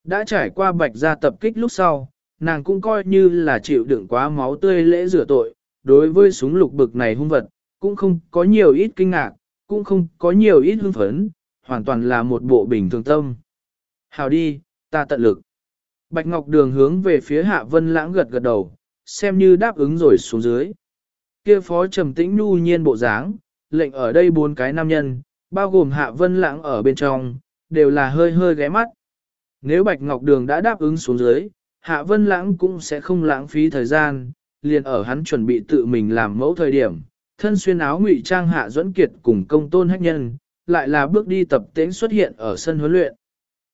Đã trải qua bạch gia tập kích lúc sau, nàng cũng coi như là chịu đựng quá máu tươi lễ rửa tội, đối với súng lục bực này hung vật, cũng không có nhiều ít kinh ngạc, cũng không có nhiều ít hưng phấn, hoàn toàn là một bộ bình thường tâm. Hào đi, ta tận lực. Bạch Ngọc Đường hướng về phía Hạ Vân Lãng gật gật đầu, xem như đáp ứng rồi xuống dưới. Kia phó trầm tĩnh nhu nhiên bộ dáng, lệnh ở đây bốn cái nam nhân, bao gồm Hạ Vân Lãng ở bên trong, đều là hơi hơi ghé mắt. Nếu Bạch Ngọc Đường đã đáp ứng xuống dưới, Hạ Vân Lãng cũng sẽ không lãng phí thời gian, liền ở hắn chuẩn bị tự mình làm mẫu thời điểm, thân xuyên áo ngụy trang Hạ Duẫn Kiệt cùng công tôn hách nhân, lại là bước đi tập tễnh xuất hiện ở sân huấn luyện.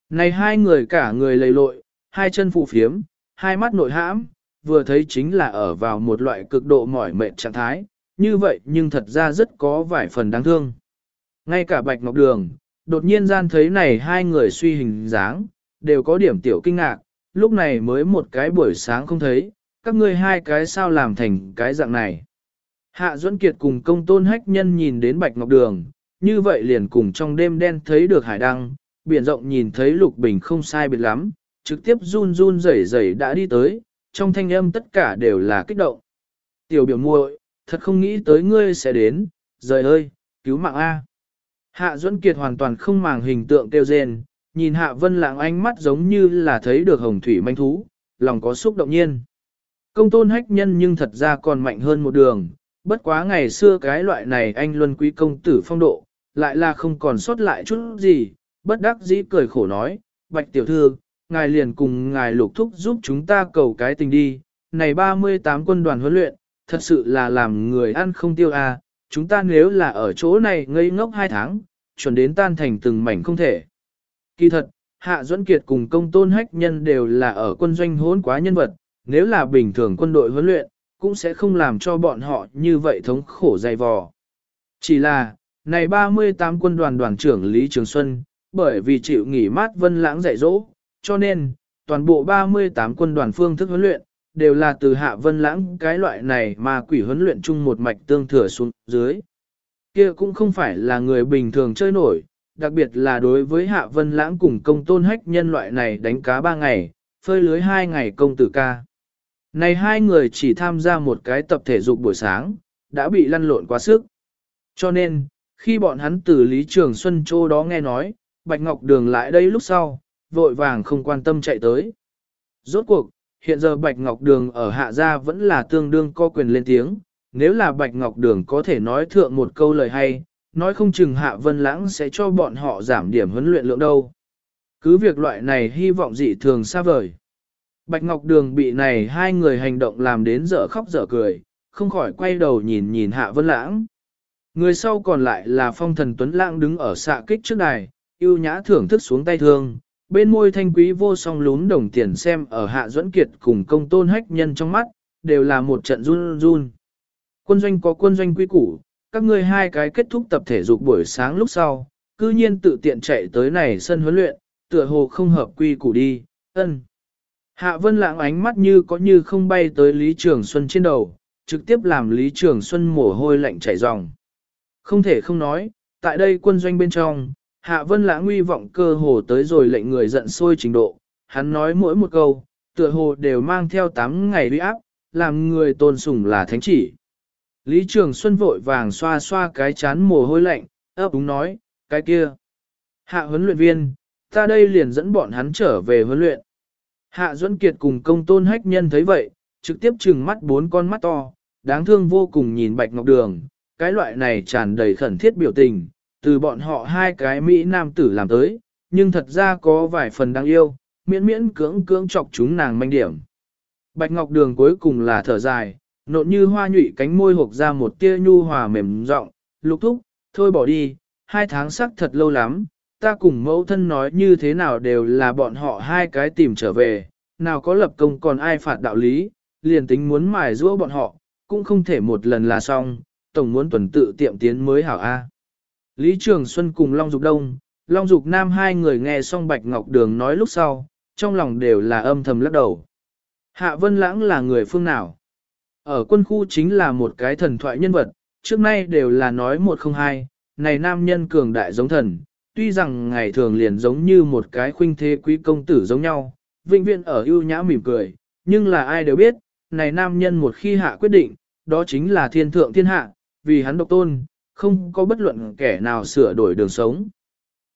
Này hai người cả người lầy lội, hai chân phụ phiếm, hai mắt nội hãm, vừa thấy chính là ở vào một loại cực độ mỏi mệt trạng thái, như vậy nhưng thật ra rất có vài phần đáng thương. Ngay cả Bạch Ngọc Đường, đột nhiên gian thấy này hai người suy hình dáng, đều có điểm tiểu kinh ngạc, lúc này mới một cái buổi sáng không thấy, các ngươi hai cái sao làm thành cái dạng này. Hạ Duẫn Kiệt cùng công tôn hách nhân nhìn đến Bạch Ngọc Đường, như vậy liền cùng trong đêm đen thấy được hải đăng, biển rộng nhìn thấy lục bình không sai biệt lắm, trực tiếp run run rẩy rẩy đã đi tới, trong thanh âm tất cả đều là kích động. Tiểu biểu muội, thật không nghĩ tới ngươi sẽ đến, rời ơi, cứu mạng A. Hạ Duẫn Kiệt hoàn toàn không màng hình tượng tiêu rên, nhìn Hạ Vân Lãng ánh mắt giống như là thấy được hồng thủy manh thú, lòng có xúc động nhiên. Công tôn hách nhân nhưng thật ra còn mạnh hơn một đường, bất quá ngày xưa cái loại này anh luân quý công tử phong độ, lại là không còn sót lại chút gì, bất đắc dĩ cười khổ nói, bạch tiểu thư, ngài liền cùng ngài lục thúc giúp chúng ta cầu cái tình đi, này 38 quân đoàn huấn luyện, thật sự là làm người ăn không tiêu à, chúng ta nếu là ở chỗ này ngây ngốc hai tháng, chuẩn đến tan thành từng mảnh không thể. Kỳ thật, Hạ Duẫn Kiệt cùng công tôn hách nhân đều là ở quân doanh hỗn quá nhân vật, nếu là bình thường quân đội huấn luyện, cũng sẽ không làm cho bọn họ như vậy thống khổ dày vò. Chỉ là, này 38 quân đoàn đoàn trưởng Lý Trường Xuân, bởi vì chịu nghỉ mát vân lãng dạy dỗ, cho nên, toàn bộ 38 quân đoàn phương thức huấn luyện, đều là từ hạ vân lãng cái loại này mà quỷ huấn luyện chung một mạch tương thừa xuống dưới. Kia cũng không phải là người bình thường chơi nổi, đặc biệt là đối với hạ vân lãng cùng công tôn hách nhân loại này đánh cá 3 ngày, phơi lưới 2 ngày công tử ca. Này hai người chỉ tham gia một cái tập thể dục buổi sáng, đã bị lăn lộn quá sức. Cho nên, khi bọn hắn từ Lý Trường Xuân Châu đó nghe nói, Bạch Ngọc Đường lại đây lúc sau, vội vàng không quan tâm chạy tới. Rốt cuộc, hiện giờ Bạch Ngọc Đường ở hạ gia vẫn là tương đương có quyền lên tiếng, nếu là Bạch Ngọc Đường có thể nói thượng một câu lời hay, nói không chừng Hạ Vân Lãng sẽ cho bọn họ giảm điểm huấn luyện lượng đâu. Cứ việc loại này hy vọng dị thường xa vời. Bạch Ngọc Đường bị này hai người hành động làm đến dở khóc dở cười, không khỏi quay đầu nhìn nhìn Hạ Vân Lãng. Người sau còn lại là phong thần Tuấn Lãng đứng ở xạ kích trước đài, yêu nhã thưởng thức xuống tay thương, bên môi thanh quý vô song lún đồng tiền xem ở Hạ Duẫn Kiệt cùng công tôn hách nhân trong mắt, đều là một trận run run. Quân doanh có quân doanh quy củ, các ngươi hai cái kết thúc tập thể dục buổi sáng lúc sau, cư nhiên tự tiện chạy tới này sân huấn luyện, tựa hồ không hợp quy củ đi, ân. Hạ vân lãng ánh mắt như có như không bay tới Lý Trường Xuân trên đầu, trực tiếp làm Lý Trường Xuân mồ hôi lạnh chảy ròng. Không thể không nói, tại đây quân doanh bên trong, Hạ vân lãng nguy vọng cơ hồ tới rồi lệnh người giận sôi trình độ, hắn nói mỗi một câu, tựa hồ đều mang theo 8 ngày uy áp, làm người tôn sùng là thánh chỉ. Lý Trường Xuân vội vàng xoa xoa cái chán mồ hôi lạnh, ấp úng nói, cái kia. Hạ huấn luyện viên, ta đây liền dẫn bọn hắn trở về huấn luyện. Hạ Duẫn Kiệt cùng công tôn hách nhân thấy vậy, trực tiếp trừng mắt bốn con mắt to, đáng thương vô cùng nhìn Bạch Ngọc Đường, cái loại này tràn đầy khẩn thiết biểu tình, từ bọn họ hai cái Mỹ nam tử làm tới, nhưng thật ra có vài phần đáng yêu, miễn miễn cưỡng cưỡng chọc chúng nàng manh điểm. Bạch Ngọc Đường cuối cùng là thở dài, nộn như hoa nhụy cánh môi hộp ra một tia nhu hòa mềm rộng, lục thúc, thôi bỏ đi, hai tháng sắc thật lâu lắm, ta cùng mẫu thân nói như thế nào đều là bọn họ hai cái tìm trở về, nào có lập công còn ai phạt đạo lý, liền tính muốn mài giũa bọn họ, cũng không thể một lần là xong, tổng muốn tuần tự tiệm tiến mới hảo A. Lý Trường Xuân cùng Long Dục Đông, Long Dục Nam hai người nghe xong Bạch Ngọc Đường nói lúc sau, trong lòng đều là âm thầm lắc đầu. Hạ Vân Lãng là người phương nào? Ở quân khu chính là một cái thần thoại nhân vật, trước nay đều là nói một không hai, này nam nhân cường đại giống thần, tuy rằng ngày thường liền giống như một cái khuynh thế quý công tử giống nhau, vĩnh viễn ở ưu nhã mỉm cười, nhưng là ai đều biết, này nam nhân một khi hạ quyết định, đó chính là thiên thượng thiên hạ, vì hắn độc tôn, không có bất luận kẻ nào sửa đổi đường sống.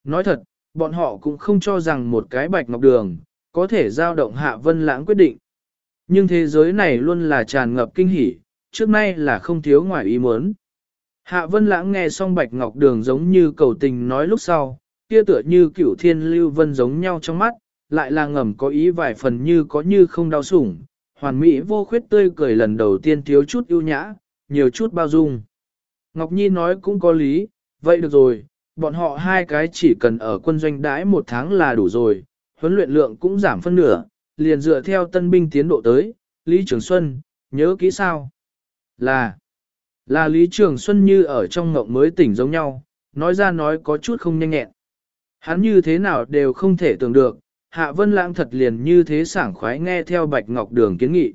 Nói thật, bọn họ cũng không cho rằng một cái bạch ngọc đường, có thể giao động hạ vân lãng quyết định. Nhưng thế giới này luôn là tràn ngập kinh hỉ, trước nay là không thiếu ngoài ý muốn. Hạ Vân Lãng nghe xong Bạch Ngọc Đường giống như cầu tình nói lúc sau, kia tựa như cửu thiên lưu vân giống nhau trong mắt, lại là ngầm có ý vài phần như có như không đau sủng, hoàn mỹ vô khuyết tươi cười lần đầu tiên thiếu chút ưu nhã, nhiều chút bao dung. Ngọc Nhi nói cũng có lý, vậy được rồi, bọn họ hai cái chỉ cần ở quân doanh đãi một tháng là đủ rồi, huấn luyện lượng cũng giảm phân nửa, liền dựa theo tân binh tiến độ tới, Lý Trường Xuân, nhớ kỹ sao? Là, là Lý Trường Xuân như ở trong ngộng mới tỉnh giống nhau, nói ra nói có chút không nhanh nhẹn. Hắn như thế nào đều không thể tưởng được, Hạ Vân Lãng thật liền như thế sảng khoái nghe theo Bạch Ngọc Đường kiến nghị.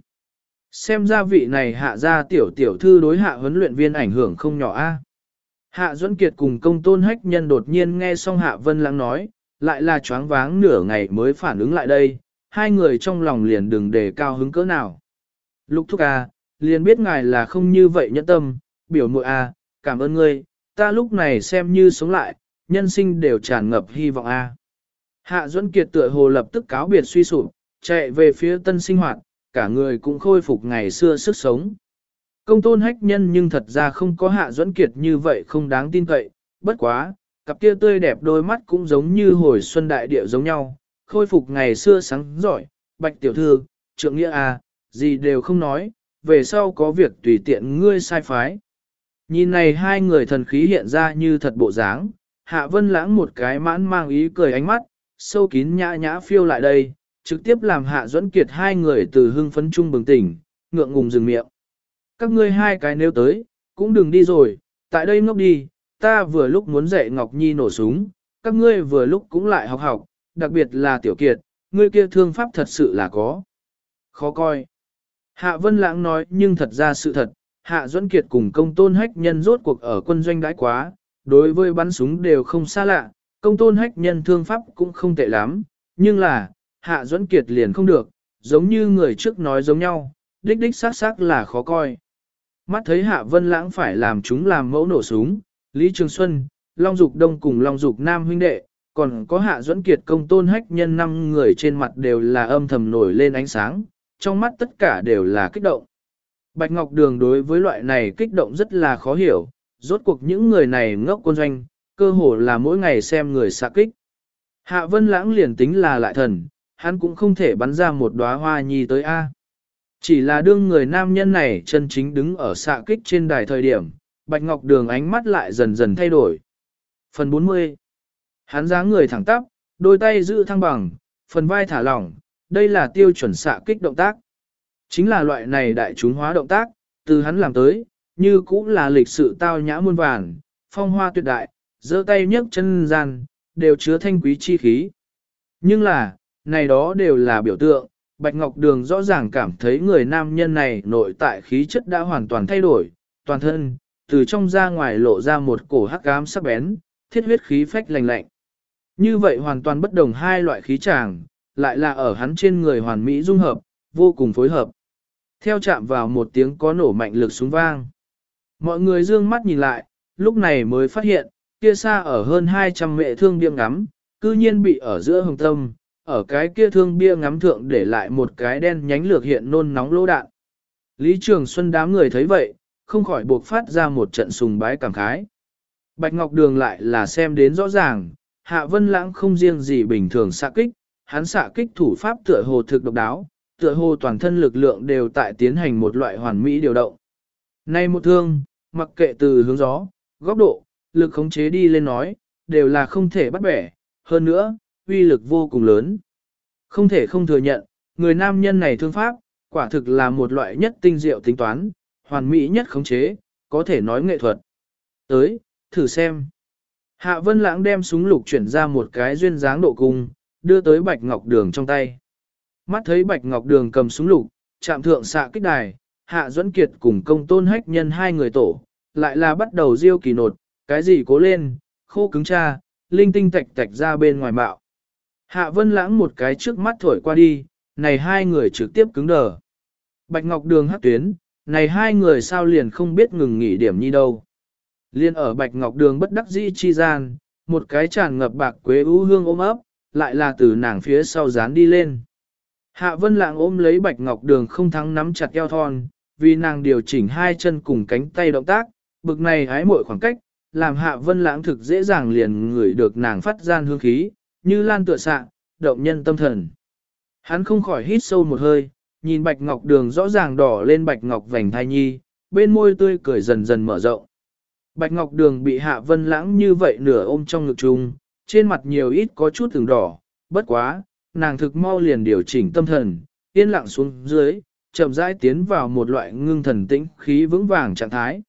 Xem ra vị này hạ ra tiểu tiểu thư đối hạ huấn luyện viên ảnh hưởng không nhỏ a. Hạ Duẫn Kiệt cùng công tôn hách nhân đột nhiên nghe xong Hạ Vân Lãng nói, lại là choáng váng nửa ngày mới phản ứng lại đây, hai người trong lòng liền đừng để cao hứng cỡ nào. Lục thúc a, liền biết ngài là không như vậy nhẫn tâm, biểu muội a, cảm ơn ngươi, ta lúc này xem như sống lại, nhân sinh đều tràn ngập hy vọng a. Hạ Duẫn Kiệt tựa hồ lập tức cáo biệt suy sụp, chạy về phía tân sinh hoạt, cả người cũng khôi phục ngày xưa sức sống. Công tôn hách nhân nhưng thật ra không có Hạ Duẫn Kiệt như vậy không đáng tin cậy, bất quá, cặp kia tươi đẹp đôi mắt cũng giống như hồi xuân đại địa giống nhau, khôi phục ngày xưa sáng giỏi, bạch tiểu thư, trượng nghĩa à, gì đều không nói, về sau có việc tùy tiện ngươi sai phái. Nhìn này hai người thần khí hiện ra như thật bộ dáng, hạ vân lãng một cái mãn mang ý cười ánh mắt, sâu kín nhã nhã phiêu lại đây, trực tiếp làm hạ duẫn kiệt hai người từ hưng phấn chung bừng tỉnh, ngượng ngùng dừng miệng. Các ngươi hai cái nếu tới, cũng đừng đi rồi, tại đây ngốc đi, ta vừa lúc muốn dạy Ngọc Nhi nổ súng, các ngươi vừa lúc cũng lại học học, đặc biệt là tiểu kiệt, ngươi kia thương pháp thật sự là có. Khó coi. Hạ Vân Lãng nói nhưng thật ra sự thật, Hạ Duẫn Kiệt cùng công tôn hách nhân rốt cuộc ở quân doanh đãi quá, đối với bắn súng đều không xa lạ, công tôn hách nhân thương pháp cũng không tệ lắm, nhưng là, Hạ Duẫn Kiệt liền không được, giống như người trước nói giống nhau, đích đích xác xác là khó coi. Mắt thấy Hạ Vân Lãng phải làm chúng làm mẫu nổ súng, Lý Trường Xuân, Long Dục Đông cùng Long Dục Nam huynh đệ, còn có hạ duẫn kiệt công tôn hách nhân năm người trên mặt đều là âm thầm nổi lên ánh sáng, trong mắt tất cả đều là kích động. Bạch Ngọc Đường đối với loại này kích động rất là khó hiểu, rốt cuộc những người này ngốc quân doanh, cơ hồ là mỗi ngày xem người xạ kích. Hạ Vân Lãng liền tính là lại thần, hắn cũng không thể bắn ra một đóa hoa nhi tới A. Chỉ là đương người nam nhân này chân chính đứng ở xạ kích trên đài thời điểm, Bạch Ngọc Đường ánh mắt lại dần dần thay đổi. Phần 40 Hắn dáng người thẳng tắp, đôi tay giữ thăng bằng, phần vai thả lỏng, đây là tiêu chuẩn xạ kích động tác. Chính là loại này đại chúng hóa động tác, từ hắn làm tới, như cũng là lịch sự tao nhã muôn vàn, phong hoa tuyệt đại, giơ tay nhấc chân gian, đều chứa thanh quý chi khí. Nhưng là, này đó đều là biểu tượng, Bạch Ngọc Đường rõ ràng cảm thấy người nam nhân này nội tại khí chất đã hoàn toàn thay đổi, toàn thân, từ trong ra ngoài lộ ra một cổ hắc ám sắc bén, thiết huyết khí phách lành lạnh. Như vậy hoàn toàn bất đồng hai loại khí tràng, lại là ở hắn trên người hoàn mỹ dung hợp, vô cùng phối hợp. Theo chạm vào một tiếng có nổ mạnh lực súng vang. Mọi người dương mắt nhìn lại, lúc này mới phát hiện, kia xa ở hơn 200 mệ thương điểm ngắm, cư nhiên bị ở giữa hồng tâm, ở cái kia thương bia ngắm thượng để lại một cái đen nhánh lược hiện nôn nóng lỗ đạn. Lý Trường Xuân đám người thấy vậy, không khỏi buộc phát ra một trận sùng bái cảm khái. Bạch Ngọc Đường lại là xem đến rõ ràng, Hạ Vân Lãng không riêng gì bình thường xạ kích, hắn xạ kích thủ pháp tựa hồ thực độc đáo, tựa hồ toàn thân lực lượng đều tại tiến hành một loại hoàn mỹ điều động. Nay một thương, mặc kệ từ hướng gió, góc độ, lực khống chế đi lên nói, đều là không thể bắt bẻ, hơn nữa, uy lực vô cùng lớn. Không thể không thừa nhận, người nam nhân này thương pháp, quả thực là một loại nhất tinh diệu tính toán, hoàn mỹ nhất khống chế, có thể nói nghệ thuật. Tới, thử xem. Hạ Vân Lãng đem súng lục chuyển ra một cái duyên dáng độ cung, đưa tới Bạch Ngọc Đường trong tay. Mắt thấy Bạch Ngọc Đường cầm súng lục, chạm thượng xạ kích đài, Hạ Duẫn Kiệt cùng công tôn hách nhân hai người tổ, lại là bắt đầu diêu kỳ nột, cái gì cố lên, khô cứng cha, linh tinh tạch tạch ra bên ngoài bạo. Hạ Vân Lãng một cái trước mắt thổi qua đi, này hai người trực tiếp cứng đờ. Bạch Ngọc Đường hắc tuyến, này hai người sao liền không biết ngừng nghỉ điểm như đâu. Liên ở Bạch Ngọc Đường bất đắc dĩ chi gian, một cái tràn ngập bạc quế ưu hương ôm ấp, lại là từ nàng phía sau dán đi lên. Hạ Vân Lãng ôm lấy Bạch Ngọc Đường không thắng nắm chặt eo thon, vì nàng điều chỉnh hai chân cùng cánh tay động tác, bực này hái mỗi khoảng cách, làm Hạ Vân Lãng thực dễ dàng liền ngửi được nàng phát gian hương khí, như lan tựa sạ, động nhân tâm thần. Hắn không khỏi hít sâu một hơi, nhìn Bạch Ngọc Đường rõ ràng đỏ lên Bạch Ngọc vành thai nhi, bên môi tươi cười dần dần mở rộng. Bạch Ngọc Đường bị Hạ Vân Lãng như vậy nửa ôm trong ngực chung, trên mặt nhiều ít có chút thường đỏ, bất quá, nàng thực mau liền điều chỉnh tâm thần, yên lặng xuống dưới, chậm rãi tiến vào một loại ngưng thần tĩnh khí vững vàng trạng thái.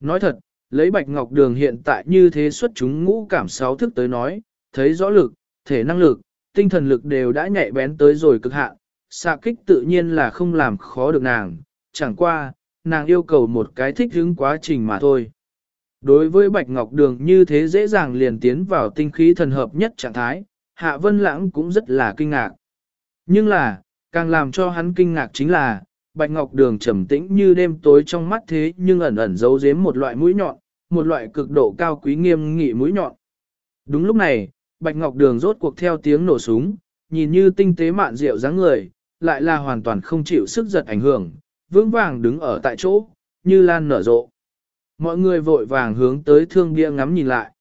Nói thật, lấy Bạch Ngọc Đường hiện tại như thế xuất chúng ngũ cảm sáu thức tới nói, thấy rõ lực, thể năng lực, tinh thần lực đều đã nhạy bén tới rồi cực hạn, xạ kích tự nhiên là không làm khó được nàng, chẳng qua, nàng yêu cầu một cái thích hứng quá trình mà thôi. Đối với Bạch Ngọc Đường như thế dễ dàng liền tiến vào tinh khí thần hợp nhất trạng thái, Hạ Vân Lãng cũng rất là kinh ngạc. Nhưng là, càng làm cho hắn kinh ngạc chính là, Bạch Ngọc Đường trầm tĩnh như đêm tối trong mắt thế nhưng ẩn ẩn giấu giếm một loại mũi nhọn, một loại cực độ cao quý nghiêm nghị mũi nhọn. Đúng lúc này, Bạch Ngọc Đường rốt cuộc theo tiếng nổ súng, nhìn như tinh tế mạn rượu dáng người, lại là hoàn toàn không chịu sức giật ảnh hưởng, vững vàng đứng ở tại chỗ, như lan nở rộ. Mọi người vội vàng hướng tới thương bia ngắm nhìn lại.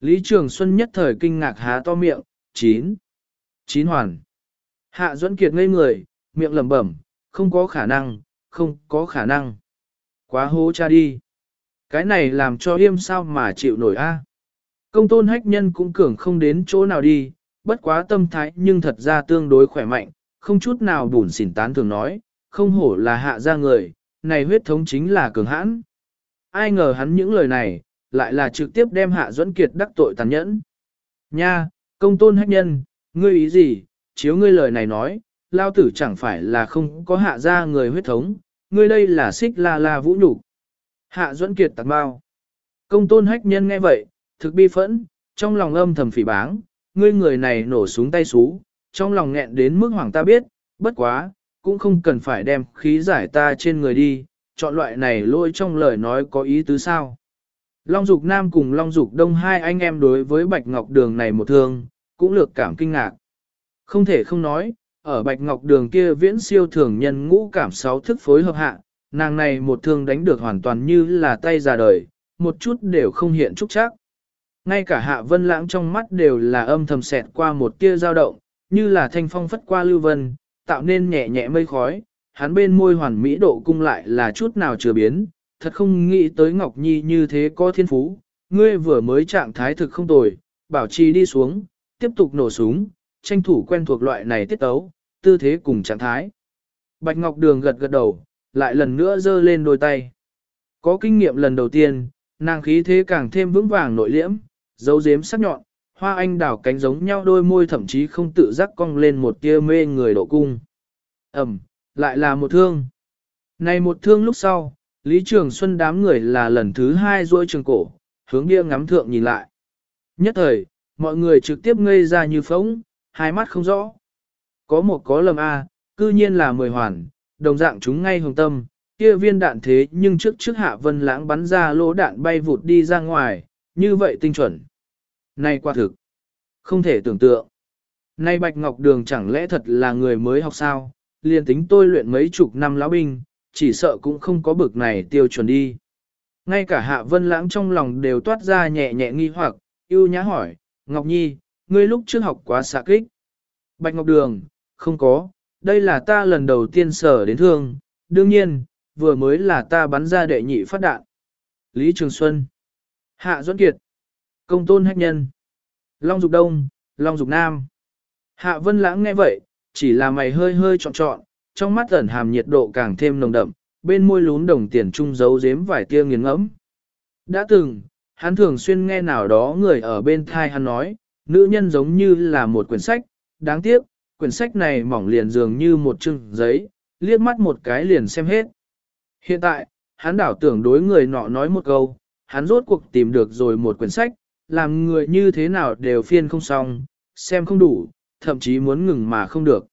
Lý Trường Xuân nhất thời kinh ngạc há to miệng, chín. Chín hoàn. Hạ Duẫn Kiệt ngây người, miệng lẩm bẩm, không có khả năng, không có khả năng. Quá hố cha đi. Cái này làm cho yêm sao mà chịu nổi a. Công tôn hách nhân cũng cường không đến chỗ nào đi, bất quá tâm thái nhưng thật ra tương đối khỏe mạnh, không chút nào bùn xỉn tán thường nói, không hổ là hạ ra người, này huyết thống chính là cường hãn. Ai ngờ hắn những lời này, lại là trực tiếp đem hạ duẫn kiệt đắc tội tàn nhẫn. Nha, công tôn hách nhân, ngươi ý gì, chiếu ngươi lời này nói, lao tử chẳng phải là không có hạ ra người huyết thống, ngươi đây là xích la la vũ nhục Hạ duẫn kiệt tạc bao. Công tôn hách nhân nghe vậy, thực bi phẫn, trong lòng âm thầm phỉ báng, ngươi người này nổ súng tay xú, trong lòng nghẹn đến mức hoàng ta biết, bất quá, cũng không cần phải đem khí giải ta trên người đi, chọn loại này lôi trong lời nói có ý tứ sao. Long Dục Nam cùng Long Dục Đông hai anh em đối với Bạch Ngọc Đường này một thương, cũng lược cảm kinh ngạc. Không thể không nói, ở Bạch Ngọc Đường kia viễn siêu thường nhân ngũ cảm sáu thức phối hợp hạ, nàng này một thương đánh được hoàn toàn như là tay già đời, một chút đều không hiện trúc chắc. Ngay cả Hạ Vân Lãng trong mắt đều là âm thầm xẹt qua một tia dao động, như là thanh phong phất qua lưu vân, tạo nên nhẹ nhẹ mây khói, hắn bên môi hoàn mỹ độ cung lại là chút nào chưa biến, thật không nghĩ tới Ngọc Nhi như thế có thiên phú, ngươi vừa mới trạng thái thực không tồi, bảo trì đi xuống, tiếp tục nổ súng, tranh thủ quen thuộc loại này tiết tấu, tư thế cùng trạng thái. Bạch Ngọc Đường gật gật đầu, lại lần nữa giơ lên đôi tay. Có kinh nghiệm lần đầu tiên, nàng khí thế càng thêm vững vàng nội liễm, dấu dếm sắc nhọn, hoa anh đào cánh giống nhau đôi môi thậm chí không tự giác cong lên một tia mê người độ cung. Ẩm, lại là một thương. Này một thương lúc sau, Lý Trường Xuân đám người là lần thứ hai duỗi trường cổ, hướng bia ngắm thượng nhìn lại. Nhất thời, mọi người trực tiếp ngây ra như phóng, hai mắt không rõ. Có một có lầm A, cư nhiên là mười hoàn, đồng dạng chúng ngay hồng tâm, kia viên đạn thế nhưng trước trước hạ vân lãng bắn ra lỗ đạn bay vụt đi ra ngoài, như vậy tinh chuẩn. Này quả thực, không thể tưởng tượng. Nay Bạch Ngọc Đường chẳng lẽ thật là người mới học sao, liền tính tôi luyện mấy chục năm lão binh, chỉ sợ cũng không có bực này tiêu chuẩn đi. Ngay cả Hạ Vân Lãng trong lòng đều toát ra nhẹ nhẹ nghi hoặc, yêu nhã hỏi, Ngọc Nhi, ngươi lúc trước học quá xạ kích. Bạch Ngọc Đường, không có, đây là ta lần đầu tiên sở đến thương, đương nhiên, vừa mới là ta bắn ra đệ nhị phát đạn. Lý Trường Xuân, Hạ Duẫn Kiệt, Công Tôn Hách Nhân, Long Dục Đông, Long Dục Nam. Hạ Vân Lãng nghe vậy, chỉ là mày hơi hơi trọn trọn, trong mắt ẩn hàm nhiệt độ càng thêm nồng đậm, bên môi lún đồng tiền trung giấu giếm vài tia nghiền ngẫm. Đã từng, hắn thường xuyên nghe nào đó người ở bên thai hắn nói, nữ nhân giống như là một quyển sách, đáng tiếc, quyển sách này mỏng liền dường như một chừng giấy, liếc mắt một cái liền xem hết. Hiện tại, hắn đảo tưởng đối người nọ nói một câu, hắn rốt cuộc tìm được rồi một quyển sách, làm người như thế nào đều phiên không xong, xem không đủ, thậm chí muốn ngừng mà không được.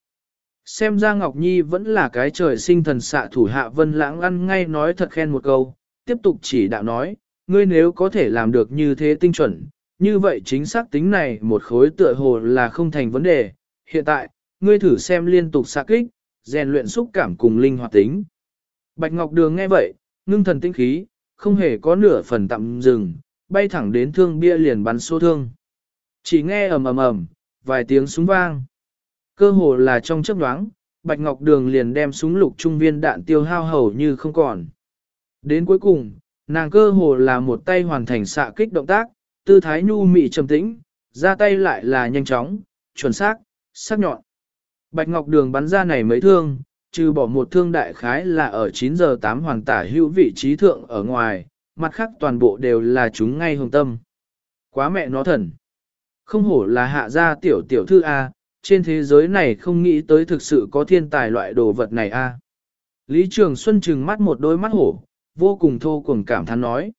Xem ra Ngọc Nhi vẫn là cái trời sinh thần xạ thủ hạ vân lãng ăn ngay nói thật khen một câu, tiếp tục chỉ đạo nói, ngươi nếu có thể làm được như thế tinh chuẩn, như vậy chính xác tính này một khối tựa hồ là không thành vấn đề. Hiện tại, ngươi thử xem liên tục xạ kích, rèn luyện xúc cảm cùng linh hoạt tính. Bạch Ngọc Đường nghe vậy, ngưng thần tinh khí, không hề có nửa phần tạm dừng, bay thẳng đến thương bia liền bắn số thương. Chỉ nghe ầm ầm ầm, vài tiếng súng vang. Cơ hồ là trong chớp nhoáng, Bạch Ngọc Đường liền đem súng lục trung viên đạn tiêu hao hầu như không còn. Đến cuối cùng, nàng cơ hồ là một tay hoàn thành xạ kích động tác, tư thái nhu mị trầm tĩnh, ra tay lại là nhanh chóng, chuẩn xác, sắc nhọn. Bạch Ngọc Đường bắn ra này mấy thương, trừ bỏ một thương đại khái là ở 9 giờ 8 hoàng tả hữu vị trí thượng ở ngoài, mặt khác toàn bộ đều là chúng ngay hồng tâm. Quá mẹ nó thần. Không hổ là hạ gia tiểu tiểu thư A, trên thế giới này không nghĩ tới thực sự có thiên tài loại đồ vật này A. Lý Trường Xuân trừng mắt một đôi mắt hổ, vô cùng thô cùng cảm thán nói.